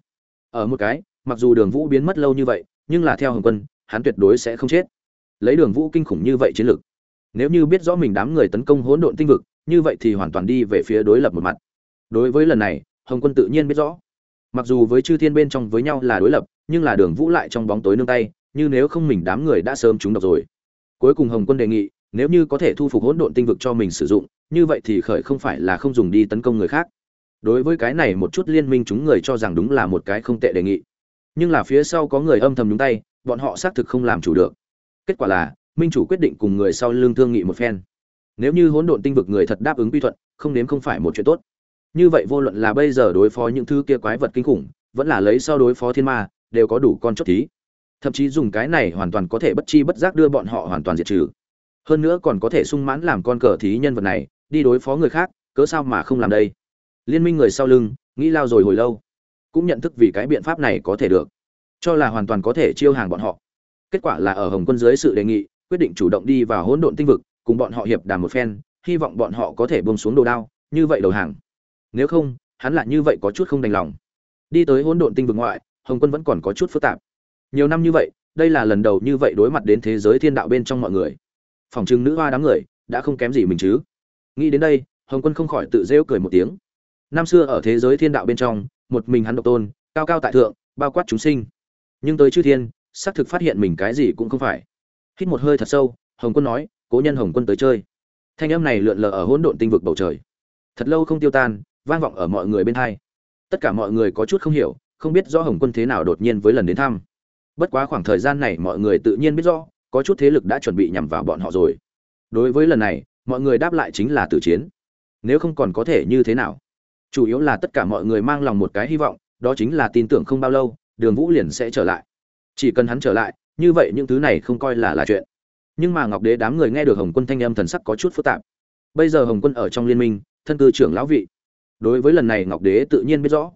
S1: Ở một cái mặc dù đường vũ biến mất lâu như vậy nhưng là theo hồng quân hắn tuyệt đối sẽ không chết. Lấy đường vũ kinh khủng như vậy chiến lược nếu như biết rõ mình đám người tấn công hỗn độn tinh vực như vậy thì hoàn toàn đi về phía đối lập một mặt. Đối với lần này hồng quân tự nhiên biết rõ mặc dù với chư thiên bên trong với nhau là đối lập, nhưng là đường vũ lại trong bóng tối nương tay, như nếu không mình đám người đã sớm trúng độc rồi. Cuối cùng hồng quân đề nghị, nếu như có thể thu phục hỗn độn tinh vực cho mình sử dụng, như vậy thì khởi không phải là không dùng đi tấn công người khác. Đối với cái này một chút liên minh chúng người cho rằng đúng là một cái không tệ đề nghị. Nhưng là phía sau có người âm thầm nhúng tay, bọn họ xác thực không làm chủ được. Kết quả là, minh chủ quyết định cùng người sau lương thương nghị một phen. Nếu như hỗn độn tinh vực người thật đáp ứng quy thuận, không nếm không phải một chuyện tốt như vậy vô luận là bây giờ đối phó những thứ kia quái vật kinh khủng, vẫn là lấy sau đối phó thiên ma, đều có đủ con chốt thí. Thậm chí dùng cái này hoàn toàn có thể bất chi bất giác đưa bọn họ hoàn toàn diệt trừ. Hơn nữa còn có thể sung mãn làm con cờ thí nhân vật này, đi đối phó người khác, cớ sao mà không làm đây? Liên minh người sau lưng, nghĩ lao rồi hồi lâu. Cũng nhận thức vì cái biện pháp này có thể được. Cho là hoàn toàn có thể chiêu hàng bọn họ. Kết quả là ở hồng quân dưới sự đề nghị, quyết định chủ động đi vào hỗn độn tinh vực, cùng bọn họ hiệp đàm một phen, hy vọng bọn họ có thể bông xuống đồ đao, như vậy đầu hàng nếu không, hắn lại như vậy có chút không đành lòng. Đi tới hỗn độn tinh vực ngoại, hồng quân vẫn còn có chút phức tạp. Nhiều năm như vậy, đây là lần đầu như vậy đối mặt đến thế giới thiên đạo bên trong mọi người. Phòng trưng nữ hoa đám người đã không kém gì mình chứ. Nghĩ đến đây, hồng quân không khỏi tự rêu cười một tiếng. Năm xưa ở thế giới thiên đạo bên trong, một mình hắn độc tôn, cao cao tại thượng, bao quát chúng sinh. Nhưng tới chư thiên, xác thực phát hiện mình cái gì cũng không phải. Hít một hơi thật sâu, hồng quân nói, cố nhân hồng quân tới chơi. Thanh âm này lượn lờ ở hỗn độn tinh vực bầu trời. Thật lâu không tiêu tan vang vọng ở mọi người bên hai tất cả mọi người có chút không hiểu, không biết rõ hồng quân thế nào đột nhiên với lần đến thăm. Bất quá khoảng thời gian này mọi người tự nhiên biết rõ, có chút thế lực đã chuẩn bị nhằm vào bọn họ rồi. Đối với lần này, mọi người đáp lại chính là tử chiến. Nếu không còn có thể như thế nào? Chủ yếu là tất cả mọi người mang lòng một cái hy vọng, đó chính là tin tưởng không bao lâu, đường vũ liền sẽ trở lại. Chỉ cần hắn trở lại, như vậy những thứ này không coi là là chuyện. Nhưng mà ngọc đế đám người nghe được hồng quân thanh âm thần sắc có chút phức tạp. Bây giờ hồng quân ở trong liên minh, thân cư trưởng lão vị đối với lần này ngọc đế tự nhiên biết rõ.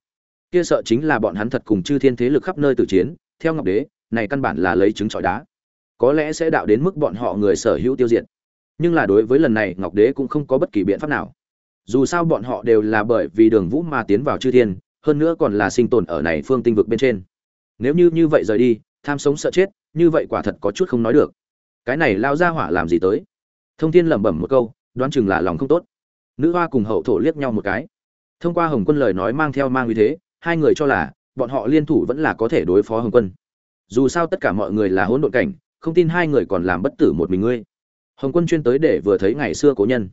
S1: Kia sợ chính là bọn hắn thật cùng chư thiên thế lực khắp nơi tử chiến, theo ngọc đế, này căn bản là lấy trứng trọi đá. Có lẽ sẽ đạo đến mức bọn họ người sở hữu tiêu diệt. Nhưng là đối với lần này, ngọc đế cũng không có bất kỳ biện pháp nào. Dù sao bọn họ đều là bởi vì đường vũ mà tiến vào chư thiên, hơn nữa còn là sinh tồn ở này phương tinh vực bên trên. Nếu như như vậy rời đi, tham sống sợ chết, như vậy quả thật có chút không nói được. Cái này lao ra hỏa làm gì tới? Thông thiên lẩm bẩm một câu, đoán chừng là lòng không tốt. Nữ hoa cùng hậu thổ liếc nhau một cái thông qua hồng quân lời nói mang theo mang uy thế, hai người cho là bọn họ liên thủ vẫn là có thể đối phó hồng quân. Dù sao tất cả mọi người là hỗn độn cảnh, không tin hai người còn làm bất tử một mình ngươi. Hồng quân chuyên tới để vừa thấy ngày xưa cố nhân.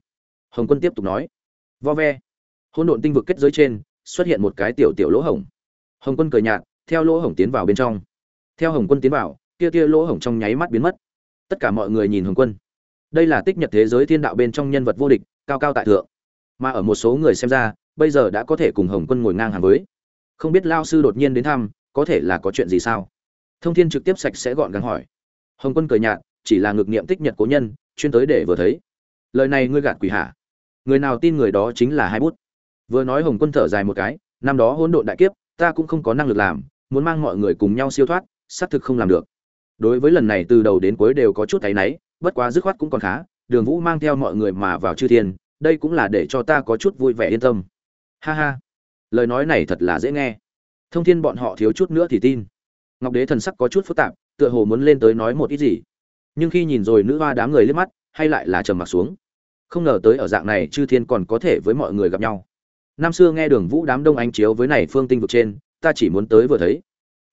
S1: Hồng quân tiếp tục nói, vo ve. Hỗn độn tinh vực kết giới trên, xuất hiện một cái tiểu tiểu lỗ hổng. Hồng quân cười nhạt, theo lỗ hổng tiến vào bên trong. Theo hồng quân tiến vào kia kia lỗ hổng trong nháy mắt biến mất. Tất cả mọi người nhìn hồng quân. Đây là tích nhật thế giới thiên đạo bên trong nhân vật vô địch, cao cao tại thượng. Mà ở một số người xem ra bây giờ đã có thể cùng hồng quân ngồi ngang hàng với. Không biết lao sư đột nhiên đến thăm, có thể là có chuyện gì sao? Thông thiên trực tiếp sạch sẽ gọn gàng hỏi. Hồng quân cười nhạt, chỉ là ngược niệm tích nhật cố nhân, chuyên tới để vừa thấy. Lời này ngươi gạt quỷ hả? người nào tin người đó chính là hai bút. Vừa nói hồng quân thở dài một cái, năm đó hỗn độn đại kiếp, ta cũng không có năng lực làm, muốn mang mọi người cùng nhau siêu thoát, xác thực không làm được. Đối với lần này từ đầu đến cuối đều có chút thấy náy, bất quá dứt khoát cũng còn khá, đường vũ mang theo mọi người mà vào chư thiên, đây cũng là để cho ta có chút vui vẻ yên tâm ha ha. Lời nói này thật là dễ nghe. Thông thiên bọn họ thiếu chút nữa thì tin. Ngọc đế thần sắc có chút phức tạp, tựa hồ muốn lên tới nói một ít gì. Nhưng khi nhìn rồi nữ hoa đám người liếc mắt, hay lại là trầm mặc xuống. Không ngờ tới ở dạng này, chư thiên còn có thể với mọi người gặp nhau. Năm xưa nghe đường vũ đám đông ánh chiếu với này phương tinh vực trên, ta chỉ muốn tới vừa thấy.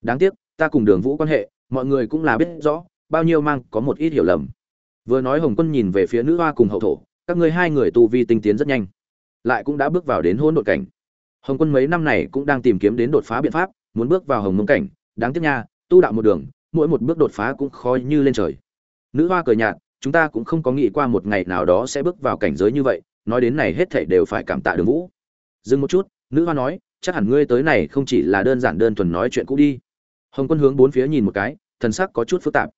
S1: Đáng tiếc, ta cùng đường vũ quan hệ, mọi người cũng là biết rõ, bao nhiêu mang có một ít hiểu lầm. Vừa nói hồng quân nhìn về phía nữ hoa cùng hậu thổ, các ngươi hai người tu vi tinh tiến rất nhanh lại cũng đã bước vào đến hỗn độn cảnh. Hồng quân mấy năm này cũng đang tìm kiếm đến đột phá biện pháp, muốn bước vào hồng mông cảnh. Đáng tiếc nha, tu đạo một đường, mỗi một bước đột phá cũng khó như lên trời. Nữ hoa cười nhạt, chúng ta cũng không có nghĩ qua một ngày nào đó sẽ bước vào cảnh giới như vậy, nói đến này hết thảy đều phải cảm tạ đường vũ. Dừng một chút, nữ hoa nói, chắc hẳn ngươi tới này không chỉ là đơn giản đơn thuần nói chuyện cũ đi. Hồng quân hướng bốn phía nhìn một cái, thần sắc có chút phức tạp.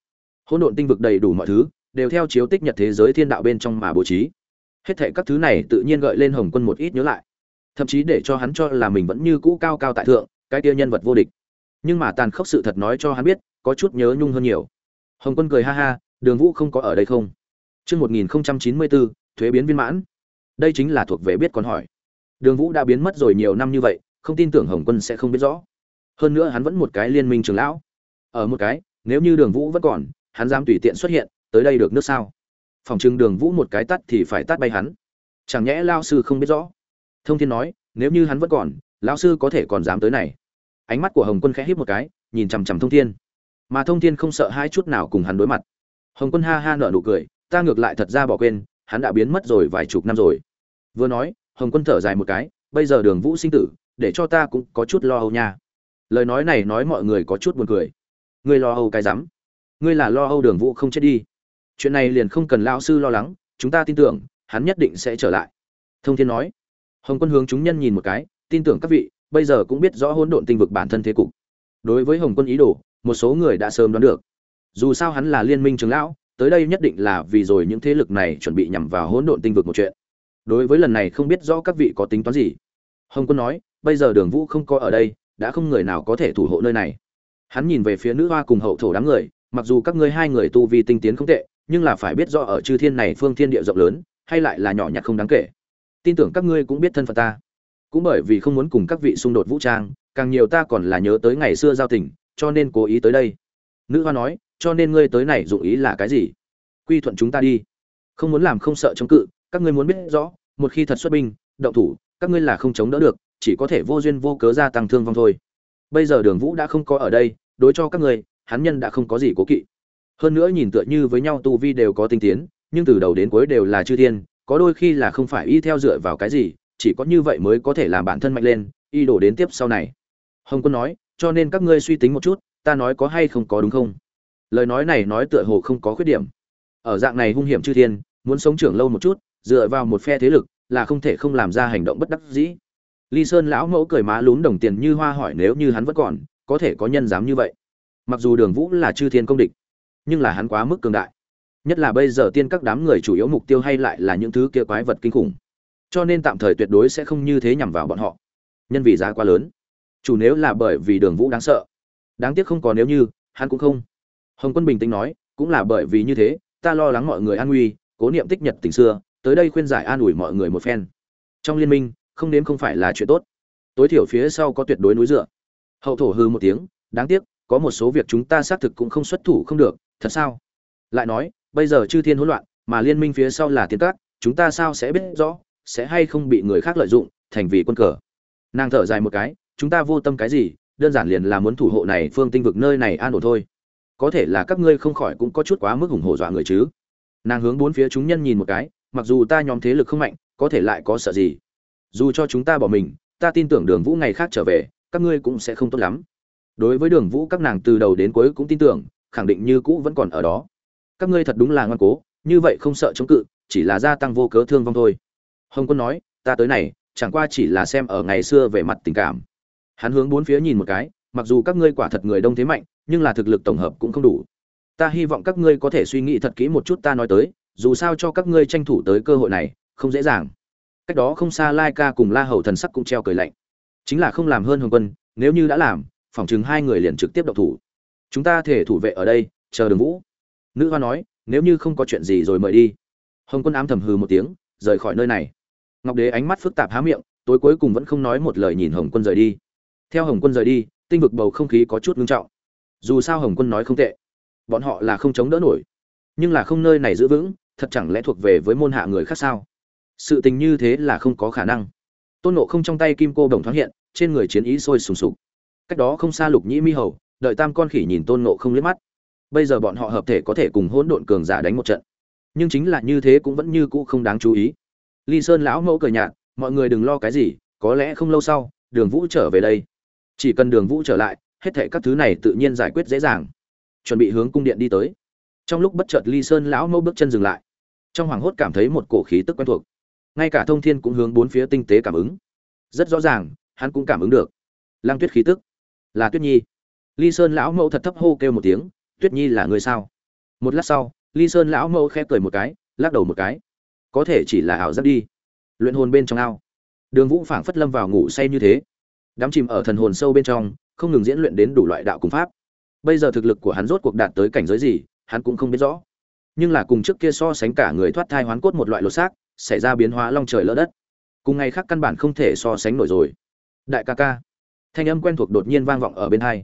S1: Hỗn độn tinh vực đầy đủ mọi thứ, đều theo chiếu tích nhật thế giới thiên đạo bên trong mà bố trí hết thệ các thứ này tự nhiên gợi lên hồng quân một ít nhớ lại. Thậm chí để cho hắn cho là mình vẫn như cũ cao cao tại thượng, cái kia nhân vật vô địch. Nhưng mà tàn khốc sự thật nói cho hắn biết, có chút nhớ nhung hơn nhiều. Hồng quân cười ha ha, đường vũ không có ở đây không? Chương một nghìn chín mươi bốn thuế biến viên mãn. Đây chính là thuộc về biết còn hỏi. Đường vũ đã biến mất rồi nhiều năm như vậy, không tin tưởng hồng quân sẽ không biết rõ. Hơn nữa hắn vẫn một cái liên minh trường lão. Ở một cái, nếu như đường vũ vẫn còn, hắn dám tùy tiện xuất hiện, tới đây được nước sao? Phòng trưng đường vũ một cái tắt thì phải tắt bay hắn. Chẳng nhẽ lao sư không biết rõ? Thông thiên nói, nếu như hắn vẫn còn, lão sư có thể còn dám tới này. Ánh mắt của hồng quân khẽ híp một cái, nhìn chằm chằm thông thiên. Mà thông thiên không sợ hai chút nào cùng hắn đối mặt. Hồng quân ha ha nở nụ cười, ta ngược lại thật ra bỏ quên, hắn đã biến mất rồi vài chục năm rồi. Vừa nói, hồng quân thở dài một cái, bây giờ đường vũ sinh tử, để cho ta cũng có chút lo âu nha. Lời nói này nói mọi người có chút buồn cười. Ngươi lo âu cái rắm. Ngươi là lo âu đường vũ không chết đi chuyện này liền không cần lão sư lo lắng, chúng ta tin tưởng, hắn nhất định sẽ trở lại. Thông thiên nói. Hồng quân hướng chúng nhân nhìn một cái, tin tưởng các vị, bây giờ cũng biết rõ hỗn độn tinh vực bản thân thế cục. Đối với hồng quân ý đồ, một số người đã sớm đoán được. Dù sao hắn là liên minh trường lão, tới đây nhất định là vì rồi những thế lực này chuẩn bị nhằm vào hỗn độn tinh vực một chuyện. Đối với lần này không biết rõ các vị có tính toán gì. Hồng quân nói, bây giờ đường vũ không có ở đây, đã không người nào có thể thủ hộ nơi này. Hắn nhìn về phía nữ hoa cùng hậu thổ đám người, mặc dù các ngươi hai người tu vi tinh tiến không tệ nhưng là phải biết rõ ở chư thiên này phương thiên địa rộng lớn, hay lại là nhỏ nhặt không đáng kể. Tin tưởng các ngươi cũng biết thân phận ta. Cũng bởi vì không muốn cùng các vị xung đột vũ trang, càng nhiều ta còn là nhớ tới ngày xưa giao tình, cho nên cố ý tới đây. Nữ hoa nói, cho nên ngươi tới này dụng ý là cái gì? Quy thuận chúng ta đi. Không muốn làm không sợ chống cự, các ngươi muốn biết rõ, một khi thật xuất binh, động thủ, các ngươi là không chống đỡ được, chỉ có thể vô duyên vô cớ gia tăng thương vong thôi. Bây giờ đường vũ đã không có ở đây, đối cho các ngươi, hắn nhân đã không có gì cố kỵ hơn nữa nhìn tựa như với nhau tu vi đều có tinh tiến, nhưng từ đầu đến cuối đều là chư thiên, có đôi khi là không phải y theo dựa vào cái gì, chỉ có như vậy mới có thể làm bản thân mạnh lên, y đổ đến tiếp sau này. Hồng quân nói, cho nên các ngươi suy tính một chút, ta nói có hay không có đúng không? Lời nói này nói tựa hồ không có khuyết điểm. Ở dạng này hung hiểm chư thiên, muốn sống trưởng lâu một chút, dựa vào một phe thế lực, là không thể không làm ra hành động bất đắc dĩ. Ly sơn lão mẫu cười má lún đồng tiền như hoa hỏi nếu như hắn vẫn còn, có thể có nhân dám như vậy. Mặc dù đường vũ là chư thiên công địch nhưng là hắn quá mức cường đại. Nhất là bây giờ tiên các đám người chủ yếu mục tiêu hay lại là những thứ kia quái vật kinh khủng. Cho nên tạm thời tuyệt đối sẽ không như thế nhằm vào bọn họ. Nhân vì giá quá lớn. Chủ nếu là bởi vì đường vũ đáng sợ. Đáng tiếc không có nếu như, hắn cũng không. Hồng quân bình tĩnh nói, cũng là bởi vì như thế, ta lo lắng mọi người an nguy, cố niệm tích nhật tình xưa, tới đây khuyên giải an ủi mọi người một phen. Trong liên minh, không nếm không phải là chuyện tốt. Tối thiểu phía sau có tuyệt đối núi dựa. Hậu thổ hư một tiếng, đáng tiếc, có một số việc chúng ta xác thực cũng không xuất thủ không được thật sao? Lại nói, bây giờ chư thiên hỗn loạn, mà liên minh phía sau là tiến cát chúng ta sao sẽ biết rõ, sẽ hay không bị người khác lợi dụng, thành vì quân cờ? Nàng thở dài một cái, chúng ta vô tâm cái gì, đơn giản liền là muốn thủ hộ này phương tinh vực nơi này an ổn thôi. Có thể là các ngươi không khỏi cũng có chút quá mức ủng hộ dọa người chứ. Nàng hướng bốn phía chúng nhân nhìn một cái, mặc dù ta nhóm thế lực không mạnh, có thể lại có sợ gì? Dù cho chúng ta bỏ mình, ta tin tưởng đường vũ ngày khác trở về, các ngươi cũng sẽ không tốt lắm. Đối với đường vũ, các nàng từ đầu đến cuối cũng tin tưởng khẳng định như cũ vẫn còn ở đó. Các ngươi thật đúng là ngoan cố, như vậy không sợ chống cự, chỉ là gia tăng vô cớ thương vong thôi. Hồng quân nói, ta tới này, chẳng qua chỉ là xem ở ngày xưa về mặt tình cảm. Hắn hướng bốn phía nhìn một cái, mặc dù các ngươi quả thật người đông thế mạnh, nhưng là thực lực tổng hợp cũng không đủ. Ta hy vọng các ngươi có thể suy nghĩ thật kỹ một chút ta nói tới, dù sao cho các ngươi tranh thủ tới cơ hội này, không dễ dàng. Cách đó không xa lai ca cùng la hầu thần sắc cũng treo cười lạnh. Chính là không làm hơn hồng quân, nếu như đã làm, phỏng chừng hai người liền trực tiếp động thủ chúng ta thể thủ vệ ở đây, chờ đường vũ. Nữ hoa nói, nếu như không có chuyện gì rồi mời đi. Hồng quân ám thầm hừ một tiếng, rời khỏi nơi này. Ngọc đế ánh mắt phức tạp há miệng, tối cuối cùng vẫn không nói một lời nhìn hồng quân rời đi. Theo hồng quân rời đi, tinh vực bầu không khí có chút ngưng trọng. Dù sao hồng quân nói không tệ, bọn họ là không chống đỡ nổi. Nhưng là không nơi này giữ vững, thật chẳng lẽ thuộc về với môn hạ người khác sao? Sự tình như thế là không có khả năng. Tôn nộ không trong tay kim cô đồng thoáng hiện, trên người chiến ý sôi sùng sục. Cách đó không xa lục nhĩ mi hầu đợi tam con khỉ nhìn tôn nộ không liếc mắt. Bây giờ bọn họ hợp thể có thể cùng hỗn độn cường giả đánh một trận. Nhưng chính là như thế cũng vẫn như cũ không đáng chú ý. Ly sơn lão mẫu cười nhạt, mọi người đừng lo cái gì, có lẽ không lâu sau, đường vũ trở về đây. Chỉ cần đường vũ trở lại, hết thệ các thứ này tự nhiên giải quyết dễ dàng. Chuẩn bị hướng cung điện đi tới. Trong lúc bất chợt ly sơn lão mẫu bước chân dừng lại, trong hoàng hốt cảm thấy một cổ khí tức quen thuộc. Ngay cả thông thiên cũng hướng bốn phía tinh tế cảm ứng. Rất rõ ràng, hắn cũng cảm ứng được. Lang tuyết khí tức là tuyết nhi ly sơn lão mẫu thật thấp hô kêu một tiếng, tuyết nhi là người sao? Một lát sau, ly sơn lão mẫu khẽ cười một cái, lắc đầu một cái. Có thể chỉ là ảo giác đi. Luyện hồn bên trong ao. Đường vũ phảng phất lâm vào ngủ say như thế. Đắm chìm ở thần hồn sâu bên trong, không ngừng diễn luyện đến đủ loại đạo cùng pháp. Bây giờ thực lực của hắn rốt cuộc đạt tới cảnh giới gì, hắn cũng không biết rõ. Nhưng là cùng trước kia so sánh cả người thoát thai hoán cốt một loại lột xác, xảy ra biến hóa long trời lỡ đất. Cùng ngày khác căn bản không thể so sánh nổi rồi. Đại ca ca. Thanh âm quen thuộc đột nhiên vang vọng ở bên hai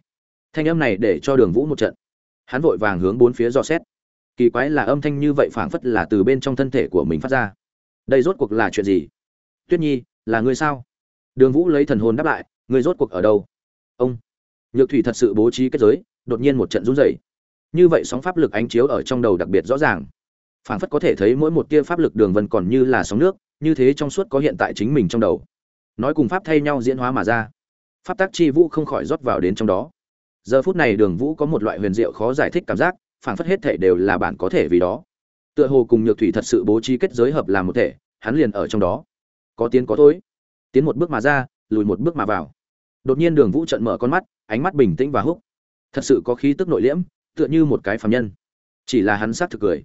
S1: thanh âm này để cho đường vũ một trận. Hắn vội vàng hướng bốn phía dò xét. Kỳ quái là âm thanh như vậy phảng phất là từ bên trong thân thể của mình phát ra. Đây rốt cuộc là chuyện gì? Tuyết nhi, là ngươi sao? Đường vũ lấy thần hồn đáp lại ngươi rốt cuộc ở đâu? Ông, nhược thủy thật sự bố trí kết giới, đột nhiên một trận run rẩy. Như vậy sóng pháp lực ánh chiếu ở trong đầu đặc biệt rõ ràng. Phảng phất có thể thấy mỗi một tia pháp lực đường vân còn như là sóng nước, như thế trong suốt có hiện tại chính mình trong đầu. Nói cùng pháp thay nhau diễn hóa mà ra. Pháp tác chi vũ không khỏi rót vào đến trong đó giờ phút này đường vũ có một loại huyền diệu khó giải thích cảm giác phảng phất hết thể đều là bản có thể vì đó. Tựa hồ cùng nhược thủy thật sự bố trí kết giới hợp làm một thể hắn liền ở trong đó. Có tiến có thối. Tiến một bước mà ra lùi một bước mà vào. Đột nhiên đường vũ trận mở con mắt ánh mắt bình tĩnh và húc. Thật sự có khí tức nội liễm tựa như một cái phàm nhân. Chỉ là hắn sát thực cười.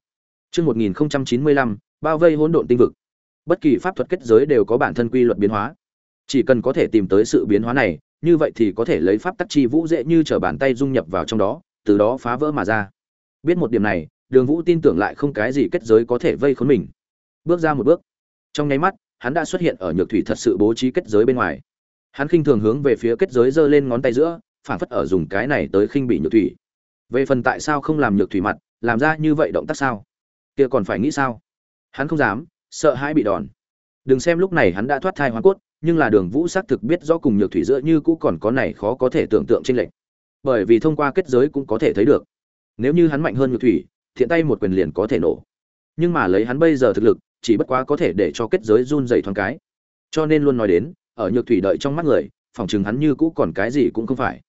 S1: Trước 1095, bao vây hỗn độn tinh vực. Bất kỳ pháp thuật kết giới đều có bản thân quy luật biến hóa. Chỉ cần có thể tìm tới sự biến hóa này, như vậy thì có thể lấy pháp tắc chi vũ dễ như trở bàn tay dung nhập vào trong đó, từ đó phá vỡ mà ra. Biết một điểm này, Đường Vũ tin tưởng lại không cái gì kết giới có thể vây khốn mình. Bước ra một bước, trong nháy mắt, hắn đã xuất hiện ở nhược thủy thật sự bố trí kết giới bên ngoài. Hắn khinh thường hướng về phía kết giới giơ lên ngón tay giữa, phản phất ở dùng cái này tới khinh bị nhược thủy. Về phần tại sao không làm nhược thủy mặt, làm ra như vậy động tác sao? kia còn phải nghĩ sao? Hắn không dám, sợ hãi bị đòn. Đừng xem lúc này hắn đã thoát thai hóa cốt, nhưng là Đường Vũ xác thực biết rõ cùng nhược thủy giữa như cũ còn có này khó có thể tưởng tượng trên lệnh. Bởi vì thông qua kết giới cũng có thể thấy được, nếu như hắn mạnh hơn nhược thủy, thiện tay một quyền liền có thể nổ. Nhưng mà lấy hắn bây giờ thực lực, chỉ bất quá có thể để cho kết giới run rẩy thoáng cái. Cho nên luôn nói đến, ở nhược thủy đợi trong mắt người, phòng chừng hắn như cũ còn cái gì cũng không phải.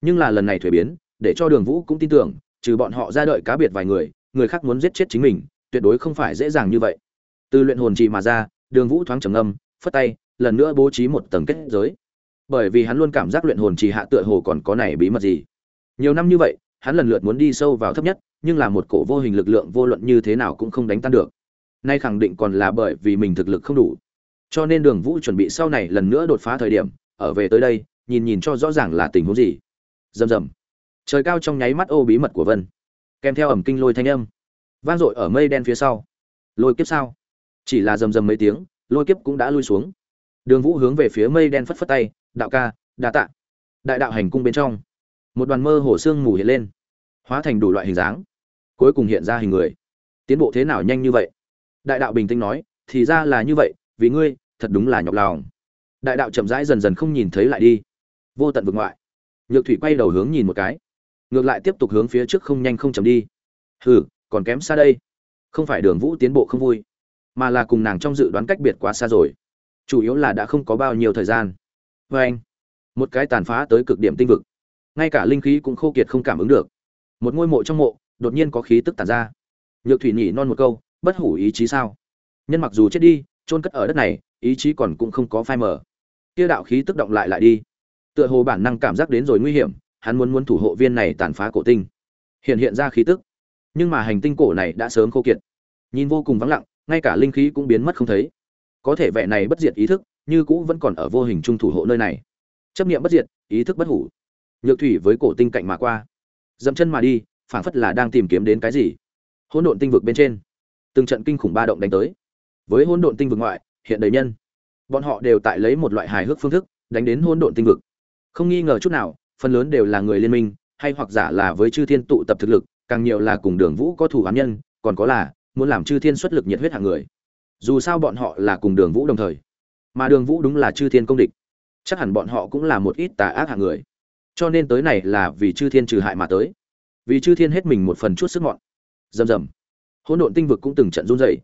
S1: Nhưng là lần này thuế biến, để cho Đường Vũ cũng tin tưởng, trừ bọn họ ra đợi cá biệt vài người, người khác muốn giết chết chính mình, tuyệt đối không phải dễ dàng như vậy. Từ luyện hồn trì mà ra, Đường Vũ thoáng trầm ngâm, phất tay, lần nữa bố trí một tầng kết giới. Bởi vì hắn luôn cảm giác luyện hồn trì hạ tựa hồ còn có này bí mật gì. Nhiều năm như vậy, hắn lần lượt muốn đi sâu vào thấp nhất, nhưng là một cổ vô hình lực lượng vô luận như thế nào cũng không đánh tan được. Nay khẳng định còn là bởi vì mình thực lực không đủ. Cho nên Đường Vũ chuẩn bị sau này lần nữa đột phá thời điểm, ở về tới đây, nhìn nhìn cho rõ ràng là tình huống gì. Rầm rầm. Trời cao trong nháy mắt ô bí mật của Vân, kèm theo ẩm kinh lôi thanh âm, vang dội ở mây đen phía sau. Lôi kiếp sao? Chỉ là rầm rầm mấy tiếng, lôi kiếp cũng đã lui xuống. Đường Vũ hướng về phía mây đen phất phất tay, "Đạo ca, đa tạ." Đại đạo hành cung bên trong, một đoàn mơ hồ xương mù hiện lên, hóa thành đủ loại hình dáng, cuối cùng hiện ra hình người. Tiến bộ thế nào nhanh như vậy? Đại đạo bình tĩnh nói, "Thì ra là như vậy, vì ngươi, thật đúng là nhọc lòng." Đại đạo chậm rãi dần dần không nhìn thấy lại đi. Vô tận vực ngoại. Nhược Thủy quay đầu hướng nhìn một cái, ngược lại tiếp tục hướng phía trước không nhanh không chậm đi. Hừ, còn kém xa đây. Không phải Đường Vũ tiến bộ không vui, mà là cùng nàng trong dự đoán cách biệt quá xa rồi chủ yếu là đã không có bao nhiêu thời gian. Vê anh, một cái tàn phá tới cực điểm tinh vực. Ngay cả linh khí cũng khô kiệt không cảm ứng được. Một ngôi mộ trong mộ, đột nhiên có khí tức tàn ra. Nhược thủy nhỉ non một câu, bất hủ ý chí sao? Nhân mặc dù chết đi, chôn cất ở đất này, ý chí còn cũng không có phai mờ. Kia đạo khí tức động lại lại đi. Tựa hồ bản năng cảm giác đến rồi nguy hiểm, hắn muốn muốn thủ hộ viên này tàn phá cổ tinh. Hiện hiện ra khí tức. Nhưng mà hành tinh cổ này đã sớm khô kiệt. Nhìn vô cùng vắng lặng, ngay cả linh khí cũng biến mất không thấy có thể vẻ này bất diệt ý thức, như cũ vẫn còn ở vô hình trung thủ hộ nơi này. Chấp niệm bất diệt, ý thức bất hủ. Nhược thủy với cổ tinh cạnh mà qua. Dẫm chân mà đi, phảng phất là đang tìm kiếm đến cái gì. Hỗn độn tinh vực bên trên. Từng trận kinh khủng ba động đánh tới. Với hỗn độn tinh vực ngoại, hiện đầy nhân. Bọn họ đều tại lấy một loại hài hước phương thức, đánh đến hỗn độn tinh vực. Không nghi ngờ chút nào, phần lớn đều là người liên minh, hay hoặc giả là với chư thiên tụ tập thực lực, càng nhiều là cùng đường vũ có thủ ám nhân, còn có là muốn làm chư thiên xuất lực nhiệt huyết hạng người dù sao bọn họ là cùng đường vũ đồng thời. Mà đường vũ đúng là chư thiên công địch. Chắc hẳn bọn họ cũng là một ít tà ác hạng người. Cho nên tới này là vì chư thiên trừ hại mà tới. Vì chư thiên hết mình một phần chút sức mọn. Rầm rầm. Hỗn độn tinh vực cũng từng trận run rẩy.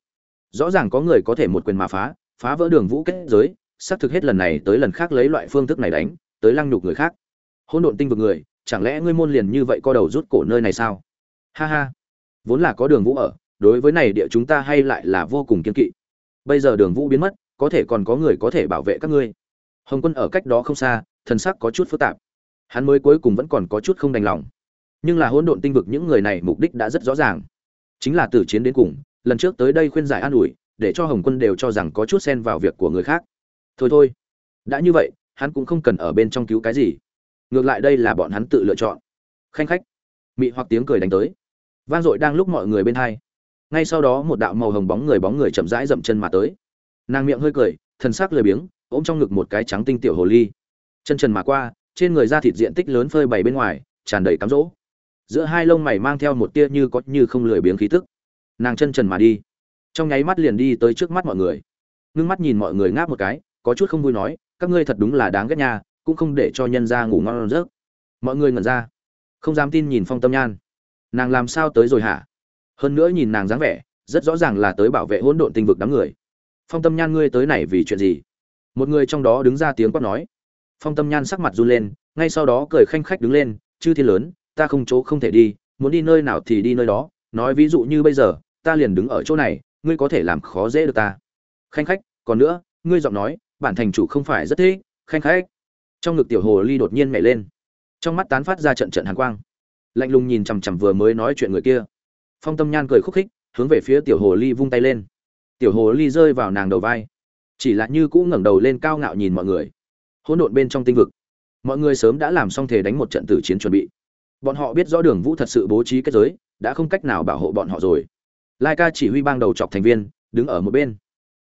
S1: Rõ ràng có người có thể một quyền mà phá phá vỡ đường vũ kết giới, xác thực hết lần này tới lần khác lấy loại phương thức này đánh, tới lăng nhục người khác. Hỗn độn tinh vực người, chẳng lẽ ngươi môn liền như vậy co đầu rút cổ nơi này sao? Ha ha. Vốn là có đường vũ ở, đối với này địa chúng ta hay lại là vô cùng kiên kỵ bây giờ đường vũ biến mất, có thể còn có người có thể bảo vệ các ngươi. Hồng quân ở cách đó không xa, thần sắc có chút phức tạp. Hắn mới cuối cùng vẫn còn có chút không đành lòng. Nhưng là hỗn độn tinh vực những người này mục đích đã rất rõ ràng. Chính là từ chiến đến cùng, lần trước tới đây khuyên giải an ủi, để cho hồng quân đều cho rằng có chút xen vào việc của người khác. Thôi thôi. Đã như vậy, hắn cũng không cần ở bên trong cứu cái gì. Ngược lại đây là bọn hắn tự lựa chọn. Khanh khách. Mị hoặc tiếng cười đánh tới. Vang dội đang lúc mọi người bên hai ngay sau đó một đạo màu hồng bóng người bóng người chậm rãi dậm chân mà tới. Nàng miệng hơi cười thân sắc lười biếng, ôm trong ngực một cái trắng tinh tiểu hồ ly. Chân trần mà qua, trên người da thịt diện tích lớn phơi bày bên ngoài, tràn đầy cám rỗ giữa hai lông mày mang theo một tia như có như không lười biếng khí tức. Nàng chân trần mà đi. Trong nháy mắt liền đi tới trước mắt mọi người. Ngưng mắt nhìn mọi người ngáp một cái, có chút không vui nói, các ngươi thật đúng là đáng ghét nha, cũng không để cho nhân ra ngủ ngon rớt mọi người ngẩn ra. Không dám tin nhìn phong tâm nhan. Nàng làm sao tới rồi hả? Hơn nữa nhìn nàng dáng vẻ, rất rõ ràng là tới bảo vệ hỗn độn tinh vực đám người. Phong tâm nhan ngươi tới này vì chuyện gì? Một người trong đó đứng ra tiếng quát nói. Phong tâm nhan sắc mặt run lên, ngay sau đó cười khanh khách đứng lên, chư thiên lớn, ta không chỗ không thể đi, muốn đi nơi nào thì đi nơi đó, nói ví dụ như bây giờ, ta liền đứng ở chỗ này, ngươi có thể làm khó dễ được ta. Khanh khách, còn nữa, ngươi giọng nói, bản thành chủ không phải rất thế khanh khách. Trong ngực tiểu hồ ly đột nhiên nhảy lên. Trong mắt tán phát ra trận trận hàn quang. Lạnh lùng nhìn chằm chằm vừa mới nói chuyện người kia phong tâm nhan cười khúc khích, hướng về phía tiểu hồ ly vung tay lên. Tiểu hồ ly rơi vào nàng đầu vai. Chỉ là như cũ ngẩng đầu lên cao ngạo nhìn mọi người. Hỗn độn bên trong tinh vực. Mọi người sớm đã làm xong thể đánh một trận tử chiến chuẩn bị. Bọn họ biết rõ đường vũ thật sự bố trí kết giới, đã không cách nào bảo hộ bọn họ rồi. Lai ca chỉ huy bang đầu chọc thành viên, đứng ở một bên.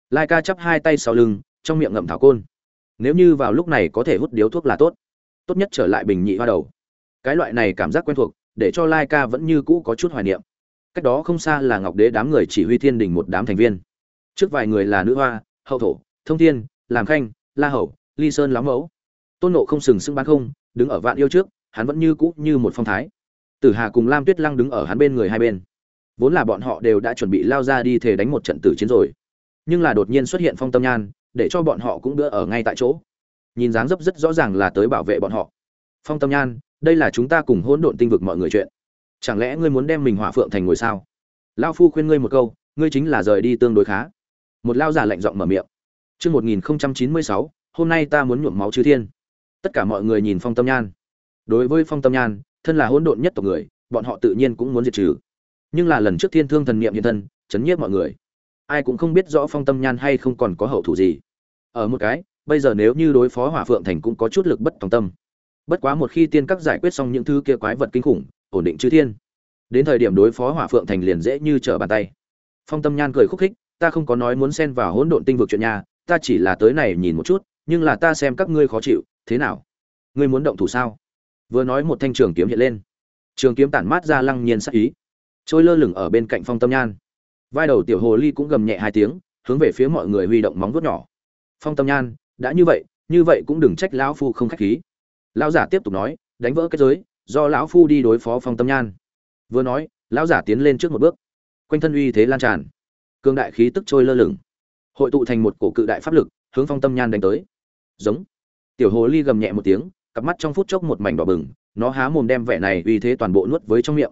S1: Lai ca chắp hai tay sau lưng, trong miệng ngậm thảo côn. Nếu như vào lúc này có thể hút điếu thuốc là tốt. Tốt nhất trở lại bình nhị hoa đầu. Cái loại này cảm giác quen thuộc, để cho lai ca vẫn như cũ có chút hoài niệm cách đó không xa là ngọc đế đám người chỉ huy thiên đình một đám thành viên. Trước vài người là nữ hoa, hậu thổ, thông thiên, làm khanh, la hậu ly sơn lắm mẫu. Tôn nộ không sừng sững bán không, đứng ở vạn yêu trước, hắn vẫn như cũ như một phong thái. Tử hà cùng lam tuyết lăng đứng ở hắn bên người hai bên. Vốn là bọn họ đều đã chuẩn bị lao ra đi thể đánh một trận tử chiến rồi. Nhưng là đột nhiên xuất hiện phong tâm nhan, để cho bọn họ cũng đỡ ở ngay tại chỗ. Nhìn dáng dấp rất rõ ràng là tới bảo vệ bọn họ. Phong tâm nhan, đây là chúng ta cùng hỗn độn tinh vực mọi người chuyện chẳng lẽ ngươi muốn đem mình hỏa phượng thành ngồi sao? Lao phu khuyên ngươi một câu, ngươi chính là rời đi tương đối khá. Một lao giả lạnh giọng mở miệng. Chương một nghìn chín mươi sáu, hôm nay ta muốn nhuộm máu chư thiên. Tất cả mọi người nhìn phong tâm nhan. Đối với phong tâm nhan, thân là hỗn độn nhất tộc người, bọn họ tự nhiên cũng muốn diệt trừ. Nhưng là lần trước thiên thương thần niệm hiện thân, chấn nhiếp mọi người. Ai cũng không biết rõ phong tâm nhan hay không còn có hậu thủ gì. Ở một cái, bây giờ nếu như đối phó hỏa phượng thành cũng có chút lực bất tòng tâm. Bất quá một khi tiên các giải quyết xong những thứ kia quái vật kinh khủng ổn định chư thiên. Đến thời điểm đối phó hỏa phượng thành liền dễ như trở bàn tay. Phong tâm nhan cười khúc khích, ta không có nói muốn xen vào hỗn độn tinh vực chuyện nhà, ta chỉ là tới này nhìn một chút, nhưng là ta xem các ngươi khó chịu, thế nào? Ngươi muốn động thủ sao? Vừa nói một thanh trường kiếm hiện lên. Trường kiếm tản mát ra lăng nhiên sắc ý, trôi lơ lửng ở bên cạnh phong tâm nhan. Vai đầu tiểu hồ ly cũng gầm nhẹ hai tiếng, hướng về phía mọi người huy động móng vuốt nhỏ. Phong tâm nhan, đã như vậy như vậy cũng đừng trách lão phu không khách khí. Lão giả tiếp tục nói, đánh vỡ kết giới do lão phu đi đối phó phong tâm nhan. Vừa nói, lão giả tiến lên trước một bước. Quanh thân uy thế lan tràn cương đại khí tức trôi lơ lửng. Hội tụ thành một cổ cự đại pháp lực, hướng phong tâm nhan đánh tới. Giống. Tiểu hồ ly gầm nhẹ một tiếng, cặp mắt trong phút chốc một mảnh đỏ bừng, nó há mồm đem vẻ này uy thế toàn bộ nuốt với trong miệng.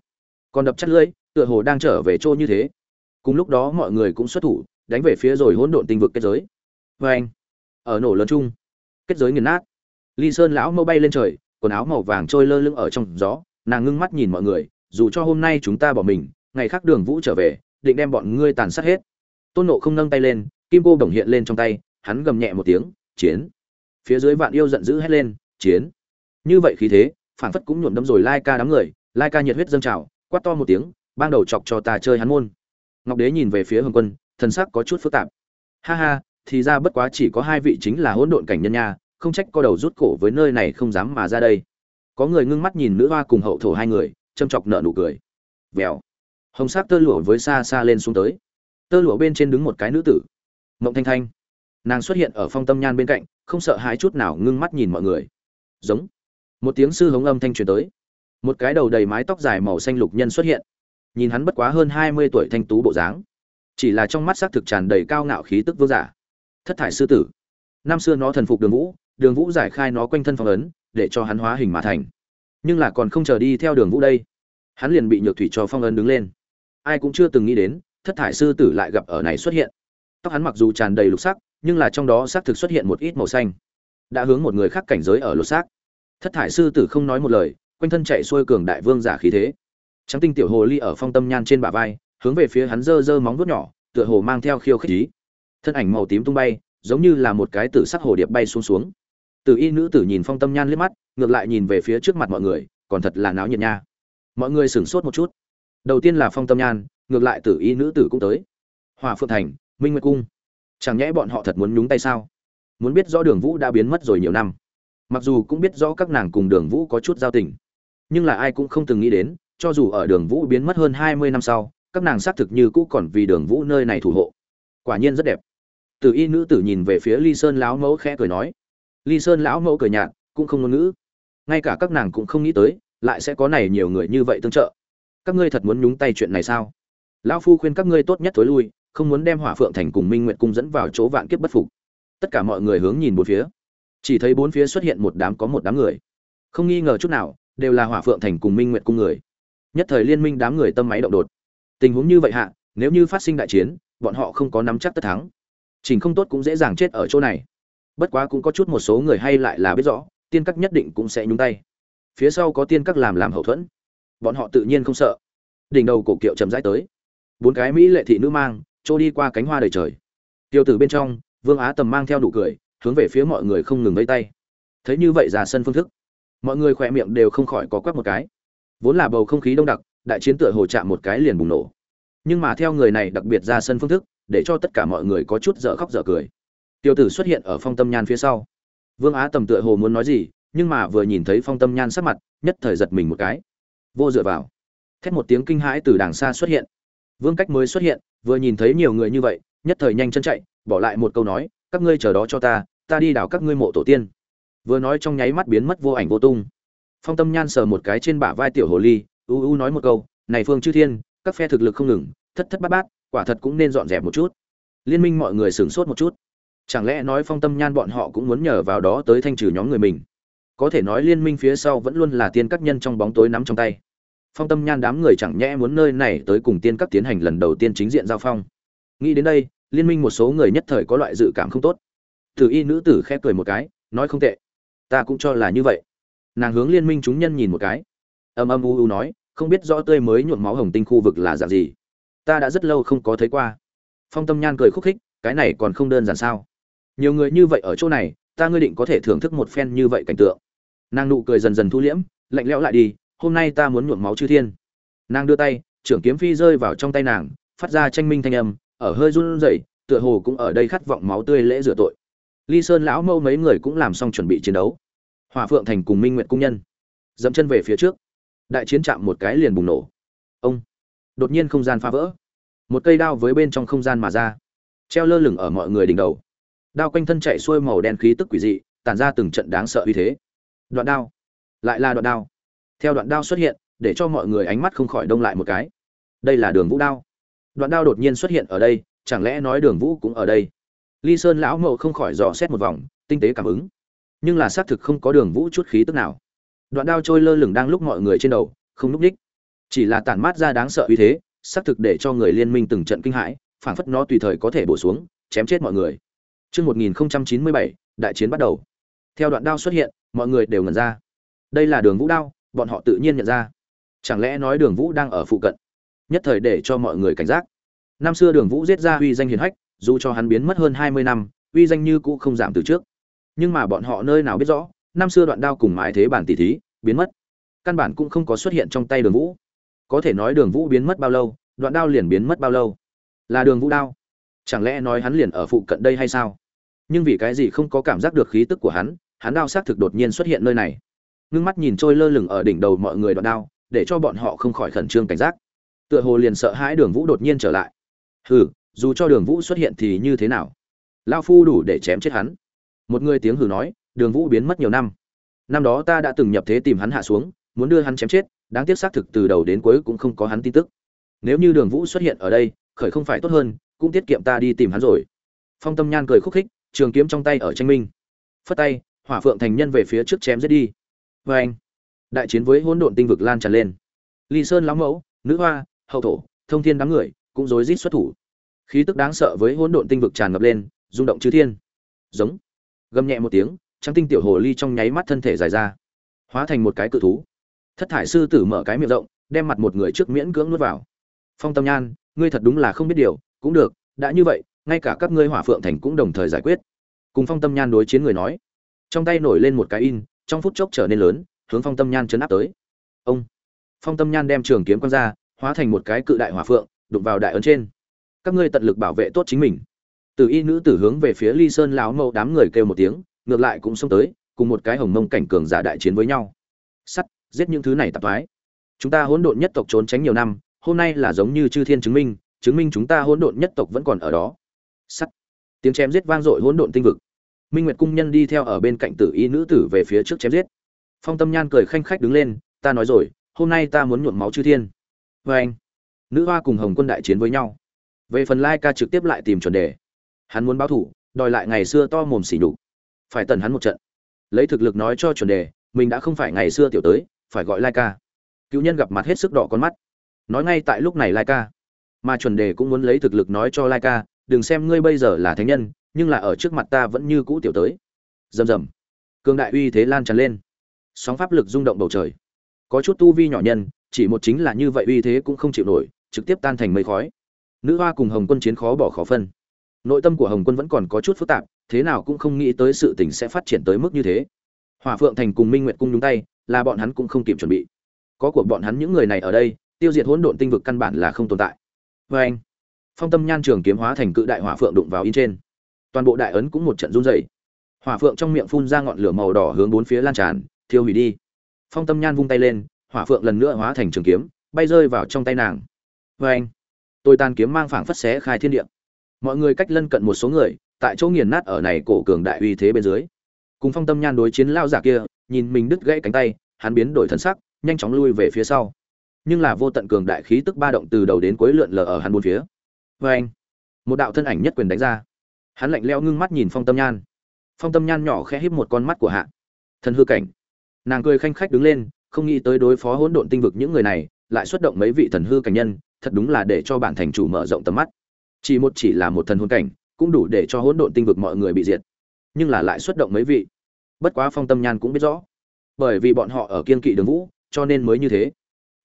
S1: Còn đập chắt lưỡi, tựa hồ đang trở về trôi như thế. Cùng lúc đó mọi người cũng xuất thủ, đánh về phía rồi hỗn độn tinh vực kết giới. Vê anh ở nổ lớn chung, kết giới nghiền nát. Ly sơn lão mâu bay lên trời quần áo màu vàng trôi lơ lưng ở trong gió, nàng ngưng mắt nhìn mọi người, dù cho hôm nay chúng ta bỏ mình, ngày khác đường vũ trở về, định đem bọn ngươi tàn sát hết. Tôn nộ không nâng tay lên, kim cô đồng hiện lên trong tay, hắn gầm nhẹ một tiếng, chiến. Phía dưới vạn yêu giận dữ hét lên, chiến. Như vậy khí thế phản phất cũng nhuộm đâm rồi lai ca đám người, lai ca nhiệt huyết dâng trào, quát to một tiếng ban đầu chọc cho ta chơi hắn môn. Ngọc đế nhìn về phía hồng quân, thần sắc có chút phức tạp. Ha ha, thì ra bất quá chỉ có hai vị chính là hỗn độn cảnh nhân nha không trách co đầu rút cổ với nơi này không dám mà ra đây. Có người ngưng mắt nhìn nữ hoa cùng hậu thổ hai người, châm chọc nợ nụ cười. Vèo. Hồng sắc tơ lụa với xa xa lên xuống tới. Tơ lụa bên trên đứng một cái nữ tử. Mộng thanh thanh. Nàng xuất hiện ở phong tâm nhan bên cạnh, không sợ hãi chút nào ngưng mắt nhìn mọi người. Giống. Một tiếng sư hống âm thanh truyền tới. Một cái đầu đầy mái tóc dài màu xanh lục nhân xuất hiện. Nhìn hắn bất quá hơn hai mươi tuổi thanh tú bộ dáng. Chỉ là trong mắt xác thực tràn đầy cao ngạo khí tức vương giả. Thất thải sư tử. Năm xưa nó thần phục đường vũ đường vũ giải khai nó quanh thân phong ấn, để cho hắn hóa hình mà thành. Nhưng là còn không chờ đi theo đường vũ đây. Hắn liền bị nhược thủy cho phong ấn đứng lên. Ai cũng chưa từng nghĩ đến, thất thải sư tử lại gặp ở này xuất hiện. Tóc hắn mặc dù tràn đầy lục sắc, nhưng là trong đó xác thực xuất hiện một ít màu xanh. Đã hướng một người khác cảnh giới ở lột xác thất thải sư tử không nói một lời, quanh thân chạy xuôi cường đại vương giả khí thế. Trắng tinh tiểu hồ ly ở phong tâm nhan trên bả vai, hướng về phía hắn dơ dơ móng vuốt nhỏ, tựa hồ mang theo khiêu khích ý. Thân ảnh màu tím tung bay, giống như là một cái tử sắc hồ điệp bay xuống xuống tử y nữ tử nhìn phong tâm nhan liếc mắt, ngược lại nhìn về phía trước mặt mọi người, còn thật là náo nhiệt nha. Mọi người sửng sốt một chút. Đầu tiên là phong tâm nhan, ngược lại tử y nữ tử cũng tới. Hòa phượng thành, minh nguyệt cung. Chẳng nhẽ bọn họ thật muốn nhúng tay sao? Muốn biết rõ đường vũ đã biến mất rồi nhiều năm. Mặc dù cũng biết rõ các nàng cùng đường vũ có chút giao tình, nhưng là ai cũng không từng nghĩ đến, cho dù ở đường vũ biến mất hơn hai mươi năm sau, các nàng xác thực như cũ còn vì đường vũ nơi này thủ hộ. Quả nhiên rất đẹp. Từ y nữ tử nhìn về phía ly sơn lão mẫu khẽ cười nói ly sơn lão mẫu cười nhạt, cũng không ngôn ngữ. Ngay cả các nàng cũng không nghĩ tới, lại sẽ có này nhiều người như vậy tương trợ. Các ngươi thật muốn nhúng tay chuyện này sao? Lão phu khuyên các ngươi tốt nhất thối lui, không muốn đem hỏa phượng thành cùng minh nguyện cung dẫn vào chỗ vạn kiếp bất phục. Tất cả mọi người hướng nhìn bốn phía. Chỉ thấy bốn phía xuất hiện một đám có một đám người. Không nghi ngờ chút nào, đều là hỏa phượng thành cùng minh nguyện cung người. Nhất thời liên minh đám người tâm máy động đột. Tình huống như vậy hạ, nếu như phát sinh đại chiến, bọn họ không có nắm chắc tất thắng. Chỉnh không tốt cũng dễ dàng chết ở chỗ này bất quá cũng có chút một số người hay lại là biết rõ, tiên các nhất định cũng sẽ nhúng tay. Phía sau có tiên các làm làm hậu thuẫn. Bọn họ tự nhiên không sợ. Đỉnh đầu cổ kiệu chậm rãi tới. Bốn cái mỹ lệ thị nữ mang, trôi đi qua cánh hoa đầy trời. Tiêu tử bên trong, vương á tầm mang theo nụ cười, hướng về phía mọi người không ngừng vây tay. Thấy như vậy ra sân phương thức, mọi người khỏe miệng đều không khỏi có quắc một cái. Vốn là bầu không khí đông đặc, đại chiến tựa hồ chạm một cái liền bùng nổ. Nhưng mà theo người này đặc biệt ra sân phương thức, để cho tất cả mọi người có chút dở khóc dở cười tiêu tử xuất hiện ở phong tâm nhan phía sau. Vương á tầm tựa hồ muốn nói gì, nhưng mà vừa nhìn thấy phong tâm nhan sắc mặt, nhất thời giật mình một cái. Vô dựa vào. Thét một tiếng kinh hãi từ đàng xa xuất hiện. Vương cách mới xuất hiện, vừa nhìn thấy nhiều người như vậy, nhất thời nhanh chân chạy, bỏ lại một câu nói, các ngươi chờ đó cho ta ta đi đảo các ngươi mộ tổ tiên. Vừa nói trong nháy mắt biến mất vô ảnh vô tung. Phong tâm nhan sờ một cái trên bả vai tiểu hồ ly, u u nói một câu, này phương chư thiên, các phe thực lực không ngừng, thất thất bát bát, quả thật cũng nên dọn dẹp một chút. Liên minh mọi người sửng sốt một chút chẳng lẽ nói phong tâm nhan bọn họ cũng muốn nhờ vào đó tới thanh trừ nhóm người mình? Có thể nói liên minh phía sau vẫn luôn là tiên các nhân trong bóng tối nắm trong tay. Phong tâm nhan đám người chẳng nhẽ muốn nơi này tới cùng tiên các tiến hành lần đầu tiên chính diện giao phong. Nghĩ đến đây, liên minh một số người nhất thời có loại dự cảm không tốt. Thử y nữ tử khẽ cười một cái, nói không tệ. Ta cũng cho là như vậy. Nàng hướng liên minh chúng nhân nhìn một cái. Âm âm u u nói, không biết rõ tươi mới nhuộm máu hồng tinh khu vực là dạng gì. Ta đã rất lâu không có thấy qua. Phong tâm nhan cười khúc khích, cái này còn không đơn giản sao? Nhiều người như vậy ở chỗ này, ta ngươi định có thể thưởng thức một phen như vậy cảnh tượng. Nàng nụ cười dần dần thu liễm, lạnh lẽo lại đi, hôm nay ta muốn nhuộm máu chư thiên. Nàng đưa tay, trưởng kiếm phi rơi vào trong tay nàng, phát ra tranh minh thanh âm, ở hơi run rẩy, tựa hồ cũng ở đây khát vọng máu tươi lễ rửa tội. Ly sơn lão mâu mấy người cũng làm xong chuẩn bị chiến đấu. Hòa phượng thành cùng minh nguyện cung nhân, dẫm chân về phía trước. Đại chiến chạm một cái liền bùng nổ. Ông, đột nhiên không gian phá vỡ. Một cây đao với bên trong không gian mà ra, treo lơ lửng ở mọi người đỉnh đầu đao quanh thân chạy xuôi màu đen khí tức quỷ dị, tản ra từng trận đáng sợ uy thế. Đoạn đao. Lại là đoạn đao. Theo đoạn đao xuất hiện, để cho mọi người ánh mắt không khỏi đông lại một cái. Đây là đường vũ đao. Đoạn đao đột nhiên xuất hiện ở đây, chẳng lẽ nói đường vũ cũng ở đây? Ly sơn lão mậu không khỏi dò xét một vòng, tinh tế cảm ứng. Nhưng là xác thực không có đường vũ chút khí tức nào. Đoạn đao trôi lơ lửng đang lúc mọi người trên đầu, không núp đích. Chỉ là tản mát ra đáng sợ uy thế, xác thực để cho người liên minh từng trận kinh hãi, phảng phất nó tùy thời có thể bổ xuống, chém chết mọi người. Trước 1097, đại chiến bắt đầu. Theo đoạn đao xuất hiện, mọi người đều ngẩn ra. Đây là đường vũ đao, bọn họ tự nhiên nhận ra. Chẳng lẽ nói đường vũ đang ở phụ cận? Nhất thời để cho mọi người cảnh giác. Năm xưa đường vũ giết ra uy danh hiển hách, dù cho hắn biến mất hơn 20 năm, uy danh như cũ không giảm từ trước. Nhưng mà bọn họ nơi nào biết rõ, năm xưa đoạn đao cùng mái thế bản tỷ thí, biến mất. Căn bản cũng không có xuất hiện trong tay Đường Vũ. Có thể nói Đường Vũ biến mất bao lâu, đoạn đao liền biến mất bao lâu? Là Đường Vũ đao. Chẳng lẽ nói hắn liền ở phụ cận đây hay sao? Nhưng vì cái gì không có cảm giác được khí tức của hắn, hắn đao xác thực đột nhiên xuất hiện nơi này. Ngưng mắt nhìn trôi lơ lửng ở đỉnh đầu mọi người đoạn đao, để cho bọn họ không khỏi khẩn trương cảnh giác. Tựa hồ liền sợ hãi Đường Vũ đột nhiên trở lại. Hừ, dù cho Đường Vũ xuất hiện thì như thế nào? Lão phu đủ để chém chết hắn một người tiếng hừ nói đường vũ biến mất nhiều năm năm đó ta đã từng nhập thế tìm hắn hạ xuống muốn đưa hắn chém chết đáng tiếc xác thực từ đầu đến cuối cũng không có hắn tin tức nếu như đường vũ xuất hiện ở đây khởi không phải tốt hơn cũng tiết kiệm ta đi tìm hắn rồi phong tâm nhan cười khúc khích trường kiếm trong tay ở tranh minh. Phất tay, hỏa phượng thành nhân về phía trước chém giết đi. Vê anh, đại chiến với hỗn độn tinh vực lan tràn lên. Ly sơn lão mẫu, nữ hoa, hậu thổ, thông thiên đám người, cũng rối rít xuất thủ. Khí tức đáng sợ với hỗn độn tinh vực tràn ngập lên, rung động chư thiên. Giống. Gầm nhẹ một tiếng, trắng tinh tiểu hồ ly trong nháy mắt thân thể dài ra. Hóa thành một cái cự thú. Thất thải sư tử mở cái miệng rộng, đem mặt một người trước miễn cưỡng nuốt vào. Phong tâm nhan, ngươi thật đúng là không biết điều, cũng được, đã như vậy ngay cả các ngươi hỏa phượng thành cũng đồng thời giải quyết. Cùng phong tâm nhan đối chiến người nói. Trong tay nổi lên một cái in, trong phút chốc trở nên lớn, hướng phong tâm nhan chấn áp tới. Ông! Phong tâm nhan đem trường kiếm quăng ra, hóa thành một cái cự đại hỏa phượng, đụng vào đại ấn trên. Các ngươi tận lực bảo vệ tốt chính mình. Từ y nữ tử hướng về phía ly sơn lão mẫu đám người kêu một tiếng, ngược lại cũng xông tới, cùng một cái hồng mông cảnh cường giả đại chiến với nhau. Sắt, giết những thứ này tạp thoái. Chúng ta hỗn độn nhất tộc trốn tránh nhiều năm, hôm nay là giống như chư thiên chứng minh chứng minh chúng ta hỗn độn nhất tộc vẫn còn ở đó sắt. Tiếng chém giết vang dội hỗn độn tinh vực. Minh nguyệt cung nhân đi theo ở bên cạnh tử y nữ tử về phía trước chém giết. Phong tâm nhan cười khanh khách đứng lên, ta nói rồi, hôm nay ta muốn nhuộm máu chư thiên. Vê anh, nữ hoa cùng hồng quân đại chiến với nhau. Về phần lai ca trực tiếp lại tìm chuẩn đề. Hắn muốn báo thủ, đòi lại ngày xưa to mồm xỉ nhục. Phải tần hắn một trận. Lấy thực lực nói cho chuẩn đề, mình đã không phải ngày xưa tiểu tới, phải gọi lai ca. Cựu nhân gặp mặt hết sức đỏ con mắt. Nói ngay tại lúc này lai ca. Mà chuẩn đề cũng muốn lấy thực lực nói cho lai ca đừng xem ngươi bây giờ là thánh nhân, nhưng là ở trước mặt ta vẫn như cũ tiểu tới. Rầm rầm. Cường đại uy thế lan tràn lên. Sóng pháp lực rung động bầu trời. Có chút tu vi nhỏ nhân, chỉ một chính là như vậy uy thế cũng không chịu nổi, trực tiếp tan thành mây khói. Nữ hoa cùng hồng quân chiến khó bỏ khó phân. Nội tâm của hồng quân vẫn còn có chút phức tạp, thế nào cũng không nghĩ tới sự tình sẽ phát triển tới mức như thế. Hỏa phượng thành cùng minh nguyệt cung nhúng tay, là bọn hắn cũng không kịp chuẩn bị. Có của bọn hắn những người này ở đây, tiêu diệt hỗn độn tinh vực căn bản là không tồn tại. Vê anh phong tâm nhan trường kiếm hóa thành cự đại hỏa phượng đụng vào in trên. Toàn bộ đại ấn cũng một trận run rẩy. Hỏa phượng trong miệng phun ra ngọn lửa màu đỏ hướng bốn phía lan tràn, thiêu hủy đi. Phong tâm nhan vung tay lên, hỏa phượng lần nữa hóa thành trường kiếm, bay rơi vào trong tay nàng. Vê anh tôi tàn kiếm mang phảng phất xé khai thiên địa. Mọi người cách lân cận một số người, tại chỗ nghiền nát ở này cổ cường đại uy thế bên dưới. Cùng phong tâm nhan đối chiến lao giả kia, nhìn mình đứt gãy cánh tay, hắn biến đổi thân sắc, nhanh chóng lui về phía sau. Nhưng là vô tận cường đại khí tức ba động từ đầu đến cuối lượn lờ ở hắn bốn phía vê anh, một đạo thân ảnh nhất quyền đánh ra. Hắn lạnh leo ngưng mắt nhìn phong tâm nhan. Phong tâm nhan nhỏ khẽ híp một con mắt của hạ. Thần hư cảnh. Nàng cười khanh khách đứng lên, không nghĩ tới đối phó hỗn độn tinh vực những người này, lại xuất động mấy vị thần hư cảnh nhân, thật đúng là để cho bản thành chủ mở rộng tầm mắt. Chỉ một chỉ là một thần hôn cảnh, cũng đủ để cho hỗn độn tinh vực mọi người bị diệt. Nhưng là lại xuất động mấy vị. Bất quá phong tâm nhan cũng biết rõ, bởi vì bọn họ ở kiên kỵ đường vũ, cho nên mới như thế.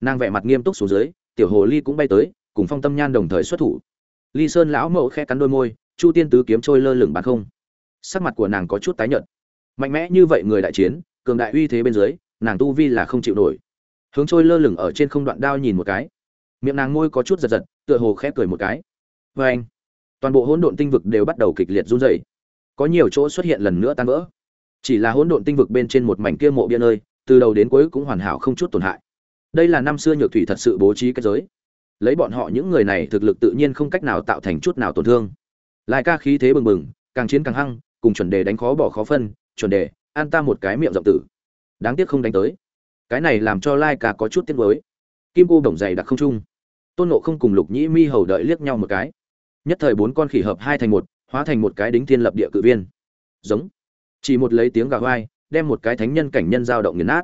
S1: Nàng vẻ mặt nghiêm túc xuống dưới, tiểu hồ ly cũng bay tới, cùng phong tâm nhan đồng thời xuất thủ ly sơn lão mẫu khe cắn đôi môi, chu tiên tứ kiếm trôi lơ lửng bàn không? Sắc mặt của nàng có chút tái nhợt. Mạnh mẽ như vậy người đại chiến, cường đại uy thế bên dưới, nàng tu vi là không chịu nổi. Hướng trôi lơ lửng ở trên không đoạn đao nhìn một cái. Miệng nàng môi có chút giật giật, tựa hồ khẽ cười một cái. Vê anh. Toàn bộ hỗn độn tinh vực đều bắt đầu kịch liệt run rẩy. Có nhiều chỗ xuất hiện lần nữa tan vỡ. Chỉ là hỗn độn tinh vực bên trên một mảnh kia mộ bia nơi, từ đầu đến cuối cũng hoàn hảo không chút tổn hại. Đây là năm xưa nhược thủy thật sự bố trí cái giới lấy bọn họ những người này thực lực tự nhiên không cách nào tạo thành chút nào tổn thương. Lại ca khí thế bừng bừng, càng chiến càng hăng, cùng chuẩn đề đánh khó bỏ khó phân, chuẩn đề, an ta một cái miệng rộng tử. Đáng tiếc không đánh tới. Cái này làm cho lai ca có chút tiếc mới kim cô đồng dày đặc không trung. Tôn nộ không cùng lục nhĩ mi hầu đợi liếc nhau một cái. Nhất thời bốn con khỉ hợp hai thành một, hóa thành một cái đính thiên lập địa cự viên. Giống. Chỉ một lấy tiếng gà vai, đem một cái thánh nhân cảnh nhân giao động nghiền nát.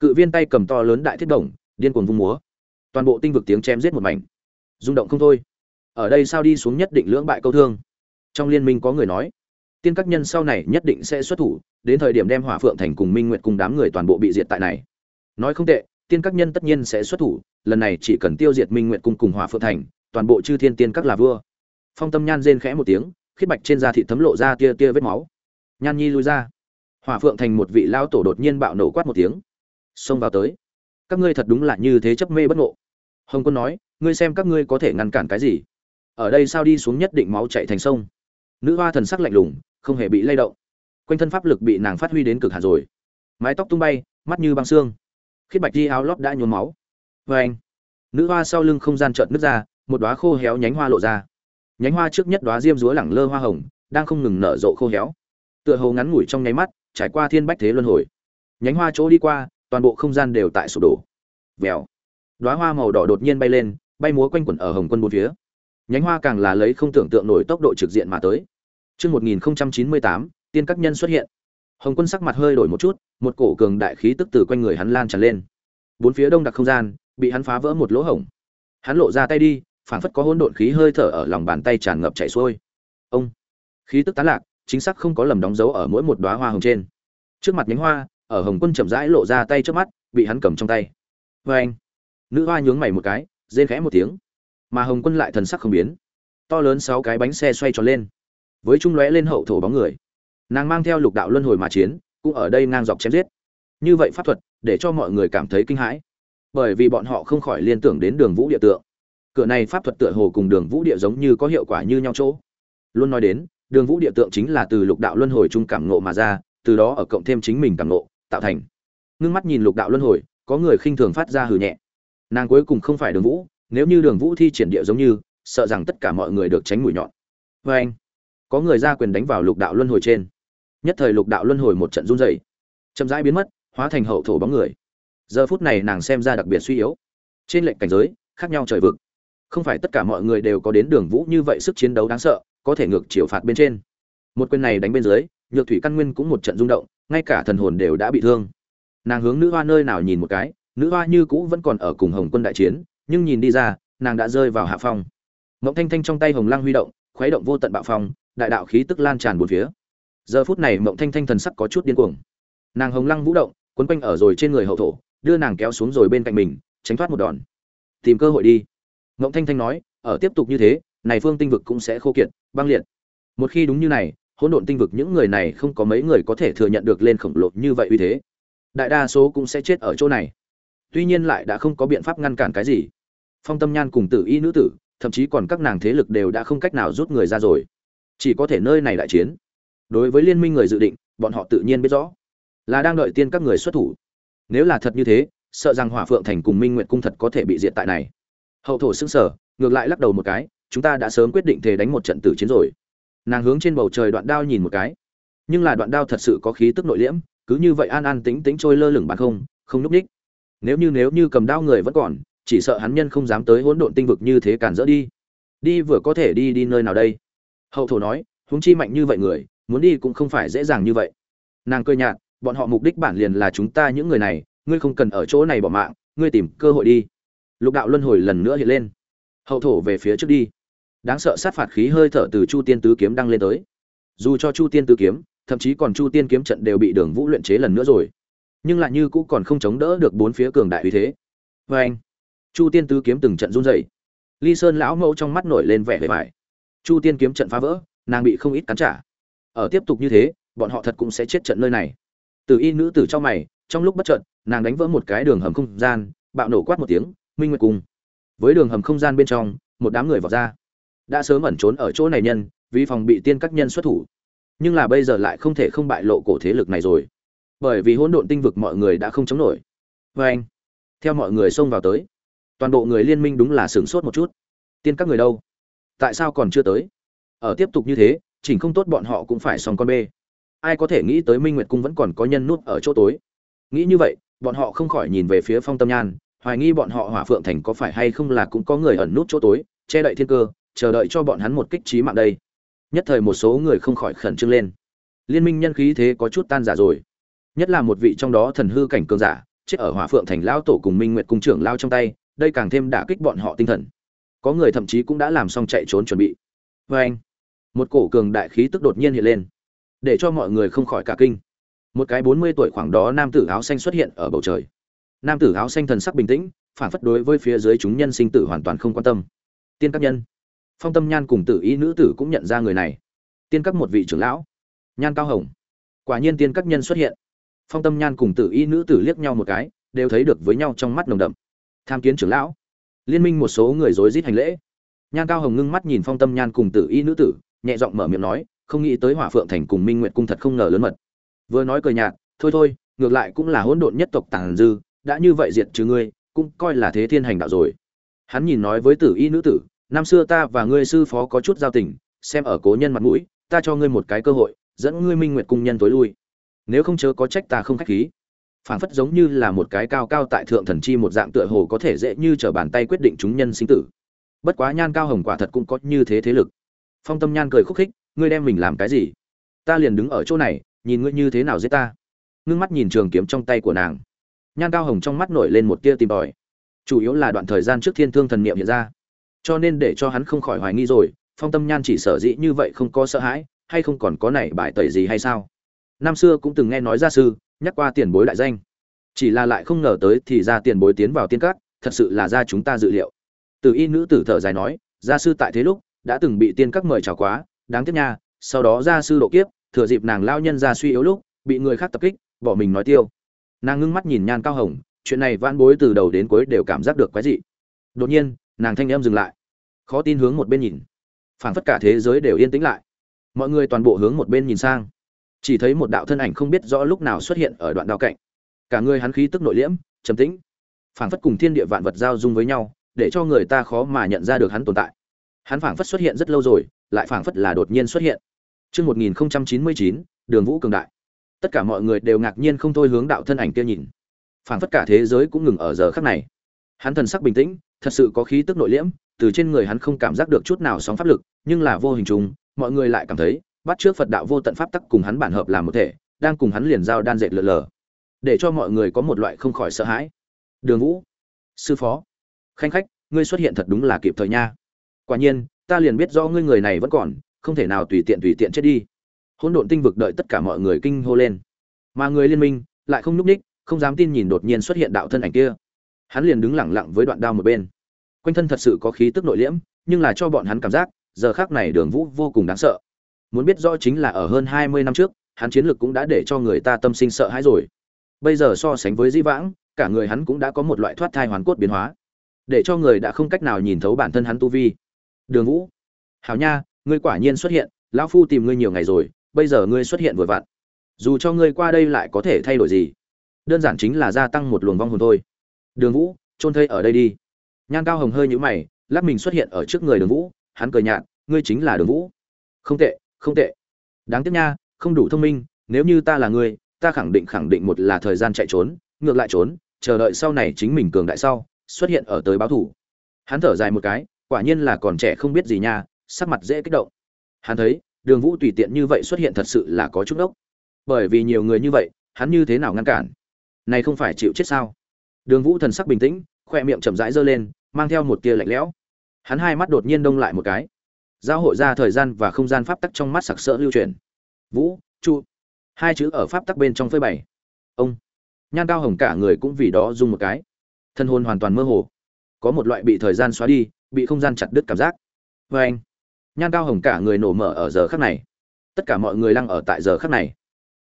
S1: Cự viên tay cầm to lớn đại thiết đồng điên cuồng vung múa toàn bộ tinh vực tiếng chém giết một mảnh. Rung động không thôi. Ở đây sao đi xuống nhất định lưỡng bại câu thương? Trong liên minh có người nói, tiên các nhân sau này nhất định sẽ xuất thủ, đến thời điểm đem hỏa phượng thành cùng minh nguyện cùng đám người toàn bộ bị diệt tại này. Nói không tệ, tiên các nhân tất nhiên sẽ xuất thủ, lần này chỉ cần tiêu diệt minh nguyện cung cùng hỏa phượng thành, toàn bộ chư thiên tiên các là vua. Phong tâm nhan rên khẽ một tiếng khiết bạch trên da thị thấm lộ ra tia tia vết máu. Nhan nhi lui ra. Hỏa phượng thành một vị lao tổ đột nhiên bạo nổ quát một tiếng. Xông vào tới. Các ngươi thật đúng là như thế chấp mê bất ngộ hồng quân nói, ngươi xem các ngươi có thể ngăn cản cái gì? Ở đây sao đi xuống nhất định máu chạy thành sông? Nữ hoa thần sắc lạnh lùng, không hề bị lay động. Quanh thân pháp lực bị nàng phát huy đến cực hạn rồi. Mái tóc tung bay, mắt như băng xương. Khiết bạch đi áo lót đã nhuốm máu. Vê anh, nữ hoa sau lưng không gian trợn nứt ra, một đóa khô héo nhánh hoa lộ ra. Nhánh hoa trước nhất đóa diêm rúa lẳng lơ hoa hồng, đang không ngừng nở rộ khô héo. Tựa hồ ngắn ngủi trong nháy mắt, trải qua thiên bách thế luân hồi. Nhánh hoa chỗ đi qua, toàn bộ không gian đều tại sụp đổ. Vèo đóa hoa màu đỏ đột nhiên bay lên bay múa quanh quẩn ở hồng quân bốn phía nhánh hoa càng là lấy không tưởng tượng nổi tốc độ trực diện mà tới Trước 1098, tiên các nhân xuất hiện. Hồng quân sắc mặt hơi đổi một chút, một cổ cường đại khí tức từ quanh người hắn lan tràn lên. Bốn phía đông đặc không gian, bị hắn phá vỡ một lỗ hổng. Hắn lộ ra tay đi, phảng phất có hỗn độn khí hơi thở ở lòng bàn tay tràn ngập chảy xuôi. Ông, khí tức tán lạc, chính xác không có lầm đóng dấu ở mỗi một đóa hoa hồng trên. Trước mặt nhánh hoa, ở Hồng Quân chậm rãi lộ ra tay trước mắt, bị hắn cầm trong tay. Oeng! Nữ hoa nhướng mày một cái, rên khẽ một tiếng. Mà Hồng Quân lại thần sắc không biến. To lớn sáu cái bánh xe xoay tròn lên, với trung lóe lên hậu thổ bóng người. Nàng mang theo lục đạo luân hồi mà chiến, cũng ở đây ngang dọc chém giết. Như vậy pháp thuật, để cho mọi người cảm thấy kinh hãi, bởi vì bọn họ không khỏi liên tưởng đến Đường Vũ địa tượng. Cửa này pháp thuật tựa hồ cùng Đường Vũ địa giống như có hiệu quả như nhau chỗ. Luôn nói đến, Đường Vũ địa tượng chính là từ lục đạo luân hồi trung cảm ngộ mà ra, từ đó ở cộng thêm chính mình cảm ngộ, tạo thành. Ngưng mắt nhìn lục đạo luân hồi, có người khinh thường phát ra hừ nhẹ nàng cuối cùng không phải đường vũ, nếu như đường vũ thi triển địa giống như, sợ rằng tất cả mọi người được tránh mũi nhọn. Vê anh, có người ra quyền đánh vào lục đạo luân hồi trên. Nhất thời lục đạo luân hồi một trận run dày chậm rãi biến mất, hóa thành hậu thổ bóng người. Giờ phút này nàng xem ra đặc biệt suy yếu. Trên lệnh cảnh giới, khác nhau trời vực. Không phải tất cả mọi người đều có đến đường vũ như vậy sức chiến đấu đáng sợ, có thể ngược chiều phạt bên trên. Một quyền này đánh bên dưới, nhược thủy căn nguyên cũng một trận rung động, ngay cả thần hồn đều đã bị thương. Nàng hướng nữ hoa nơi nào nhìn một cái nữ hoa như cũ vẫn còn ở cùng hồng quân đại chiến, nhưng nhìn đi ra, nàng đã rơi vào hạ phong. Ngọc thanh thanh trong tay hồng lăng huy động, khuấy động vô tận bạo phong, đại đạo khí tức lan tràn bốn phía. Giờ phút này ngọc thanh thanh thần sắc có chút điên cuồng. Nàng hồng lăng vũ động, quấn quanh ở rồi trên người hậu thổ, đưa nàng kéo xuống rồi bên cạnh mình, tránh thoát một đòn. Tìm cơ hội đi. Ngọc thanh thanh nói, ở tiếp tục như thế, này phương tinh vực cũng sẽ khô kiệt, băng liệt. Một khi đúng như này, hỗn độn tinh vực những người này không có mấy người có thể thừa nhận được lên khổng lồ như vậy uy thế. Đại đa số cũng sẽ chết ở chỗ này tuy nhiên lại đã không có biện pháp ngăn cản cái gì. Phong tâm nhan cùng tử y nữ tử, thậm chí còn các nàng thế lực đều đã không cách nào rút người ra rồi. Chỉ có thể nơi này đại chiến. Đối với liên minh người dự định, bọn họ tự nhiên biết rõ. Là đang đợi tiên các người xuất thủ. Nếu là thật như thế, sợ rằng hỏa phượng thành cùng minh nguyện cung thật có thể bị diệt tại này. Hậu thổ xưng sở ngược lại lắc đầu một cái, chúng ta đã sớm quyết định thề đánh một trận tử chiến rồi. Nàng hướng trên bầu trời đoạn đao nhìn một cái. Nhưng là đoạn đao thật sự có khí tức nội liễm, cứ như vậy an an tính tính trôi lơ lửng bàn không không núp ních nếu như nếu như cầm đao người vẫn còn, chỉ sợ hắn nhân không dám tới hỗn độn tinh vực như thế cản dỡ đi. Đi vừa có thể đi đi nơi nào đây? Hậu thổ nói, huống chi mạnh như vậy người, muốn đi cũng không phải dễ dàng như vậy. Nàng cười nhạt, bọn họ mục đích bản liền là chúng ta những người này, ngươi không cần ở chỗ này bỏ mạng, ngươi tìm cơ hội đi. Lục đạo luân hồi lần nữa hiện lên. Hậu thổ về phía trước đi. Đáng sợ sát phạt khí hơi thở từ chu tiên tứ kiếm đang lên tới. Dù cho chu tiên tứ kiếm, thậm chí còn chu tiên kiếm trận đều bị đường vũ luyện chế lần nữa rồi nhưng lại như cũ còn không chống đỡ được bốn phía cường đại uy thế. Vê anh, chu tiên tứ kiếm từng trận run rẩy. Ly sơn lão mẫu trong mắt nổi lên vẻ vẻ vải chu tiên kiếm trận phá vỡ, nàng bị không ít cắn trả. Ở tiếp tục như thế, bọn họ thật cũng sẽ chết trận nơi này. Từ y nữ tử trong mày, trong lúc bất trận nàng đánh vỡ một cái đường hầm không gian, bạo nổ quát một tiếng, minh nguyệt cùng. Với đường hầm không gian bên trong, một đám người vào ra. Đã sớm ẩn trốn ở chỗ này nhân, vì phòng bị tiên các nhân xuất thủ. Nhưng là bây giờ lại không thể không bại lộ cổ thế lực này rồi bởi vì hỗn độn tinh vực mọi người đã không chống nổi. Vê anh, theo mọi người xông vào tới, toàn bộ người liên minh đúng là sửng sốt một chút. Tiên các người đâu? Tại sao còn chưa tới? Ở tiếp tục như thế, chỉnh không tốt bọn họ cũng phải xong con bê. Ai có thể nghĩ tới minh nguyệt cung vẫn còn có nhân nút ở chỗ tối? Nghĩ như vậy, bọn họ không khỏi nhìn về phía phong tâm nhan, hoài nghi bọn họ hỏa phượng thành có phải hay không là cũng có người ẩn nút chỗ tối, che đậy thiên cơ, chờ đợi cho bọn hắn một kích trí mạng đây. Nhất thời một số người không khỏi khẩn trương lên. Liên minh nhân khí thế có chút tan giả rồi nhất là một vị trong đó thần hư cảnh cường giả, chết ở hỏa phượng thành lao tổ cùng minh nguyệt cung trưởng lao trong tay, đây càng thêm đả kích bọn họ tinh thần. Có người thậm chí cũng đã làm xong chạy trốn chuẩn bị. Vê anh, một cổ cường đại khí tức đột nhiên hiện lên, để cho mọi người không khỏi cả kinh. Một cái bốn mươi tuổi khoảng đó nam tử áo xanh xuất hiện ở bầu trời. Nam tử áo xanh thần sắc bình tĩnh, phản phất đối với phía dưới chúng nhân sinh tử hoàn toàn không quan tâm. Tiên các nhân. Phong tâm nhan cùng tử ý nữ tử cũng nhận ra người này. Tiên các một vị trưởng lão. Nhan cao hồng. Quả nhiên tiên các nhân xuất hiện phong tâm nhan cùng tử y nữ tử liếc nhau một cái, đều thấy được với nhau trong mắt nồng đậm. Tham kiến trưởng lão. Liên minh một số người rối rít hành lễ. Nhan cao hồng ngưng mắt nhìn phong tâm nhan cùng tử y nữ tử, nhẹ giọng mở miệng nói, không nghĩ tới hỏa phượng thành cùng minh nguyện cung thật không ngờ lớn mật. Vừa nói cười nhạt, thôi thôi, ngược lại cũng là hỗn độn nhất tộc tàng dư, đã như vậy diệt trừ ngươi, cũng coi là thế thiên hành đạo rồi. Hắn nhìn nói với tử y nữ tử, năm xưa ta và ngươi sư phó có chút giao tình, xem ở cố nhân mặt mũi, ta cho ngươi một cái cơ hội, dẫn ngươi minh nguyệt cung nhân tối lui nếu không chớ có trách ta không khách khí. Phảng phất giống như là một cái cao cao tại thượng thần chi một dạng tựa hồ có thể dễ như trở bàn tay quyết định chúng nhân sinh tử. Bất quá nhan cao hồng quả thật cũng có như thế thế lực. Phong tâm nhan cười khúc khích, ngươi đem mình làm cái gì? Ta liền đứng ở chỗ này, nhìn ngươi như thế nào giết ta. Ngưng mắt nhìn trường kiếm trong tay của nàng. Nhan cao hồng trong mắt nổi lên một tia tìm tòi. Chủ yếu là đoạn thời gian trước thiên thương thần niệm hiện ra. Cho nên để cho hắn không khỏi hoài nghi rồi, phong tâm nhan chỉ sở dĩ như vậy không có sợ hãi, hay không còn có này bài tẩy gì hay sao? Năm xưa cũng từng nghe nói gia sư, nhắc qua tiền bối đại danh. Chỉ là lại không ngờ tới thì ra tiền bối tiến vào tiên cát thật sự là ra chúng ta dự liệu. Từ y nữ tử thở dài nói, gia sư tại thế lúc, đã từng bị tiên các mời chào quá, đáng tiếc nha, sau đó gia sư độ kiếp, thừa dịp nàng lao nhân ra suy yếu lúc, bị người khác tập kích, bỏ mình nói tiêu. Nàng ngưng mắt nhìn nhan cao hồng, chuyện này van bối từ đầu đến cuối đều cảm giác được quái dị. Đột nhiên, nàng thanh em dừng lại. Khó tin hướng một bên nhìn. Phảng phất cả thế giới đều yên tĩnh lại. Mọi người toàn bộ hướng một bên nhìn sang chỉ thấy một đạo thân ảnh không biết rõ lúc nào xuất hiện ở đoạn đao cạnh cả người hắn khí tức nội liễm trầm tĩnh phảng phất cùng thiên địa vạn vật giao dung với nhau để cho người ta khó mà nhận ra được hắn tồn tại hắn phảng phất xuất hiện rất lâu rồi lại phảng phất là đột nhiên xuất hiện Chương 1099, Đường Vũ cường đại. Tất cả mọi người đều ngạc nhiên không thôi hướng đạo thân ảnh kia nhìn. Phảng phất cả thế giới cũng ngừng ở giờ khắc này. Hắn thần sắc bình tĩnh, thật sự có khí tức nội liễm, từ trên người hắn không cảm giác được chút nào sóng pháp lực, nhưng là vô hình trùng, mọi người lại cảm thấy, bắt trước Phật đạo vô tận pháp tắc cùng hắn bản hợp làm một thể, đang cùng hắn liền giao đan dệt lờ lờ, để cho mọi người có một loại không khỏi sợ hãi. Đường Vũ, sư phó, khanh khách, ngươi xuất hiện thật đúng là kịp thời nha. Quả nhiên, ta liền biết do ngươi người này vẫn còn, không thể nào tùy tiện tùy tiện chết đi. Hỗn độn tinh vực đợi tất cả mọi người kinh hô lên. Mà người liên minh lại không nhúc ních không dám tin nhìn đột nhiên xuất hiện đạo thân ảnh kia. Hắn liền đứng lẳng lặng với đoạn đao một bên. Quanh thân thật sự có khí tức nội liễm nhưng là cho bọn hắn cảm giác giờ khác này đường vũ vô cùng đáng sợ muốn biết rõ chính là ở hơn hai mươi năm trước, hắn chiến lược cũng đã để cho người ta tâm sinh sợ hãi rồi. Bây giờ so sánh với di vãng, cả người hắn cũng đã có một loại thoát thai hoàn cốt biến hóa. Để cho người đã không cách nào nhìn thấu bản thân hắn tu vi. Đường vũ, hảo nha, ngươi quả nhiên xuất hiện, lão phu tìm ngươi nhiều ngày rồi, bây giờ ngươi xuất hiện vừa vặn. Dù cho ngươi qua đây lại có thể thay đổi gì, đơn giản chính là gia tăng một luồng vong hồn thôi. Đường vũ trôn thây ở đây đi. Nhan cao hồng hơi nhíu mày, lắc mình xuất hiện ở trước người đường vũ, hắn cười nhạt, ngươi chính là đường vũ. Không tệ không tệ. Đáng tiếc nha không đủ thông minh nếu như ta là người, ta khẳng định khẳng định một là thời gian chạy trốn ngược lại trốn chờ đợi sau này chính mình cường đại sau xuất hiện ở tới báo thủ. Hắn thở dài một cái quả nhiên là còn trẻ không biết gì nha sắc mặt dễ kích động. Hắn thấy đường vũ tùy tiện như vậy xuất hiện thật sự là có chút ốc bởi vì nhiều người như vậy hắn như thế nào ngăn cản? Này không phải chịu chết sao? Đường vũ thần sắc bình tĩnh khoe miệng chậm rãi giơ lên mang theo một tia lạnh lẽo. Hắn hai mắt đột nhiên đông lại một cái giao hội ra thời gian và không gian pháp tắc trong mắt sặc sỡ lưu truyền. Vũ, chu. Hai chữ ở pháp tắc bên trong phơi bày. Ông. Nhan cao hồng cả người cũng vì đó dùng một cái. Thân hồn hoàn toàn mơ hồ. Có một loại bị thời gian xóa đi, bị không gian chặt đứt cảm giác. Vê anh. Nhan cao hồng cả người nổ mở ở giờ khắc này. Tất cả mọi người lăng ở tại giờ khắc này.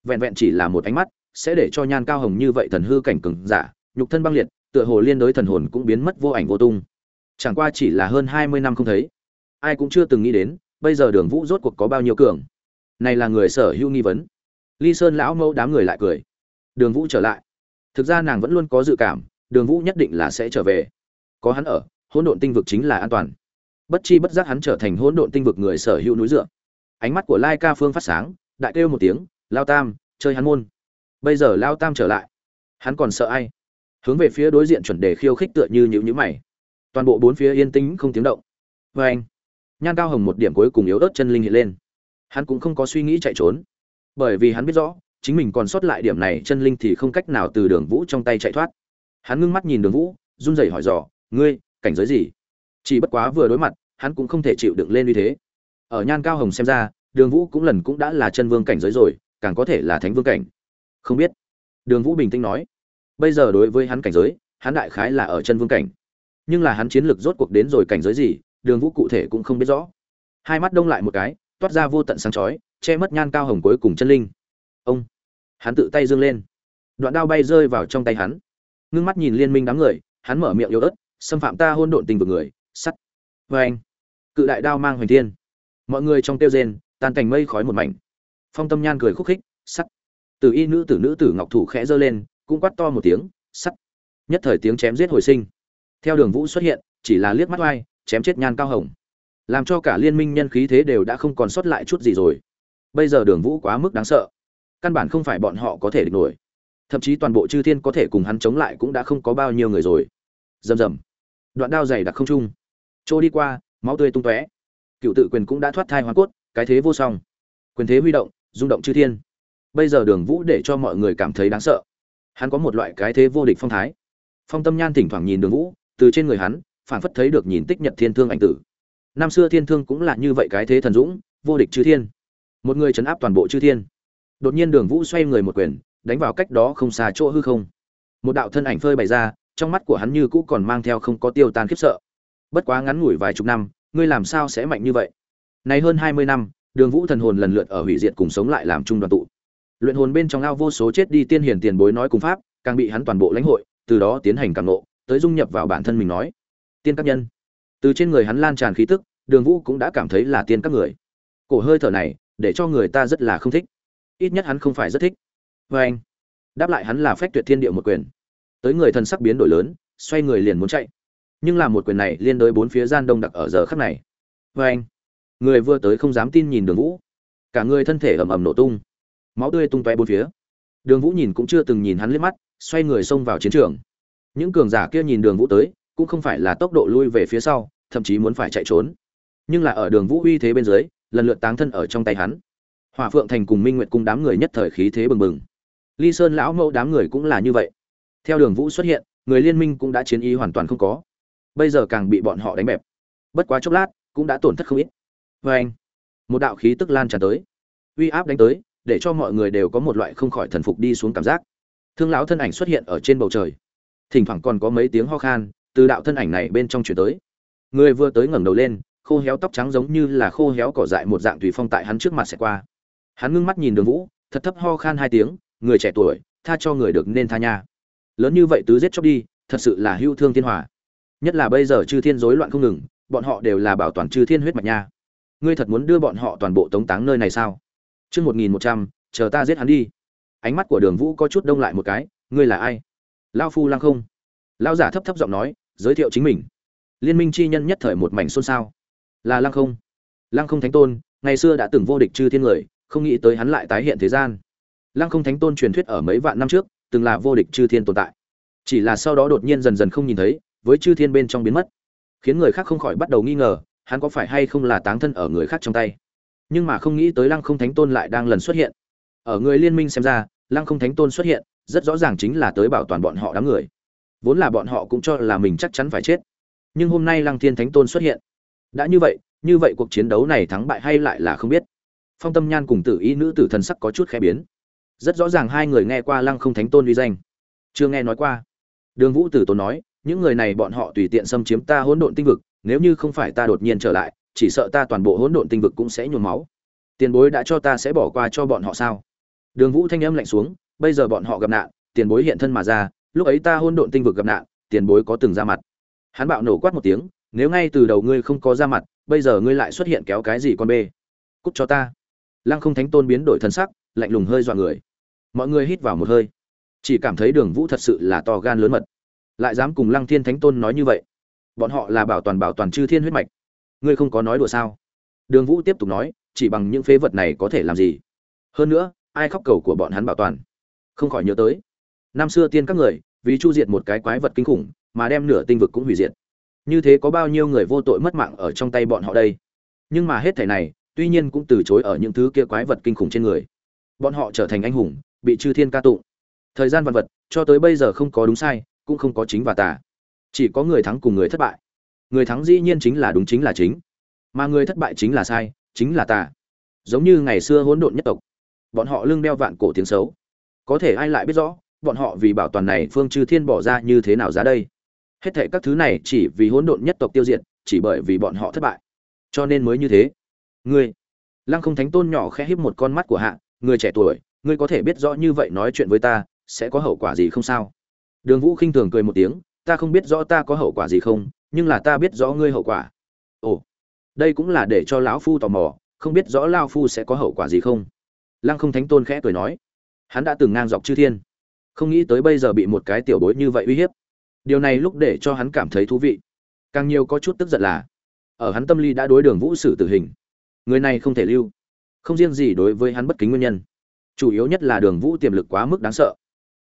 S1: Vẹn vẹn chỉ là một ánh mắt, sẽ để cho nhan cao hồng như vậy thần hư cảnh cừng giả, nhục thân băng liệt, tựa hồ liên đối thần hồn cũng biến mất vô ảnh vô tung. Chẳng qua chỉ là hơn hai mươi năm không thấy ai cũng chưa từng nghĩ đến, bây giờ đường vũ rốt cuộc có bao nhiêu cường. Này là người sở hữu nghi vấn. Ly sơn lão mẫu đám người lại cười. Đường vũ trở lại. Thực ra nàng vẫn luôn có dự cảm, đường vũ nhất định là sẽ trở về. Có hắn ở, hỗn độn tinh vực chính là an toàn. Bất chi bất giác hắn trở thành hỗn độn tinh vực người sở hữu núi dựa. Ánh mắt của lai ca phương phát sáng, đại kêu một tiếng, lao tam, chơi hắn môn. Bây giờ lao tam trở lại. Hắn còn sợ ai? Hướng về phía đối diện chuẩn đề khiêu khích tựa như nhữ nhữ mày. Toàn bộ bốn phía yên tĩnh không tiếng động. Vê anh nhan cao hồng một điểm cuối cùng yếu ớt chân linh hiện lên. Hắn cũng không có suy nghĩ chạy trốn, bởi vì hắn biết rõ, chính mình còn sót lại điểm này chân linh thì không cách nào từ đường vũ trong tay chạy thoát. Hắn ngưng mắt nhìn đường vũ, run rẩy hỏi dò, ngươi, cảnh giới gì? Chỉ bất quá vừa đối mặt, hắn cũng không thể chịu đựng lên như thế. Ở nhan cao hồng xem ra, đường vũ cũng lần cũng đã là chân vương cảnh giới rồi, càng có thể là thánh vương cảnh. Không biết. Đường vũ bình tĩnh nói, bây giờ đối với hắn cảnh giới, hắn đại khái là ở chân vương cảnh. Nhưng là hắn chiến lược rốt cuộc đến rồi cảnh giới gì đường vũ cụ thể cũng không biết rõ. Hai mắt đông lại một cái, toát ra vô tận sáng chói, che mất nhan cao hồng cuối cùng chân linh. Ông, hắn tự tay dương lên. Đoạn đao bay rơi vào trong tay hắn. Ngưng mắt nhìn liên minh đám người, hắn mở miệng yếu ớt, xâm phạm ta hôn độn tình vực người, sắt. Vê anh, cự đại đao mang hoành thiên. Mọi người trong tiêu rên, tan cảnh mây khói một mảnh. Phong tâm nhan cười khúc khích, sắt. Từ y nữ tử nữ tử ngọc thủ khẽ giơ lên, cũng quát to một tiếng, sắt. Nhất thời tiếng chém giết hồi sinh. Theo đường vũ xuất hiện, chỉ là liếc mắt oai chém chết nhan cao hồng. Làm cho cả liên minh nhân khí thế đều đã không còn sót lại chút gì rồi. Bây giờ đường vũ quá mức đáng sợ. Căn bản không phải bọn họ có thể địch nổi. Thậm chí toàn bộ chư thiên có thể cùng hắn chống lại cũng đã không có bao nhiêu người rồi. Rầm rầm. Đoạn đao dày đặc không trung. Trôi đi qua, máu tươi tung tóe. Cựu tự quyền cũng đã thoát thai hoàn cốt, cái thế vô song. Quyền thế huy động, rung động chư thiên. Bây giờ đường vũ để cho mọi người cảm thấy đáng sợ. Hắn có một loại cái thế vô địch phong thái. Phong tâm nhan thỉnh thoảng nhìn đường vũ, từ trên người hắn phản phất thấy được nhìn tích nhật thiên thương ảnh tử. Năm xưa thiên thương cũng là như vậy cái thế thần dũng, vô địch chư thiên. Một người chấn áp toàn bộ chư thiên. Đột nhiên đường vũ xoay người một quyền, đánh vào cách đó không xa chỗ hư không. Một đạo thân ảnh phơi bày ra, trong mắt của hắn như cũ còn mang theo không có tiêu tan khiếp sợ. Bất quá ngắn ngủi vài chục năm, ngươi làm sao sẽ mạnh như vậy? Này hơn hai mươi năm, đường vũ thần hồn lần lượt ở hủy diệt cùng sống lại làm trung đoàn tụ. Luyện hồn bên trong ao vô số chết đi tiên hiền tiền bối nói cùng pháp, càng bị hắn toàn bộ lãnh hội, từ đó tiến hành càng nộ tới dung nhập vào bản thân mình nói tiên các nhân. Từ trên người hắn lan tràn khí tức, đường vũ cũng đã cảm thấy là tiên các người. Cổ hơi thở này, để cho người ta rất là không thích. Ít nhất hắn không phải rất thích. Vê anh, đáp lại hắn là phách tuyệt thiên địa một quyền. Tới người thần sắc biến đổi lớn, xoay người liền muốn chạy. Nhưng là một quyền này liên đối bốn phía gian đông đặc ở giờ khắc này. Vê anh, người vừa tới không dám tin nhìn đường vũ. Cả người thân thể ầm ầm nổ tung. Máu tươi tung tóe bốn phía. Đường vũ nhìn cũng chưa từng nhìn hắn liếc mắt, xoay người xông vào chiến trường. Những cường giả kia nhìn đường vũ tới cũng không phải là tốc độ lui về phía sau, thậm chí muốn phải chạy trốn. Nhưng là ở đường vũ uy thế bên dưới, lần lượt táng thân ở trong tay hắn. Hỏa phượng thành cùng minh nguyệt cung đám người nhất thời khí thế bừng bừng. Ly sơn lão mẫu đám người cũng là như vậy. Theo đường vũ xuất hiện, người liên minh cũng đã chiến ý hoàn toàn không có. Bây giờ càng bị bọn họ đánh bẹp. Bất quá chốc lát, cũng đã tổn thất không ít. Vê anh, một đạo khí tức lan tràn tới. Uy áp đánh tới, để cho mọi người đều có một loại không khỏi thần phục đi xuống cảm giác. Thương lão thân ảnh xuất hiện ở trên bầu trời. Thỉnh thoảng còn có mấy tiếng ho khan từ đạo thân ảnh này bên trong chuyển tới. Người vừa tới ngẩng đầu lên, khô héo tóc trắng giống như là khô héo cỏ dại một dạng tùy phong tại hắn trước mặt sẽ qua. Hắn ngưng mắt nhìn đường vũ, thật thấp ho khan hai tiếng, người trẻ tuổi, tha cho người được nên tha nha. Lớn như vậy tứ giết chóc đi, thật sự là hưu thương thiên hòa. Nhất là bây giờ chư thiên rối loạn không ngừng, bọn họ đều là bảo toàn chư thiên huyết mạch nha. Ngươi thật muốn đưa bọn họ toàn bộ tống táng nơi này sao? Chương một nghìn một trăm, chờ ta giết hắn đi. Ánh mắt của đường vũ có chút đông lại một cái, ngươi là ai? Lao phu lăng không? Lao giả thấp thấp giọng nói giới thiệu chính mình. Liên minh chi nhân nhất thời một mảnh xôn xao. Là lăng không. Lăng không thánh tôn, ngày xưa đã từng vô địch chư thiên người, không nghĩ tới hắn lại tái hiện thế gian. Lăng không thánh tôn truyền thuyết ở mấy vạn năm trước, từng là vô địch chư thiên tồn tại. Chỉ là sau đó đột nhiên dần dần không nhìn thấy, với chư thiên bên trong biến mất. Khiến người khác không khỏi bắt đầu nghi ngờ, hắn có phải hay không là táng thân ở người khác trong tay. Nhưng mà không nghĩ tới lăng không thánh tôn lại đang lần xuất hiện. Ở người liên minh xem ra, lăng không thánh tôn xuất hiện, rất rõ ràng chính là tới bảo toàn bọn họ đám người vốn là bọn họ cũng cho là mình chắc chắn phải chết. Nhưng hôm nay lăng thiên thánh tôn xuất hiện. Đã như vậy như vậy cuộc chiến đấu này thắng bại hay lại là không biết. Phong tâm nhan cùng tử ý nữ tử thần sắc có chút khẽ biến. Rất rõ ràng hai người nghe qua lăng không thánh tôn uy danh. Chưa nghe nói qua. Đường vũ tử tôn nói, những người này bọn họ tùy tiện xâm chiếm ta hỗn độn tinh vực, nếu như không phải ta đột nhiên trở lại, chỉ sợ ta toàn bộ hỗn độn tinh vực cũng sẽ nhuốm máu. Tiền bối đã cho ta sẽ bỏ qua cho bọn họ sao? Đường vũ thanh âm lạnh xuống, bây giờ bọn họ gặp nạn, tiền bối hiện thân mà ra lúc ấy ta hôn độn tinh vực gặp nạn, tiền bối có từng ra mặt. Hắn bạo nổ quát một tiếng, nếu ngay từ đầu ngươi không có ra mặt, bây giờ ngươi lại xuất hiện kéo cái gì con bê? Cút cho ta. Lăng không thánh tôn biến đổi thân sắc, lạnh lùng hơi dọa người. Mọi người hít vào một hơi. Chỉ cảm thấy đường vũ thật sự là to gan lớn mật. Lại dám cùng lăng thiên thánh tôn nói như vậy. Bọn họ là bảo toàn bảo toàn chư thiên huyết mạch. Ngươi không có nói đùa sao? Đường vũ tiếp tục nói, chỉ bằng những phế vật này có thể làm gì? Hơn nữa, ai khóc cầu của bọn hắn bảo toàn? Không khỏi nhớ tới năm xưa tiên các người, vì chu diệt một cái quái vật kinh khủng, mà đem nửa tinh vực cũng hủy diệt. Như thế có bao nhiêu người vô tội mất mạng ở trong tay bọn họ đây? Nhưng mà hết thảy này, tuy nhiên cũng từ chối ở những thứ kia quái vật kinh khủng trên người. Bọn họ trở thành anh hùng, bị chư thiên ca tụng. Thời gian vật vật, cho tới bây giờ không có đúng sai, cũng không có chính và tà. Chỉ có người thắng cùng người thất bại. Người thắng dĩ nhiên chính là đúng chính là chính. Mà người thất bại chính là sai, chính là tà. Giống như ngày xưa hỗn độn nhất tộc. Bọn họ lưng đeo vạn cổ tiếng xấu. Có thể ai lại biết rõ? Bọn họ vì bảo toàn này phương chư thiên bỏ ra như thế nào ra đây? Hết thệ các thứ này chỉ vì hỗn độn nhất tộc tiêu diệt, chỉ bởi vì bọn họ thất bại. Cho nên mới như thế. Ngươi, lăng không thánh tôn nhỏ khẽ híp một con mắt của hạ người trẻ tuổi, ngươi có thể biết rõ như vậy nói chuyện với ta, sẽ có hậu quả gì không sao? Đường vũ khinh thường cười một tiếng, ta không biết rõ ta có hậu quả gì không, nhưng là ta biết rõ ngươi hậu quả. Ồ, đây cũng là để cho lão phu tò mò, không biết rõ lao phu sẽ có hậu quả gì không? Lăng không thánh tôn khẽ cười nói, hắn đã từng ngang dọc chư thiên không nghĩ tới bây giờ bị một cái tiểu bối như vậy uy hiếp. Điều này lúc để cho hắn cảm thấy thú vị. Càng nhiều có chút tức giận là, ở hắn tâm lý đã đối đường vũ xử tử hình. Người này không thể lưu. Không riêng gì đối với hắn bất kính nguyên nhân. Chủ yếu nhất là đường vũ tiềm lực quá mức đáng sợ.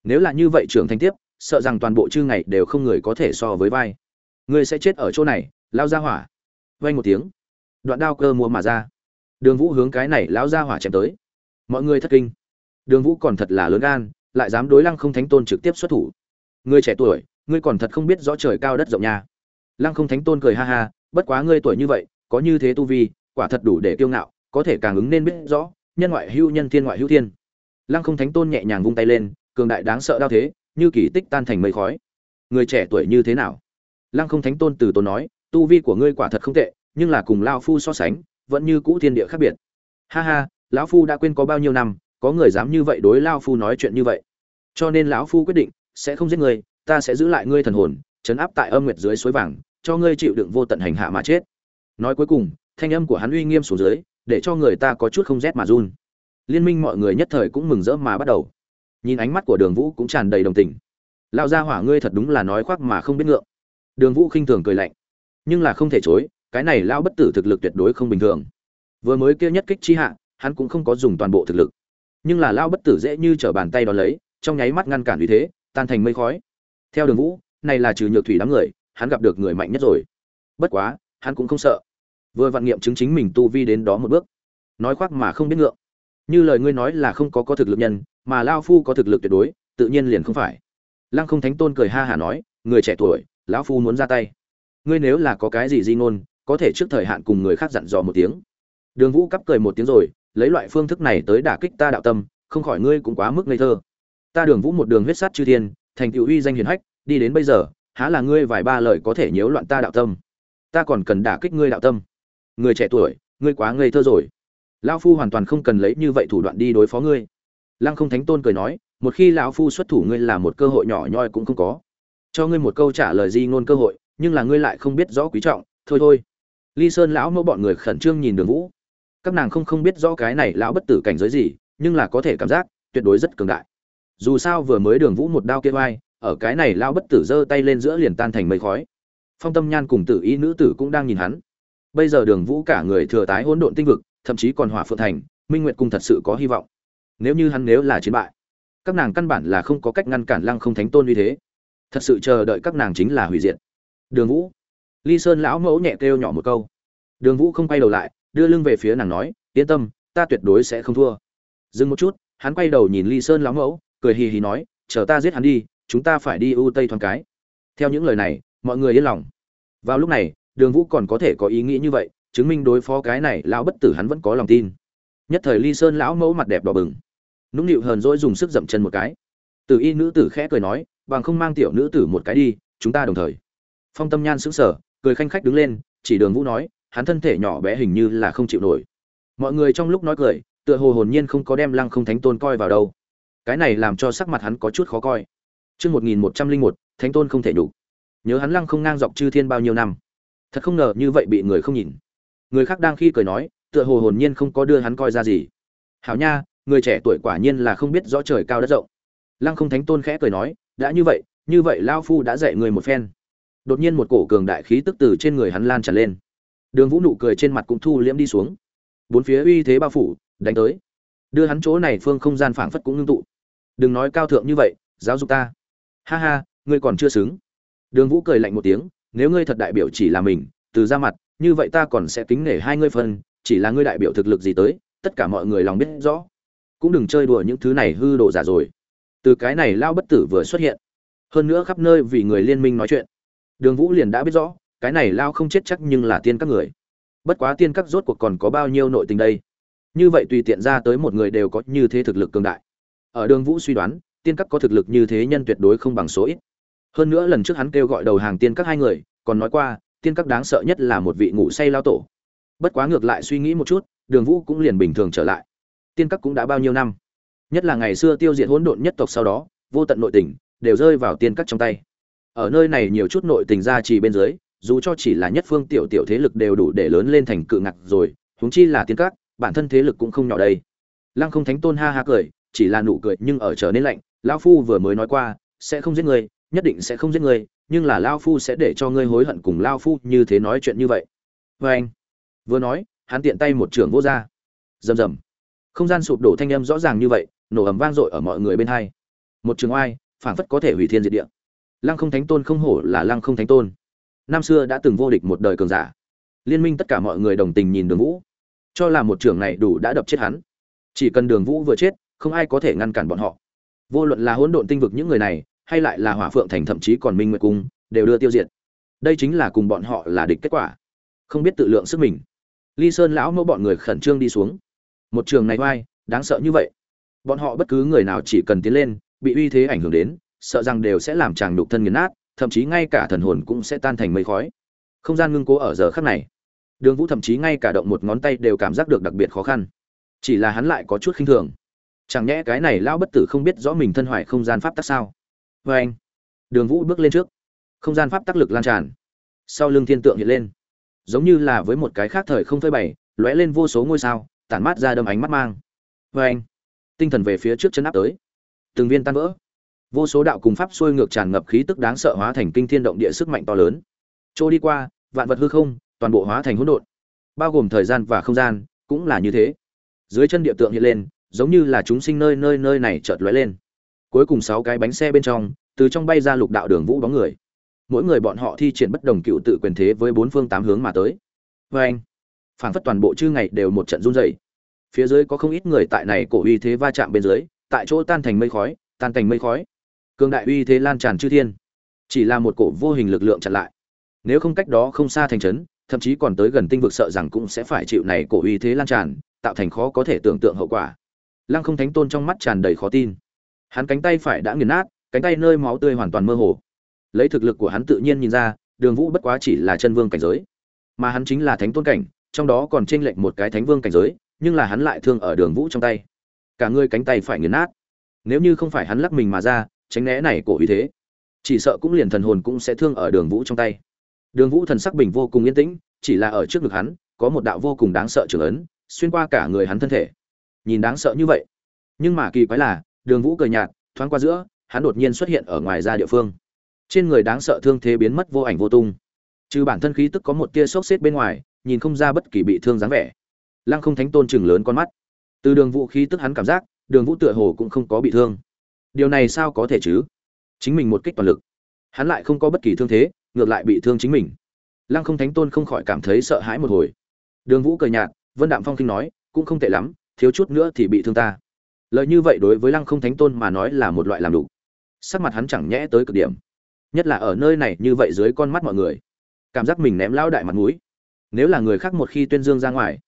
S1: Nếu là như vậy trưởng thành tiếp, sợ rằng toàn bộ chư ngày đều không người có thể so với vai. Người sẽ chết ở chỗ này lao ra hỏa. Vay một tiếng. Đoạn đao cơ mua mà ra. Đường vũ hướng cái này lão ra hỏa chém tới. Mọi người thất kinh. Đường vũ còn thật là lớn gan lại dám đối lăng không thánh tôn trực tiếp xuất thủ. Ngươi trẻ tuổi, ngươi còn thật không biết rõ trời cao đất rộng nha. Lăng không thánh tôn cười ha ha, bất quá ngươi tuổi như vậy, có như thế tu vi, quả thật đủ để kiêu ngạo, có thể càng ứng nên biết rõ, nhân ngoại hữu nhân thiên ngoại hữu thiên. Lăng không thánh tôn nhẹ nhàng vung tay lên, cường đại đáng sợ đao thế, như kỳ tích tan thành mây khói. Người trẻ tuổi như thế nào? Lăng không thánh tôn từ tốn nói, tu vi của ngươi quả thật không tệ, nhưng là cùng lao phu so sánh, vẫn như cũ thiên địa khác biệt. Ha ha, lão phu đã quên có bao nhiêu năm có người dám như vậy đối lao phu nói chuyện như vậy. Cho nên lão phu quyết định, sẽ không giết ngươi ta sẽ giữ lại ngươi thần hồn chấn áp tại âm nguyệt dưới suối vàng, cho ngươi chịu đựng vô tận hành hạ mà chết. Nói cuối cùng, thanh âm của hắn uy nghiêm xuống dưới, để cho người ta có chút không rét mà run. Liên minh mọi người nhất thời cũng mừng rỡ mà bắt đầu. Nhìn ánh mắt của đường vũ cũng tràn đầy đồng tình. Lão gia hỏa ngươi thật đúng là nói khoác mà không biết ngượng. Đường vũ khinh thường cười lạnh. Nhưng là không thể chối, cái này lão bất tử thực lực tuyệt đối không bình thường. Vừa mới kia nhất kích chi hạ, hắn cũng không có dùng toàn bộ thực lực nhưng là lao bất tử dễ như trở bàn tay đón lấy, trong nháy mắt ngăn cản vì thế, tan thành mây khói. Theo đường vũ, này là trừ nhược thủy đám người, hắn gặp được người mạnh nhất rồi. Bất quá, hắn cũng không sợ. Vừa vạn nghiệm chứng chính mình tu vi đến đó một bước. Nói khoác mà không biết ngượng. Như lời ngươi nói là không có có thực lực nhân, mà lao phu có thực lực tuyệt đối, tự nhiên liền không phải. Lăng không thánh tôn cười ha hả nói, người trẻ tuổi, lão phu muốn ra tay. Ngươi nếu là có cái gì di ngôn, có thể trước thời hạn cùng người khác dặn dò một tiếng. Đường vũ cắp cười một tiếng rồi lấy loại phương thức này tới đả kích ta đạo tâm, không khỏi ngươi cũng quá mức ngây thơ. Ta đường vũ một đường huyết sát chư thiên, thành tựu uy danh hiền hách, đi đến bây giờ, há là ngươi vài ba lời có thể nhiễu loạn ta đạo tâm. Ta còn cần đả kích ngươi đạo tâm. Người trẻ tuổi, ngươi quá ngây thơ rồi. Lão phu hoàn toàn không cần lấy như vậy thủ đoạn đi đối phó ngươi. Lăng không thánh tôn cười nói, một khi lão phu xuất thủ ngươi là một cơ hội nhỏ nhoi cũng không có. Cho ngươi một câu trả lời di ngôn cơ hội, nhưng là ngươi lại không biết rõ quý trọng. Thôi thôi. Ly sơn lão mẫu bọn người khẩn trương nhìn đường vũ các nàng không không biết rõ cái này lão bất tử cảnh giới gì, nhưng là có thể cảm giác, tuyệt đối rất cường đại. Dù sao vừa mới đường vũ một đao kia vai, ở cái này lão bất tử giơ tay lên giữa liền tan thành mây khói. Phong tâm nhan cùng tử y nữ tử cũng đang nhìn hắn. Bây giờ đường vũ cả người thừa tái hỗn độn tinh vực, thậm chí còn hỏa phượng thành, minh nguyệt cung thật sự có hy vọng. Nếu như hắn nếu là chiến bại, các nàng căn bản là không có cách ngăn cản lăng không thánh tôn như thế. Thật sự chờ đợi các nàng chính là hủy diệt. Đường vũ. Ly sơn lão mẫu nhẹ kêu nhỏ một câu. Đường vũ không quay đầu lại đưa lưng về phía nàng nói, yên tâm, ta tuyệt đối sẽ không thua. Dừng một chút, hắn quay đầu nhìn ly sơn lão mẫu, cười hì hì nói, chờ ta giết hắn đi, chúng ta phải đi ưu tây thoáng cái. Theo những lời này, mọi người yên lòng. Vào lúc này, đường vũ còn có thể có ý nghĩ như vậy, chứng minh đối phó cái này lão bất tử hắn vẫn có lòng tin. Nhất thời ly sơn lão mẫu mặt đẹp đỏ bừng. Nũng nịu hờn dỗi dùng sức dậm chân một cái. Từ y nữ tử khẽ cười nói, bằng không mang tiểu nữ tử một cái đi, chúng ta đồng thời. Phong tâm nhan sững sờ, cười khanh khách đứng lên, chỉ đường vũ nói hắn thân thể nhỏ bé hình như là không chịu nổi mọi người trong lúc nói cười tựa hồ hồn nhiên không có đem lăng không thánh tôn coi vào đâu cái này làm cho sắc mặt hắn có chút khó coi Chương 1101, Thánh tôn không thể đủ. Nhớ hắn lăng không ngang dọc chư thiên bao nhiêu năm. Thật không ngờ như vậy bị người không nhìn. Người khác đang khi cười nói, tựa hồ hồn nhiên không có đưa hắn coi ra gì. Hảo nha, người trẻ tuổi quả nhiên là không biết rõ trời cao đất rộng. Lăng không thánh tôn khẽ cười nói, đã như vậy, như vậy lão phu đã dạy người một phen. Đột nhiên một cổ cường đại khí tức từ trên người hắn lan tràn lên. Đường Vũ nụ cười trên mặt cũng thu liễm đi xuống. Bốn phía uy thế bao phủ, đánh tới. Đưa hắn chỗ này phương không gian phảng phất cũng ngưng tụ. Đừng nói cao thượng như vậy, giáo dục ta ha ha ngươi còn chưa xứng đường vũ cười lạnh một tiếng nếu ngươi thật đại biểu chỉ là mình từ ra mặt như vậy ta còn sẽ kính nể hai ngươi phần, chỉ là ngươi đại biểu thực lực gì tới tất cả mọi người lòng biết rõ cũng đừng chơi đùa những thứ này hư đồ giả rồi từ cái này lao bất tử vừa xuất hiện hơn nữa khắp nơi vì người liên minh nói chuyện đường vũ liền đã biết rõ cái này lao không chết chắc nhưng là tiên các người. Bất quá tiên các rốt cuộc còn có bao nhiêu nội tình đây? Như vậy tùy tiện ra tới một người đều có như thế thực lực cường đại. Ở đường vũ suy đoán, tiên các có thực lực như thế nhân tuyệt đối không bằng số ít. Hơn nữa lần trước hắn kêu gọi đầu hàng tiên các hai người, còn nói qua, tiên các đáng sợ nhất là một vị ngủ say lao tổ. Bất quá ngược lại suy nghĩ một chút, đường vũ cũng liền bình thường trở lại. Tiên các cũng đã bao nhiêu năm? Nhất là ngày xưa tiêu diệt hỗn độn nhất tộc sau đó, vô tận nội tình, đều rơi vào tiên các trong tay. Ở nơi này nhiều chút nội tình ra trì bên dưới dù cho chỉ là nhất phương tiểu tiểu thế lực đều đủ để lớn lên thành cự ngạc rồi huống chi là tiên các bản thân thế lực cũng không nhỏ đây. Lăng không thánh tôn ha ha cười chỉ là nụ cười nhưng ở trở nên lạnh lão phu vừa mới nói qua sẽ không giết người, nhất định sẽ không giết người, nhưng là lão phu sẽ để cho ngươi hối hận cùng lão phu như thế nói chuyện như vậy. Vê anh vừa nói hắn tiện tay một trường vô ra. Rầm rầm. Không gian sụp đổ thanh âm rõ ràng như vậy nổ ầm vang dội ở mọi người bên hai. Một trường oai phảng phất có thể hủy thiên diệt địa. Lăng không thánh tôn không hổ là lăng không thánh tôn năm xưa đã từng vô địch một đời cường giả. Liên minh tất cả mọi người đồng tình nhìn đường vũ. Cho là một trường này đủ đã đập chết hắn. Chỉ cần đường vũ vừa chết, không ai có thể ngăn cản bọn họ. Vô luận là hỗn độn tinh vực những người này, hay lại là hỏa phượng thành thậm chí còn minh nguyệt cung, đều đưa tiêu diệt. Đây chính là cùng bọn họ là địch kết quả. Không biết tự lượng sức mình. Ly sơn lão mẫu bọn người khẩn trương đi xuống. Một trường này oai, đáng sợ như vậy. Bọn họ bất cứ người nào chỉ cần tiến lên, bị uy thế ảnh hưởng đến, sợ rằng đều sẽ làm chàng đục thân nghiền nát thậm chí ngay cả thần hồn cũng sẽ tan thành mây khói. Không gian ngưng cố ở giờ khắc này. Đường vũ thậm chí ngay cả động một ngón tay đều cảm giác được đặc biệt khó khăn. Chỉ là hắn lại có chút khinh thường. Chẳng nhẽ cái này lão bất tử không biết rõ mình thân hoại không gian pháp tắc sao? Vê anh, đường vũ bước lên trước. Không gian pháp tắc lực lan tràn. Sau lưng thiên tượng hiện lên. Giống như là với một cái khác thời không phơi bày, lóe lên vô số ngôi sao, tản mát ra đâm ánh mắt mang. Vê anh, tinh thần về phía trước chân áp tới. Từng viên tan vỡ vô số đạo cùng pháp xuôi ngược tràn ngập khí tức đáng sợ hóa thành kinh thiên động địa sức mạnh to lớn. Chỗ đi qua, vạn vật hư không, toàn bộ hóa thành hỗn độn. Bao gồm thời gian và không gian, cũng là như thế. Dưới chân địa tượng hiện lên, giống như là chúng sinh nơi nơi nơi này chợt lóe lên. Cuối cùng sáu cái bánh xe bên trong, từ trong bay ra lục đạo đường vũ bóng người. Mỗi người bọn họ thi triển bất đồng cựu tự quyền thế với bốn phương tám hướng mà tới. Vê anh phảng phất toàn bộ chư ngày đều một trận run rẩy. Phía dưới có không ít người tại này cổ uy thế va chạm bên dưới, tại chỗ tan thành mây khói, tan thành mây khói cường đại uy thế lan tràn chư thiên. Chỉ là một cổ vô hình lực lượng chặn lại. Nếu không cách đó không xa thành trấn, thậm chí còn tới gần tinh vực sợ rằng cũng sẽ phải chịu này cổ uy thế lan tràn, tạo thành khó có thể tưởng tượng hậu quả. Lăng không thánh tôn trong mắt tràn đầy khó tin. Hắn cánh tay phải đã nghiền nát, cánh tay nơi máu tươi hoàn toàn mơ hồ. Lấy thực lực của hắn tự nhiên nhìn ra, đường vũ bất quá chỉ là chân vương cảnh giới. Mà hắn chính là thánh tôn cảnh, trong đó còn t r ê n lệch một cái thánh vương cảnh giới, nhưng là hắn lại thương ở đường vũ trong tay. Cả ngươi cánh tay phải nghiền nát. Nếu như không phải hắn lắc mình mà ra tránh né này cổ uy thế. Chỉ sợ cũng liền thần hồn cũng sẽ thương ở đường vũ trong tay. Đường vũ thần sắc bình vô cùng yên tĩnh, chỉ là ở trước ngực hắn, có một đạo vô cùng đáng sợ trưởng ấn, xuyên qua cả người hắn thân thể. Nhìn đáng sợ như vậy. Nhưng mà kỳ quái là, đường vũ cười nhạt, thoáng qua giữa, hắn đột nhiên xuất hiện ở ngoài ra địa phương. Trên người đáng sợ thương thế biến mất vô ảnh vô tung. Trừ bản thân khí tức có một tia sốc xếp bên ngoài, nhìn không ra bất kỳ bị thương dáng vẻ. Lăng không thánh tôn chừng lớn con mắt. Từ đường vũ khí tức hắn cảm giác, đường vũ tựa hồ cũng không có bị thương điều này sao có thể chứ? Chính mình một kích toàn lực. Hắn lại không có bất kỳ thương thế, ngược lại bị thương chính mình. Lăng không thánh tôn không khỏi cảm thấy sợ hãi một hồi. Đường vũ cười nhạt, vân đạm phong kinh nói, cũng không tệ lắm, thiếu chút nữa thì bị thương ta. Lời như vậy đối với lăng không thánh tôn mà nói là một loại làm đủ. Sắc mặt hắn chẳng nhẽ tới cực điểm. Nhất là ở nơi này như vậy dưới con mắt mọi người. Cảm giác mình ném lao đại mặt mũi. Nếu là người khác một khi tuyên dương ra ngoài,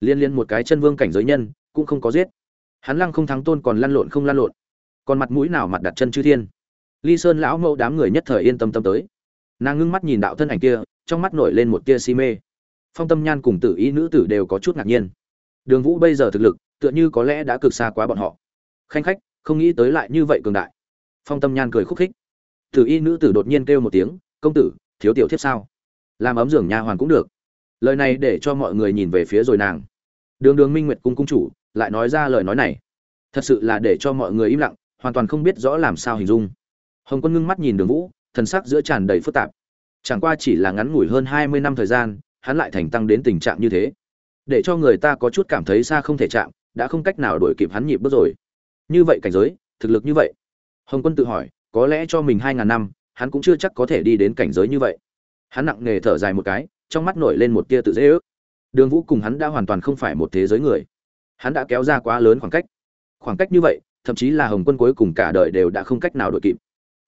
S1: liên liên một cái chân vương cảnh giới nhân, cũng không có giết. Hắn lăng không thắng tôn còn lăn lộn không lăn lộn còn mặt mũi nào mặt đặt chân chư thiên? Ly sơn lão mẫu đám người nhất thời yên tâm tâm tới. Nàng ngưng mắt nhìn đạo thân ảnh kia, trong mắt nổi lên một tia si mê. Phong tâm nhan cùng tử ý nữ tử đều có chút ngạc nhiên. Đường vũ bây giờ thực lực, tựa như có lẽ đã cực xa quá bọn họ. Khanh khách, không nghĩ tới lại như vậy cường đại. Phong tâm nhan cười khúc khích. Tử y nữ tử đột nhiên kêu một tiếng, công tử, thiếu tiểu thiếp sao? Làm ấm giường nha hoàn cũng được. Lời này để cho mọi người nhìn về phía rồi nàng. Đường đường minh nguyệt cung cung chủ, lại nói ra lời nói này. Thật sự là để cho mọi người im lặng hoàn toàn không biết rõ làm sao hình dung. Hồng quân ngưng mắt nhìn đường vũ, thần sắc giữa tràn đầy phức tạp. Chẳng qua chỉ là ngắn ngủi hơn hai mươi năm thời gian, hắn lại thành tăng đến tình trạng như thế. Để cho người ta có chút cảm thấy xa không thể chạm, đã không cách nào đuổi kịp hắn nhịp bước rồi. Như vậy cảnh giới, thực lực như vậy. Hồng quân tự hỏi, có lẽ cho mình hai ngàn năm, hắn cũng chưa chắc có thể đi đến cảnh giới như vậy. Hắn nặng nề thở dài một cái, trong mắt nổi lên một tia tự dễ ước. Đường vũ cùng hắn đã hoàn toàn không phải một thế giới người. Hắn đã kéo ra quá lớn khoảng cách. Khoảng cách như vậy thậm chí là hồng quân cuối cùng cả đời đều đã không cách nào đội kịp.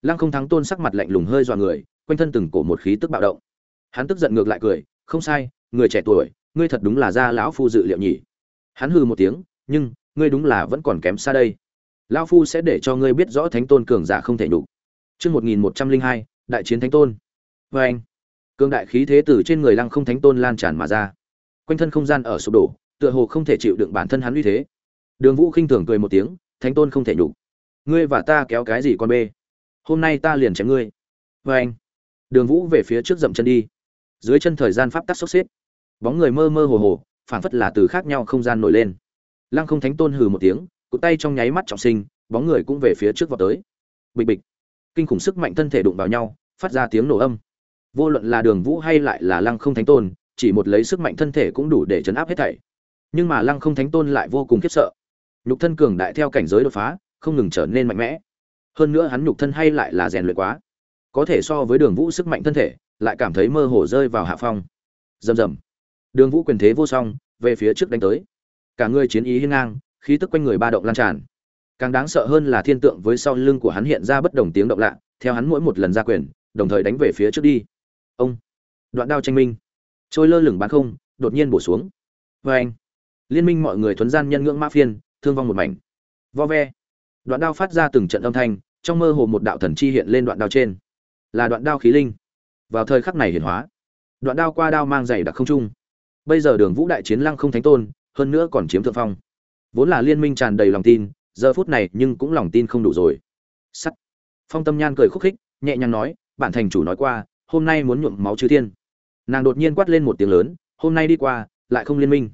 S1: Lăng không thắng tôn sắc mặt lạnh lùng hơi dọa người, quanh thân từng cổ một khí tức bạo động. Hắn tức giận ngược lại cười, không sai, người trẻ tuổi, ngươi thật đúng là gia lão phu dự liệu nhỉ. Hắn hừ một tiếng, nhưng, ngươi đúng là vẫn còn kém xa đây. Lão phu sẽ để cho ngươi biết rõ thánh tôn cường giả không thể nhục. Chương một nghìn một trăm linh hai, đại chiến thánh tôn. Vê anh cương đại khí thế từ trên người lăng không thánh tôn lan tràn mà ra. Quanh thân không gian ở sụp đổ, tựa hồ không thể chịu đựng bản thân hắn uy thế. Đường vũ khinh thường cười một tiếng thánh tôn không thể nhục. Ngươi và ta kéo cái gì con bê? Hôm nay ta liền chém ngươi. Vê anh, đường vũ về phía trước dậm chân đi. Dưới chân thời gian pháp tắc sốc xếp. Bóng người mơ mơ hồ hồ, phảng phất là từ khác nhau không gian nổi lên. Lăng không thánh tôn hừ một tiếng, cụt tay trong nháy mắt trọng sinh, bóng người cũng về phía trước vào tới. Bịch bịch. Kinh khủng sức mạnh thân thể đụng vào nhau, phát ra tiếng nổ âm. Vô luận là đường vũ hay lại là lăng không thánh tôn, chỉ một lấy sức mạnh thân thể cũng đủ để chấn áp hết thảy. Nhưng mà lăng không thánh tôn lại vô cùng khiếp sợ nhục thân cường đại theo cảnh giới đột phá, không ngừng trở nên mạnh mẽ. Hơn nữa hắn nhục thân hay lại là rèn luyện quá. Có thể so với đường vũ sức mạnh thân thể, lại cảm thấy mơ hồ rơi vào hạ phong. Rầm rầm. Đường vũ quyền thế vô song, về phía trước đánh tới. Cả người chiến ý hiên ngang, khí tức quanh người ba động lan tràn. Càng đáng sợ hơn là thiên tượng với sau lưng của hắn hiện ra bất đồng tiếng động lạ, theo hắn mỗi một lần ra quyền, đồng thời đánh về phía trước đi. Ông. Đoạn đao tranh minh. Trôi lơ lửng bán không, đột nhiên bổ xuống. Vê anh liên minh mọi người thuấn gian nhân ngưỡng mã phiên thương vong một mảnh. Vo ve. Đoạn đao phát ra từng trận âm thanh, trong mơ hồ một đạo thần chi hiện lên đoạn đao trên. Là đoạn đao khí linh. Vào thời khắc này hiển hóa, đoạn đao qua đao mang dày đặc không trung. Bây giờ đường vũ đại chiến lăng không thánh tôn, hơn nữa còn chiếm thượng phong. Vốn là liên minh tràn đầy lòng tin, giờ phút này nhưng cũng lòng tin không đủ rồi. Sắt. Phong tâm nhan cười khúc khích, nhẹ nhàng nói, bản thành chủ nói qua, hôm nay muốn nhuộm máu chư thiên. Nàng đột nhiên quát lên một tiếng lớn, hôm nay đi qua, lại không liên minh.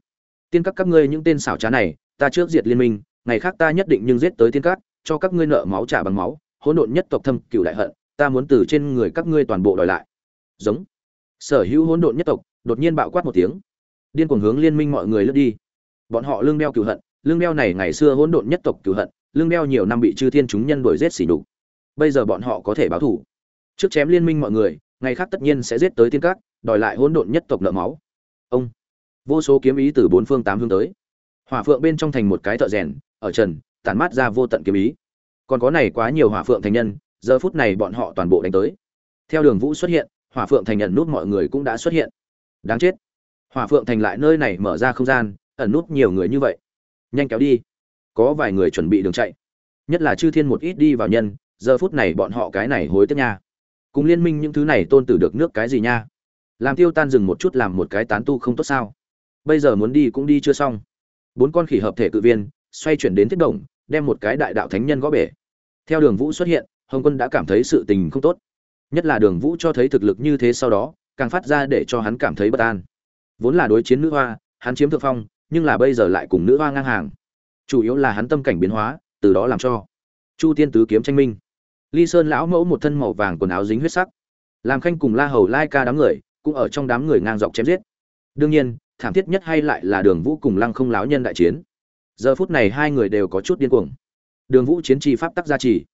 S1: Tiên các các ngươi những tên xảo trá này ta trước diệt liên minh ngày khác ta nhất định nhưng giết tới thiên cát, cho các ngươi nợ máu trả bằng máu hỗn độn nhất tộc thâm cửu đại hận ta muốn từ trên người các ngươi toàn bộ đòi lại. Giống. Sở hữu hỗn độn nhất tộc đột nhiên bạo quát một tiếng. Điên cuồng hướng liên minh mọi người lướt đi. Bọn họ lương đeo cửu hận lương đeo này ngày xưa hỗn độn nhất tộc cửu hận lương đeo nhiều năm bị chư thiên chúng nhân đuổi giết xỉ nhục. Bây giờ bọn họ có thể báo thù. trước chém liên minh mọi người ngày khác tất nhiên sẽ giết tới thiên cát, đòi lại hỗn độn nhất tộc nợ máu. Ông. Vô số kiếm ý từ bốn phương tám hướng tới hỏa phượng bên trong thành một cái thợ rèn, ở trần, tản mát ra vô tận kiếm ý. Còn có này quá nhiều hỏa phượng thành nhân, giờ phút này bọn họ toàn bộ đánh tới. Theo đường vũ xuất hiện, hỏa phượng thành nhận nút mọi người cũng đã xuất hiện. Đáng chết. Hỏa phượng thành lại nơi này mở ra không gian, ẩn nút nhiều người như vậy. Nhanh kéo đi. Có vài người chuẩn bị đường chạy. Nhất là chư thiên một ít đi vào nhân, giờ phút này bọn họ cái này hối tiếc nha. Cùng liên minh những thứ này tôn tử được nước cái gì nha? Làm tiêu tan dừng một chút làm một cái tán tu không tốt sao? Bây giờ muốn đi cũng đi chưa xong bốn con khỉ hợp thể cự viên, xoay chuyển đến thiết động đem một cái đại đạo thánh nhân gõ bể. Theo đường vũ xuất hiện, hồng quân đã cảm thấy sự tình không tốt. Nhất là đường vũ cho thấy thực lực như thế sau đó, càng phát ra để cho hắn cảm thấy bất an. Vốn là đối chiến nữ hoa, hắn chiếm thượng phong, nhưng là bây giờ lại cùng nữ hoa ngang hàng. Chủ yếu là hắn tâm cảnh biến hóa, từ đó làm cho chu tiên tứ kiếm tranh minh. Ly sơn lão mẫu một thân màu vàng quần áo dính huyết sắc. Làm khanh cùng la hầu lai ca đám người, cũng ở trong đám người ngang dọc chém giết. Đương nhiên thảm thiết nhất hay lại là đường vũ cùng lăng không láo nhân đại chiến. Giờ phút này hai người đều có chút điên cuồng. Đường vũ chiến tri pháp tắc gia trì.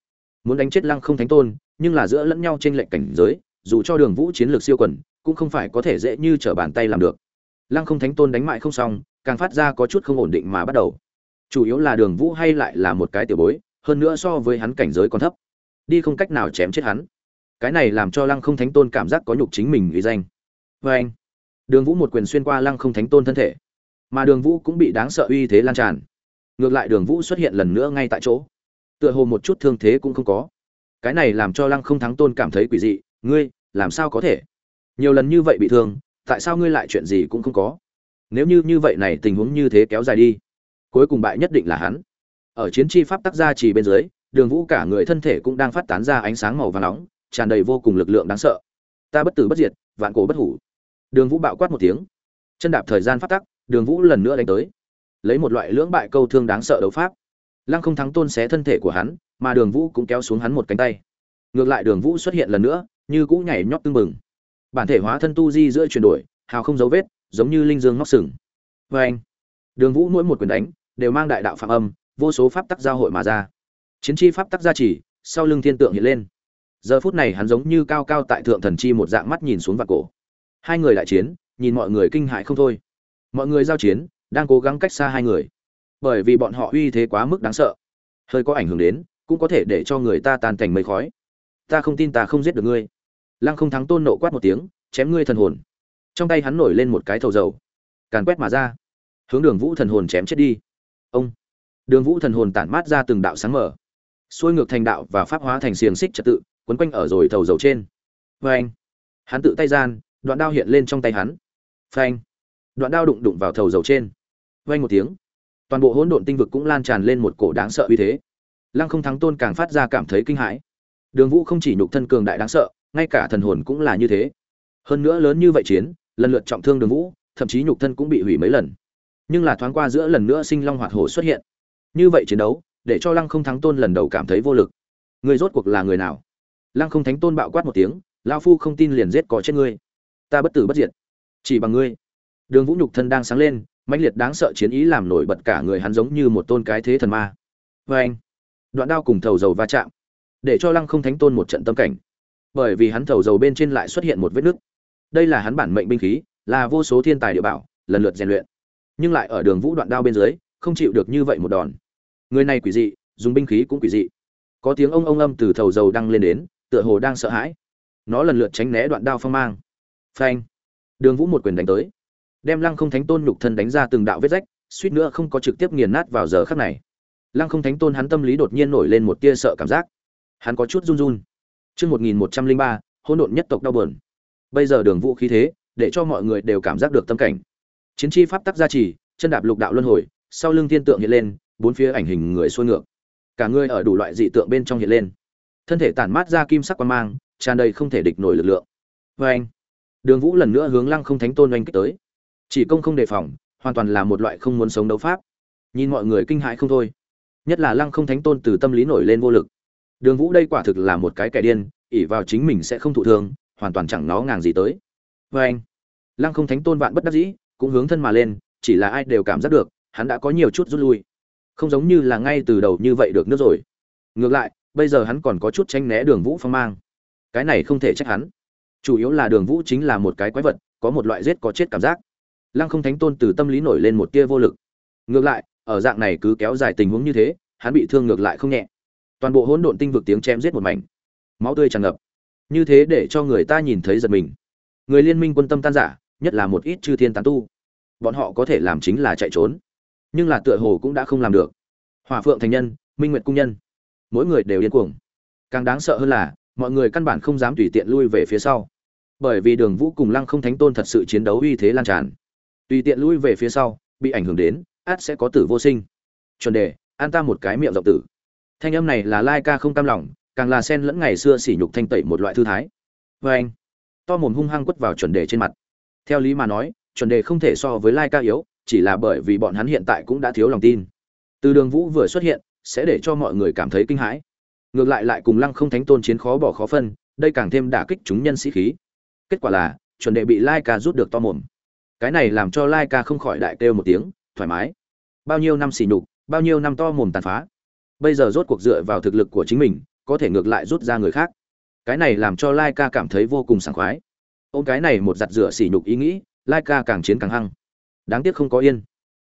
S1: Muốn đánh chết lăng không thánh tôn, nhưng là giữa lẫn nhau trên lệnh cảnh giới, dù cho đường vũ chiến lược siêu quần, cũng không phải có thể dễ như trở bàn tay làm được. Lăng không thánh tôn đánh mại không xong, càng phát ra có chút không ổn định mà bắt đầu. Chủ yếu là đường vũ hay lại là một cái tiểu bối, hơn nữa so với hắn cảnh giới còn thấp. Đi không cách nào chém chết hắn. Cái này làm cho lăng không thánh tôn cảm giác có nhục chính mình ghi danh. Vê anh đường vũ một quyền xuyên qua lăng không thánh tôn thân thể. Mà đường vũ cũng bị đáng sợ uy thế lan tràn. Ngược lại đường vũ xuất hiện lần nữa ngay tại chỗ. Tựa hồ một chút thương thế cũng không có. Cái này làm cho lăng không thắng tôn cảm thấy quỷ dị. Ngươi, làm sao có thể? Nhiều lần như vậy bị thương, tại sao ngươi lại chuyện gì cũng không có? Nếu như như vậy này tình huống như thế kéo dài đi, cuối cùng bại nhất định là hắn. Ở chiến chi pháp tác gia chỉ bên dưới, đường vũ cả người thân thể cũng đang phát tán ra ánh sáng màu vàng nóng, tràn đầy vô cùng lực lượng đáng sợ. Ta bất tử bất diệt, vạn cổ bất hủ đường vũ bạo quát một tiếng. Chân đạp thời gian phát tắc, đường vũ lần nữa đánh tới. Lấy một loại lưỡng bại câu thương đáng sợ đấu pháp. Lăng không thắng tôn xé thân thể của hắn, mà đường vũ cũng kéo xuống hắn một cánh tay. Ngược lại đường vũ xuất hiện lần nữa, như cũ nhảy nhót tưng bừng. Bản thể hóa thân tu di giữa chuyển đổi, hào không dấu vết, giống như linh dương ngóc sừng. Vê anh đường vũ mỗi một quyền đánh, đều mang đại đạo phạm âm, vô số pháp tắc giao hội mà ra. Chiến chi pháp tắc gia trì, sau lưng thiên tượng hiện lên. Giờ phút này hắn giống như cao cao tại thượng thần chi một dạng mắt nhìn xuống vạt cổ hai người đại chiến, nhìn mọi người kinh hại không thôi. Mọi người giao chiến, đang cố gắng cách xa hai người. Bởi vì bọn họ uy thế quá mức đáng sợ. Hơi có ảnh hưởng đến, cũng có thể để cho người ta tan thành mây khói. Ta không tin ta không giết được ngươi. Lăng không thắng tôn nộ quát một tiếng, chém ngươi thần hồn. Trong tay hắn nổi lên một cái thầu dầu. Càn quét mà ra. Hướng đường vũ thần hồn chém chết đi. Ông. Đường vũ thần hồn tản mát ra từng đạo sáng mở xuôi ngược thành đạo và pháp hóa thành xiềng xích trật tự, quấn quanh ở rồi thầu dầu trên. Vê anh hắn tự tay gian đoạn đao hiện lên trong tay hắn. Phanh. Đoạn đao đụng đụng vào thầu dầu trên. Vang một tiếng. Toàn bộ hỗn độn tinh vực cũng lan tràn lên một cổ đáng sợ uy thế. Lăng không thắng tôn càng phát ra cảm thấy kinh hãi. Đường vũ không chỉ nhục thân cường đại đáng sợ, ngay cả thần hồn cũng là như thế. Hơn nữa lớn như vậy chiến, lần lượt trọng thương đường vũ, thậm chí nhục thân cũng bị hủy mấy lần. Nhưng là thoáng qua giữa lần nữa sinh long hoạt hổ xuất hiện. Như vậy chiến đấu, để cho lăng không thắng tôn lần đầu cảm thấy vô lực. Người rốt cuộc là người nào? Lăng không thánh tôn bạo quát một tiếng lao phu không tin liền giết có chết ngươi ta bất tử bất diệt. Chỉ bằng ngươi. Đường vũ nhục thân đang sáng lên, mãnh liệt đáng sợ chiến ý làm nổi bật cả người hắn giống như một tôn cái thế thần ma. Vê anh, đoạn đao cùng thầu dầu va chạm, để cho lăng không thánh tôn một trận tâm cảnh. Bởi vì hắn thầu dầu bên trên lại xuất hiện một vết nứt. Đây là hắn bản mệnh binh khí, là vô số thiên tài địa bảo, lần lượt rèn luyện. Nhưng lại ở đường vũ đoạn đao bên dưới, không chịu được như vậy một đòn. Người này quỷ dị, dùng binh khí cũng quỷ dị. Có tiếng ông ông âm từ thầu dầu đăng lên đến, tựa hồ đang sợ hãi. Nó lần lượt tránh né đoạn đao phong mang phanh đường vũ một quyền đánh tới đem lăng không thánh tôn nhục thân đánh ra từng đạo vết rách suýt nữa không có trực tiếp nghiền nát vào giờ khắc này lăng không thánh tôn hắn tâm lý đột nhiên nổi lên một tia sợ cảm giác hắn có chút run run Trước 1103, hỗn độn nhất tộc đau buồn. Bây giờ đường vũ khí thế, để cho mọi người đều cảm giác được tâm cảnh. Chiến chi pháp tắc gia trì, chân đạp lục đạo luân hồi, sau lưng thiên tượng hiện lên, bốn phía ảnh hình người xuôi ngược. Cả người ở đủ loại dị tượng bên trong hiện lên. Thân thể tản mát ra kim sắc quang mang, tràn đầy không thể địch nổi lực lượng. Và anh, Đường Vũ lần nữa hướng Lăng Không Thánh Tôn oanh kích tới. Chỉ công không đề phòng, hoàn toàn là một loại không muốn sống đấu pháp. Nhìn mọi người kinh hãi không thôi. Nhất là Lăng Không Thánh Tôn từ tâm lý nổi lên vô lực. đường vũ đây quả thực là một cái kẻ điên ỷ vào chính mình sẽ không thụ thương hoàn toàn chẳng nó ngàng gì tới vê anh lăng không thánh tôn vạn bất đắc dĩ cũng hướng thân mà lên chỉ là ai đều cảm giác được hắn đã có nhiều chút rút lui không giống như là ngay từ đầu như vậy được nữa rồi ngược lại bây giờ hắn còn có chút tranh né đường vũ phong mang cái này không thể trách hắn chủ yếu là đường vũ chính là một cái quái vật, có một loại giết có chết cảm giác. Lăng không thánh tôn từ tâm lý nổi lên một tia vô lực. Ngược lại, ở dạng này cứ kéo dài tình huống như thế, hắn bị thương ngược lại không nhẹ. Toàn bộ hỗn độn tinh vực tiếng chém giết một mảnh. Máu tươi tràn ngập. Như thế để cho người ta nhìn thấy giật mình. Người liên minh quân tâm tan giả, nhất là một ít chư thiên tán tu. Bọn họ có thể làm chính là chạy trốn. Nhưng là tựa hồ cũng đã không làm được. Hòa phượng thành nhân, minh nguyệt cung nhân. Mỗi người đều điên cuồng. Càng đáng sợ hơn là, mọi người căn bản không dám tùy tiện lui về phía sau bởi vì đường vũ cùng lăng không thánh tôn thật sự chiến đấu uy thế lan tràn. Tùy tiện lui về phía sau, bị ảnh hưởng đến, át sẽ có tử vô sinh. Chuẩn đề, an ta một cái miệng rộng tử. Thanh âm này là lai ca không cam lòng, càng là sen lẫn ngày xưa sỉ nhục thanh tẩy một loại thư thái. Vê anh. To mồm hung hăng quất vào chuẩn đề trên mặt. Theo lý mà nói, chuẩn đề không thể so với lai ca yếu, chỉ là bởi vì bọn hắn hiện tại cũng đã thiếu lòng tin. Từ đường vũ vừa xuất hiện, sẽ để cho mọi người cảm thấy kinh hãi. Ngược lại lại cùng lăng không thánh tôn chiến khó bỏ khó phân, đây càng thêm đả kích chúng nhân sĩ khí kết quả là, chuẩn đệ bị lai ca rút được to mồm. Cái này làm cho lai ca không khỏi đại kêu một tiếng, thoải mái. Bao nhiêu năm xỉ nhục, bao nhiêu năm to mồm tàn phá. Bây giờ rốt cuộc dựa vào thực lực của chính mình, có thể ngược lại rút ra người khác. Cái này làm cho lai ca cảm thấy vô cùng sảng khoái. Ôm cái này một giặt rửa sỉ nhục ý nghĩ lai ca càng chiến càng hăng. Đáng tiếc không có yên.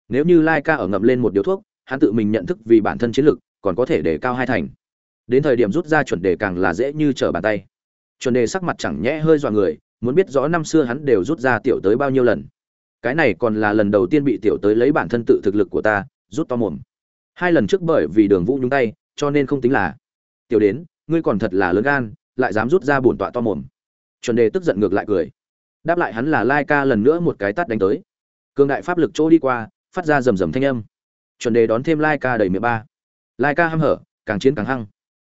S1: Nếu như lai ca ở ngậm lên một điếu thuốc, hắn tự mình nhận thức vì bản thân chiến lực, còn có thể để cao hai thành. Đến thời điểm rút ra chuẩn đề càng là dễ như trở bàn tay. Chuẩn đề sắc mặt chẳng nhẽ hơi dọa người muốn biết rõ năm xưa hắn đều rút ra tiểu tới bao nhiêu lần. Cái này còn là lần đầu tiên bị tiểu tới lấy bản thân tự thực lực của ta, rút to mồm. Hai lần trước bởi vì đường vũ nhúng tay, cho nên không tính là. Tiểu đến, ngươi còn thật là lớn gan, lại dám rút ra bổn tọa to mồm. Chuẩn đề tức giận ngược lại cười. Đáp lại hắn là lai ca lần nữa một cái tắt đánh tới. Cường đại pháp lực chỗ đi qua, phát ra rầm rầm thanh âm. Chuẩn đề đón thêm lai ca đầy miệng ba. Lai ca hăm hở, càng chiến càng hăng.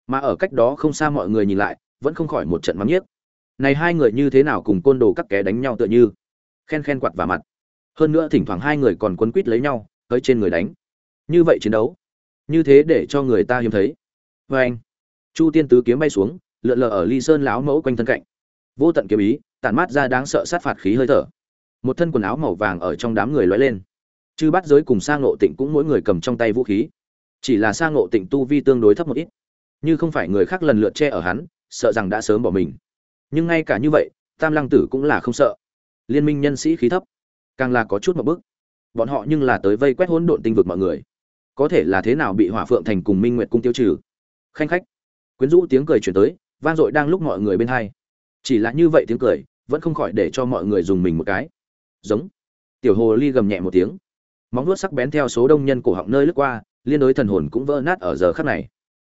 S1: Mà ở cách đó không xa mọi người nhìn lại, vẫn không khỏi một trận mắng nhiếc này hai người như thế nào cùng côn đồ các ké đánh nhau tựa như? Khen khen quạt và mặt. Hơn nữa thỉnh thoảng hai người còn quấn quít lấy nhau, tới trên người đánh. Như vậy chiến đấu. Như thế để cho người ta hiếm thấy. Vê anh, chu tiên tứ kiếm bay xuống, lượn lờ ở ly sơn lão mẫu quanh thân cạnh. Vô tận kiếm ý, tản mát ra đáng sợ sát phạt khí hơi thở. Một thân quần áo màu vàng ở trong đám người lóe lên. Chư bắt giới cùng sang ngộ tịnh cũng mỗi người cầm trong tay vũ khí. Chỉ là sang ngộ tịnh tu vi tương đối thấp một ít. Như không phải người khác lần lượt che ở hắn, sợ rằng đã sớm bỏ mình nhưng ngay cả như vậy, tam lăng tử cũng là không sợ. Liên minh nhân sĩ khí thấp, càng là có chút một bước. Bọn họ nhưng là tới vây quét hỗn độn tinh vực mọi người. Có thể là thế nào bị hỏa phượng thành cùng minh nguyệt cung tiêu trừ? Khanh khách. Quyến rũ tiếng cười chuyển tới, vang dội đang lúc mọi người bên hai. Chỉ là như vậy tiếng cười, vẫn không khỏi để cho mọi người dùng mình một cái. Giống. Tiểu hồ ly gầm nhẹ một tiếng. Móng nuốt sắc bén theo số đông nhân cổ họng nơi lướt qua, liên đối thần hồn cũng vỡ nát ở giờ khắc này.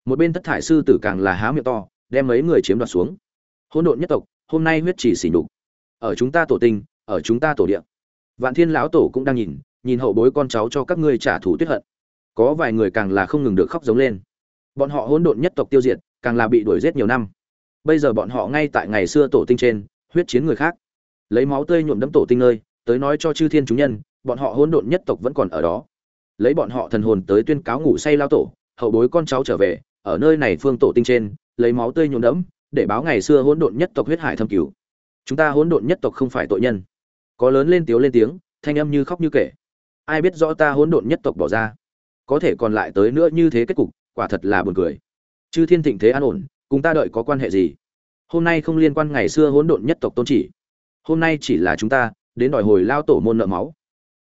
S1: Một bên thất thải sư tử càng là há miệng to, đem mấy người chiếm đoạt xuống hỗn độn nhất tộc, hôm nay huyết chỉ xỉ nhục. Ở chúng ta tổ tinh, ở chúng ta tổ địa. Vạn thiên lão tổ cũng đang nhìn nhìn hậu bối con cháu cho các ngươi trả thù tuyết hận. Có vài người càng là không ngừng được khóc giống lên. Bọn họ hỗn độn nhất tộc tiêu diệt, càng là bị đuổi giết nhiều năm. Bây giờ bọn họ ngay tại ngày xưa tổ tinh trên, huyết chiến người khác. Lấy máu tươi nhuộm đẫm tổ tinh nơi, tới nói cho chư thiên chúng nhân, bọn họ hỗn độn nhất tộc vẫn còn ở đó. Lấy bọn họ thần hồn tới tuyên cáo ngủ say lao tổ, hậu bối con cháu trở về, ở nơi này phương tổ tinh trên, lấy máu tươi nhuộm đẫm để báo ngày xưa hỗn độn nhất tộc huyết hải thâm cửu. Chúng ta hỗn độn nhất tộc không phải tội nhân. Có lớn lên tiếu lên tiếng, thanh âm như khóc như kể. Ai biết rõ ta hỗn độn nhất tộc bỏ ra? Có thể còn lại tới nữa như thế kết cục, quả thật là buồn cười. Chư thiên thịnh thế an ổn, cùng ta đợi có quan hệ gì? Hôm nay không liên quan ngày xưa hỗn độn nhất tộc tôn chỉ. Hôm nay chỉ là chúng ta, đến đòi hồi lao tổ môn nợ máu.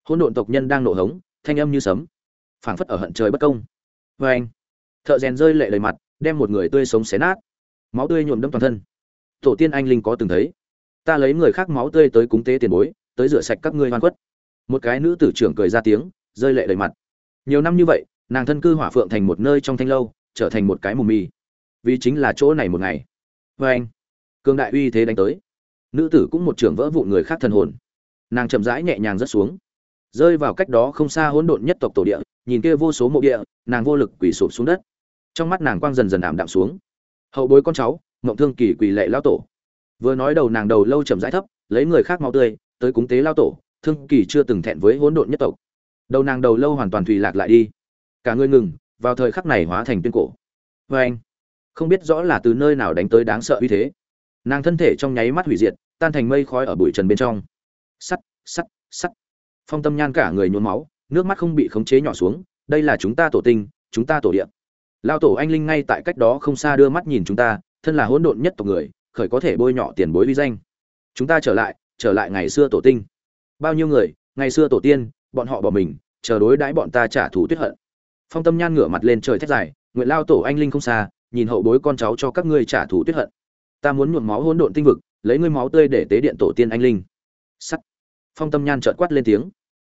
S1: Hỗn độn tộc nhân đang nộ hống, thanh âm như sấm. Phảng phất ở hận trời bất công. Vê anh. Thợ rèn rơi lệ đầy mặt, đem một người tươi sống xé nát máu tươi nhuộm đẫm toàn thân. Tổ tiên anh linh có từng thấy? Ta lấy người khác máu tươi tới cúng tế tiền bối, tới rửa sạch các ngươi hoan quất một cái nữ tử trưởng cười ra tiếng, rơi lệ đầy mặt. Nhiều năm như vậy, nàng thân cư hỏa phượng thành một nơi trong thanh lâu, trở thành một cái mù mì. Vì chính là chỗ này một ngày. Vê anh cương đại uy thế đánh tới. Nữ tử cũng một trưởng vỡ vụn người khác thần hồn. Nàng chậm rãi nhẹ nhàng rớt xuống. Rơi vào cách đó không xa hỗn độn nhất tộc tổ địa, nhìn kia vô số mộ địa, nàng vô lực quỳ sụp xuống đất. Trong mắt nàng quang dần dần ảm đạm xuống hậu bối con cháu mộng thương kỳ quỳ lệ lao tổ. Vừa nói đầu nàng đầu lâu chầm rãi thấp, lấy người khác máu tươi, tới cúng tế lao tổ, thương kỳ chưa từng thẹn với hỗn độn nhất tộc. Đầu nàng đầu lâu hoàn toàn thùy lạc lại đi. Cả người ngừng, vào thời khắc này hóa thành tuyên cổ. Vê anh, không biết rõ là từ nơi nào đánh tới đáng sợ uy thế. Nàng thân thể trong nháy mắt hủy diệt, tan thành mây khói ở bụi trần bên trong. Sắt sắt sắt. Phong tâm nhan cả người nhuốm máu, nước mắt không bị khống chế nhỏ xuống, đây là chúng ta tổ tinh, chúng ta tổ điện lao tổ anh linh ngay tại cách đó không xa đưa mắt nhìn chúng ta, thân là hỗn độn nhất tộc người, khởi có thể bôi nhọ tiền bối vi danh. Chúng ta trở lại trở lại ngày xưa tổ tinh. Bao nhiêu người, ngày xưa tổ tiên, bọn họ bỏ mình, chờ đối đãi bọn ta trả thù tuyết hận. Phong tâm nhan ngửa mặt lên trời thét dài nguyện lao tổ anh linh không xa, nhìn hậu bối con cháu cho các ngươi trả thù tuyết hận. Ta muốn nhuộm máu hỗn độn tinh vực, lấy ngươi máu tươi để tế điện tổ tiên anh linh. Sắt. Phong tâm nhan trợn quát lên tiếng.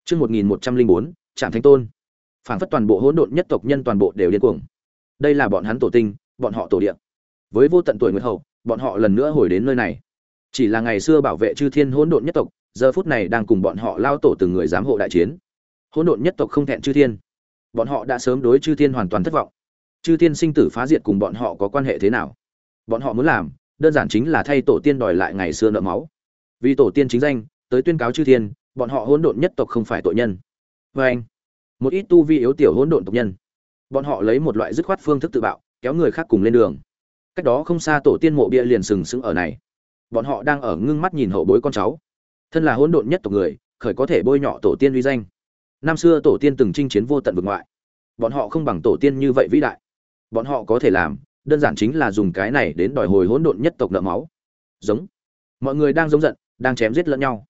S1: Chương một nghìn một trăm linh bốn, trạm thánh tôn. Phản phất toàn bộ hỗn độn nhất tộc nhân toàn bộ đều điên cuồng đây là bọn hắn tổ tinh, bọn họ tổ điện với vô tận tuổi nguyệt hậu, bọn họ lần nữa hồi đến nơi này. Chỉ là ngày xưa bảo vệ chư thiên hỗn độn nhất tộc, giờ phút này đang cùng bọn họ lao tổ từng người giám hộ đại chiến. Hỗn độn nhất tộc không thẹn chư thiên. Bọn họ đã sớm đối chư thiên hoàn toàn thất vọng. Chư thiên sinh tử phá diệt cùng bọn họ có quan hệ thế nào? Bọn họ muốn làm, đơn giản chính là thay tổ tiên đòi lại ngày xưa nợ máu. Vì tổ tiên chính danh, tới tuyên cáo chư thiên, bọn họ hỗn độn nhất tộc không phải tội nhân. Vê anh một ít tu vi yếu tiểu hỗn độn tộc nhân bọn họ lấy một loại dứt khoát phương thức tự bạo, kéo người khác cùng lên đường. Cách đó không xa tổ tiên mộ bia liền sừng sững ở này. Bọn họ đang ở ngưng mắt nhìn hậu bối con cháu. Thân là hỗn độn nhất tộc người, khởi có thể bôi nhọ tổ tiên uy danh. Năm xưa tổ tiên từng chinh chiến vô tận vực ngoại. Bọn họ không bằng tổ tiên như vậy vĩ đại. Bọn họ có thể làm, đơn giản chính là dùng cái này đến đòi hồi hỗn độn nhất tộc nợ máu. Giống. Mọi người đang giống giận, đang chém giết lẫn nhau.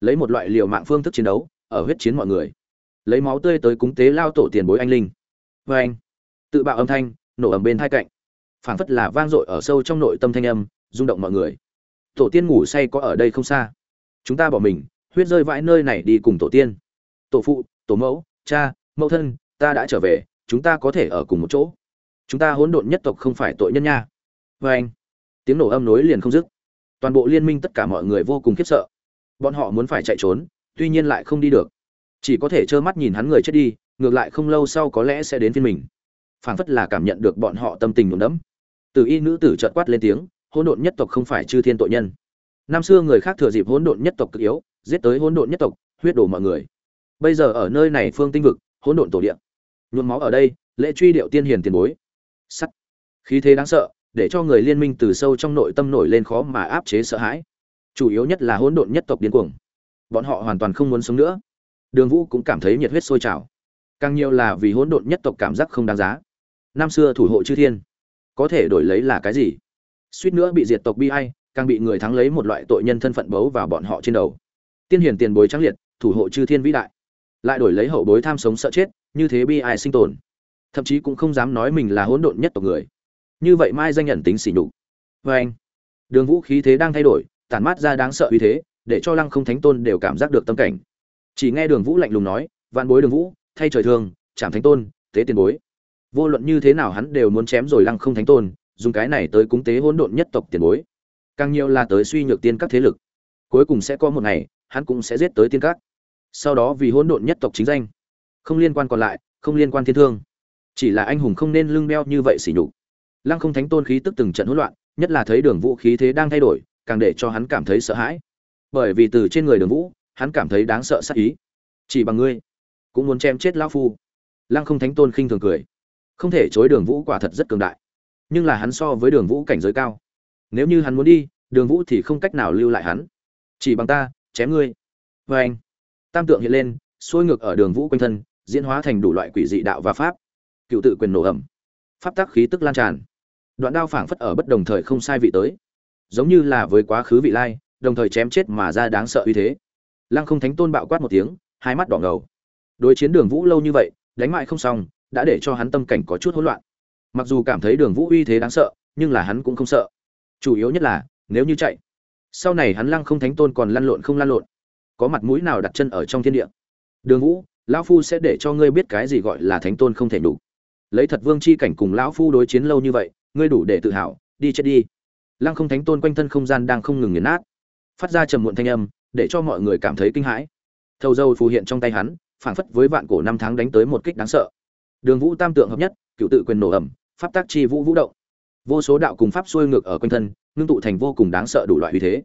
S1: Lấy một loại liều mạng phương thức chiến đấu, ở huyết chiến mọi người. Lấy máu tươi tới cúng tế lao tổ tiền bối anh linh vê anh. Tự bạo âm thanh, nổ ầm bên hai cạnh. Phảng phất là vang dội ở sâu trong nội tâm thanh âm, rung động mọi người. Tổ tiên ngủ say có ở đây không xa? Chúng ta bỏ mình, huyết rơi vãi nơi này đi cùng tổ tiên. Tổ phụ, tổ mẫu, cha, mẫu thân, ta đã trở về, chúng ta có thể ở cùng một chỗ. Chúng ta hỗn độn nhất tộc không phải tội nhân nha. Vê anh. Tiếng nổ âm nối liền không dứt. Toàn bộ liên minh tất cả mọi người vô cùng khiếp sợ. Bọn họ muốn phải chạy trốn, tuy nhiên lại không đi được. Chỉ có thể trơ mắt nhìn hắn người chết đi ngược lại không lâu sau có lẽ sẽ đến phiên mình. Phảng phất là cảm nhận được bọn họ tâm tình nhuộm đẫm. Từ y nữ tử trợt quát lên tiếng, hỗn độn nhất tộc không phải chư thiên tội nhân. Năm xưa người khác thừa dịp hỗn độn nhất tộc cực yếu, giết tới hỗn độn nhất tộc, huyết đổ mọi người. Bây giờ ở nơi này phương tinh vực, hỗn độn tổ địa. Nhuộm máu ở đây, lễ truy điệu tiên hiền tiền bối. Sắt. Khí thế đáng sợ, để cho người liên minh từ sâu trong nội tâm nổi lên khó mà áp chế sợ hãi. Chủ yếu nhất là hỗn độn nhất tộc điên cuồng. Bọn họ hoàn toàn không muốn sống nữa. Đường vũ cũng cảm thấy nhiệt huyết sôi trào càng nhiều là vì hỗn độn nhất tộc cảm giác không đáng giá. Năm xưa thủ hộ chư thiên, có thể đổi lấy là cái gì? Suýt nữa bị diệt tộc bi ai, càng bị người thắng lấy một loại tội nhân thân phận bấu vào bọn họ trên đầu. Tiên hiển tiền bối trắng liệt, thủ hộ chư thiên vĩ đại. Lại đổi lấy hậu bối tham sống sợ chết, như thế bi ai sinh tồn. Thậm chí cũng không dám nói mình là hỗn độn nhất tộc người. Như vậy mai danh nhận tính sỉ nhục. Vê anh, đường vũ khí thế đang thay đổi, tản mát ra đáng sợ uy thế, để cho lăng không thánh tôn đều cảm giác được tâm cảnh. Chỉ nghe đường vũ lạnh lùng nói, vạn bối đường vũ thay trời thương, chạm thánh tôn, tế tiền bối. Vô luận như thế nào hắn đều muốn chém rồi lăng không thánh tôn, dùng cái này tới cúng tế hỗn độn nhất tộc tiền bối. Càng nhiều là tới suy nhược tiên các thế lực. Cuối cùng sẽ có một ngày, hắn cũng sẽ giết tới tiên các. Sau đó vì hỗn độn nhất tộc chính danh. Không liên quan còn lại, không liên quan thiên thương. Chỉ là anh hùng không nên lưng beo như vậy xỉ nhục. Lăng không thánh tôn khí tức từng trận hỗn loạn, nhất là thấy đường vũ khí thế đang thay đổi, càng để cho hắn cảm thấy sợ hãi. Bởi vì từ trên người đường vũ, hắn cảm thấy đáng sợ sắc ý. Chỉ bằng ngươi cũng muốn chém chết lão phu. Lăng không thánh tôn khinh thường cười. Không thể chối đường vũ quả thật rất cường đại. Nhưng là hắn so với đường vũ cảnh giới cao. Nếu như hắn muốn đi, đường vũ thì không cách nào lưu lại hắn. Chỉ bằng ta, chém ngươi. Vê anh, tam tượng hiện lên, xuôi ngược ở đường vũ quanh thân, diễn hóa thành đủ loại quỷ dị đạo và pháp. Cựu tự quyền nổ ẩm. Pháp tác khí tức lan tràn. Đoạn đao phảng phất ở bất đồng thời không sai vị tới. Giống như là với quá khứ vị lai, đồng thời chém chết mà ra đáng sợ uy thế. Lăng không thánh tôn bạo quát một tiếng, hai mắt đỏ ngầu đối chiến đường vũ lâu như vậy, đánh mại không xong, đã để cho hắn tâm cảnh có chút hỗn loạn. Mặc dù cảm thấy đường vũ uy thế đáng sợ, nhưng là hắn cũng không sợ. Chủ yếu nhất là, nếu như chạy, sau này hắn lăng không thánh tôn còn lăn lộn không lăn lộn. Có mặt mũi nào đặt chân ở trong thiên địa? Đường vũ, lão phu sẽ để cho ngươi biết cái gì gọi là thánh tôn không thể đủ. Lấy thật vương chi cảnh cùng lão phu đối chiến lâu như vậy, ngươi đủ để tự hào, đi chết đi. Lăng không thánh tôn quanh thân không gian đang không ngừng nghiền nát. Phát ra trầm muộn thanh âm, để cho mọi người cảm thấy kinh hãi. Thầu dâu phù hiện trong tay hắn phảng phất với vạn cổ năm tháng đánh tới một kích đáng sợ. Đường vũ tam tượng hợp nhất, cựu tự quyền nổ ẩm, pháp tác chi vũ vũ động. Vô số đạo cùng pháp xuôi ngược ở quanh thân, ngưng tụ thành vô cùng đáng sợ đủ loại uy thế.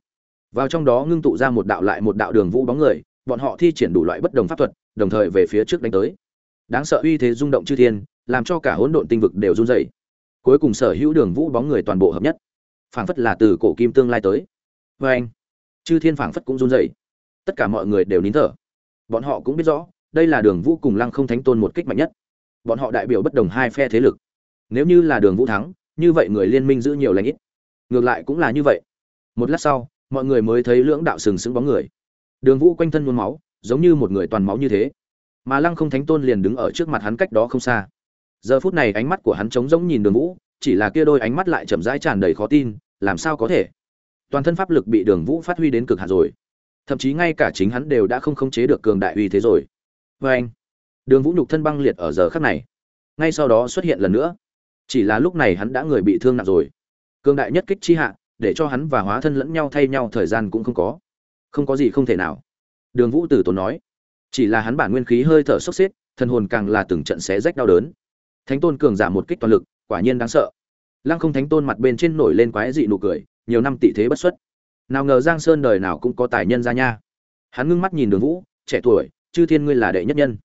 S1: Vào trong đó ngưng tụ ra một đạo lại một đạo đường vũ bóng người, bọn họ thi triển đủ loại bất đồng pháp thuật, đồng thời về phía trước đánh tới. Đáng sợ uy thế rung động chư thiên, làm cho cả hỗn độn tinh vực đều run rẩy. Cuối cùng sở hữu đường vũ bóng người toàn bộ hợp nhất. Phảng phất là từ cổ kim tương lai tới. Vê anh chư thiên phảng phất cũng run rẩy. Tất cả mọi người đều nín thở. Bọn họ cũng biết rõ đây là đường vũ cùng lăng không thánh tôn một kích mạnh nhất. Bọn họ đại biểu bất đồng hai phe thế lực. Nếu như là đường vũ thắng, như vậy người liên minh giữ nhiều lãnh ít. Ngược lại cũng là như vậy. Một lát sau, mọi người mới thấy lưỡng đạo sừng sững bóng người. Đường vũ quanh thân nhuốm máu, giống như một người toàn máu như thế. Mà lăng không thánh tôn liền đứng ở trước mặt hắn cách đó không xa. Giờ phút này ánh mắt của hắn trống rỗng nhìn đường vũ, chỉ là kia đôi ánh mắt lại chậm rãi tràn đầy khó tin, làm sao có thể? Toàn thân pháp lực bị đường vũ phát huy đến cực hạn rồi. Thậm chí ngay cả chính hắn đều đã không khống chế được cường đại uy thế rồi vê anh, đường vũ nhục thân băng liệt ở giờ khắc này. Ngay sau đó xuất hiện lần nữa. Chỉ là lúc này hắn đã người bị thương nặng rồi. Cương đại nhất kích chi hạ, để cho hắn và hóa thân lẫn nhau thay nhau thời gian cũng không có. Không có gì không thể nào. Đường vũ tử tốn nói. Chỉ là hắn bản nguyên khí hơi thở sốc xếp, thần hồn càng là từng trận xé rách đau đớn. Thánh tôn cường giả một kích toàn lực, quả nhiên đáng sợ. Lăng không thánh tôn mặt bên trên nổi lên quái dị nụ cười, nhiều năm tị thế bất xuất. Nào ngờ giang sơn đời nào cũng có tài nhân ra nha. Hắn ngưng mắt nhìn đường vũ, trẻ tuổi chư thiên ngươi là đệ nhất nhân.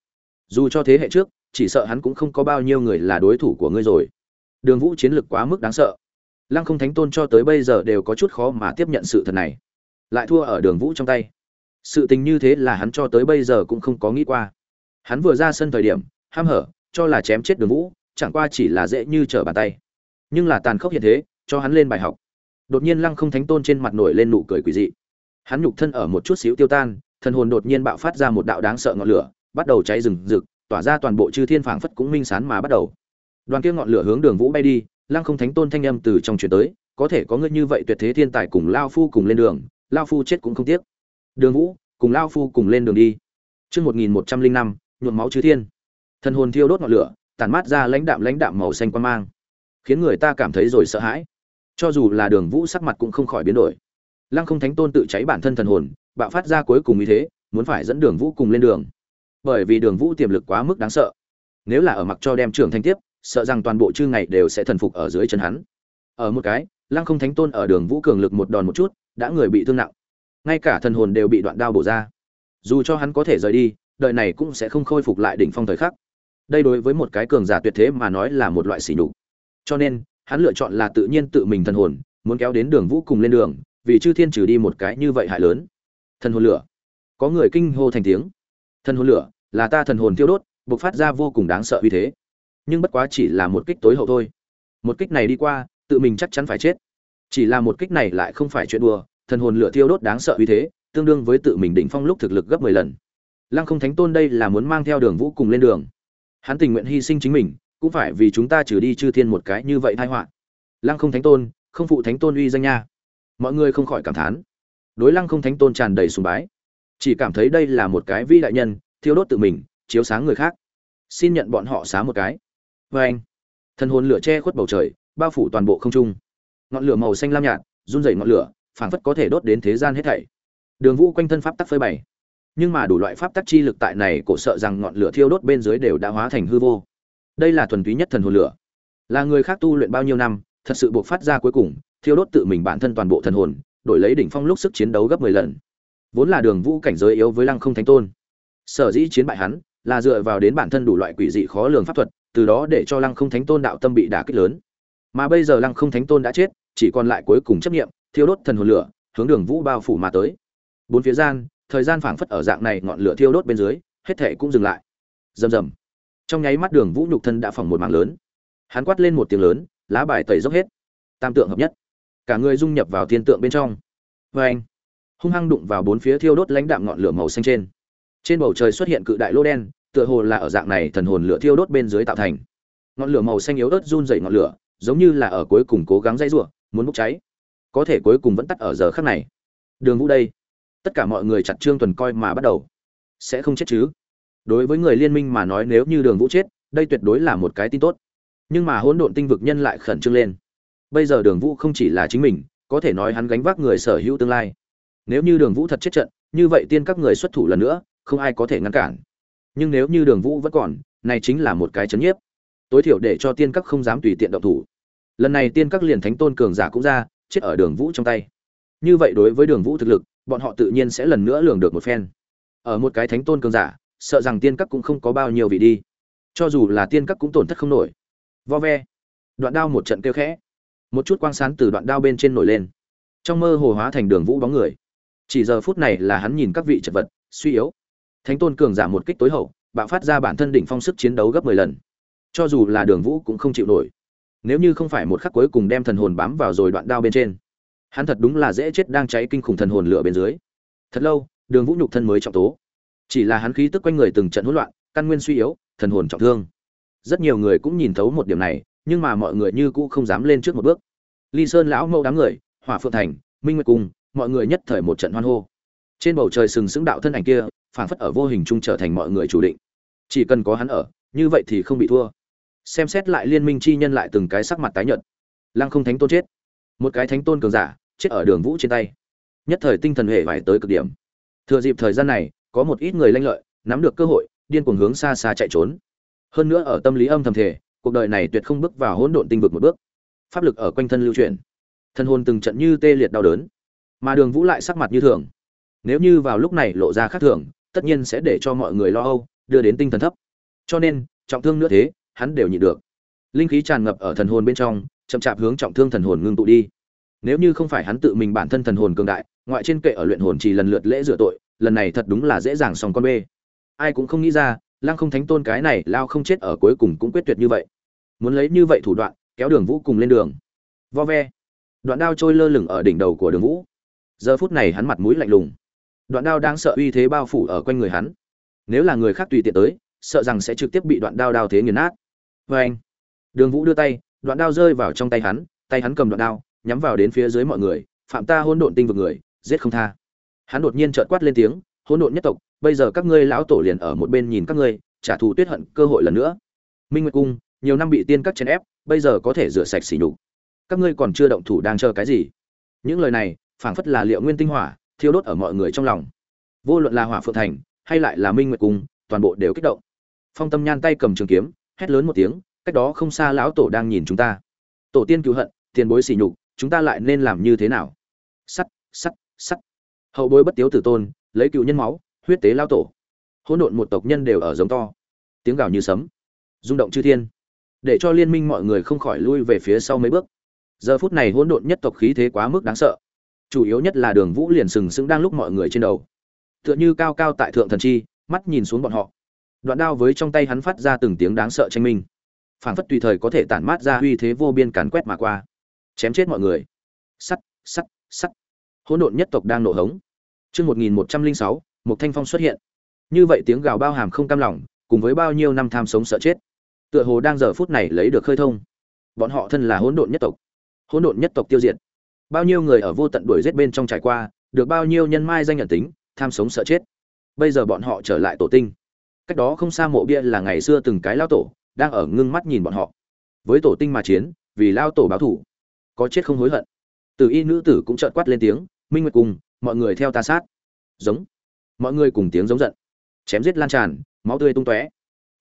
S1: Dù cho thế hệ trước, chỉ sợ hắn cũng không có bao nhiêu người là đối thủ của ngươi rồi. Đường vũ chiến lược quá mức đáng sợ. Lăng không thánh tôn cho tới bây giờ đều có chút khó mà tiếp nhận sự thật này. Lại thua ở đường vũ trong tay. Sự tình như thế là hắn cho tới bây giờ cũng không có nghĩ qua. Hắn vừa ra sân thời điểm, ham hở, cho là chém chết đường vũ, chẳng qua chỉ là dễ như trở bàn tay. Nhưng là tàn khốc hiện thế, cho hắn lên bài học. Đột nhiên lăng không thánh tôn trên mặt nổi lên nụ cười quỷ dị. Hắn nhục thân ở một chút xíu tiêu tan thần hồn đột nhiên bạo phát ra một đạo đáng sợ ngọn lửa bắt đầu cháy rừng rực tỏa ra toàn bộ chư thiên phảng phất cũng minh sán mà bắt đầu đoàn kia ngọn lửa hướng đường vũ bay đi lăng không thánh tôn thanh âm từ trong truyền tới có thể có ngươi như vậy tuyệt thế thiên tài cùng lao phu cùng lên đường lao phu chết cũng không tiếc đường vũ cùng lao phu cùng lên đường đi Trước 1105, nhuộm máu chư thiên. Thần hồn thiêu đốt ngọn lửa, tản mát ra lãnh đạm lãnh đạm màu xanh quan mang, khiến người ta cảm thấy rồi sợ hãi. Cho dù là Đường Vũ sắc mặt cũng không khỏi biến đổi. Lăng Không Thánh Tôn tự cháy bản thân thần hồn, bạo phát ra cuối cùng như thế, muốn phải dẫn Đường Vũ cùng lên đường. Bởi vì Đường Vũ tiềm lực quá mức đáng sợ. Nếu là ở mặc cho đem trưởng thành tiếp, sợ rằng toàn bộ chư ngày đều sẽ thần phục ở dưới chân hắn. Ở một cái, Lăng Không Thánh Tôn ở Đường Vũ cường lực một đòn một chút, đã người bị thương nặng ngay cả thần hồn đều bị đoạn đao bổ ra dù cho hắn có thể rời đi đời này cũng sẽ không khôi phục lại đỉnh phong thời khắc đây đối với một cái cường giả tuyệt thế mà nói là một loại sỉ nhục cho nên hắn lựa chọn là tự nhiên tự mình thần hồn muốn kéo đến đường vũ cùng lên đường vì chư thiên trừ đi một cái như vậy hại lớn thần hồn lửa có người kinh hô thành tiếng thần hồn lửa là ta thần hồn tiêu đốt bộc phát ra vô cùng đáng sợ uy thế nhưng bất quá chỉ là một kích tối hậu thôi một kích này đi qua tự mình chắc chắn phải chết chỉ là một kích này lại không phải chuyện đùa thần hồn lửa thiêu đốt đáng sợ uy thế, tương đương với tự mình đỉnh phong lúc thực lực gấp 10 lần. Lăng Không Thánh Tôn đây là muốn mang theo Đường Vũ cùng lên đường. Hắn tình nguyện hy sinh chính mình, cũng phải vì chúng ta trừ đi chư thiên một cái như vậy tai họa. Lăng Không Thánh Tôn, không phụ Thánh Tôn uy danh nha. Mọi người không khỏi cảm thán. Đối Lăng Không Thánh Tôn tràn đầy sùng bái, chỉ cảm thấy đây là một cái vĩ đại nhân, thiêu đốt tự mình, chiếu sáng người khác. Xin nhận bọn họ xá một cái. vê anh, thần hồn lửa che khuất bầu trời, bao phủ toàn bộ không trung. Ngọn lửa màu xanh lam nhạt, run rẩy ngọn lửa, phảng phất có thể đốt đến thế gian hết thảy. Đường Vũ quanh thân pháp tắc phơi bày, nhưng mà đủ loại pháp tắc chi lực tại này cổ sợ rằng ngọn lửa thiêu đốt bên dưới đều đã hóa thành hư vô. Đây là thuần túy nhất thần hồn lửa, là người khác tu luyện bao nhiêu năm, thật sự buộc phát ra cuối cùng, thiêu đốt tự mình bản thân toàn bộ thần hồn, đổi lấy đỉnh phong lúc sức chiến đấu gấp 10 lần. Vốn là Đường Vũ cảnh giới yếu với Lăng Không Thánh Tôn, sở dĩ chiến bại hắn, là dựa vào đến bản thân đủ loại quỷ dị khó lường pháp thuật, từ đó để cho Lăng Không Thánh Tôn đạo tâm bị đả kích lớn. Mà bây giờ Lăng Không Thánh Tôn đã chết, chỉ còn lại cuối cùng chấp niệm, thiêu đốt thần hồn lửa hướng đường vũ bao phủ mà tới. Bốn phía gian thời gian phảng phất ở dạng này ngọn lửa thiêu đốt bên dưới hết thảy cũng dừng lại. Rầm rầm. Trong nháy mắt đường vũ nhục thân đã phòng một mảng lớn. Hắn quát lên một tiếng lớn lá bài tẩy dốc hết. Tam tượng hợp nhất cả người dung nhập vào thiên tượng bên trong. Vê anh, hung hăng đụng vào bốn phía thiêu đốt lãnh đạm ngọn lửa màu xanh trên. Trên bầu trời xuất hiện cự đại lô đen, tựa hồ là ở dạng này thần hồn lửa thiêu đốt bên dưới tạo thành. Ngọn lửa màu xanh yếu ớt run dậy ngọn lửa, giống như là ở cuối cùng cố gắng dây rủa, muốn bốc cháy. Có thể cuối cùng vẫn tắt ở giờ khắc này. Đường vũ đây. Tất cả mọi người chặt trương tuần coi mà bắt đầu. Sẽ không chết chứ? Đối với người liên minh mà nói nếu như đường vũ chết, đây tuyệt đối là một cái tin tốt. Nhưng mà hỗn độn tinh vực nhân lại khẩn trương lên bây giờ đường vũ không chỉ là chính mình, có thể nói hắn gánh vác người sở hữu tương lai. Nếu như đường vũ thật chết trận, như vậy tiên các người xuất thủ lần nữa, không ai có thể ngăn cản. Nhưng nếu như đường vũ vẫn còn, này chính là một cái chấn nhiếp. Tối thiểu để cho tiên các không dám tùy tiện động thủ. Lần này tiên các liền thánh tôn cường giả cũng ra, chết ở đường vũ trong tay. Như vậy đối với đường vũ thực lực, bọn họ tự nhiên sẽ lần nữa lường được một phen. Ở một cái thánh tôn cường giả, sợ rằng tiên các cũng không có bao nhiêu vị đi. Cho dù là tiên các cũng tổn thất không nổi. Vo ve. Đoạn đao một trận kêu khẽ một chút quang sáng từ đoạn đao bên trên nổi lên. Trong mơ hồ hóa thành đường vũ bóng người. Chỉ giờ phút này là hắn nhìn các vị chật vật, suy yếu. Thánh tôn cường giảm một kích tối hậu, bạo phát ra bản thân đỉnh phong sức chiến đấu gấp mười lần. Cho dù là đường vũ cũng không chịu nổi. Nếu như không phải một khắc cuối cùng đem thần hồn bám vào rồi đoạn đao bên trên, hắn thật đúng là dễ chết đang cháy kinh khủng thần hồn lửa bên dưới. Thật lâu, đường vũ nhục thân mới trọng tố. Chỉ là hắn khí tức quanh người từng trận hỗn loạn, căn nguyên suy yếu, thần hồn trọng thương. Rất nhiều người cũng nhìn thấu một điểm này nhưng mà mọi người như cũ không dám lên trước một bước. Ly sơn lão mẫu đám người, hỏa phượng thành, minh nguyệt cung mọi người nhất thời một trận hoan hô. Trên bầu trời sừng sững đạo thân ảnh kia, phảng phất ở vô hình chung trở thành mọi người chủ định. Chỉ cần có hắn ở, như vậy thì không bị thua. Xem xét lại liên minh chi nhân lại từng cái sắc mặt tái nhợt. Lăng không thánh tôn chết. Một cái thánh tôn cường giả, chết ở đường vũ trên tay. Nhất thời tinh thần hệ vải tới cực điểm. Thừa dịp thời gian này, có một ít người lanh lợi, nắm được cơ hội, điên cuồng hướng xa xa chạy trốn. Hơn nữa ở tâm lý âm thầm thể cuộc đời này tuyệt không bước vào hỗn độn tinh vực một bước. Pháp lực ở quanh thân lưu truyền thân hồn từng trận như tê liệt đau đớn. Mà đường vũ lại sắc mặt như thường. Nếu như vào lúc này lộ ra khác thường, tất nhiên sẽ để cho mọi người lo âu, đưa đến tinh thần thấp. Cho nên, trọng thương nữa thế, hắn đều nhịn được. Linh khí tràn ngập ở thần hồn bên trong, chậm chạp hướng trọng thương thần hồn ngưng tụ đi. Nếu như không phải hắn tự mình bản thân thần hồn cường đại, ngoại trên kệ ở luyện hồn chỉ lần lượt lễ rửa tội, lần này thật đúng là dễ dàng xong con bê. Ai cũng không nghĩ ra, lăng không thánh tôn cái này lao không chết ở cuối cùng cũng quyết tuyệt như vậy muốn lấy như vậy thủ đoạn, kéo đường vũ cùng lên đường. Vo ve. Đoạn đao trôi lơ lửng ở đỉnh đầu của đường vũ. Giờ phút này hắn mặt mũi lạnh lùng. Đoạn đao đang sợ uy thế bao phủ ở quanh người hắn. Nếu là người khác tùy tiện tới, sợ rằng sẽ trực tiếp bị đoạn đao đao thế nghiền nát. Vê anh. Đường vũ đưa tay, đoạn đao rơi vào trong tay hắn tay hắn cầm đoạn đao, nhắm vào đến phía dưới mọi người, phạm ta hôn độn tinh vực người, giết không tha. Hắn đột nhiên trợt quát lên tiếng hôn độn nhất tộc, bây giờ các ngươi lão tổ liền ở một bên nhìn các ngươi, trả thù tuyết hận cơ hội lần nữa. Minh nguyệt cung nhiều năm bị tiên các chèn ép, bây giờ có thể rửa sạch xỉ nhục. Các ngươi còn chưa động thủ đang chờ cái gì? Những lời này, phảng phất là liệu nguyên tinh hỏa, thiêu đốt ở mọi người trong lòng. Vô luận là hỏa phượng thành, hay lại là minh nguyệt cung, toàn bộ đều kích động. Phong tâm nhan tay cầm trường kiếm, hét lớn một tiếng, cách đó không xa lão tổ đang nhìn chúng ta. Tổ tiên cứu hận, tiền bối sỉ nhục, chúng ta lại nên làm như thế nào? Sắt sắt sắt. Hậu bối bất tiếu tử tôn, lấy cựu nhân máu, huyết tế lao tổ. Hỗn độn một tộc nhân đều ở giống to. Tiếng gào như sấm. Rung động chư thiên để cho liên minh mọi người không khỏi lui về phía sau mấy bước. Giờ phút này hỗn độn nhất tộc khí thế quá mức đáng sợ. Chủ yếu nhất là đường vũ liền sừng sững đang lúc mọi người trên đầu. Tựa như cao cao tại thượng thần chi, mắt nhìn xuống bọn họ. Đoạn đao với trong tay hắn phát ra từng tiếng đáng sợ tranh minh. Phảng phất tùy thời có thể tản mát ra uy thế vô biên càn quét mà qua. Chém chết mọi người. Sắt sắt sắt. Hỗn độn nhất tộc đang nổ hống. Chương một nghìn một trăm linh sáu một thanh phong xuất hiện. Như vậy tiếng gào bao hàm không cam lòng, cùng với bao nhiêu năm tham sống sợ chết tựa hồ đang giờ phút này lấy được khơi thông. Bọn họ thân là hỗn độn nhất tộc. Hỗn độn nhất tộc tiêu diệt. Bao nhiêu người ở vô tận đuổi giết bên trong trải qua, được bao nhiêu nhân mai danh nhận tính, tham sống sợ chết. Bây giờ bọn họ trở lại tổ tinh. Cách đó không xa mộ bia là ngày xưa từng cái lao tổ, đang ở ngưng mắt nhìn bọn họ. Với tổ tinh mà chiến, vì lao tổ báo thủ, có chết không hối hận. Từ y nữ tử cũng trợn quát lên tiếng, minh nguyệt cùng mọi người theo ta sát. Giống. Mọi người cùng tiếng giống giận. Chém giết lan tràn, máu tươi tung tóe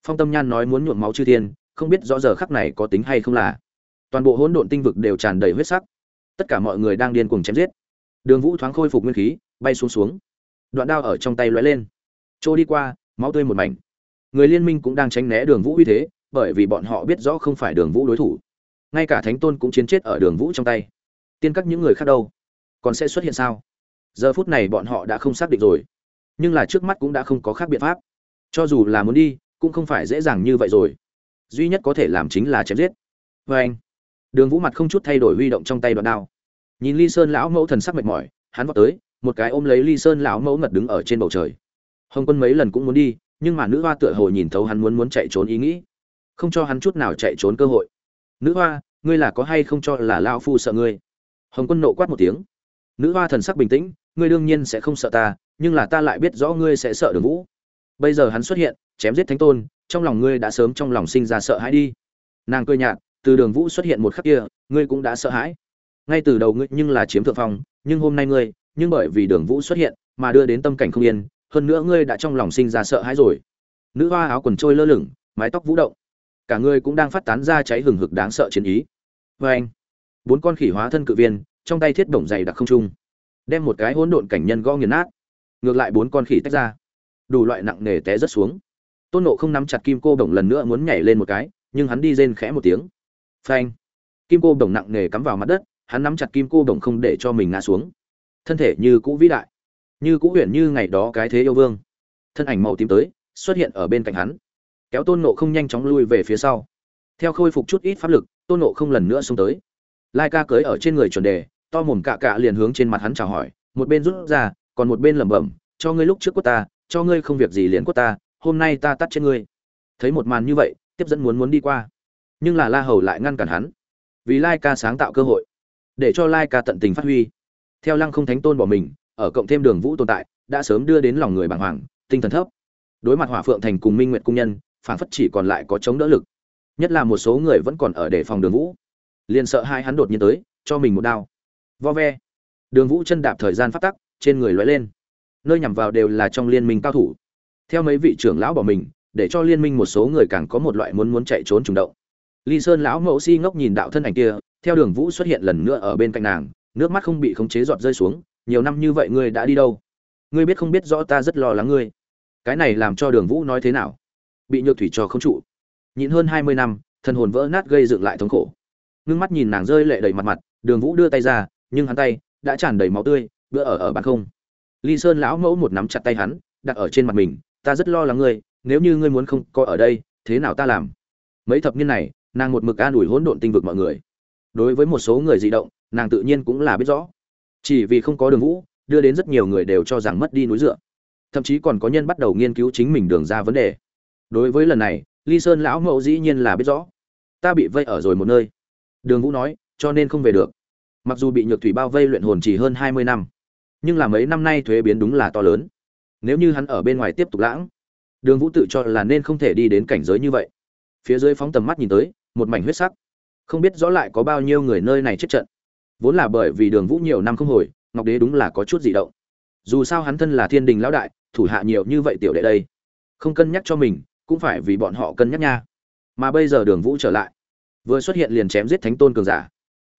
S1: phong tâm nhan nói muốn nhuộm máu chư thiên, không biết rõ giờ khắc này có tính hay không là. Toàn bộ hỗn độn tinh vực đều tràn đầy huyết sắc. Tất cả mọi người đang điên cuồng chém giết. Đường vũ thoáng khôi phục nguyên khí, bay xuống xuống. Đoạn đao ở trong tay lóe lên. Trôi đi qua, máu tươi một mảnh. Người liên minh cũng đang tránh né đường vũ uy thế, bởi vì bọn họ biết rõ không phải đường vũ đối thủ. Ngay cả thánh tôn cũng chiến chết ở đường vũ trong tay. Tiên các những người khác đâu? Còn sẽ xuất hiện sao? Giờ phút này bọn họ đã không xác định rồi. Nhưng là trước mắt cũng đã không có khác biện pháp. Cho dù là muốn đi cũng không phải dễ dàng như vậy rồi. Duy nhất có thể làm chính là chém giết. Vê anh, đường vũ mặt không chút thay đổi huy động trong tay đoạn đao. Nhìn ly sơn lão mẫu thần sắc mệt mỏi, hắn vào tới, một cái ôm lấy ly sơn lão mẫu ngật đứng ở trên bầu trời. Hồng quân mấy lần cũng muốn đi, nhưng mà nữ hoa tựa hồ nhìn thấu hắn muốn muốn chạy trốn ý nghĩ. Không cho hắn chút nào chạy trốn cơ hội. Nữ hoa, ngươi là có hay không cho là lao phu sợ ngươi? Hồng quân nộ quát một tiếng. Nữ hoa thần sắc bình tĩnh, ngươi đương nhiên sẽ không sợ ta, nhưng là ta lại biết rõ ngươi sẽ sợ đường vũ bây giờ hắn xuất hiện, chém giết thánh tôn, trong lòng ngươi đã sớm trong lòng sinh ra sợ hãi đi. Nàng cười nhạt, từ đường vũ xuất hiện một khắc kia, ngươi cũng đã sợ hãi. Ngay từ đầu ngươi nhưng là chiếm thượng phong, nhưng hôm nay ngươi, nhưng bởi vì đường vũ xuất hiện mà đưa đến tâm cảnh không yên, hơn nữa ngươi đã trong lòng sinh ra sợ hãi rồi. Nữ hoa áo quần trôi lơ lửng, mái tóc vũ động. Cả ngươi cũng đang phát tán ra cháy hừng hực đáng sợ chiến ý. Vê anh, bốn con khỉ hóa thân cự viên, trong tay thiết đồng dày đặc không trung, đem một cái hỗn độn cảnh nhân gõ nghiền nát. Ngược lại bốn con khỉ tách ra đủ loại nặng nề té rất xuống. Tôn nộ không nắm chặt kim cô đồng lần nữa muốn nhảy lên một cái, nhưng hắn đi rên khẽ một tiếng. Phanh! Kim cô đồng nặng nề cắm vào mặt đất, hắn nắm chặt kim cô đồng không để cho mình ngã xuống. Thân thể như cũ vĩ đại, như cũ huyền như ngày đó cái thế yêu vương. Thân ảnh màu tím tới, xuất hiện ở bên cạnh hắn. Kéo tôn nộ không nhanh chóng lui về phía sau. Theo khôi phục chút ít pháp lực, tôn nộ không lần nữa xuống tới. Lai ca cưới ở trên người chuẩn đề, to mồm cạ cạ liền hướng trên mặt hắn chào hỏi, một bên rút ra, còn một bên lẩm bẩm, cho ngươi lúc trước của ta cho ngươi không việc gì liền quất ta, hôm nay ta tắt trên ngươi. Thấy một màn như vậy, tiếp dẫn muốn muốn đi qua. Nhưng là la hầu lại ngăn cản hắn. Vì lai ca sáng tạo cơ hội, để cho lai ca tận tình phát huy. Theo lăng không thánh tôn bỏ mình, ở cộng thêm đường vũ tồn tại, đã sớm đưa đến lòng người bàng hoàng, tinh thần thấp. Đối mặt hỏa phượng thành cùng minh nguyệt cung nhân, phản phất chỉ còn lại có chống đỡ lực. Nhất là một số người vẫn còn ở đề phòng đường vũ. Liền sợ hai hắn đột nhiên tới, cho mình một đao. Vo ve. Đường vũ chân đạp thời gian phát tắc, trên người lóe lên nơi nhằm vào đều là trong liên minh cao thủ. Theo mấy vị trưởng lão bỏ mình, để cho liên minh một số người càng có một loại muốn muốn chạy trốn trùng động. Ly sơn lão mẫu si ngốc nhìn đạo thân ảnh kia, theo đường vũ xuất hiện lần nữa ở bên cạnh nàng, nước mắt không bị khống chế giọt rơi xuống, nhiều năm như vậy ngươi đã đi đâu? Ngươi biết không biết rõ ta rất lo lắng ngươi. Cái này làm cho đường vũ nói thế nào? Bị nhược thủy trò không trụ. Nhịn hơn hai mươi năm thần hồn vỡ nát gây dựng lại thống khổ. Ngưng mắt nhìn nàng rơi lệ đầy mặt mặt, đường vũ đưa tay ra, nhưng hắn tay đã tràn đầy máu tươi, bữa ở ở bàn không ly sơn lão mẫu một nắm chặt tay hắn, đặt ở trên mặt mình, ta rất lo lắng ngươi, nếu như ngươi muốn không có ở đây, thế nào ta làm? Mấy thập niên này, nàng một mực an ủi hỗn độn tinh vực mọi người. Đối với một số người di động, nàng tự nhiên cũng là biết rõ. Chỉ vì không có đường vũ, đưa đến rất nhiều người đều cho rằng mất đi núi dựa. Thậm chí còn có nhân bắt đầu nghiên cứu chính mình đường ra vấn đề. Đối với lần này ly sơn lão mẫu dĩ nhiên là biết rõ. Ta bị vây ở rồi một nơi. Đường vũ nói, cho nên không về được. Mặc dù bị nhược thủy bao vây luyện hồn chỉ hơn hai mươi năm nhưng là mấy năm nay thuế biến đúng là to lớn. Nếu như hắn ở bên ngoài tiếp tục lãng, đường vũ tự cho là nên không thể đi đến cảnh giới như vậy. Phía dưới phóng tầm mắt nhìn tới, một mảnh huyết sắc. Không biết rõ lại có bao nhiêu người nơi này chết trận. Vốn là bởi vì đường vũ nhiều năm không hồi, ngọc đế đúng là có chút gì động. Dù sao hắn thân là thiên đình lão đại, thủ hạ nhiều như vậy tiểu đệ đây, không cân nhắc cho mình, cũng phải vì bọn họ cân nhắc nha. Mà bây giờ đường vũ trở lại, vừa xuất hiện liền chém giết thánh tôn cường giả.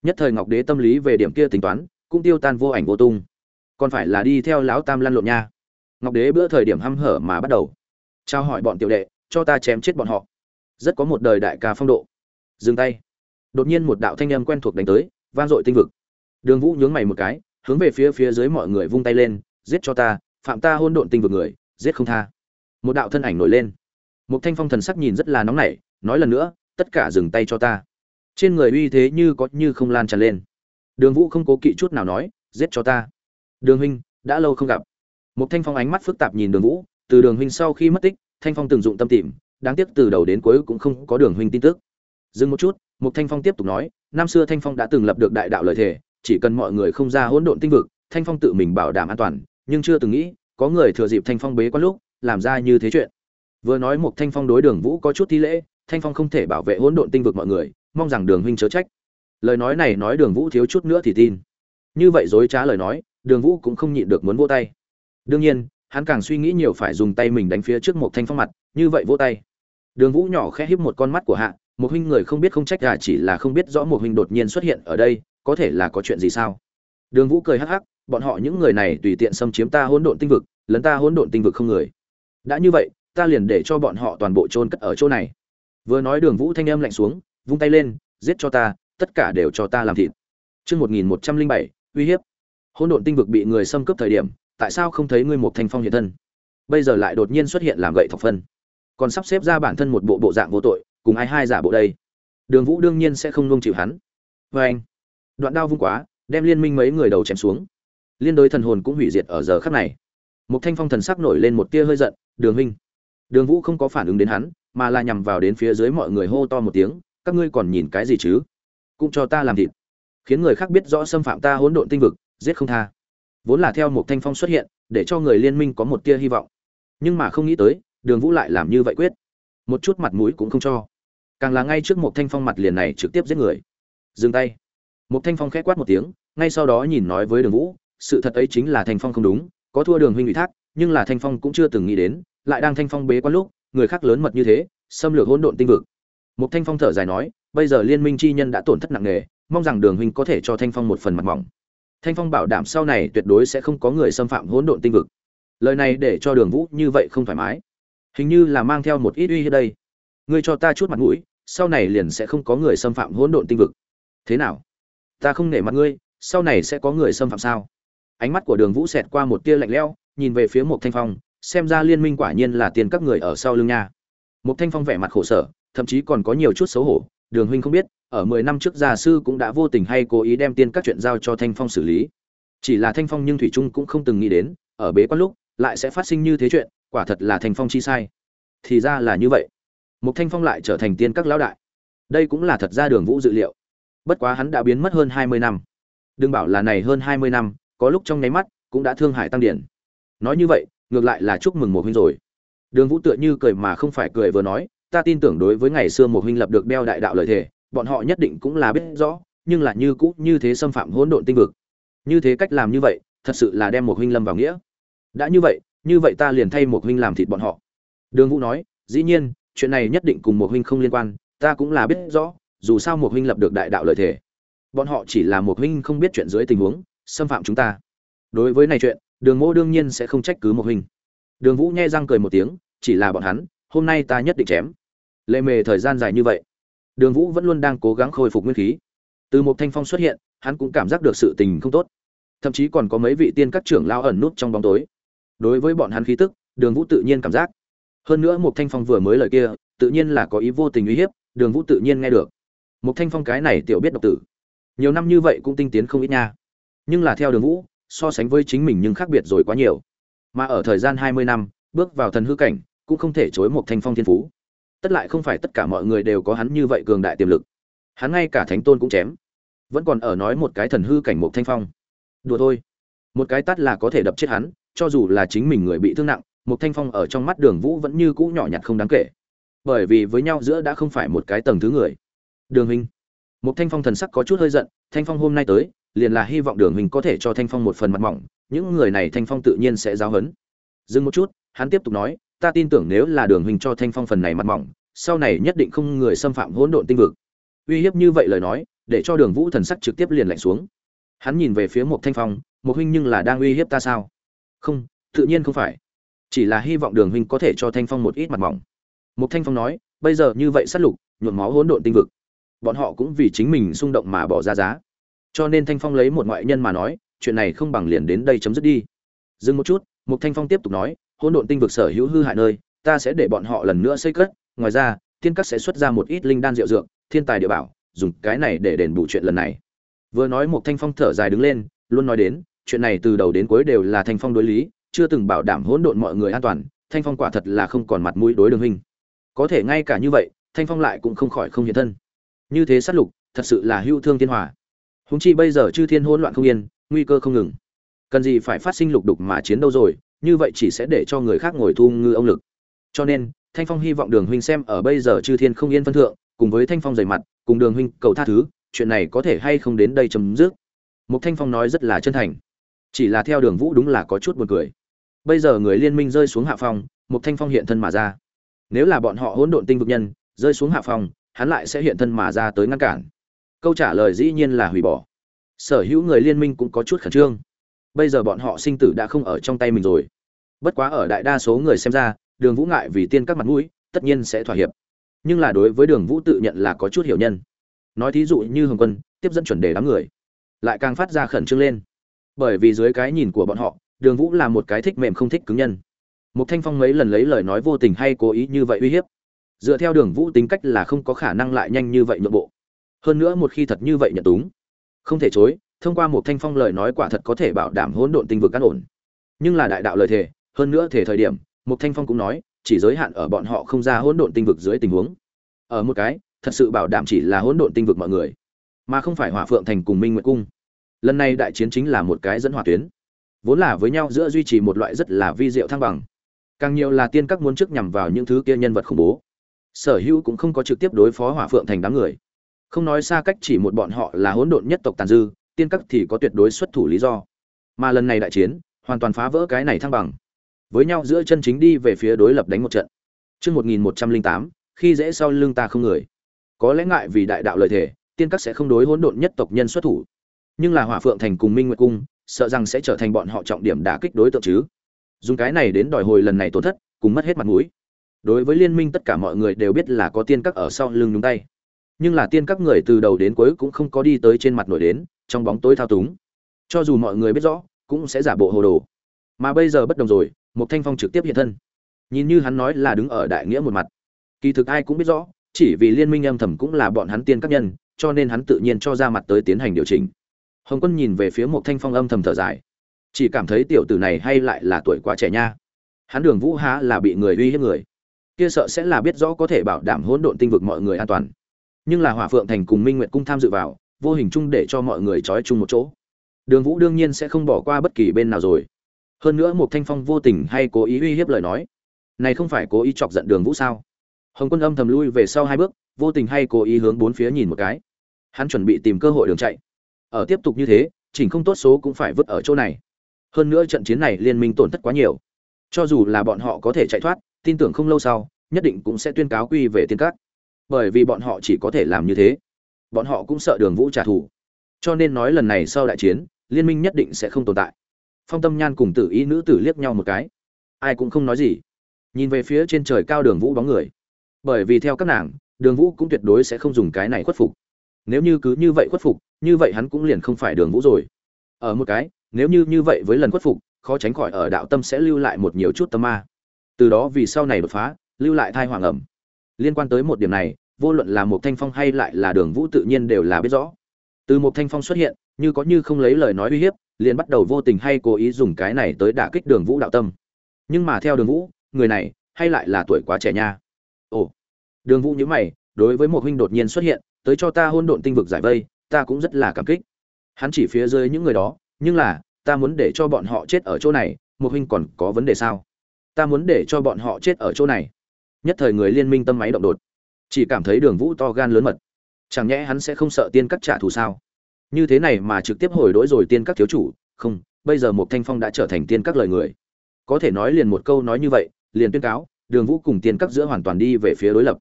S1: Nhất thời ngọc đế tâm lý về điểm kia tính toán, cũng tiêu tan vô ảnh vô tung còn phải là đi theo lão tam lăn lộn nha. Ngọc đế bữa thời điểm hăm hở mà bắt đầu. Trao hỏi bọn tiểu đệ, cho ta chém chết bọn họ. Rất có một đời đại ca phong độ. Dừng tay. Đột nhiên một đạo thanh âm quen thuộc đánh tới, vang dội tinh vực. Đường vũ nhướng mày một cái, hướng về phía phía dưới mọi người vung tay lên, giết cho ta, phạm ta hôn độn tinh vực người, giết không tha. Một đạo thân ảnh nổi lên. Một thanh phong thần sắc nhìn rất là nóng nảy, nói lần nữa, tất cả dừng tay cho ta. Trên người uy thế như có như không lan tràn lên. Đường vũ không cố kỵ chút nào nói, giết cho ta đường huynh, đã lâu không gặp. Một thanh phong ánh mắt phức tạp nhìn đường vũ, từ đường huynh sau khi mất tích, thanh phong từng dụng tâm tìm, đáng tiếc từ đầu đến cuối cũng không có đường huynh tin tức. Dừng một chút một thanh phong tiếp tục nói, năm xưa thanh phong đã từng lập được đại đạo lợi thể chỉ cần mọi người không ra hỗn độn tinh vực, thanh phong tự mình bảo đảm an toàn, nhưng chưa từng nghĩ, có người thừa dịp thanh phong bế quan lúc, làm ra như thế chuyện. Vừa nói một thanh phong đối đường vũ có chút thi lễ, thanh phong không thể bảo vệ hỗn độn tinh vực mọi người, mong rằng đường huynh chớ trách. Lời nói này nói đường vũ thiếu chút nữa thì tin. Như vậy dối trá lời nói đường vũ cũng không nhịn được muốn vỗ tay. Đương nhiên, hắn càng suy nghĩ nhiều phải dùng tay mình đánh phía trước một thanh phong mặt, như vậy vỗ tay. Đường vũ nhỏ khẽ híp một con mắt của hạ một huynh người không biết không trách gà chỉ là không biết rõ một huynh đột nhiên xuất hiện ở đây, có thể là có chuyện gì sao? Đường vũ cười hắc hắc, bọn họ những người này tùy tiện xâm chiếm ta hỗn độn tinh vực, lấn ta hỗn độn tinh vực không người. Đã như vậy, ta liền để cho bọn họ toàn bộ chôn cất ở chỗ này. Vừa nói đường vũ thanh âm lạnh xuống, vung tay lên, giết cho ta, tất cả đều cho ta làm thịt. Chương một nghìn một trăm linh bảy, uy hiếp hỗn độn tinh vực bị người xâm cướp thời điểm, tại sao không thấy ngươi một thanh phong hiện thân? Bây giờ lại đột nhiên xuất hiện làm gậy thọc phân. Còn sắp xếp ra bản thân một bộ bộ dạng vô tội, cùng ai hai giả bộ đây? Đường vũ đương nhiên sẽ không nung chịu hắn. Vê anh, đoạn đao vung quá, đem liên minh mấy người đầu chém xuống. Liên đối thần hồn cũng hủy diệt ở giờ khắc này. Một thanh phong thần sắc nổi lên một tia hơi giận, đường huynh. Đường vũ không có phản ứng đến hắn, mà là nhằm vào đến phía dưới mọi người hô to một tiếng, các ngươi còn nhìn cái gì chứ? Cũng cho ta làm thịt. Khiến người khác biết rõ xâm phạm ta hỗn độn tinh vực giết không tha. Vốn là theo một thanh phong xuất hiện, để cho người liên minh có một tia hy vọng. Nhưng mà không nghĩ tới, đường vũ lại làm như vậy quyết. Một chút mặt mũi cũng không cho. Càng là ngay trước một thanh phong mặt liền này trực tiếp giết người. Dừng tay. Một thanh phong khẽ quát một tiếng, ngay sau đó nhìn nói với đường vũ, sự thật ấy chính là thanh phong không đúng, có thua đường huynh ủy thác, nhưng là thanh phong cũng chưa từng nghĩ đến, lại đang thanh phong bế quan lúc, người khác lớn mật như thế, xâm lược hỗn độn tinh vực. Một thanh phong thở dài nói, bây giờ liên minh chi nhân đã tổn thất nặng nề, mong rằng đường huynh có thể cho thanh phong một phần mặt mỏng thanh phong bảo đảm sau này tuyệt đối sẽ không có người xâm phạm hỗn độn tinh vực. Lời này để cho đường vũ như vậy không thoải mái. Hình như là mang theo một ít uy hiếp đây. Ngươi cho ta chút mặt mũi, sau này liền sẽ không có người xâm phạm hỗn độn tinh vực. Thế nào? Ta không nể mặt ngươi, sau này sẽ có người xâm phạm sao? Ánh mắt của đường vũ xẹt qua một tia lạnh lẽo, nhìn về phía một thanh phong, xem ra liên minh quả nhiên là tiền các người ở sau lưng nha. Một thanh phong vẻ mặt khổ sở, thậm chí còn có nhiều chút xấu hổ, đường huynh không biết ở mười năm trước gia sư cũng đã vô tình hay cố ý đem tiên các chuyện giao cho thanh phong xử lý. Chỉ là thanh phong nhưng thủy trung cũng không từng nghĩ đến, ở bế quan lúc, lại sẽ phát sinh như thế chuyện, quả thật là thanh phong chi sai. Thì ra là như vậy. Một thanh phong lại trở thành tiên các lão đại. Đây cũng là thật ra đường vũ dự liệu. Bất quá hắn đã biến mất hơn hai mươi năm. Đừng bảo là này hơn hai mươi năm, có lúc trong nháy mắt, cũng đã thương hại tăng điển. Nói như vậy, ngược lại là chúc mừng một huynh rồi. Đường vũ tựa như cười mà không phải cười vừa nói, ta tin tưởng đối với ngày xưa một huynh lập được đeo đại đạo lợi thể bọn họ nhất định cũng là biết rõ, nhưng là như cũ như thế xâm phạm hỗn độn tinh vực. Như thế cách làm như vậy, thật sự là đem một huynh lâm vào nghĩa. Đã như vậy như vậy ta liền thay một huynh làm thịt bọn họ. Đường vũ nói, dĩ nhiên, chuyện này nhất định cùng một huynh không liên quan, ta cũng là biết rõ, dù sao một huynh lập được đại đạo lợi thể bọn họ chỉ là một huynh không biết chuyện dưới tình huống, xâm phạm chúng ta. Đối với này chuyện, đường mô đương nhiên sẽ không trách cứ một huynh. Đường vũ nhe răng cười một tiếng, chỉ là bọn hắn, hôm nay ta nhất định chém. Lệ mề thời gian dài như vậy đường vũ vẫn luôn đang cố gắng khôi phục nguyên khí. Từ một thanh phong xuất hiện, hắn cũng cảm giác được sự tình không tốt. Thậm chí còn có mấy vị tiên các trưởng lao ẩn nút trong bóng tối. Đối với bọn hắn khí tức, đường vũ tự nhiên cảm giác. Hơn nữa một thanh phong vừa mới lời kia, tự nhiên là có ý vô tình uy hiếp, đường vũ tự nhiên nghe được. Một thanh phong cái này tiểu biết độc tử. Nhiều năm như vậy cũng tinh tiến không ít nha. Nhưng là theo đường vũ, so sánh với chính mình nhưng khác biệt rồi quá nhiều. Mà ở thời gian hai mươi năm, bước vào thần hư cảnh, cũng không thể chối một thanh phong thiên phú tất lại không phải tất cả mọi người đều có hắn như vậy cường đại tiềm lực. Hắn ngay cả thánh tôn cũng chém. Vẫn còn ở nói một cái thần hư cảnh một thanh phong. Đùa thôi. Một cái tắt là có thể đập chết hắn, cho dù là chính mình người bị thương nặng một thanh phong ở trong mắt đường vũ vẫn như cũ nhỏ nhặt không đáng kể. Bởi vì với nhau giữa đã không phải một cái tầng thứ người. Đường hình một thanh phong thần sắc có chút hơi giận, thanh phong hôm nay tới, liền là hy vọng đường hình có thể cho thanh phong một phần mặt mỏng, những người này thanh phong tự nhiên sẽ giáo hấn dừng một chút, hắn tiếp tục nói ta tin tưởng nếu là đường huynh cho thanh phong phần này mặt mỏng, sau này nhất định không người xâm phạm hỗn độn tinh vực. Uy hiếp như vậy lời nói, để cho đường vũ thần sắc trực tiếp liền lạnh xuống. Hắn nhìn về phía một thanh phong một huynh nhưng là đang uy hiếp ta sao? Không, tự nhiên không phải. Chỉ là hy vọng đường huynh có thể cho thanh phong một ít mặt mỏng. Một thanh phong nói, bây giờ như vậy sát lục, nhuộm máu hỗn độn tinh vực. Bọn họ cũng vì chính mình xung động mà bỏ ra giá. Cho nên thanh phong lấy một ngoại nhân mà nói, chuyện này không bằng liền đến đây chấm dứt đi. Dừng một chút một thanh phong tiếp tục nói hỗn độn tinh vực sở hữu hư hại nơi, ta sẽ để bọn họ lần nữa xây cất, ngoài ra, thiên các sẽ xuất ra một ít linh đan rượu dược, thiên tài địa bảo, dùng cái này để đền bù chuyện lần này. Vừa nói một thanh phong thở dài đứng lên, luôn nói đến, chuyện này từ đầu đến cuối đều là thanh phong đối lý, chưa từng bảo đảm hỗn độn mọi người an toàn, thanh phong quả thật là không còn mặt mũi đối đường hình có thể ngay cả như vậy, thanh phong lại cũng không khỏi không hiện thân. Như thế sát lục, thật sự là hưu thương thiên hòa. Huống chi bây giờ chư thiên hỗn loạn không yên, nguy cơ không ngừng. Cần gì phải phát sinh lục đục mà chiến đâu rồi? Như vậy chỉ sẽ để cho người khác ngồi thu ngư ông lực. Cho nên, thanh phong hy vọng đường huynh xem ở bây giờ chư thiên không yên phân thượng, cùng với thanh phong dày mặt, cùng đường huynh cầu tha thứ, chuyện này có thể hay không đến đây chấm dứt. Một thanh phong nói rất là chân thành. Chỉ là theo đường vũ đúng là có chút buồn cười. Bây giờ người liên minh rơi xuống hạ phong một thanh phong hiện thân mà ra. Nếu là bọn họ hỗn độn tinh vực nhân, rơi xuống hạ phong, hắn lại sẽ hiện thân mà ra tới ngăn cản. Câu trả lời dĩ nhiên là hủy bỏ. Sở hữu người liên minh cũng có chút khẩn trương bây giờ bọn họ sinh tử đã không ở trong tay mình rồi. Bất quá ở đại đa số người xem ra, đường vũ ngại vì tiên các mặt mũi, tất nhiên sẽ thỏa hiệp. Nhưng là đối với đường vũ tự nhận là có chút hiểu nhân. Nói thí dụ như hồng quân, tiếp dẫn chuẩn đề đám người, lại càng phát ra khẩn trương lên. Bởi vì dưới cái nhìn của bọn họ, đường vũ là một cái thích mềm không thích cứng nhân. Một thanh phong mấy lần lấy lời nói vô tình hay cố ý như vậy uy hiếp. Dựa theo đường vũ tính cách là không có khả năng lại nhanh như vậy nhượng bộ. Hơn nữa một khi thật như vậy nhận túng, không thể chối thông qua một thanh phong lời nói quả thật có thể bảo đảm hỗn độn tinh vực căn ổn. Nhưng là đại đạo lời thề, hơn nữa thể thời điểm, một thanh phong cũng nói, chỉ giới hạn ở bọn họ không ra hỗn độn tinh vực dưới tình huống. Ở một cái, thật sự bảo đảm chỉ là hỗn độn tinh vực mọi người, mà không phải hỏa phượng thành cùng minh nguyệt cung. Lần này đại chiến chính là một cái dẫn hỏa tuyến. Vốn là với nhau giữa duy trì một loại rất là vi diệu thăng bằng. Càng nhiều là tiên các muốn trước nhằm vào những thứ kia nhân vật khủng bố. Sở hữu cũng không có trực tiếp đối phó hỏa phượng thành đám người. Không nói xa cách chỉ một bọn họ là hỗn độn nhất tộc tàn dư tiên các thì có tuyệt đối xuất thủ lý do mà lần này đại chiến hoàn toàn phá vỡ cái này thăng bằng với nhau giữa chân chính đi về phía đối lập đánh một trận Trước 1108, khi dễ sau lưng ta không người. Có lẽ ngại vì đại đạo lợi thể, tiên các sẽ không đối hỗn độn nhất tộc nhân xuất thủ. Nhưng là Hỏa Phượng Thành cùng Minh Nguyệt Cung, sợ rằng sẽ trở thành bọn họ trọng điểm đả kích đối tượng chứ. Dùng cái này đến đòi hồi lần này tổn thất, cùng mất hết mặt mũi. Đối với liên minh tất cả mọi người đều biết là có tiên các ở sau lưng nhúng tay. nhưng là tiên các người từ đầu đến cuối cũng không có đi tới trên mặt nổi đến trong bóng tối thao túng. Cho dù mọi người biết rõ, cũng sẽ giả bộ hồ đồ. Mà bây giờ bất đồng rồi một thanh phong trực tiếp hiện thân. Nhìn như hắn nói là đứng ở đại nghĩa một mặt. Kỳ thực ai cũng biết rõ, chỉ vì liên minh âm thầm cũng là bọn hắn tiên các nhân, cho nên hắn tự nhiên cho ra mặt tới tiến hành điều chỉnh. Hồng quân nhìn về phía một thanh phong âm thầm thở dài. Chỉ cảm thấy tiểu tử này hay lại là tuổi quá trẻ nha. Hắn đường vũ há là bị người uy hiếp người. Kia sợ sẽ là biết rõ có thể bảo đảm hỗn độn tinh vực mọi người an toàn. Nhưng là hỏa phượng thành cùng minh nguyện cung tham dự vào vô hình chung để cho mọi người trói chung một chỗ. Đường vũ đương nhiên sẽ không bỏ qua bất kỳ bên nào rồi. Hơn nữa một thanh phong vô tình hay cố ý uy hiếp lời nói. Này không phải cố ý chọc giận đường vũ sao? Hồng quân âm thầm lui về sau hai bước, vô tình hay cố ý hướng bốn phía nhìn một cái. Hắn chuẩn bị tìm cơ hội đường chạy. Ở tiếp tục như thế, chỉnh không tốt số cũng phải vứt ở chỗ này. Hơn nữa trận chiến này liên minh tổn thất quá nhiều. Cho dù là bọn họ có thể chạy thoát, tin tưởng không lâu sau, nhất định cũng sẽ tuyên cáo quy về tiên cát bởi vì bọn họ chỉ có thể làm như thế bọn họ cũng sợ đường vũ trả thù. Cho nên nói lần này sau đại chiến, liên minh nhất định sẽ không tồn tại. Phong tâm nhan cùng tử ý nữ tử liếc nhau một cái. Ai cũng không nói gì. Nhìn về phía trên trời cao đường vũ bóng người. Bởi vì theo các nàng, đường vũ cũng tuyệt đối sẽ không dùng cái này khuất phục. Nếu như cứ như vậy khuất phục, như vậy hắn cũng liền không phải đường vũ rồi. Ở một cái, nếu như như vậy với lần khuất phục, khó tránh khỏi ở đạo tâm sẽ lưu lại một nhiều chút tâm ma. Từ đó vì sau này đột phá, lưu lại thai hoàng ẩm. Liên quan tới một điểm này vô luận là một thanh phong hay lại là đường vũ tự nhiên đều là biết rõ. Từ một thanh phong xuất hiện, như có như không lấy lời nói uy hiếp, liền bắt đầu vô tình hay cố ý dùng cái này tới đả kích đường vũ đạo tâm. Nhưng mà theo đường vũ, người này, hay lại là tuổi quá trẻ nha. Ồ. Đường vũ nhữ mày, đối với một huynh đột nhiên xuất hiện, tới cho ta hôn độn tinh vực giải vây, ta cũng rất là cảm kích. Hắn chỉ phía dưới những người đó, nhưng là, ta muốn để cho bọn họ chết ở chỗ này một huynh còn có vấn đề sao? Ta muốn để cho bọn họ chết ở chỗ này. Nhất thời người liên minh tâm máy động đột chỉ cảm thấy đường vũ to gan lớn mật. Chẳng nhẽ hắn sẽ không sợ tiên các trả thù sao? Như thế này mà trực tiếp hồi đỗi rồi tiên các thiếu chủ, không, bây giờ một thanh phong đã trở thành tiên các lời người. Có thể nói liền một câu nói như vậy, liền tuyên cáo, đường vũ cùng tiên các giữa hoàn toàn đi về phía đối lập.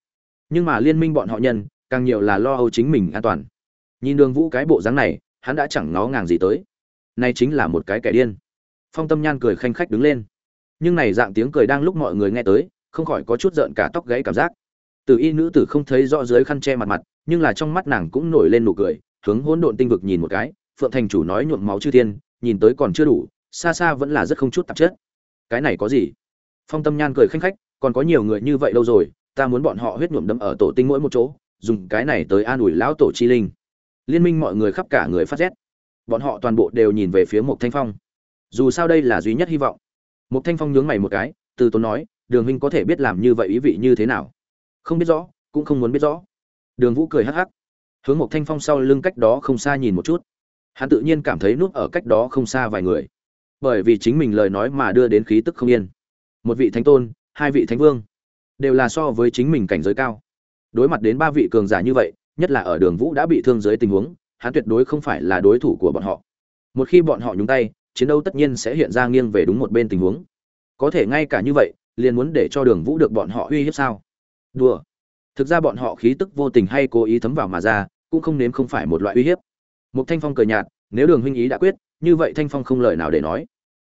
S1: Nhưng mà liên minh bọn họ nhân, càng nhiều là lo âu chính mình an toàn. Nhìn đường vũ cái bộ dáng này, hắn đã chẳng nó ngàng gì tới. Nay chính là một cái kẻ điên. Phong tâm nhan cười khanh khách đứng lên. Nhưng này dạng tiếng cười đang lúc mọi người nghe tới, không khỏi có chút giận cả tóc gãy cảm giác từ y nữ tử không thấy rõ dưới khăn che mặt mặt, nhưng là trong mắt nàng cũng nổi lên nụ cười, hướng hỗn độn tinh vực nhìn một cái, phượng thành chủ nói nhuộm máu chư thiên, nhìn tới còn chưa đủ, xa xa vẫn là rất không chút tạp chất. Cái này có gì? Phong tâm nhan cười khanh khách, còn có nhiều người như vậy đâu rồi, ta muốn bọn họ huyết nhuộm đẫm ở tổ tinh mỗi một chỗ, dùng cái này tới an ủi lão tổ chi linh. Liên minh mọi người khắp cả người phát rét. Bọn họ toàn bộ đều nhìn về phía Mục thanh phong. Dù sao đây là duy nhất hy vọng. Mục thanh phong nhướng mày một cái, từ tốn nói, đường huynh có thể biết làm như vậy ý vị như thế nào? Không biết rõ, cũng không muốn biết rõ. Đường vũ cười hắc hắc. Hướng một thanh phong sau lưng cách đó không xa nhìn một chút. Hắn tự nhiên cảm thấy núp ở cách đó không xa vài người. Bởi vì chính mình lời nói mà đưa đến khí tức không yên. Một vị thánh tôn, hai vị thánh vương, đều là so với chính mình cảnh giới cao. Đối mặt đến ba vị cường giả như vậy, nhất là ở đường vũ đã bị thương dưới tình huống, hắn tuyệt đối không phải là đối thủ của bọn họ. Một khi bọn họ nhúng tay, chiến đấu tất nhiên sẽ hiện ra nghiêng về đúng một bên tình huống. Có thể ngay cả như vậy, liền muốn để cho đường vũ được bọn họ uy hiếp sao? Đùa. Thực ra bọn họ khí tức vô tình hay cố ý thấm vào mà ra, cũng không nếm không phải một loại uy hiếp. Một thanh phong cười nhạt, nếu đường huynh ý đã quyết, như vậy thanh phong không lời nào để nói.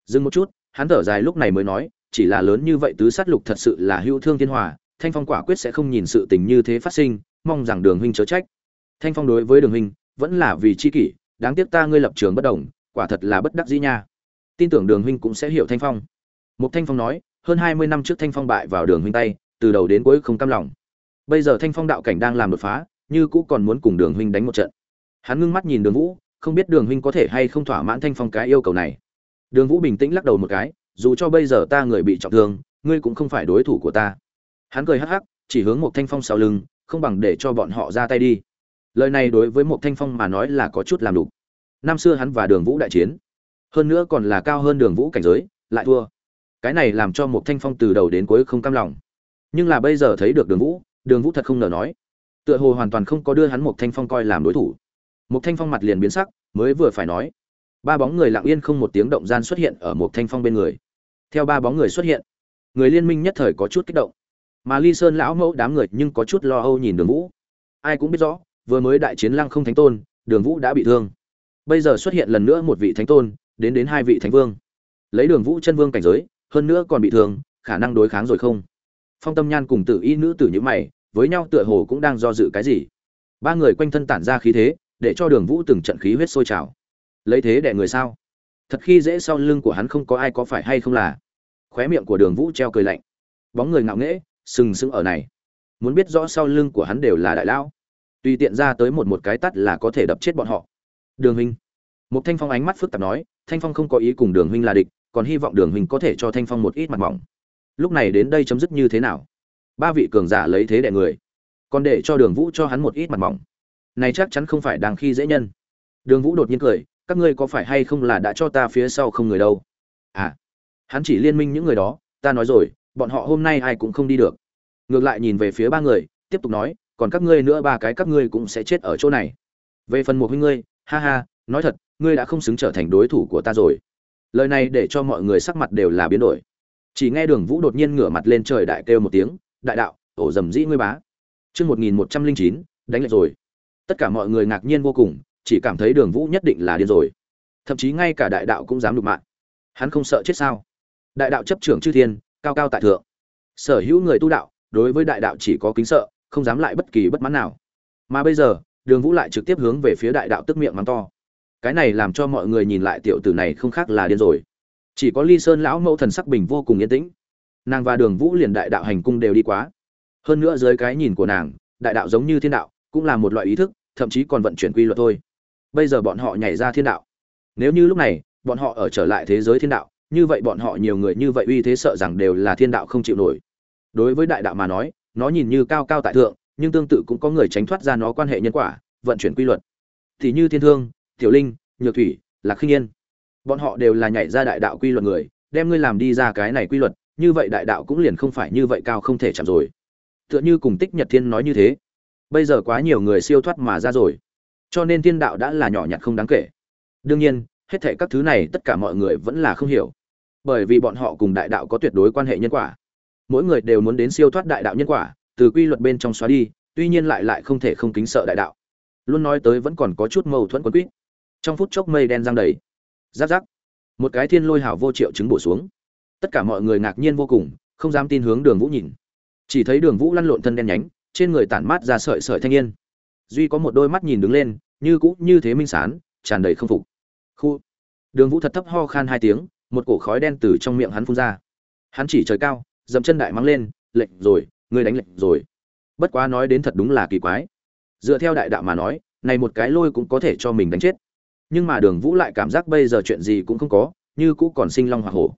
S1: Dừng một chút, hắn thở dài lúc này mới nói, chỉ là lớn như vậy tứ sát lục thật sự là hữu thương thiên hòa, thanh phong quả quyết sẽ không nhìn sự tình như thế phát sinh, mong rằng đường huynh chớ trách. Thanh phong đối với đường huynh, vẫn là vì chi kỷ, đáng tiếc ta ngươi lập trường bất đồng, quả thật là bất đắc dĩ nha. Tin tưởng đường huynh cũng sẽ hiểu thanh phong. Một thanh phong nói, hơn hai mươi năm trước thanh phong bại vào đường huynh tay từ đầu đến cuối không cam lòng. Bây giờ thanh phong đạo cảnh đang làm đột phá, như cũ còn muốn cùng đường huynh đánh một trận. Hắn ngưng mắt nhìn đường vũ, không biết đường huynh có thể hay không thỏa mãn thanh phong cái yêu cầu này. Đường vũ bình tĩnh lắc đầu một cái, dù cho bây giờ ta người bị trọng thương, ngươi cũng không phải đối thủ của ta. Hắn cười hắc hắc, chỉ hướng một thanh phong sau lưng, không bằng để cho bọn họ ra tay đi. Lời này đối với một thanh phong mà nói là có chút làm đủ năm xưa hắn và đường vũ đại chiến, hơn nữa còn là cao hơn đường vũ cảnh giới, lại thua. Cái này làm cho một thanh phong từ đầu đến cuối không cam lòng nhưng là bây giờ thấy được đường vũ đường vũ thật không nở nói. Tựa hồ hoàn toàn không có đưa hắn một thanh phong coi làm đối thủ. Một thanh phong mặt liền biến sắc, mới vừa phải nói. Ba bóng người lặng yên không một tiếng động gian xuất hiện ở một thanh phong bên người. Theo ba bóng người xuất hiện, người liên minh nhất thời có chút kích động. Mà ly sơn lão mẫu đám người nhưng có chút lo âu nhìn đường vũ. Ai cũng biết rõ, vừa mới đại chiến lăng không thánh tôn, đường vũ đã bị thương. Bây giờ xuất hiện lần nữa một vị thánh tôn, đến đến hai vị thánh vương. Lấy đường vũ chân vương cảnh giới, hơn nữa còn bị thương, khả năng đối kháng rồi không? Phong tâm nhan cùng tử y nữ tử như mày, với nhau tựa hồ cũng đang do dự cái gì. Ba người quanh thân tản ra khí thế, để cho đường vũ từng trận khí huyết sôi trào. Lấy thế đẻ người sao? Thật khi dễ sau lưng của hắn không có ai có phải hay không là? Khóe miệng của đường vũ treo cười lạnh. Bóng người ngạo nghễ, sừng sững ở này. Muốn biết rõ sau lưng của hắn đều là đại lão. Tùy tiện ra tới một một cái tắt là có thể đập chết bọn họ. Đường huynh. Một thanh phong ánh mắt phức tạp nói, thanh phong không có ý cùng đường huynh là địch, còn hy vọng đường huynh có thể cho thanh phong một ít mặt mỏng lúc này đến đây chấm dứt như thế nào? Ba vị cường giả lấy thế đẻ người, còn để cho đường vũ cho hắn một ít mặt mỏng. Này chắc chắn không phải đang khi dễ nhân. Đường vũ đột nhiên cười, các ngươi có phải hay không là đã cho ta phía sau không người đâu? À hắn chỉ liên minh những người đó, ta nói rồi, bọn họ hôm nay ai cũng không đi được. Ngược lại nhìn về phía ba người, tiếp tục nói, còn các ngươi nữa ba cái các ngươi cũng sẽ chết ở chỗ này. Về phần một huynh ngươi, ha ha, nói thật, ngươi đã không xứng trở thành đối thủ của ta rồi. Lời này để cho mọi người sắc mặt đều là biến đổi chỉ nghe đường vũ đột nhiên ngửa mặt lên trời đại kêu một tiếng, đại đạo, ổ dầm dĩ ngươi bá. Chương một nghìn một trăm linh chín, đánh lệch rồi. Tất cả mọi người ngạc nhiên vô cùng, chỉ cảm thấy đường vũ nhất định là điên rồi. Thậm chí ngay cả đại đạo cũng dám đục mạng. Hắn không sợ chết sao? Đại đạo chấp trưởng chư thiên, cao cao tại thượng. Sở hữu người tu đạo, đối với đại đạo chỉ có kính sợ, không dám lại bất kỳ bất mãn nào. Mà bây giờ, đường vũ lại trực tiếp hướng về phía đại đạo tức miệng mắng to. Cái này làm cho mọi người nhìn lại tiểu tử này không khác là điên rồi chỉ có ly sơn lão mẫu thần sắc bình vô cùng yên tĩnh. Nàng và đường vũ liền đại đạo hành cung đều đi quá. Hơn nữa dưới cái nhìn của nàng, đại đạo giống như thiên đạo, cũng là một loại ý thức, thậm chí còn vận chuyển quy luật thôi. Bây giờ bọn họ nhảy ra thiên đạo. Nếu như lúc này, bọn họ ở trở lại thế giới thiên đạo, như vậy bọn họ nhiều người như vậy uy thế sợ rằng đều là thiên đạo không chịu nổi. Đối với đại đạo mà nói, nó nhìn như cao cao tại thượng, nhưng tương tự cũng có người tránh thoát ra nó quan hệ nhân quả, vận chuyển quy luật. Thì như thiên thương, tiểu linh, nhược thủy, lạc khinh yên bọn họ đều là nhảy ra đại đạo quy luật người, đem ngươi làm đi ra cái này quy luật, như vậy đại đạo cũng liền không phải như vậy cao không thể chạm rồi. Tựa như cùng tích nhật thiên nói như thế. Bây giờ quá nhiều người siêu thoát mà ra rồi. Cho nên thiên đạo đã là nhỏ nhặt không đáng kể. Đương nhiên, hết thệ các thứ này tất cả mọi người vẫn là không hiểu. Bởi vì bọn họ cùng đại đạo có tuyệt đối quan hệ nhân quả. Mỗi người đều muốn đến siêu thoát đại đạo nhân quả, từ quy luật bên trong xóa đi, tuy nhiên lại lại không thể không kính sợ đại đạo. Luôn nói tới vẫn còn có chút mâu thuẫn quân quýt. Trong phút chốc mây đen giăng đầy giáp giáp một cái thiên lôi hảo vô triệu chứng bổ xuống. Tất cả mọi người ngạc nhiên vô cùng, không dám tin hướng đường vũ nhìn. Chỉ thấy đường vũ lăn lộn thân đen nhánh, trên người tản mát ra sợi sợi thanh niên. Duy có một đôi mắt nhìn đứng lên, như cũ như thế minh sán, tràn đầy không phục. Khu. Đường vũ thật thấp ho khan hai tiếng, một cổ khói đen từ trong miệng hắn phun ra. Hắn chỉ trời cao, dậm chân đại mắng lên, lệnh rồi ngươi đánh lệnh rồi. Bất quá nói đến thật đúng là kỳ quái. Dựa theo đại đạo mà nói, này một cái lôi cũng có thể cho mình đánh chết nhưng mà đường vũ lại cảm giác bây giờ chuyện gì cũng không có, như cũ còn sinh long hoa hổ.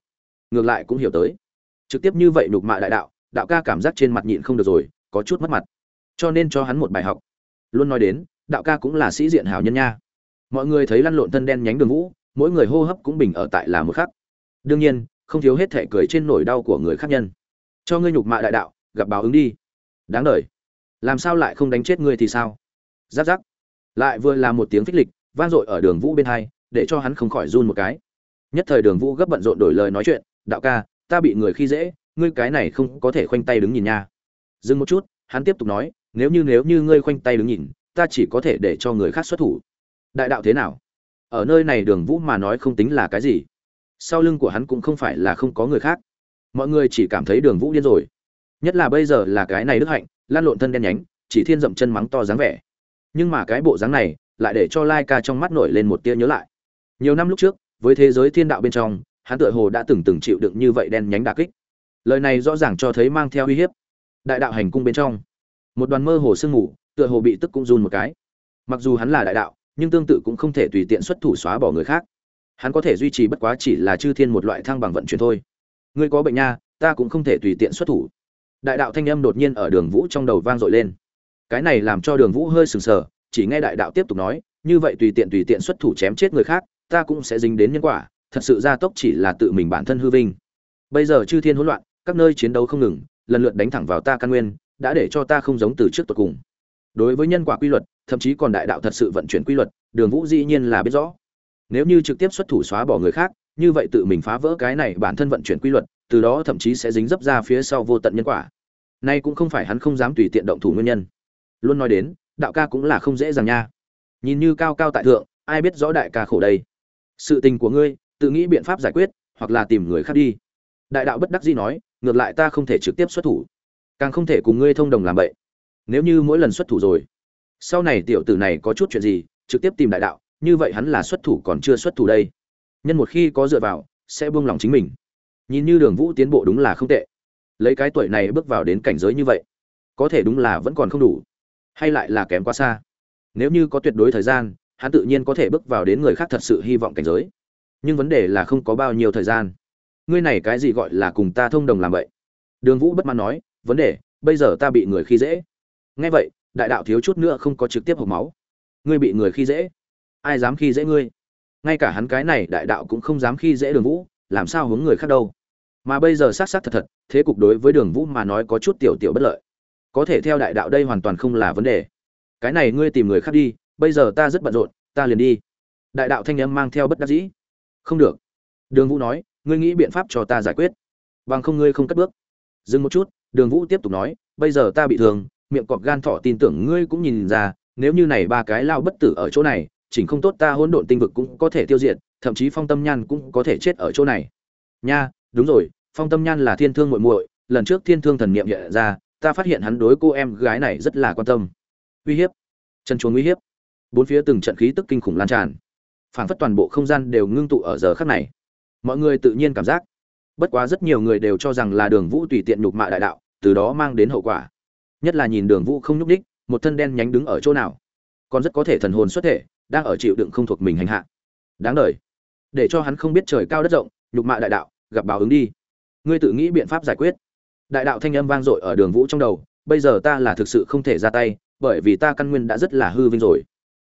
S1: Ngược lại cũng hiểu tới. Trực tiếp như vậy nhục mạ đại đạo đạo ca cảm giác trên mặt nhịn không được rồi, có chút mất mặt. Cho nên cho hắn một bài học. Luôn nói đến, đạo ca cũng là sĩ diện hào nhân nha. Mọi người thấy lăn lộn thân đen nhánh đường vũ, mỗi người hô hấp cũng bình ở tại là một khắc. Đương nhiên, không thiếu hết thể cười trên nỗi đau của người khác nhân. Cho ngươi nhục mạ đại đạo, gặp báo ứng đi. Đáng đời. Làm sao lại không đánh chết ngươi thì sao? Giáp giáp. Lại vừa là một tiếng phích lịch vang dội ở đường vũ bên hai, để cho hắn không khỏi run một cái. Nhất thời đường vũ gấp bận rộn đổi lời nói chuyện, đạo ca, ta bị người khi dễ, ngươi cái này không có thể khoanh tay đứng nhìn nha. Dừng một chút, hắn tiếp tục nói, nếu như nếu như ngươi khoanh tay đứng nhìn, ta chỉ có thể để cho người khác xuất thủ. Đại đạo thế nào? Ở nơi này đường vũ mà nói không tính là cái gì. Sau lưng của hắn cũng không phải là không có người khác. Mọi người chỉ cảm thấy đường vũ điên rồi. Nhất là bây giờ là cái này đức hạnh, lan lộn thân đen nhánh, chỉ thiên dậm chân mắng to dáng vẻ. Nhưng mà cái bộ dáng này lại để cho lai ca trong mắt nổi lên một tia nhớ lại. Nhiều năm lúc trước, với thế giới thiên đạo bên trong, hắn tựa hồ đã từng từng chịu đựng như vậy đen nhánh đà kích. Lời này rõ ràng cho thấy mang theo uy hiếp. Đại đạo hành cung bên trong, một đoàn mơ hồ sương mù, tựa hồ bị tức cũng run một cái. Mặc dù hắn là đại đạo, nhưng tương tự cũng không thể tùy tiện xuất thủ xóa bỏ người khác. Hắn có thể duy trì bất quá chỉ là chư thiên một loại thăng bằng vận chuyển thôi. Ngươi có bệnh nha, ta cũng không thể tùy tiện xuất thủ. Đại đạo thanh âm đột nhiên ở đường vũ trong đầu vang dội lên. Cái này làm cho đường vũ hơi sừng sờ chỉ nghe đại đạo tiếp tục nói, như vậy tùy tiện tùy tiện xuất thủ chém chết người khác, ta cũng sẽ dính đến nhân quả, thật sự gia tốc chỉ là tự mình bản thân hư vinh. Bây giờ chư thiên hỗn loạn, các nơi chiến đấu không ngừng, lần lượt đánh thẳng vào ta căn nguyên, đã để cho ta không giống từ trước tột cùng. Đối với nhân quả quy luật, thậm chí còn đại đạo thật sự vận chuyển quy luật, đường vũ dĩ nhiên là biết rõ. Nếu như trực tiếp xuất thủ xóa bỏ người khác, như vậy tự mình phá vỡ cái này bản thân vận chuyển quy luật, từ đó thậm chí sẽ dính dấp ra phía sau vô tận nhân quả. Nay cũng không phải hắn không dám tùy tiện động thủ nguyên nhân. Luôn nói đến đạo ca cũng là không dễ dàng nha. Nhìn như cao cao tại thượng, ai biết rõ đại ca khổ đây. Sự tình của ngươi, tự nghĩ biện pháp giải quyết, hoặc là tìm người khác đi. Đại đạo bất đắc dĩ nói, ngược lại ta không thể trực tiếp xuất thủ. Càng không thể cùng ngươi thông đồng làm vậy. Nếu như mỗi lần xuất thủ rồi, sau này tiểu tử này có chút chuyện gì, trực tiếp tìm đại đạo, như vậy hắn là xuất thủ còn chưa xuất thủ đây. Nhân một khi có dựa vào, sẽ buông lòng chính mình. Nhìn như đường vũ tiến bộ đúng là không tệ. Lấy cái tuổi này bước vào đến cảnh giới như vậy, có thể đúng là vẫn còn không đủ hay lại là kém quá xa? Nếu như có tuyệt đối thời gian, hắn tự nhiên có thể bước vào đến người khác thật sự hy vọng cảnh giới. Nhưng vấn đề là không có bao nhiêu thời gian. Ngươi này cái gì gọi là cùng ta thông đồng làm vậy? Đường vũ bất mãn nói, vấn đề, bây giờ ta bị người khi dễ. Nghe vậy, đại đạo thiếu chút nữa không có trực tiếp hộp máu. Ngươi bị người khi dễ? Ai dám khi dễ ngươi? Ngay cả hắn cái này đại đạo cũng không dám khi dễ đường vũ, làm sao hướng người khác đâu. Mà bây giờ xác xác thật thật, thế cục đối với đường vũ mà nói có chút tiểu tiểu bất lợi có thể theo đại đạo đây hoàn toàn không là vấn đề. Cái này ngươi tìm người khác đi, bây giờ ta rất bận rộn, ta liền đi. Đại đạo thanh âm mang theo bất đắc dĩ. Không được. Đường vũ nói, ngươi nghĩ biện pháp cho ta giải quyết. Bằng không ngươi không cất bước. Dừng một chút, đường vũ tiếp tục nói, bây giờ ta bị thương, miệng cọp gan thọ tin tưởng ngươi cũng nhìn ra, nếu như này ba cái lao bất tử ở chỗ này, chỉnh không tốt ta hỗn độn tinh vực cũng có thể tiêu diệt, thậm chí phong tâm nhan cũng có thể chết ở chỗ này. Nha, đúng rồi, phong tâm nhan là thiên thương muội muội, lần trước thiên thương thần niệm hiện ra ta phát hiện hắn đối cô em gái này rất là quan tâm. Uy hiếp. Chân chuồng uy hiếp. Bốn phía từng trận khí tức kinh khủng lan tràn. Phảng phất toàn bộ không gian đều ngưng tụ ở giờ khắc này. Mọi người tự nhiên cảm giác. Bất quá rất nhiều người đều cho rằng là đường vũ tùy tiện nhục mạ đại đạo, từ đó mang đến hậu quả. Nhất là nhìn đường vũ không nhúc đích một thân đen nhánh đứng ở chỗ nào. Còn rất có thể thần hồn xuất thể, đang ở chịu đựng không thuộc mình hành hạ. Đáng đời. Để cho hắn không biết trời cao đất rộng, nhục mạ đại đạo, gặp báo ứng đi. Ngươi tự nghĩ biện pháp giải quyết đại đạo thanh âm vang dội ở đường vũ trong đầu, bây giờ ta là thực sự không thể ra tay, bởi vì ta căn nguyên đã rất là hư vinh rồi.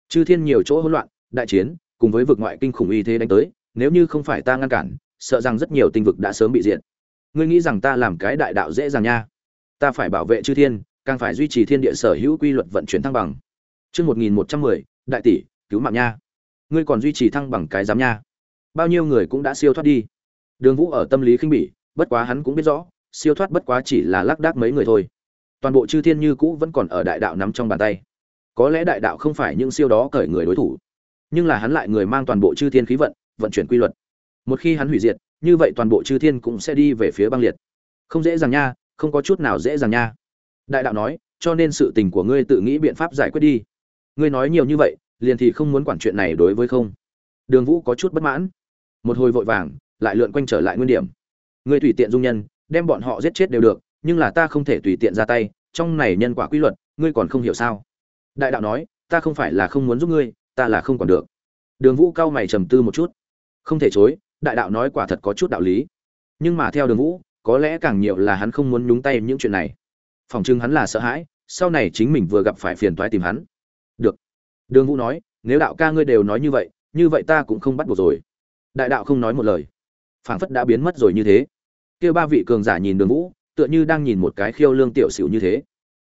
S1: Chư thiên nhiều chỗ hỗn loạn, đại chiến, cùng với vực ngoại kinh khủng y thế đánh tới, nếu như không phải ta ngăn cản, sợ rằng rất nhiều tinh vực đã sớm bị diệt. Ngươi nghĩ rằng ta làm cái đại đạo dễ dàng nha? Ta phải bảo vệ chư thiên, càng phải duy trì thiên địa sở hữu quy luật vận chuyển thăng bằng. Trước một nghìn một trăm mười, đại tỷ, cứu mạng nha. Ngươi còn duy trì thăng bằng cái giám nha. Bao nhiêu người cũng đã siêu thoát đi. Đường vũ ở tâm lý khinh bỉ, bất quá hắn cũng biết rõ siêu thoát bất quá chỉ là lác đác mấy người thôi. Toàn bộ chư thiên như cũ vẫn còn ở đại đạo nắm trong bàn tay. Có lẽ đại đạo không phải những siêu đó cởi người đối thủ, nhưng là hắn lại người mang toàn bộ chư thiên khí vận vận chuyển quy luật. Một khi hắn hủy diệt, như vậy toàn bộ chư thiên cũng sẽ đi về phía băng liệt. Không dễ dàng nha, không có chút nào dễ dàng nha. Đại đạo nói, cho nên sự tình của ngươi tự nghĩ biện pháp giải quyết đi. Ngươi nói nhiều như vậy, liền thì không muốn quản chuyện này đối với không. Đường vũ có chút bất mãn. Một hồi vội vàng, lại lượn quanh trở lại nguyên điểm. Ngươi tùy tiện dung nhân đem bọn họ giết chết đều được, nhưng là ta không thể tùy tiện ra tay, trong này nhân quả quy luật, ngươi còn không hiểu sao? Đại đạo nói, ta không phải là không muốn giúp ngươi, ta là không còn được. Đường vũ cao mày trầm tư một chút. Không thể chối, đại đạo nói quả thật có chút đạo lý. Nhưng mà theo đường vũ, có lẽ càng nhiều là hắn không muốn nhúng tay những chuyện này. Phòng chừng hắn là sợ hãi, sau này chính mình vừa gặp phải phiền toái tìm hắn. Được. Đường vũ nói, nếu đạo ca ngươi đều nói như vậy như vậy ta cũng không bắt buộc rồi. Đại đạo không nói một lời. Phảng phất đã biến mất rồi như thế kia ba vị cường giả nhìn đường vũ, tựa như đang nhìn một cái khiêu lương tiểu xỉu như thế.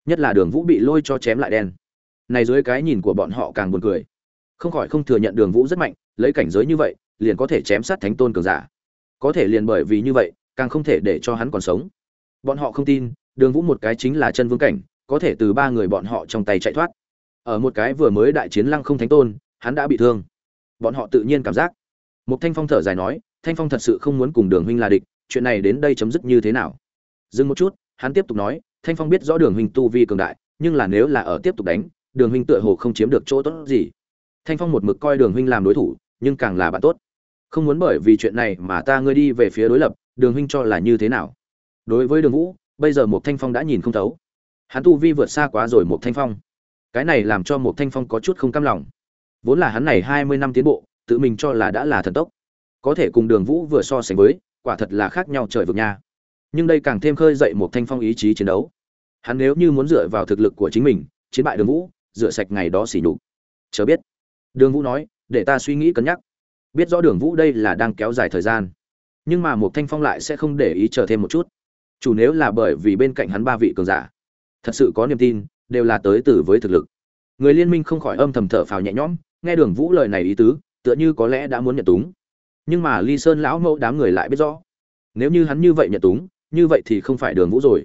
S1: Nhất là đường vũ bị lôi cho chém lại đen. Này dưới cái nhìn của bọn họ càng buồn cười. Không khỏi không thừa nhận đường vũ rất mạnh, lấy cảnh giới như vậy, liền có thể chém sát thánh tôn cường giả. Có thể liền bởi vì như vậy, càng không thể để cho hắn còn sống. Bọn họ không tin, đường vũ một cái chính là chân vương cảnh, có thể từ ba người bọn họ trong tay chạy thoát. Ở một cái vừa mới đại chiến lăng không thánh tôn, hắn đã bị thương. Bọn họ tự nhiên cảm giác. Một thanh phong thở dài nói, thanh phong thật sự không muốn cùng đường huynh là địch chuyện này đến đây chấm dứt như thế nào? Dừng một chút, hắn tiếp tục nói, thanh phong biết rõ đường huynh tu vi cường đại, nhưng là nếu là ở tiếp tục đánh, đường huynh tựa hồ không chiếm được chỗ tốt gì. Thanh phong một mực coi đường huynh làm đối thủ, nhưng càng là bạn tốt. Không muốn bởi vì chuyện này mà ta ngươi đi về phía đối lập, đường huynh cho là như thế nào? Đối với đường vũ, bây giờ một thanh phong đã nhìn không thấu. Hắn tu vi vượt xa quá rồi một thanh phong. Cái này làm cho một thanh phong có chút không cam lòng. Vốn là hắn này hai mươi năm tiến bộ, tự mình cho là đã là thần tốc. Có thể cùng đường vũ vừa so sánh với quả thật là khác nhau trời vực nha. Nhưng đây càng thêm khơi dậy một thanh phong ý chí chiến đấu. Hắn nếu như muốn dựa vào thực lực của chính mình, chiến bại đường vũ, rửa sạch ngày đó xỉ nhục. Chớ biết. Đường vũ nói, để ta suy nghĩ cân nhắc. Biết rõ đường vũ đây là đang kéo dài thời gian. Nhưng mà một thanh phong lại sẽ không để ý chờ thêm một chút. Chủ nếu là bởi vì bên cạnh hắn ba vị cường giả. Thật sự có niềm tin, đều là tới từ với thực lực. Người liên minh không khỏi âm thầm thở phào nhẹ nhõm, nghe đường vũ lời này ý tứ, tựa như có lẽ đã muốn nhận túng nhưng mà ly sơn lão mẫu đám người lại biết rõ. Nếu như hắn như vậy nhận túng, như vậy thì không phải đường vũ rồi.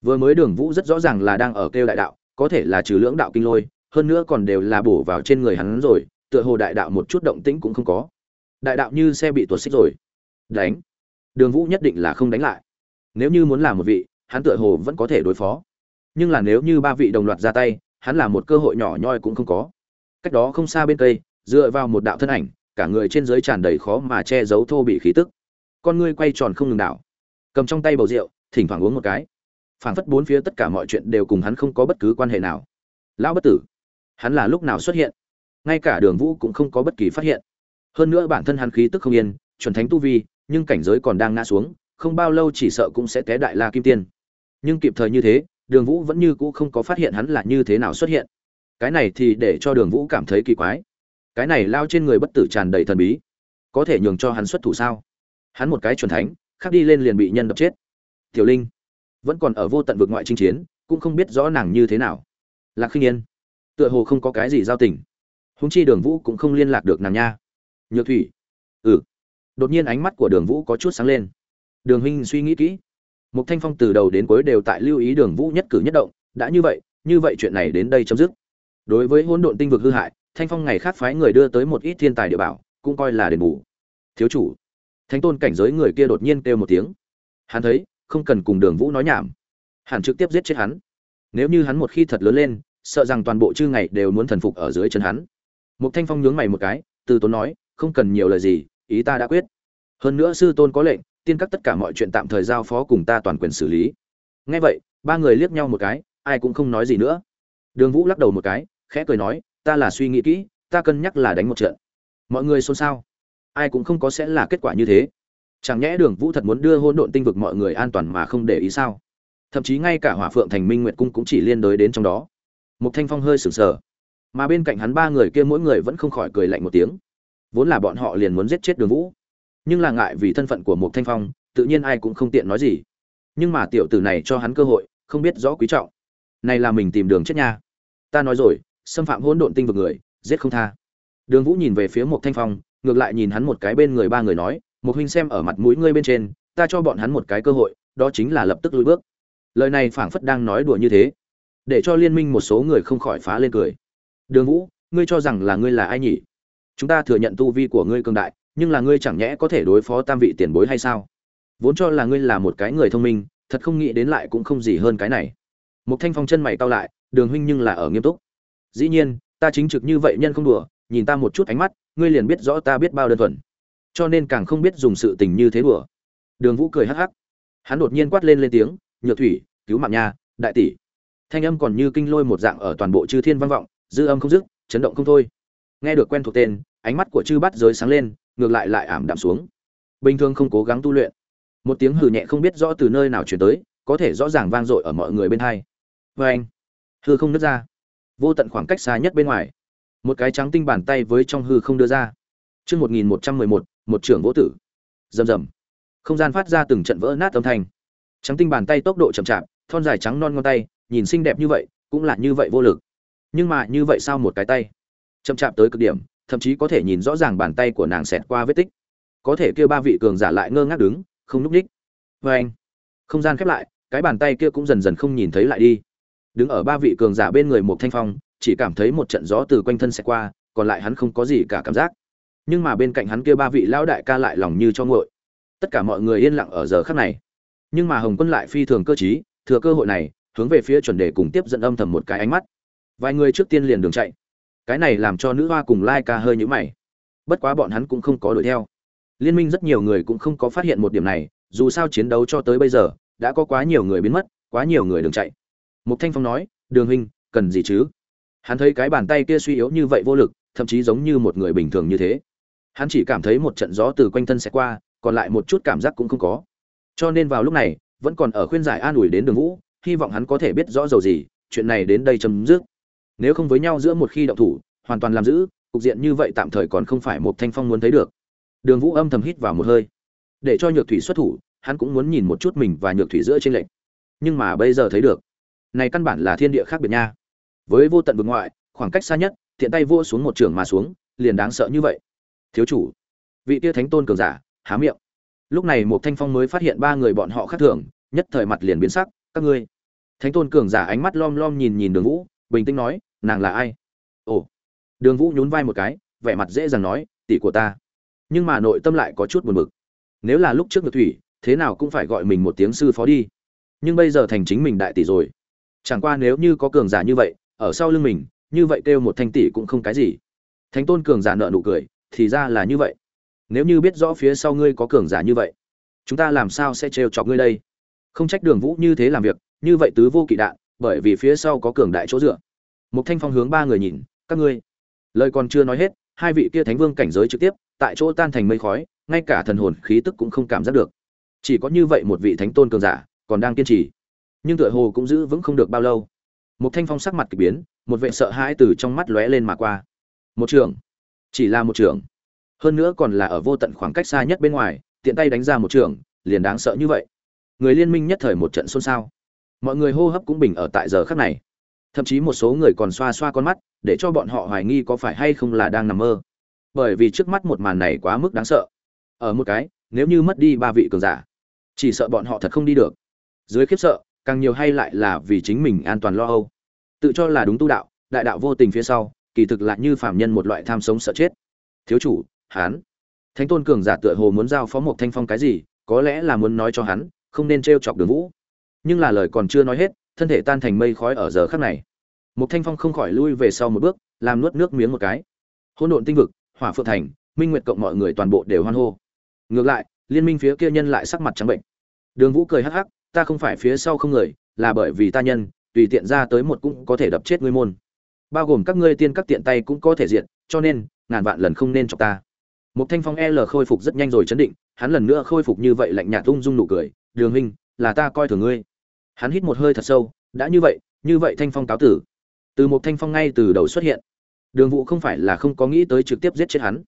S1: Vừa mới đường vũ rất rõ ràng là đang ở kêu đại đạo, có thể là trừ lưỡng đạo kinh lôi, hơn nữa còn đều là bổ vào trên người hắn rồi, tựa hồ đại đạo một chút động tĩnh cũng không có. Đại đạo như xe bị tuột xích rồi. Đánh. Đường vũ nhất định là không đánh lại. Nếu như muốn làm một vị, hắn tựa hồ vẫn có thể đối phó. Nhưng là nếu như ba vị đồng loạt ra tay, hắn là một cơ hội nhỏ nhoi cũng không có. Cách đó không xa bên cây, dựa vào một đạo thân ảnh cả người trên dưới tràn đầy khó mà che giấu thô bị khí tức. Con ngươi quay tròn không ngừng đảo. Cầm trong tay bầu rượu, thỉnh thoảng uống một cái. Phảng phất bốn phía tất cả mọi chuyện đều cùng hắn không có bất cứ quan hệ nào. Lão bất tử, hắn là lúc nào xuất hiện? Ngay cả đường vũ cũng không có bất kỳ phát hiện. Hơn nữa bản thân hắn khí tức không yên, chuẩn thánh tu vi, nhưng cảnh giới còn đang ngã xuống, không bao lâu chỉ sợ cũng sẽ té đại la kim tiên. Nhưng kịp thời như thế, đường vũ vẫn như cũ không có phát hiện hắn là như thế nào xuất hiện. Cái này thì để cho đường vũ cảm thấy kỳ quái cái này lao trên người bất tử tràn đầy thần bí. Có thể nhường cho hắn xuất thủ sao? Hắn một cái chuẩn thánh, khác đi lên liền bị nhân đập chết. Tiểu linh, vẫn còn ở vô tận vực ngoại chinh chiến, cũng không biết rõ nàng như thế nào. Lạc khinh yên, tựa hồ không có cái gì giao tình. Húng chi đường vũ cũng không liên lạc được nàng nha. Nhược thủy ừ. Đột nhiên ánh mắt của đường vũ có chút sáng lên. Đường huynh suy nghĩ kỹ. Một thanh phong từ đầu đến cuối đều tại lưu ý đường vũ nhất cử nhất động. Đã như vậy như vậy chuyện này đến đây chấm dứt. Đối với hỗn độn tinh vực hư hại thanh phong ngày khác phái người đưa tới một ít thiên tài địa bảo, cũng coi là đền bù. Thiếu chủ. Thánh tôn cảnh giới người kia đột nhiên kêu một tiếng. Hắn thấy, không cần cùng đường vũ nói nhảm. Hẳn trực tiếp giết chết hắn. Nếu như hắn một khi thật lớn lên, sợ rằng toàn bộ chư ngày đều muốn thần phục ở dưới chân hắn. Một thanh phong nhướng mày một cái, từ tốn nói, không cần nhiều lời gì, ý ta đã quyết. Hơn nữa sư tôn có lệnh, tiên các tất cả mọi chuyện tạm thời giao phó cùng ta toàn quyền xử lý. Ngay vậy, ba người liếc nhau một cái, ai cũng không nói gì nữa. Đường vũ lắc đầu một cái, khẽ cười nói ta là suy nghĩ kỹ, ta cân nhắc là đánh một trận. Mọi người xôn xao. Ai cũng không có sẽ là kết quả như thế. Chẳng nhẽ đường vũ thật muốn đưa hôn độn tinh vực mọi người an toàn mà không để ý sao? Thậm chí ngay cả hỏa phượng thành minh nguyệt cung cũng chỉ liên đối đến trong đó. Một thanh phong hơi sừng sờ. Mà bên cạnh hắn ba người kia mỗi người vẫn không khỏi cười lạnh một tiếng. Vốn là bọn họ liền muốn giết chết đường vũ. Nhưng là ngại vì thân phận của một thanh phong, tự nhiên ai cũng không tiện nói gì. Nhưng mà tiểu tử này cho hắn cơ hội, không biết rõ quý trọng. Này là mình tìm đường chết nha. Ta nói rồi xâm phạm hỗn độn tinh vực người, giết không tha. Đường vũ nhìn về phía một thanh phong, ngược lại nhìn hắn một cái bên người ba người nói một huynh xem ở mặt mũi ngươi bên trên, ta cho bọn hắn một cái cơ hội, đó chính là lập tức lùi bước. Lời này phảng phất đang nói đùa như thế, để cho liên minh một số người không khỏi phá lên cười. Đường vũ, ngươi cho rằng là ngươi là ai nhỉ? Chúng ta thừa nhận tu vi của ngươi cường đại, nhưng là ngươi chẳng nhẽ có thể đối phó tam vị tiền bối hay sao? Vốn cho là ngươi là một cái người thông minh, thật không nghĩ đến lại cũng không gì hơn cái này. Một thanh phong chân mày cau lại, đường huynh nhưng là ở nghiêm túc dĩ nhiên, ta chính trực như vậy nhân không đùa, nhìn ta một chút ánh mắt, ngươi liền biết rõ ta biết bao đơn thuần. Cho nên càng không biết dùng sự tình như thế đùa. Đường vũ cười hắc hắc. Hắn đột nhiên quát lên lên tiếng, nhược thủy, cứu mạng nha, đại tỷ. Thanh âm còn như kinh lôi một dạng ở toàn bộ chư thiên văn vọng, dư âm không dứt, chấn động không thôi. Nghe được quen thuộc tên, ánh mắt của chư bắt giới sáng lên, ngược lại lại ảm đạm xuống. Bình thường không cố gắng tu luyện. Một tiếng hừ nhẹ không biết rõ từ nơi nào chuyển tới, có thể rõ ràng vang dội ở mọi người bên hai. Vê anh. Hư không nứt ra vô tận khoảng cách xa nhất bên ngoài. Một cái trắng tinh bàn tay với trong hư không đưa ra. Chương một nghìn một trăm mười một một trưởng vỗ tử. Rầm rầm. Không gian phát ra từng trận vỡ nát âm thanh. Trắng tinh bàn tay tốc độ chậm chạp, thon dài trắng non ngón tay, nhìn xinh đẹp như vậy, cũng là như vậy vô lực. Nhưng mà như vậy sao một cái tay? Chậm chạp tới cực điểm, thậm chí có thể nhìn rõ ràng bàn tay của nàng xẹt qua vết tích. Có thể kia ba vị cường giả lại ngơ ngác đứng, không núp ních. Vê anh không gian khép lại, cái bàn tay kia cũng dần dần không nhìn thấy lại đi đứng ở ba vị cường giả bên người một thanh phong, chỉ cảm thấy một trận gió từ quanh thân xẹt qua, còn lại hắn không có gì cả cảm giác. Nhưng mà bên cạnh hắn kia ba vị lão đại ca lại lòng như cho nguội. Tất cả mọi người yên lặng ở giờ khắc này. Nhưng mà hồng quân lại phi thường cơ trí, thừa cơ hội này, hướng về phía chuẩn đề cùng tiếp dẫn âm thầm một cái ánh mắt. Vài người trước tiên liền đường chạy. Cái này làm cho nữ hoa cùng lai ca hơi nhũ mày. Bất quá bọn hắn cũng không có đuổi theo. Liên minh rất nhiều người cũng không có phát hiện một điểm này, dù sao chiến đấu cho tới bây giờ, đã có quá nhiều người biến mất, quá nhiều người đường chạy mục thanh phong nói, đường huynh, cần gì chứ? Hắn thấy cái bàn tay kia suy yếu như vậy vô lực, thậm chí giống như một người bình thường như thế. Hắn chỉ cảm thấy một trận gió từ quanh thân sẽ qua, còn lại một chút cảm giác cũng không có. Cho nên vào lúc này, vẫn còn ở khuyên giải an ủi đến đường vũ, hy vọng hắn có thể biết rõ dầu gì, chuyện này đến đây chấm dứt. Nếu không với nhau giữa một khi động thủ, hoàn toàn làm giữ, cục diện như vậy tạm thời còn không phải một thanh phong muốn thấy được. Đường vũ âm thầm hít vào một hơi. Để cho nhược thủy xuất thủ, hắn cũng muốn nhìn một chút mình và nhược thủy giữa trên lệnh nhưng mà bây giờ thấy được này căn bản là thiên địa khác biệt nha. Với vô tận vực ngoại, khoảng cách xa nhất, tiện tay vua xuống một trường mà xuống, liền đáng sợ như vậy. Thiếu chủ, vị tia thánh tôn cường giả, há miệng. Lúc này một thanh phong mới phát hiện ba người bọn họ khác thường, nhất thời mặt liền biến sắc, các ngươi. Thánh tôn cường giả ánh mắt lom lom nhìn nhìn đường vũ, bình tĩnh nói, nàng là ai? Ồ. Đường vũ nhún vai một cái, vẻ mặt dễ dàng nói, tỷ của ta. Nhưng mà nội tâm lại có chút buồn bực. Nếu là lúc trước ngược thủy, thế nào cũng phải gọi mình một tiếng sư phó đi. Nhưng bây giờ thành chính mình đại tỷ rồi chẳng qua nếu như có cường giả như vậy, ở sau lưng mình, như vậy kêu một thanh tỷ cũng không cái gì. Thánh tôn cường giả nợ nụ cười, thì ra là như vậy. Nếu như biết rõ phía sau ngươi có cường giả như vậy, chúng ta làm sao sẽ trêu chọc ngươi đây? Không trách đường vũ như thế làm việc, như vậy tứ vô kỵ đạn, bởi vì phía sau có cường đại chỗ dựa. Một thanh phong hướng ba người nhìn, các ngươi. Lời còn chưa nói hết, hai vị kia thánh vương cảnh giới trực tiếp, tại chỗ tan thành mây khói, ngay cả thần hồn khí tức cũng không cảm giác được. Chỉ có như vậy một vị thánh tôn cường giả, còn đang kiên trì nhưng tựa hồ cũng giữ vững không được bao lâu. Một thanh phong sắc mặt kỳ biến, một vệ sợ hãi từ trong mắt lóe lên mà qua. Một trường chỉ là một trường hơn nữa còn là ở vô tận khoảng cách xa nhất bên ngoài, tiện tay đánh ra một trường liền đáng sợ như vậy. Người liên minh nhất thời một trận xôn xao. Mọi người hô hấp cũng bình ở tại giờ khắc này. Thậm chí một số người còn xoa xoa con mắt, để cho bọn họ hoài nghi có phải hay không là đang nằm mơ. Bởi vì trước mắt một màn này quá mức đáng sợ. Ở một cái, nếu như mất đi ba vị cường giả, chỉ sợ bọn họ thật không đi được. Dưới khiếp sợ càng nhiều hay lại là vì chính mình an toàn lo âu. Tự cho là đúng tu đạo, đại đạo vô tình phía sau, kỳ thực lại như phạm nhân một loại tham sống sợ chết. Thiếu chủ, hán. Thánh tôn cường giả tựa hồ muốn giao phó một thanh phong cái gì, có lẽ là muốn nói cho hắn, không nên t chọc đường vũ. Nhưng là lời còn chưa nói hết, thân thể tan thành mây khói ở giờ khắc này. Một thanh phong không khỏi lui về sau một bước, làm nuốt nước miếng một cái. Hỗn độn tinh vực, hỏa phượng thành, minh nguyệt cộng mọi người toàn bộ đều hoan hô. Ngược lại, liên minh phía kia nhân lại sắc mặt trắng bệnh. Đường vũ cười hắc hắc ta không phải phía sau không người, là bởi vì ta nhân, tùy tiện ra tới một cũng có thể đập chết ngươi môn. Bao gồm các ngươi tiên các tiện tay cũng có thể diện cho nên, ngàn vạn lần không nên chọc ta. Một thanh phong l khôi phục rất nhanh rồi chấn định, hắn lần nữa khôi phục như vậy lạnh nhạt ung dung nụ cười, đường huynh, là ta coi thường ngươi. Hắn hít một hơi thật sâu, đã như vậy như vậy thanh phong cáo tử. Từ một thanh phong ngay từ đầu xuất hiện, đường vũ không phải là không có nghĩ tới trực tiếp giết chết hắn.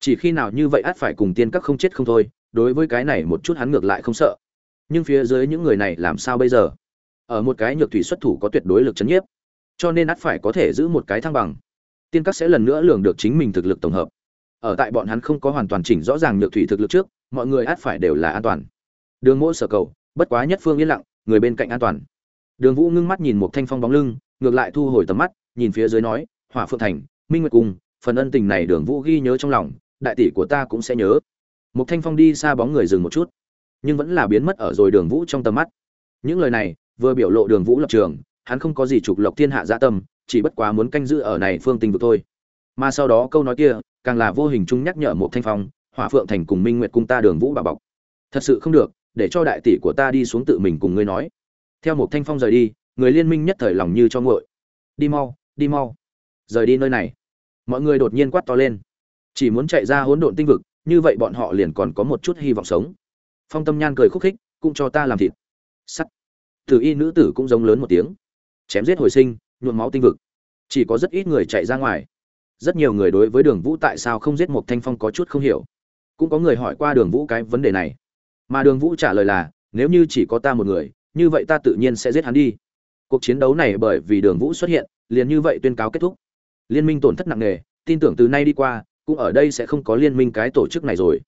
S1: Chỉ khi nào như vậy át phải cùng tiên các không chết không thôi, đối với cái này một chút hắn ngược lại không sợ nhưng phía dưới những người này làm sao bây giờ? Ở một cái nhược thủy xuất thủ có tuyệt đối lực chấn nhiếp, cho nên ắt phải có thể giữ một cái thăng bằng. Tiên các sẽ lần nữa lường được chính mình thực lực tổng hợp. Ở tại bọn hắn không có hoàn toàn chỉnh rõ ràng nhược thủy thực lực trước, mọi người ắt phải đều là an toàn. Đường mỗi sở cầu, bất quá nhất phương yên lặng, người bên cạnh an toàn. Đường vũ ngưng mắt nhìn một thanh phong bóng lưng, ngược lại thu hồi tầm mắt, nhìn phía dưới nói, hỏa phượng thành, minh nguyệt cung, phần ân tình này đường vũ ghi nhớ trong lòng, đại tỷ của ta cũng sẽ nhớ. Một thanh phong đi xa bóng người dừng một chút nhưng vẫn là biến mất ở rồi đường vũ trong tầm mắt. Những lời này, vừa biểu lộ đường vũ lập trường, hắn không có gì trục lộc thiên hạ dạ tâm, chỉ bất quá muốn canh giữ ở này phương tình vực thôi. Mà sau đó câu nói kia, càng là vô hình chung nhắc nhở một thanh phong, hỏa phượng thành cùng minh nguyệt cung ta đường vũ bà bọc. Thật sự không được, để cho đại tỷ của ta đi xuống tự mình cùng ngươi nói. Theo một thanh phong rời đi, người liên minh nhất thời lòng như cho ngội đi mau đi mau. Rời đi nơi này. Mọi người đột nhiên quát to lên. Chỉ muốn chạy ra hỗn độn tinh vực, như vậy bọn họ liền còn có một chút hy vọng sống phong tâm nhan cười khúc khích, cũng cho ta làm thịt. Sắt. Từ y nữ tử cũng giống lớn một tiếng. Chém giết hồi sinh, nhuộm máu tinh vực. Chỉ có rất ít người chạy ra ngoài. Rất nhiều người đối với đường vũ tại sao không giết một thanh phong có chút không hiểu. Cũng có người hỏi qua đường vũ cái vấn đề này. Mà đường vũ trả lời là, nếu như chỉ có ta một người, như vậy ta tự nhiên sẽ giết hắn đi. Cuộc chiến đấu này bởi vì đường vũ xuất hiện, liền như vậy tuyên cáo kết thúc. Liên minh tổn thất nặng nề, tin tưởng từ nay đi qua, cũng ở đây sẽ không có liên minh cái tổ chức này rồi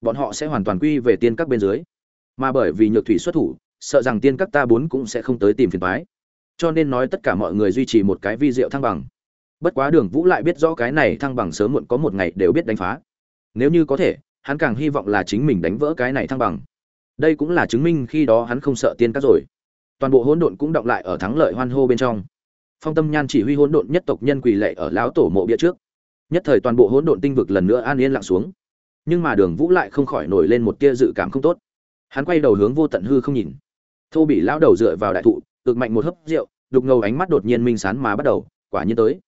S1: bọn họ sẽ hoàn toàn quy về tiên các bên dưới. Mà bởi vì nhược thủy xuất thủ, sợ rằng tiên các ta bốn cũng sẽ không tới tìm phiền toái. Cho nên nói tất cả mọi người duy trì một cái vi diệu thăng bằng. Bất quá đường vũ lại biết rõ cái này thăng bằng sớm muộn có một ngày đều biết đánh phá. Nếu như có thể, hắn càng hy vọng là chính mình đánh vỡ cái này thăng bằng. Đây cũng là chứng minh khi đó hắn không sợ tiên các rồi. Toàn bộ hỗn độn cũng động lại ở thắng lợi hoan hô bên trong. Phong tâm nhan chỉ huy hỗn độn nhất tộc nhân quỳ lệ ở lão tổ mộ bia trước. Nhất thời toàn bộ hỗn độn tinh vực lần nữa an yên lặng xuống nhưng mà đường vũ lại không khỏi nổi lên một tia dự cảm không tốt hắn quay đầu hướng vô tận hư không nhìn thô bị lão đầu dựa vào đại thụ cực mạnh một hớp rượu đục ngầu ánh mắt đột nhiên minh sán mà bắt đầu quả nhiên tới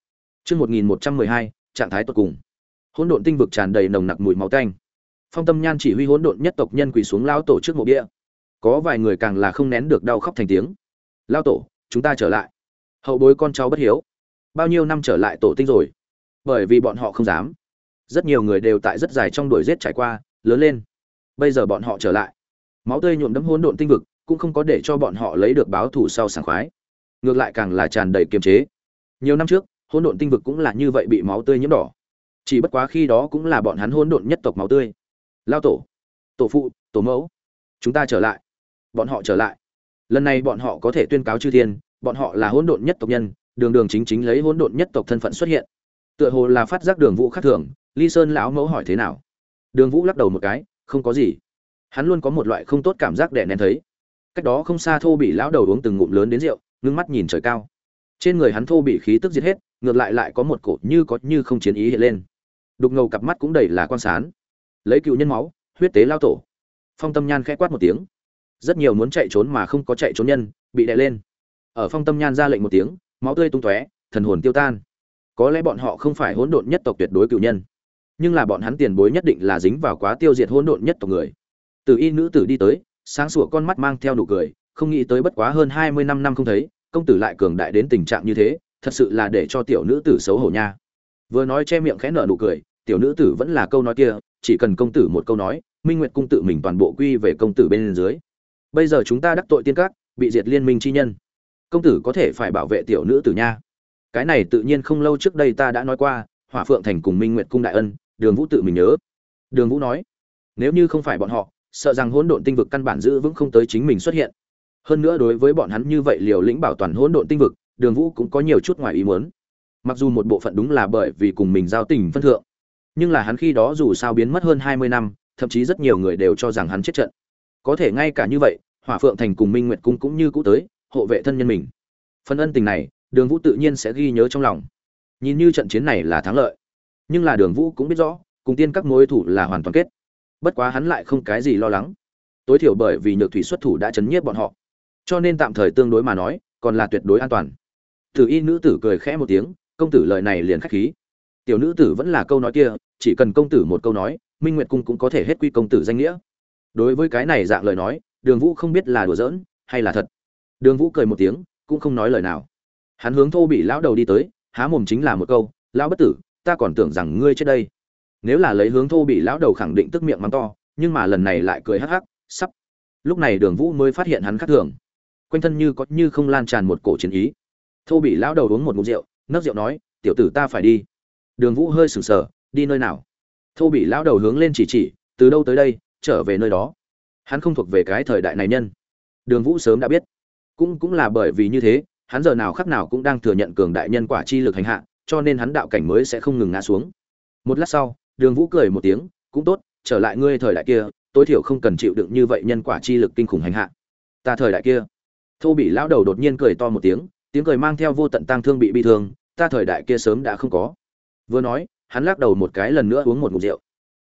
S1: Chương 1112, trạng thái tuyệt cùng. Hỗn độn tinh vực tràn đầy nồng nặc mùi máu tanh. Phong Tâm Nhan chỉ huy hỗn độn nhất tộc nhân quỳ xuống lão tổ trước mộ bia. Có vài người càng là không nén được đau khóc thành tiếng. "Lão tổ, chúng ta trở lại." Hậu bối con cháu bất hiếu. Bao nhiêu năm trở lại tổ tinh rồi? Bởi vì bọn họ không dám. Rất nhiều người đều tại rất dài trong đuổi giết trải qua, lớn lên. Bây giờ bọn họ trở lại. Máu tươi nhuộm đẫm hỗn độn tinh vực, cũng không có để cho bọn họ lấy được báo thù sau sảng khoái. Ngược lại càng là tràn đầy kiềm chế. Nhiều năm trước, hỗn độn tinh vực cũng là như vậy bị máu tươi nhiễm đỏ chỉ bất quá khi đó cũng là bọn hắn hỗn độn nhất tộc máu tươi lao tổ tổ phụ tổ mẫu chúng ta trở lại bọn họ trở lại lần này bọn họ có thể tuyên cáo chư thiên bọn họ là hỗn độn nhất tộc nhân đường đường chính chính lấy hỗn độn nhất tộc thân phận xuất hiện tựa hồ là phát giác đường vũ khác thường ly sơn lão mẫu hỏi thế nào? Đường vũ lắc đầu một cái, không có gì. Hắn luôn có một loại không tốt cảm giác đẻ nén thấy. Cách đó không xa thô bị lão đầu uống từng ngụm lớn đến rượu, ngưng mắt nhìn trời cao. Trên người hắn thô bị khí tức giết hết, ngược lại lại có một cổ như có như không chiến ý hiện lên. Đục ngầu cặp mắt cũng đầy là quan sán. Lấy cựu nhân máu, huyết tế lao tổ. Phong tâm nhan khẽ quát một tiếng. Rất nhiều muốn chạy trốn mà không có chạy trốn nhân, bị đè lên. Ở phong tâm nhan ra lệnh một tiếng, máu tươi tung tóe, thần hồn tiêu tan. Có lẽ bọn họ không phải hỗn độn nhất tộc tuyệt đối cựu nhân nhưng là bọn hắn tiền bối nhất định là dính vào quá tiêu diệt hỗn độn nhất tộc người. Từ y nữ tử đi tới, sáng sủa con mắt mang theo nụ cười, không nghĩ tới bất quá hơn hai mươi năm năm không thấy, công tử lại cường đại đến tình trạng như thế, thật sự là để cho tiểu nữ tử xấu hổ nha. Vừa nói che miệng khẽ nở nụ cười, tiểu nữ tử vẫn là câu nói kia, chỉ cần công tử một câu nói, minh nguyệt cung tự mình toàn bộ quy về công tử bên dưới. Bây giờ chúng ta đắc tội tiên các, bị diệt liên minh chi nhân. Công tử có thể phải bảo vệ tiểu nữ tử nha. Cái này tự nhiên không lâu trước đây ta đã nói qua, hỏa phượng thành cùng minh nguyệt cung đại ân đường vũ tự mình nhớ. Đường vũ nói, nếu như không phải bọn họ, sợ rằng hỗn độn tinh vực căn bản giữ vững không tới chính mình xuất hiện. Hơn nữa đối với bọn hắn như vậy liều lĩnh bảo toàn hỗn độn tinh vực, đường vũ cũng có nhiều chút ngoài ý muốn. Mặc dù một bộ phận đúng là bởi vì cùng mình giao tình phân thượng, nhưng là hắn khi đó dù sao biến mất hơn hai mươi năm, thậm chí rất nhiều người đều cho rằng hắn chết trận. Có thể ngay cả như vậy, hỏa phượng thành cùng minh nguyệt cung cũng như cũ tới, hộ vệ thân nhân mình. Phần ân tình này, đường vũ tự nhiên sẽ ghi nhớ trong lòng. Nhìn như trận chiến này là thắng lợi nhưng là đường vũ cũng biết rõ, cùng tiên các mối thủ là hoàn toàn kết. Bất quá hắn lại không cái gì lo lắng. Tối thiểu bởi vì nhược thủy xuất thủ đã chấn nhiếp bọn họ. Cho nên tạm thời tương đối mà nói, còn là tuyệt đối an toàn. Thử y nữ tử cười khẽ một tiếng, công tử lời này liền khách khí. Tiểu nữ tử vẫn là câu nói kia, chỉ cần công tử một câu nói, minh nguyệt cung cũng có thể hết quy công tử danh nghĩa. Đối với cái này dạng lời nói, đường vũ không biết là đùa giỡn hay là thật. Đường vũ cười một tiếng, cũng không nói lời nào. Hắn hướng thô bị lão đầu đi tới, há mồm chính là một câu, lão bất tử ta còn tưởng rằng ngươi chết đây. Nếu là lấy hướng thô bị lão đầu khẳng định tức miệng mắng to, nhưng mà lần này lại cười hắc hắc, sắp. Lúc này đường vũ mới phát hiện hắn khác thường. Quanh thân như có như không lan tràn một cổ chiến ý. Thô bị lão đầu uống một ngụm rượu, nấc rượu nói, tiểu tử ta phải đi. Đường vũ hơi sừng sờ, đi nơi nào? Thô bị lão đầu hướng lên chỉ chỉ, từ đâu tới đây, trở về nơi đó. Hắn không thuộc về cái thời đại này nhân. Đường vũ sớm đã biết. Cũng cũng là bởi vì như thế, hắn giờ nào khắc nào cũng đang thừa nhận cường đại nhân quả chi lực hành hạ cho nên hắn đạo cảnh mới sẽ không ngừng ngã xuống. Một lát sau, đường vũ cười một tiếng, cũng tốt, trở lại ngươi thời đại kia, tối thiểu không cần chịu đựng như vậy nhân quả chi lực kinh khủng hành hạ. Ta thời đại kia. Thô bị lão đầu đột nhiên cười to một tiếng tiếng cười mang theo vô tận tang thương bị bi thương, ta thời đại kia sớm đã không có. Vừa nói, hắn lắc đầu một cái lần nữa uống một ngụm rượu.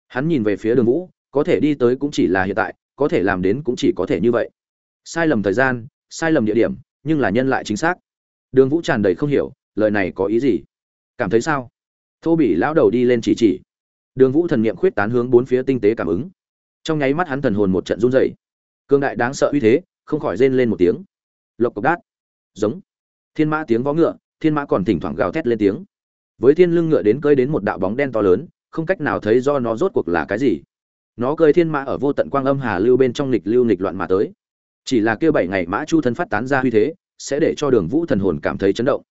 S1: Hắn nhìn về phía đường vũ, có thể đi tới cũng chỉ là hiện tại, có thể làm đến cũng chỉ có thể như vậy. Sai lầm thời gian, sai lầm địa điểm, nhưng là nhân lại chính xác. Đường vũ tràn đầy không hiểu, lời này có ý gì? Cảm thấy sao? Thô bị lão đầu đi lên chỉ chỉ. Đường vũ thần niệm khuyết tán hướng bốn phía tinh tế cảm ứng. Trong nháy mắt hắn thần hồn một trận run rẩy. Cương đại đáng sợ uy thế, không khỏi rên lên một tiếng. Lộc cộc đát. Giống. Thiên mã tiếng vó ngựa, thiên mã còn thỉnh thoảng gào thét lên tiếng. Với thiên lưng ngựa đến cơi đến một đạo bóng đen to lớn, không cách nào thấy do nó rốt cuộc là cái gì. Nó cơi thiên mã ở vô tận quang âm hà lưu bên trong nghịch lưu nghịch loạn mà tới. Chỉ là kêu bảy ngày mã chu thân phát tán ra uy thế, sẽ để cho đường vũ thần hồn cảm thấy chấn động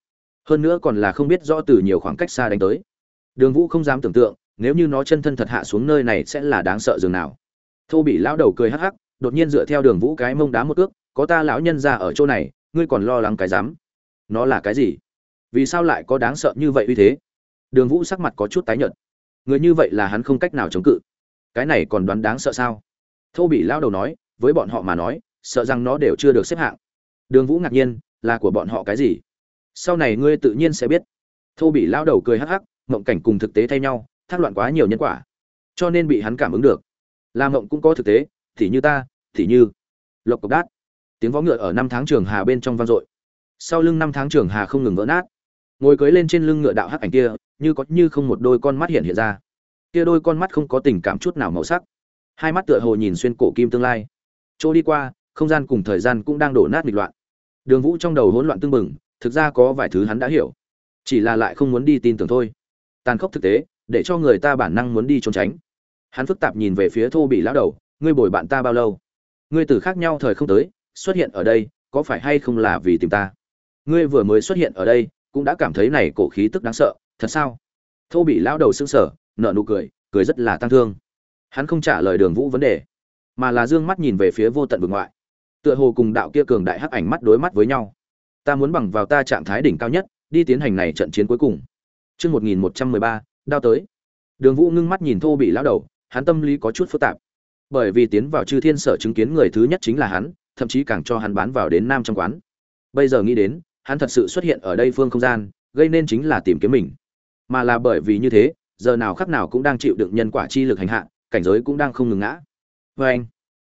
S1: hơn nữa còn là không biết rõ từ nhiều khoảng cách xa đánh tới. Đường vũ không dám tưởng tượng, nếu như nó chân thân thật hạ xuống nơi này sẽ là đáng sợ dường nào. Thô bị lão đầu cười hắc hắc, đột nhiên dựa theo đường vũ cái mông đá một ước có ta lão nhân ra ở chỗ này, ngươi còn lo lắng cái dám nó là cái gì? Vì sao lại có đáng sợ như vậy uy thế? Đường vũ sắc mặt có chút tái nhợt. Người như vậy là hắn không cách nào chống cự. Cái này còn đoán đáng sợ sao? Thô bị lão đầu nói, với bọn họ mà nói, sợ rằng nó đều chưa được xếp hạng. Đường vũ ngạc nhiên, là của bọn họ cái gì? Sau này ngươi tự nhiên sẽ biết. Thô bị lao đầu cười hắc hắc, mộng cảnh cùng thực tế thay nhau, thác loạn quá nhiều nhân quả. Cho nên bị hắn cảm ứng được. Làm mộng cũng có thực tế, thì như ta, thì như lộc cộc đát. Tiếng vó ngựa ở năm tháng trường hà bên trong vang dội. Sau lưng năm tháng trường hà không ngừng vỡ nát. Ngồi cưới lên trên lưng ngựa đạo hắc ảnh kia, như có như không một đôi con mắt hiện hiện ra. Kia đôi con mắt không có tình cảm chút nào màu sắc. Hai mắt tựa hồ nhìn xuyên cổ kim tương lai. Chỗ đi qua, không gian cùng thời gian cũng đang đổ nát nghịch loạn. Đường vũ trong đầu hỗn loạn tương bừng thực ra có vài thứ hắn đã hiểu. Chỉ là lại không muốn đi tin tưởng thôi. Tàn khốc thực tế, để cho người ta bản năng muốn đi trốn tránh. Hắn phức tạp nhìn về phía thô bị lão đầu, ngươi bồi bạn ta bao lâu? Ngươi từ khác nhau thời không tới, xuất hiện ở đây, có phải hay không là vì tìm ta? Ngươi vừa mới xuất hiện ở đây, cũng đã cảm thấy này cổ khí tức đáng sợ, thật sao? Thô bị lão đầu sững sờ, nở nụ cười cười rất là tăng thương. Hắn không trả lời đường vũ vấn đề, mà là dương mắt nhìn về phía vô tận vực ngoại. Tựa hồ cùng đạo kia cường đại hắc ảnh mắt đối mắt với nhau ta muốn bằng vào ta trạng thái đỉnh cao nhất đi tiến hành này trận chiến cuối cùng Chương 1113, đao tới. Đường Vũ ngưng mắt nhìn Thô bị lão đầu, hắn tâm lý có chút phức tạp. Bởi vì tiến vào Chư Thiên Sở chứng kiến người thứ nhất chính là hắn, thậm chí càng cho hắn bán vào đến nam trong quán. Bây giờ nghĩ đến, hắn thật sự xuất hiện ở đây phương không gian gây nên chính là tìm kiếm mình mà là bởi vì như thế giờ nào khắc nào cũng đang chịu đựng nhân quả chi lực hành hạ cảnh giới cũng đang không ngừng ngã vê anh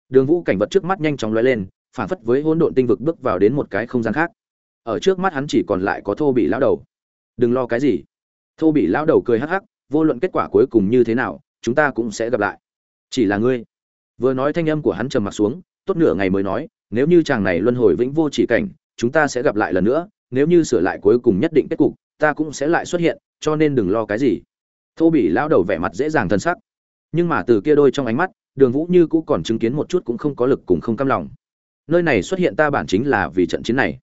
S1: đường vũ cảnh vật trước mắt nhanh chóng lóe lên phản phất với hỗn độn tinh vực bước vào đến một cái không gian khác ở trước mắt hắn chỉ còn lại có thô bị lão đầu. Đừng lo cái gì. Thô bị lão đầu cười hắc hắc, vô luận kết quả cuối cùng như thế nào, chúng ta cũng sẽ gặp lại. Chỉ là ngươi. Vừa nói thanh âm của hắn trầm mặt xuống, tốt nửa ngày mới nói, nếu như chàng này luân hồi vĩnh vô chỉ cảnh, chúng ta sẽ gặp lại lần nữa, nếu như sửa lại cuối cùng nhất định kết cục, ta cũng sẽ lại xuất hiện, cho nên đừng lo cái gì. Thô bị lão đầu vẻ mặt dễ dàng thân sắc. Nhưng mà từ kia đôi trong ánh mắt, đường vũ như cũ còn chứng kiến một chút cũng không có lực cùng không cam lòng. Nơi này xuất hiện ta bản chính là vì trận chiến này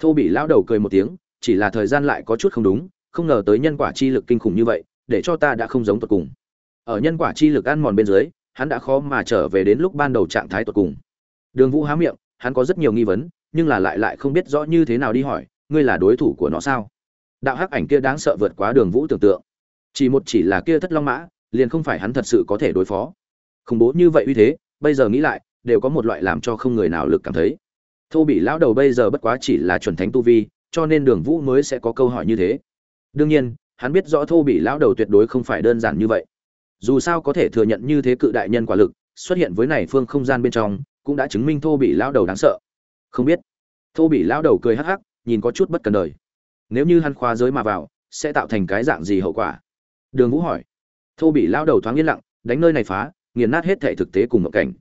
S1: thô bị lão đầu cười một tiếng, chỉ là thời gian lại có chút không đúng, không ngờ tới nhân quả chi lực kinh khủng như vậy, để cho ta đã không giống tột cùng. Ở nhân quả chi lực ăn mòn bên dưới, hắn đã khó mà trở về đến lúc ban đầu trạng thái tột cùng. Đường vũ há miệng, hắn có rất nhiều nghi vấn, nhưng là lại lại không biết rõ như thế nào đi hỏi, ngươi là đối thủ của nó sao? Đạo hắc ảnh kia đáng sợ vượt quá đường vũ tưởng tượng. Chỉ một chỉ là kia thất long mã, liền không phải hắn thật sự có thể đối phó. Khủng bố như vậy uy thế, bây giờ nghĩ lại, đều có một loại làm cho không người nào lực cảm thấy thô bị lão đầu bây giờ bất quá chỉ là chuẩn thánh tu vi, cho nên đường vũ mới sẽ có câu hỏi như thế. Đương nhiên, hắn biết rõ thô bị lão đầu tuyệt đối không phải đơn giản như vậy. Dù sao có thể thừa nhận như thế cự đại nhân quả lực, xuất hiện với này phương không gian bên trong, cũng đã chứng minh thô bị lão đầu đáng sợ. Không biết. Thô bị lão đầu cười hắc hắc, nhìn có chút bất cần đời. Nếu như hắn khoa giới mà vào, sẽ tạo thành cái dạng gì hậu quả? Đường vũ hỏi. Thô bị lão đầu thoáng yên lặng, đánh nơi này phá, nghiền nát hết thể thực tế cùng một cảnh.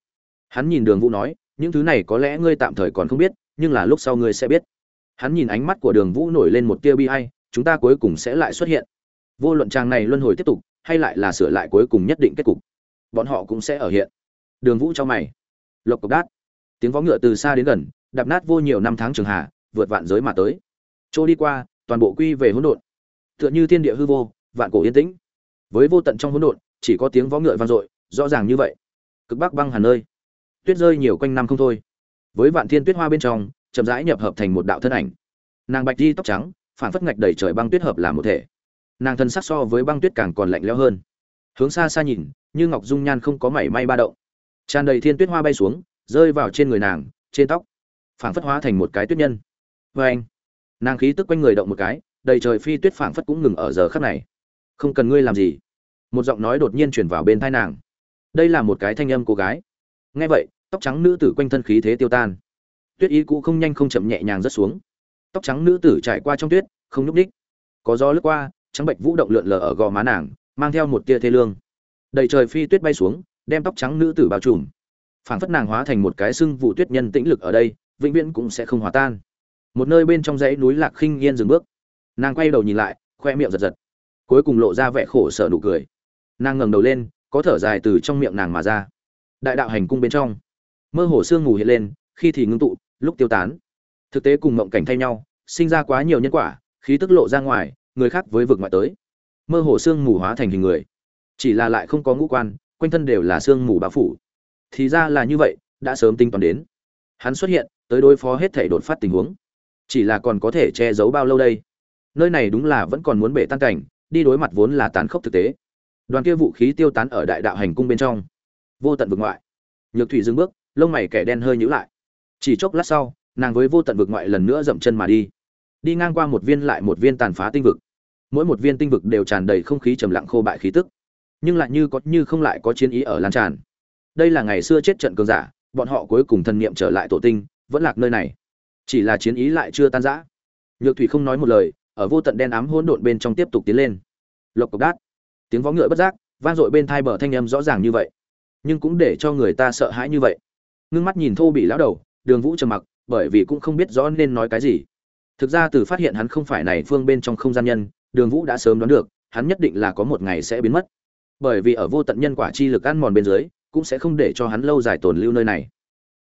S1: Hắn nhìn đường vũ nói những thứ này có lẽ ngươi tạm thời còn không biết, nhưng là lúc sau ngươi sẽ biết. Hắn nhìn ánh mắt của đường vũ nổi lên một tia bi hay chúng ta cuối cùng sẽ lại xuất hiện. Vô luận trang này luân hồi tiếp tục, hay lại là sửa lại cuối cùng nhất định kết cục, bọn họ cũng sẽ ở hiện. Đường vũ cho mày. Lộc cộc đát. Tiếng vó ngựa từ xa đến gần, đạp nát vô nhiều năm tháng trường hà, vượt vạn giới mà tới. Trôi đi qua, toàn bộ quy về hỗn độn. Tựa như thiên địa hư vô, vạn cổ yên tĩnh. Với vô tận trong hỗn độn, chỉ có tiếng vó ngựa vang dội, rõ ràng như vậy. Cực bắc băng hà nơi tuyết rơi nhiều quanh năm không thôi. Với vạn thiên tuyết hoa bên trong, chậm rãi nhập hợp thành một đạo thân ảnh. Nàng bạch đi tóc trắng phản phất ngạch đầy trời băng tuyết hợp làm một thể. Nàng thân sắc so với băng tuyết càng còn lạnh lẽo hơn. Hướng xa xa nhìn, như ngọc dung nhan không có mảy may ba động. Tràn đầy thiên tuyết hoa bay xuống, rơi vào trên người nàng, trên tóc. Phảng phất hóa thành một cái tuyết nhân. Vê anh, nàng khí tức quanh người động một cái, đầy trời phi tuyết phảng phất cũng ngừng ở giờ khắc này. Không cần ngươi làm gì. Một giọng nói đột nhiên chuyển vào bên tai nàng. Đây là một cái thanh âm cô gái nghe vậy, tóc trắng nữ tử quanh thân khí thế tiêu tan. Tuyết ý cũ không nhanh không chậm nhẹ nhàng rất xuống. Tóc trắng nữ tử trải qua trong tuyết, không nhúc đích có gió lướt qua, trắng bệnh vũ động lượn lờ ở gò má nàng, mang theo một tia thê lương. Đầy trời phi tuyết bay xuống, đem tóc trắng nữ tử bao trùm. Phảng phất nàng hóa thành một cái xương vụ tuyết nhân tĩnh lực ở đây, vĩnh viễn cũng sẽ không hòa tan. Một nơi bên trong dãy núi lạc khinh yên dừng bước. Nàng quay đầu nhìn lại, khoe miệng giật giật. Cuối cùng lộ ra vẻ khổ sở nụ cười. Nàng ngẩng đầu lên, có thở dài từ trong miệng nàng mà ra đại đạo hành cung bên trong. Mơ hồ sương ngủ hiện lên, khi thì ngưng tụ, lúc tiêu tán. Thực tế cùng mộng cảnh thay nhau, sinh ra quá nhiều nhân quả, khí tức lộ ra ngoài, người khác với vực ngoại tới. Mơ hồ sương mù hóa thành hình người. Chỉ là lại không có ngũ quan, quanh thân đều là sương mù bao phủ. Thì ra là như vậy, đã sớm tính toán đến. Hắn xuất hiện, tới đối phó hết thể đột phát tình huống. Chỉ là còn có thể che giấu bao lâu đây? Nơi này đúng là vẫn còn muốn bể tan cảnh, đi đối mặt vốn là tán khốc thực tế. Đoàn kia vũ khí tiêu tán ở đại đạo hành cung bên trong vô tận vực ngoại. Nhược thủy dừng bước, lông mày kẻ đen hơi nhíu lại. Chỉ chốc lát sau, nàng với vô tận vực ngoại lần nữa dậm chân mà đi. Đi ngang qua một viên lại một viên tàn phá tinh vực. Mỗi một viên tinh vực đều tràn đầy không khí trầm lặng khô bại khí tức. Nhưng lại như có, như không lại có chiến ý ở lan tràn. Đây là ngày xưa chết trận cường giả, bọn họ cuối cùng thần niệm trở lại tổ tinh, vẫn lạc nơi này. Chỉ là chiến ý lại chưa tan rã. Nhược thủy không nói một lời, ở vô tận đen ám hỗn độn bên trong tiếp tục tiến lên. Lộc cộc đát. Tiếng vó ngựa bất giác, vang dội bên thai bờ thanh âm rõ ràng như vậy nhưng cũng để cho người ta sợ hãi như vậy. Ngưng mắt nhìn thô bị lão đầu, đường vũ trầm mặc, bởi vì cũng không biết rõ nên nói cái gì. Thực ra từ phát hiện hắn không phải này phương bên trong không gian nhân, đường vũ đã sớm đoán được, hắn nhất định là có một ngày sẽ biến mất. Bởi vì ở vô tận nhân quả chi lực ăn mòn bên dưới, cũng sẽ không để cho hắn lâu dài tồn lưu nơi này.